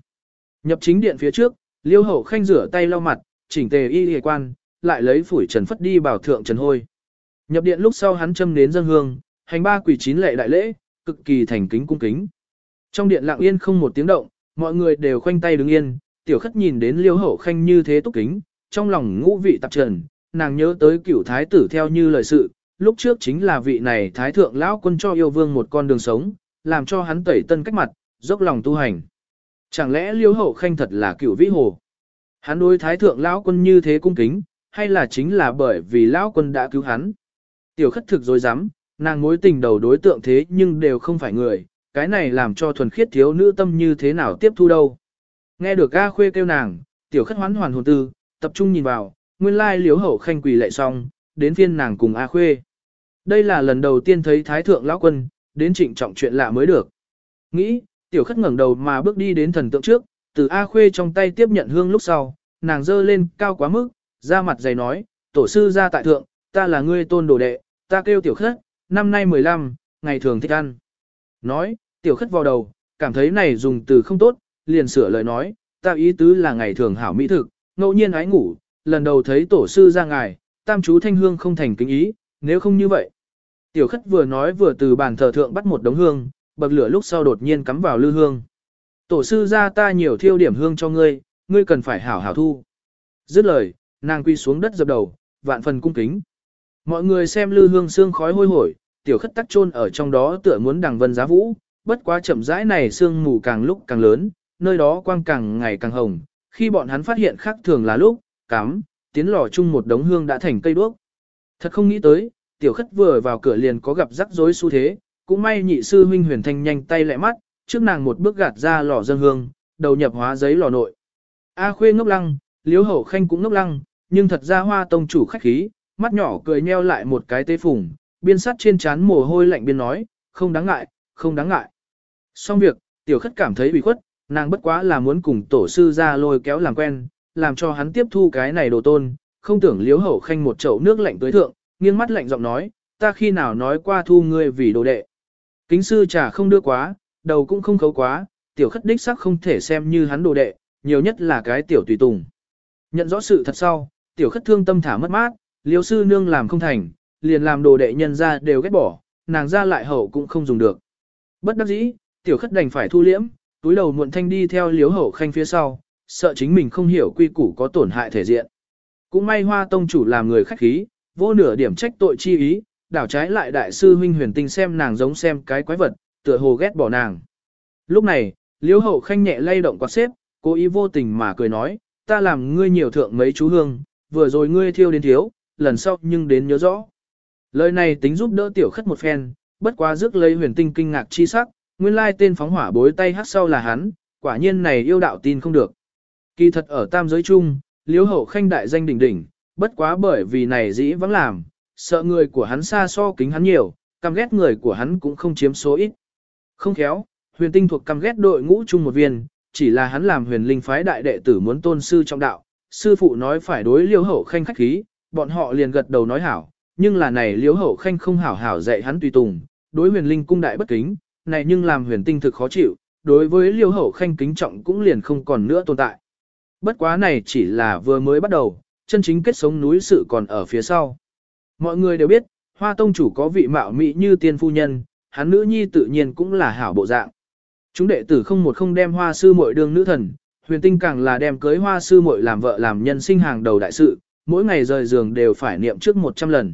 Nhập chính điện phía trước, liêu hậu khanh rửa tay lau mặt, chỉnh tề y hề quan, lại lấy phủi trần phất đi bảo thượng trần hôi. Nhập điện lúc sau hắn châm đến dân hương, hành ba quỷ chín lệ đại lễ, cực kỳ thành kính cung kính. Trong điện lặng yên không một tiếng động, mọi người đều khoanh tay đứng yên, tiểu khất nhìn đến liêu hậu khanh như thế túc kính, trong lòng ngũ vị tạp trần, nàng nhớ tới cửu thái tử theo như lời sự, lúc trước chính là vị này thái thượng lão quân cho yêu vương một con đường sống, làm cho hắn tẩy tân cách mặt, dốc lòng tu hành. Chẳng lẽ liêu hậu khanh thật là cửu vĩ hồ? Hắn đối thái thượng lão quân như thế cung kính, hay là chính là bởi vì lão quân đã cứu hắn? Tiểu khất thực dối rắm nàng mối tình đầu đối tượng thế nhưng đều không phải người, cái này làm cho thuần khiết thiếu nữ tâm như thế nào tiếp thu đâu. Nghe được A Khuê kêu nàng, tiểu khất hoán hoàn hồn tư, tập trung nhìn vào, nguyên lai liếu hậu khanh quỳ lệ xong, đến phiên nàng cùng A Khuê. Đây là lần đầu tiên thấy Thái Thượng Lão Quân, đến trịnh trọng chuyện lạ mới được. Nghĩ, tiểu khất ngẩng đầu mà bước đi đến thần tượng trước, từ A Khuê trong tay tiếp nhận hương lúc sau, nàng dơ lên cao quá mức, ra mặt dày nói, tổ sư ra tại thượng, ta là ngươi tôn đồ đệ, ta kêu tiểu khất, năm nay 15, ngày thường thích ăn. Nói, tiểu khất vào đầu, cảm thấy này dùng từ không tốt, liền sửa lời nói, ta ý tứ là ngày thường hảo mỹ thực, ngẫu nhiên ái ngủ, lần đầu thấy tổ sư ra ngài, tam chú thanh hương không thành kính ý, nếu không như vậy. Tiểu khất vừa nói vừa từ bàn thờ thượng bắt một đống hương, bậc lửa lúc sau đột nhiên cắm vào lư hương. Tổ sư ra ta nhiều thiêu điểm hương cho ngươi, ngươi cần phải hảo hảo thu. Dứt lời, nàng quy xuống đất dập đầu, vạn phần cung kính. Mọi người xem lư hương xương khói hôi hổi, tiểu khất tắc chôn ở trong đó tựa muốn đằng vân giá vũ, bất quá chậm rãi này sương mù càng lúc càng lớn, nơi đó quang càng ngày càng hồng, khi bọn hắn phát hiện khác thường là lúc, cắm, tiến lò chung một đống hương đã thành cây đuốc. Thật không nghĩ tới, tiểu khất vừa vào cửa liền có gặp rắc rối xu thế, cũng may nhị sư huynh huyền thanh nhanh tay lẹ mắt, trước nàng một bước gạt ra lò dân hương, đầu nhập hóa giấy lò nội. A khuê ngốc lăng, liếu hậu khanh cũng ngốc lăng, nhưng thật ra hoa tông chủ khách khí, mắt nhỏ cười nheo lại một cái tế phùng, biên sắt trên trán mồ hôi lạnh biên nói, không đáng ngại, không đáng ngại. Xong việc, tiểu khất cảm thấy bị khuất, nàng bất quá là muốn cùng tổ sư ra lôi kéo làm quen, làm cho hắn tiếp thu cái này đồ tôn, không tưởng liếu hậu khanh một chậu nước lạnh tới thượng, nghiêng mắt lạnh giọng nói, ta khi nào nói qua thu ngươi vì đồ đệ. Kính sư trà không đưa quá, đầu cũng không khấu quá, tiểu khất đích sắc không thể xem như hắn đồ đệ, nhiều nhất là cái tiểu tùy tùng. Nhận rõ sự thật sau, tiểu khất thương tâm thả mất mát, Liêu sư nương làm không thành, liền làm đồ đệ nhân ra đều ghét bỏ, nàng ra lại hậu cũng không dùng được. Bất đắc dĩ, tiểu khất đành phải thu liễm, túi đầu muộn thanh đi theo liếu hậu khanh phía sau, sợ chính mình không hiểu quy củ có tổn hại thể diện. Cũng may hoa tông chủ làm người khách khí, vô nửa điểm trách tội chi ý, đảo trái lại đại sư huynh huyền tinh xem nàng giống xem cái quái vật, tựa hồ ghét bỏ nàng. Lúc này, liếu hậu khanh nhẹ lay động quạt xếp, cố ý vô tình mà cười nói, ta làm ngươi nhiều thượng mấy chú hương, vừa rồi ngươi thiêu đến thiếu, lần sau nhưng đến nhớ rõ. Lời này tính giúp đỡ tiểu khất một phen, bất quá rước lấy huyền tinh kinh ngạc chi sắc, nguyên lai tên phóng hỏa bối tay hát sau là hắn, quả nhiên này yêu đạo tin không được. Kỳ thật ở tam giới chung, liếu hậu khanh đại danh đỉnh đỉnh, bất quá bởi vì này dĩ vắng làm, sợ người của hắn xa so kính hắn nhiều, căm ghét người của hắn cũng không chiếm số ít. Không khéo, huyền tinh thuộc căm ghét đội ngũ chung một viên, chỉ là hắn làm huyền linh phái đại đệ tử muốn tôn sư trong đạo, sư phụ nói phải đối liêu hậu khanh khách khí, bọn họ liền gật đầu nói hảo, nhưng là này liếu hậu khanh không hảo hảo dạy hắn tùy tùng, đối huyền linh cung đại bất kính, này nhưng làm huyền tinh thực khó chịu, đối với liêu hậu khanh kính trọng cũng liền không còn nữa tồn tại. Bất quá này chỉ là vừa mới bắt đầu, chân chính kết sống núi sự còn ở phía sau. Mọi người đều biết, hoa tông chủ có vị mạo mỹ như tiên phu nhân, hắn nữ nhi tự nhiên cũng là hảo bộ dạng. Chúng đệ tử không một không đem hoa sư muội đương nữ thần, huyền tinh càng là đem cưới hoa sư muội làm vợ làm nhân sinh hàng đầu đại sự, mỗi ngày rời giường đều phải niệm trước 100 lần.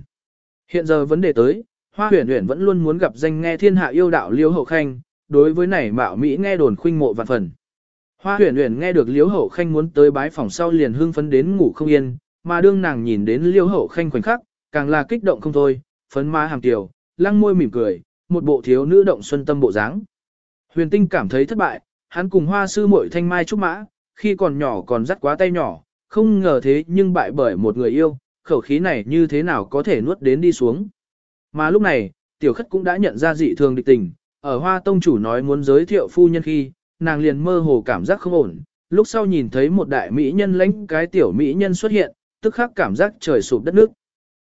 Hiện giờ vấn đề tới, Hoa huyền huyền vẫn luôn muốn gặp danh nghe thiên hạ yêu đạo Liễu Hậu Khanh, đối với này mạo Mỹ nghe đồn khuynh mộ vạn phần. Hoa huyền huyền nghe được Liễu Hậu Khanh muốn tới bái phòng sau liền hưng phấn đến ngủ không yên, mà đương nàng nhìn đến Liễu Hậu Khanh khoảnh khắc, càng là kích động không thôi, phấn má hàm tiểu, lăng môi mỉm cười, một bộ thiếu nữ động xuân tâm bộ dáng. Huyền Tinh cảm thấy thất bại, hắn cùng Hoa sư muội thanh mai trúc mã, khi còn nhỏ còn dắt quá tay nhỏ, không ngờ thế nhưng bại bởi một người yêu, khẩu khí này như thế nào có thể nuốt đến đi xuống. Mà lúc này, tiểu khất cũng đã nhận ra dị thường địch tình, ở hoa tông chủ nói muốn giới thiệu phu nhân khi, nàng liền mơ hồ cảm giác không ổn, lúc sau nhìn thấy một đại mỹ nhân lãnh cái tiểu mỹ nhân xuất hiện, tức khắc cảm giác trời sụp đất nước.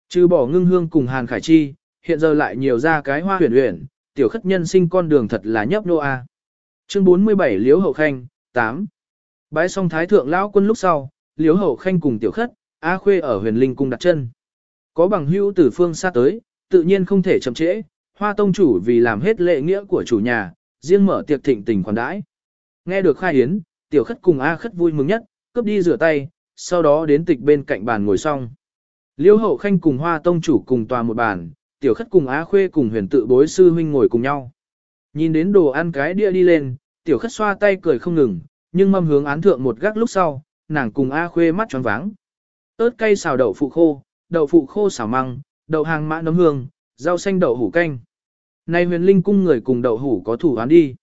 Trừ bỏ ngưng hương cùng hàn khải chi, hiện giờ lại nhiều ra cái hoa huyền huyền, tiểu khất nhân sinh con đường thật là nhấp nô a. Chương 47 Liễu Hậu Khanh, 8. Bái xong thái thượng lão quân lúc sau, Liễu Hậu Khanh cùng tiểu khất, A Khuê ở huyền linh cung đặt chân. Có bằng hữu từ phương xa tới, tự nhiên không thể chậm trễ, hoa tông chủ vì làm hết lệ nghĩa của chủ nhà, riêng mở tiệc thịnh tình khoản đãi. Nghe được khai hiến, tiểu khất cùng A khất vui mừng nhất, cướp đi rửa tay, sau đó đến tịch bên cạnh bàn ngồi xong. Liêu hậu khanh cùng hoa tông chủ cùng tòa một bàn, tiểu khất cùng A khuê cùng huyền tự bối sư huynh ngồi cùng nhau. Nhìn đến đồ ăn cái đĩa đi lên, tiểu khất xoa tay cười không ngừng, nhưng mâm hướng án thượng một gác lúc sau, nàng cùng A khuê mắt tròn váng. ớt cay xào đậu phụ khô, đậu phụ khô xào măng, đậu hàng mã nấm hương, rau xanh đậu hủ canh. Này huyền linh cung người cùng đậu hủ có thủ án đi.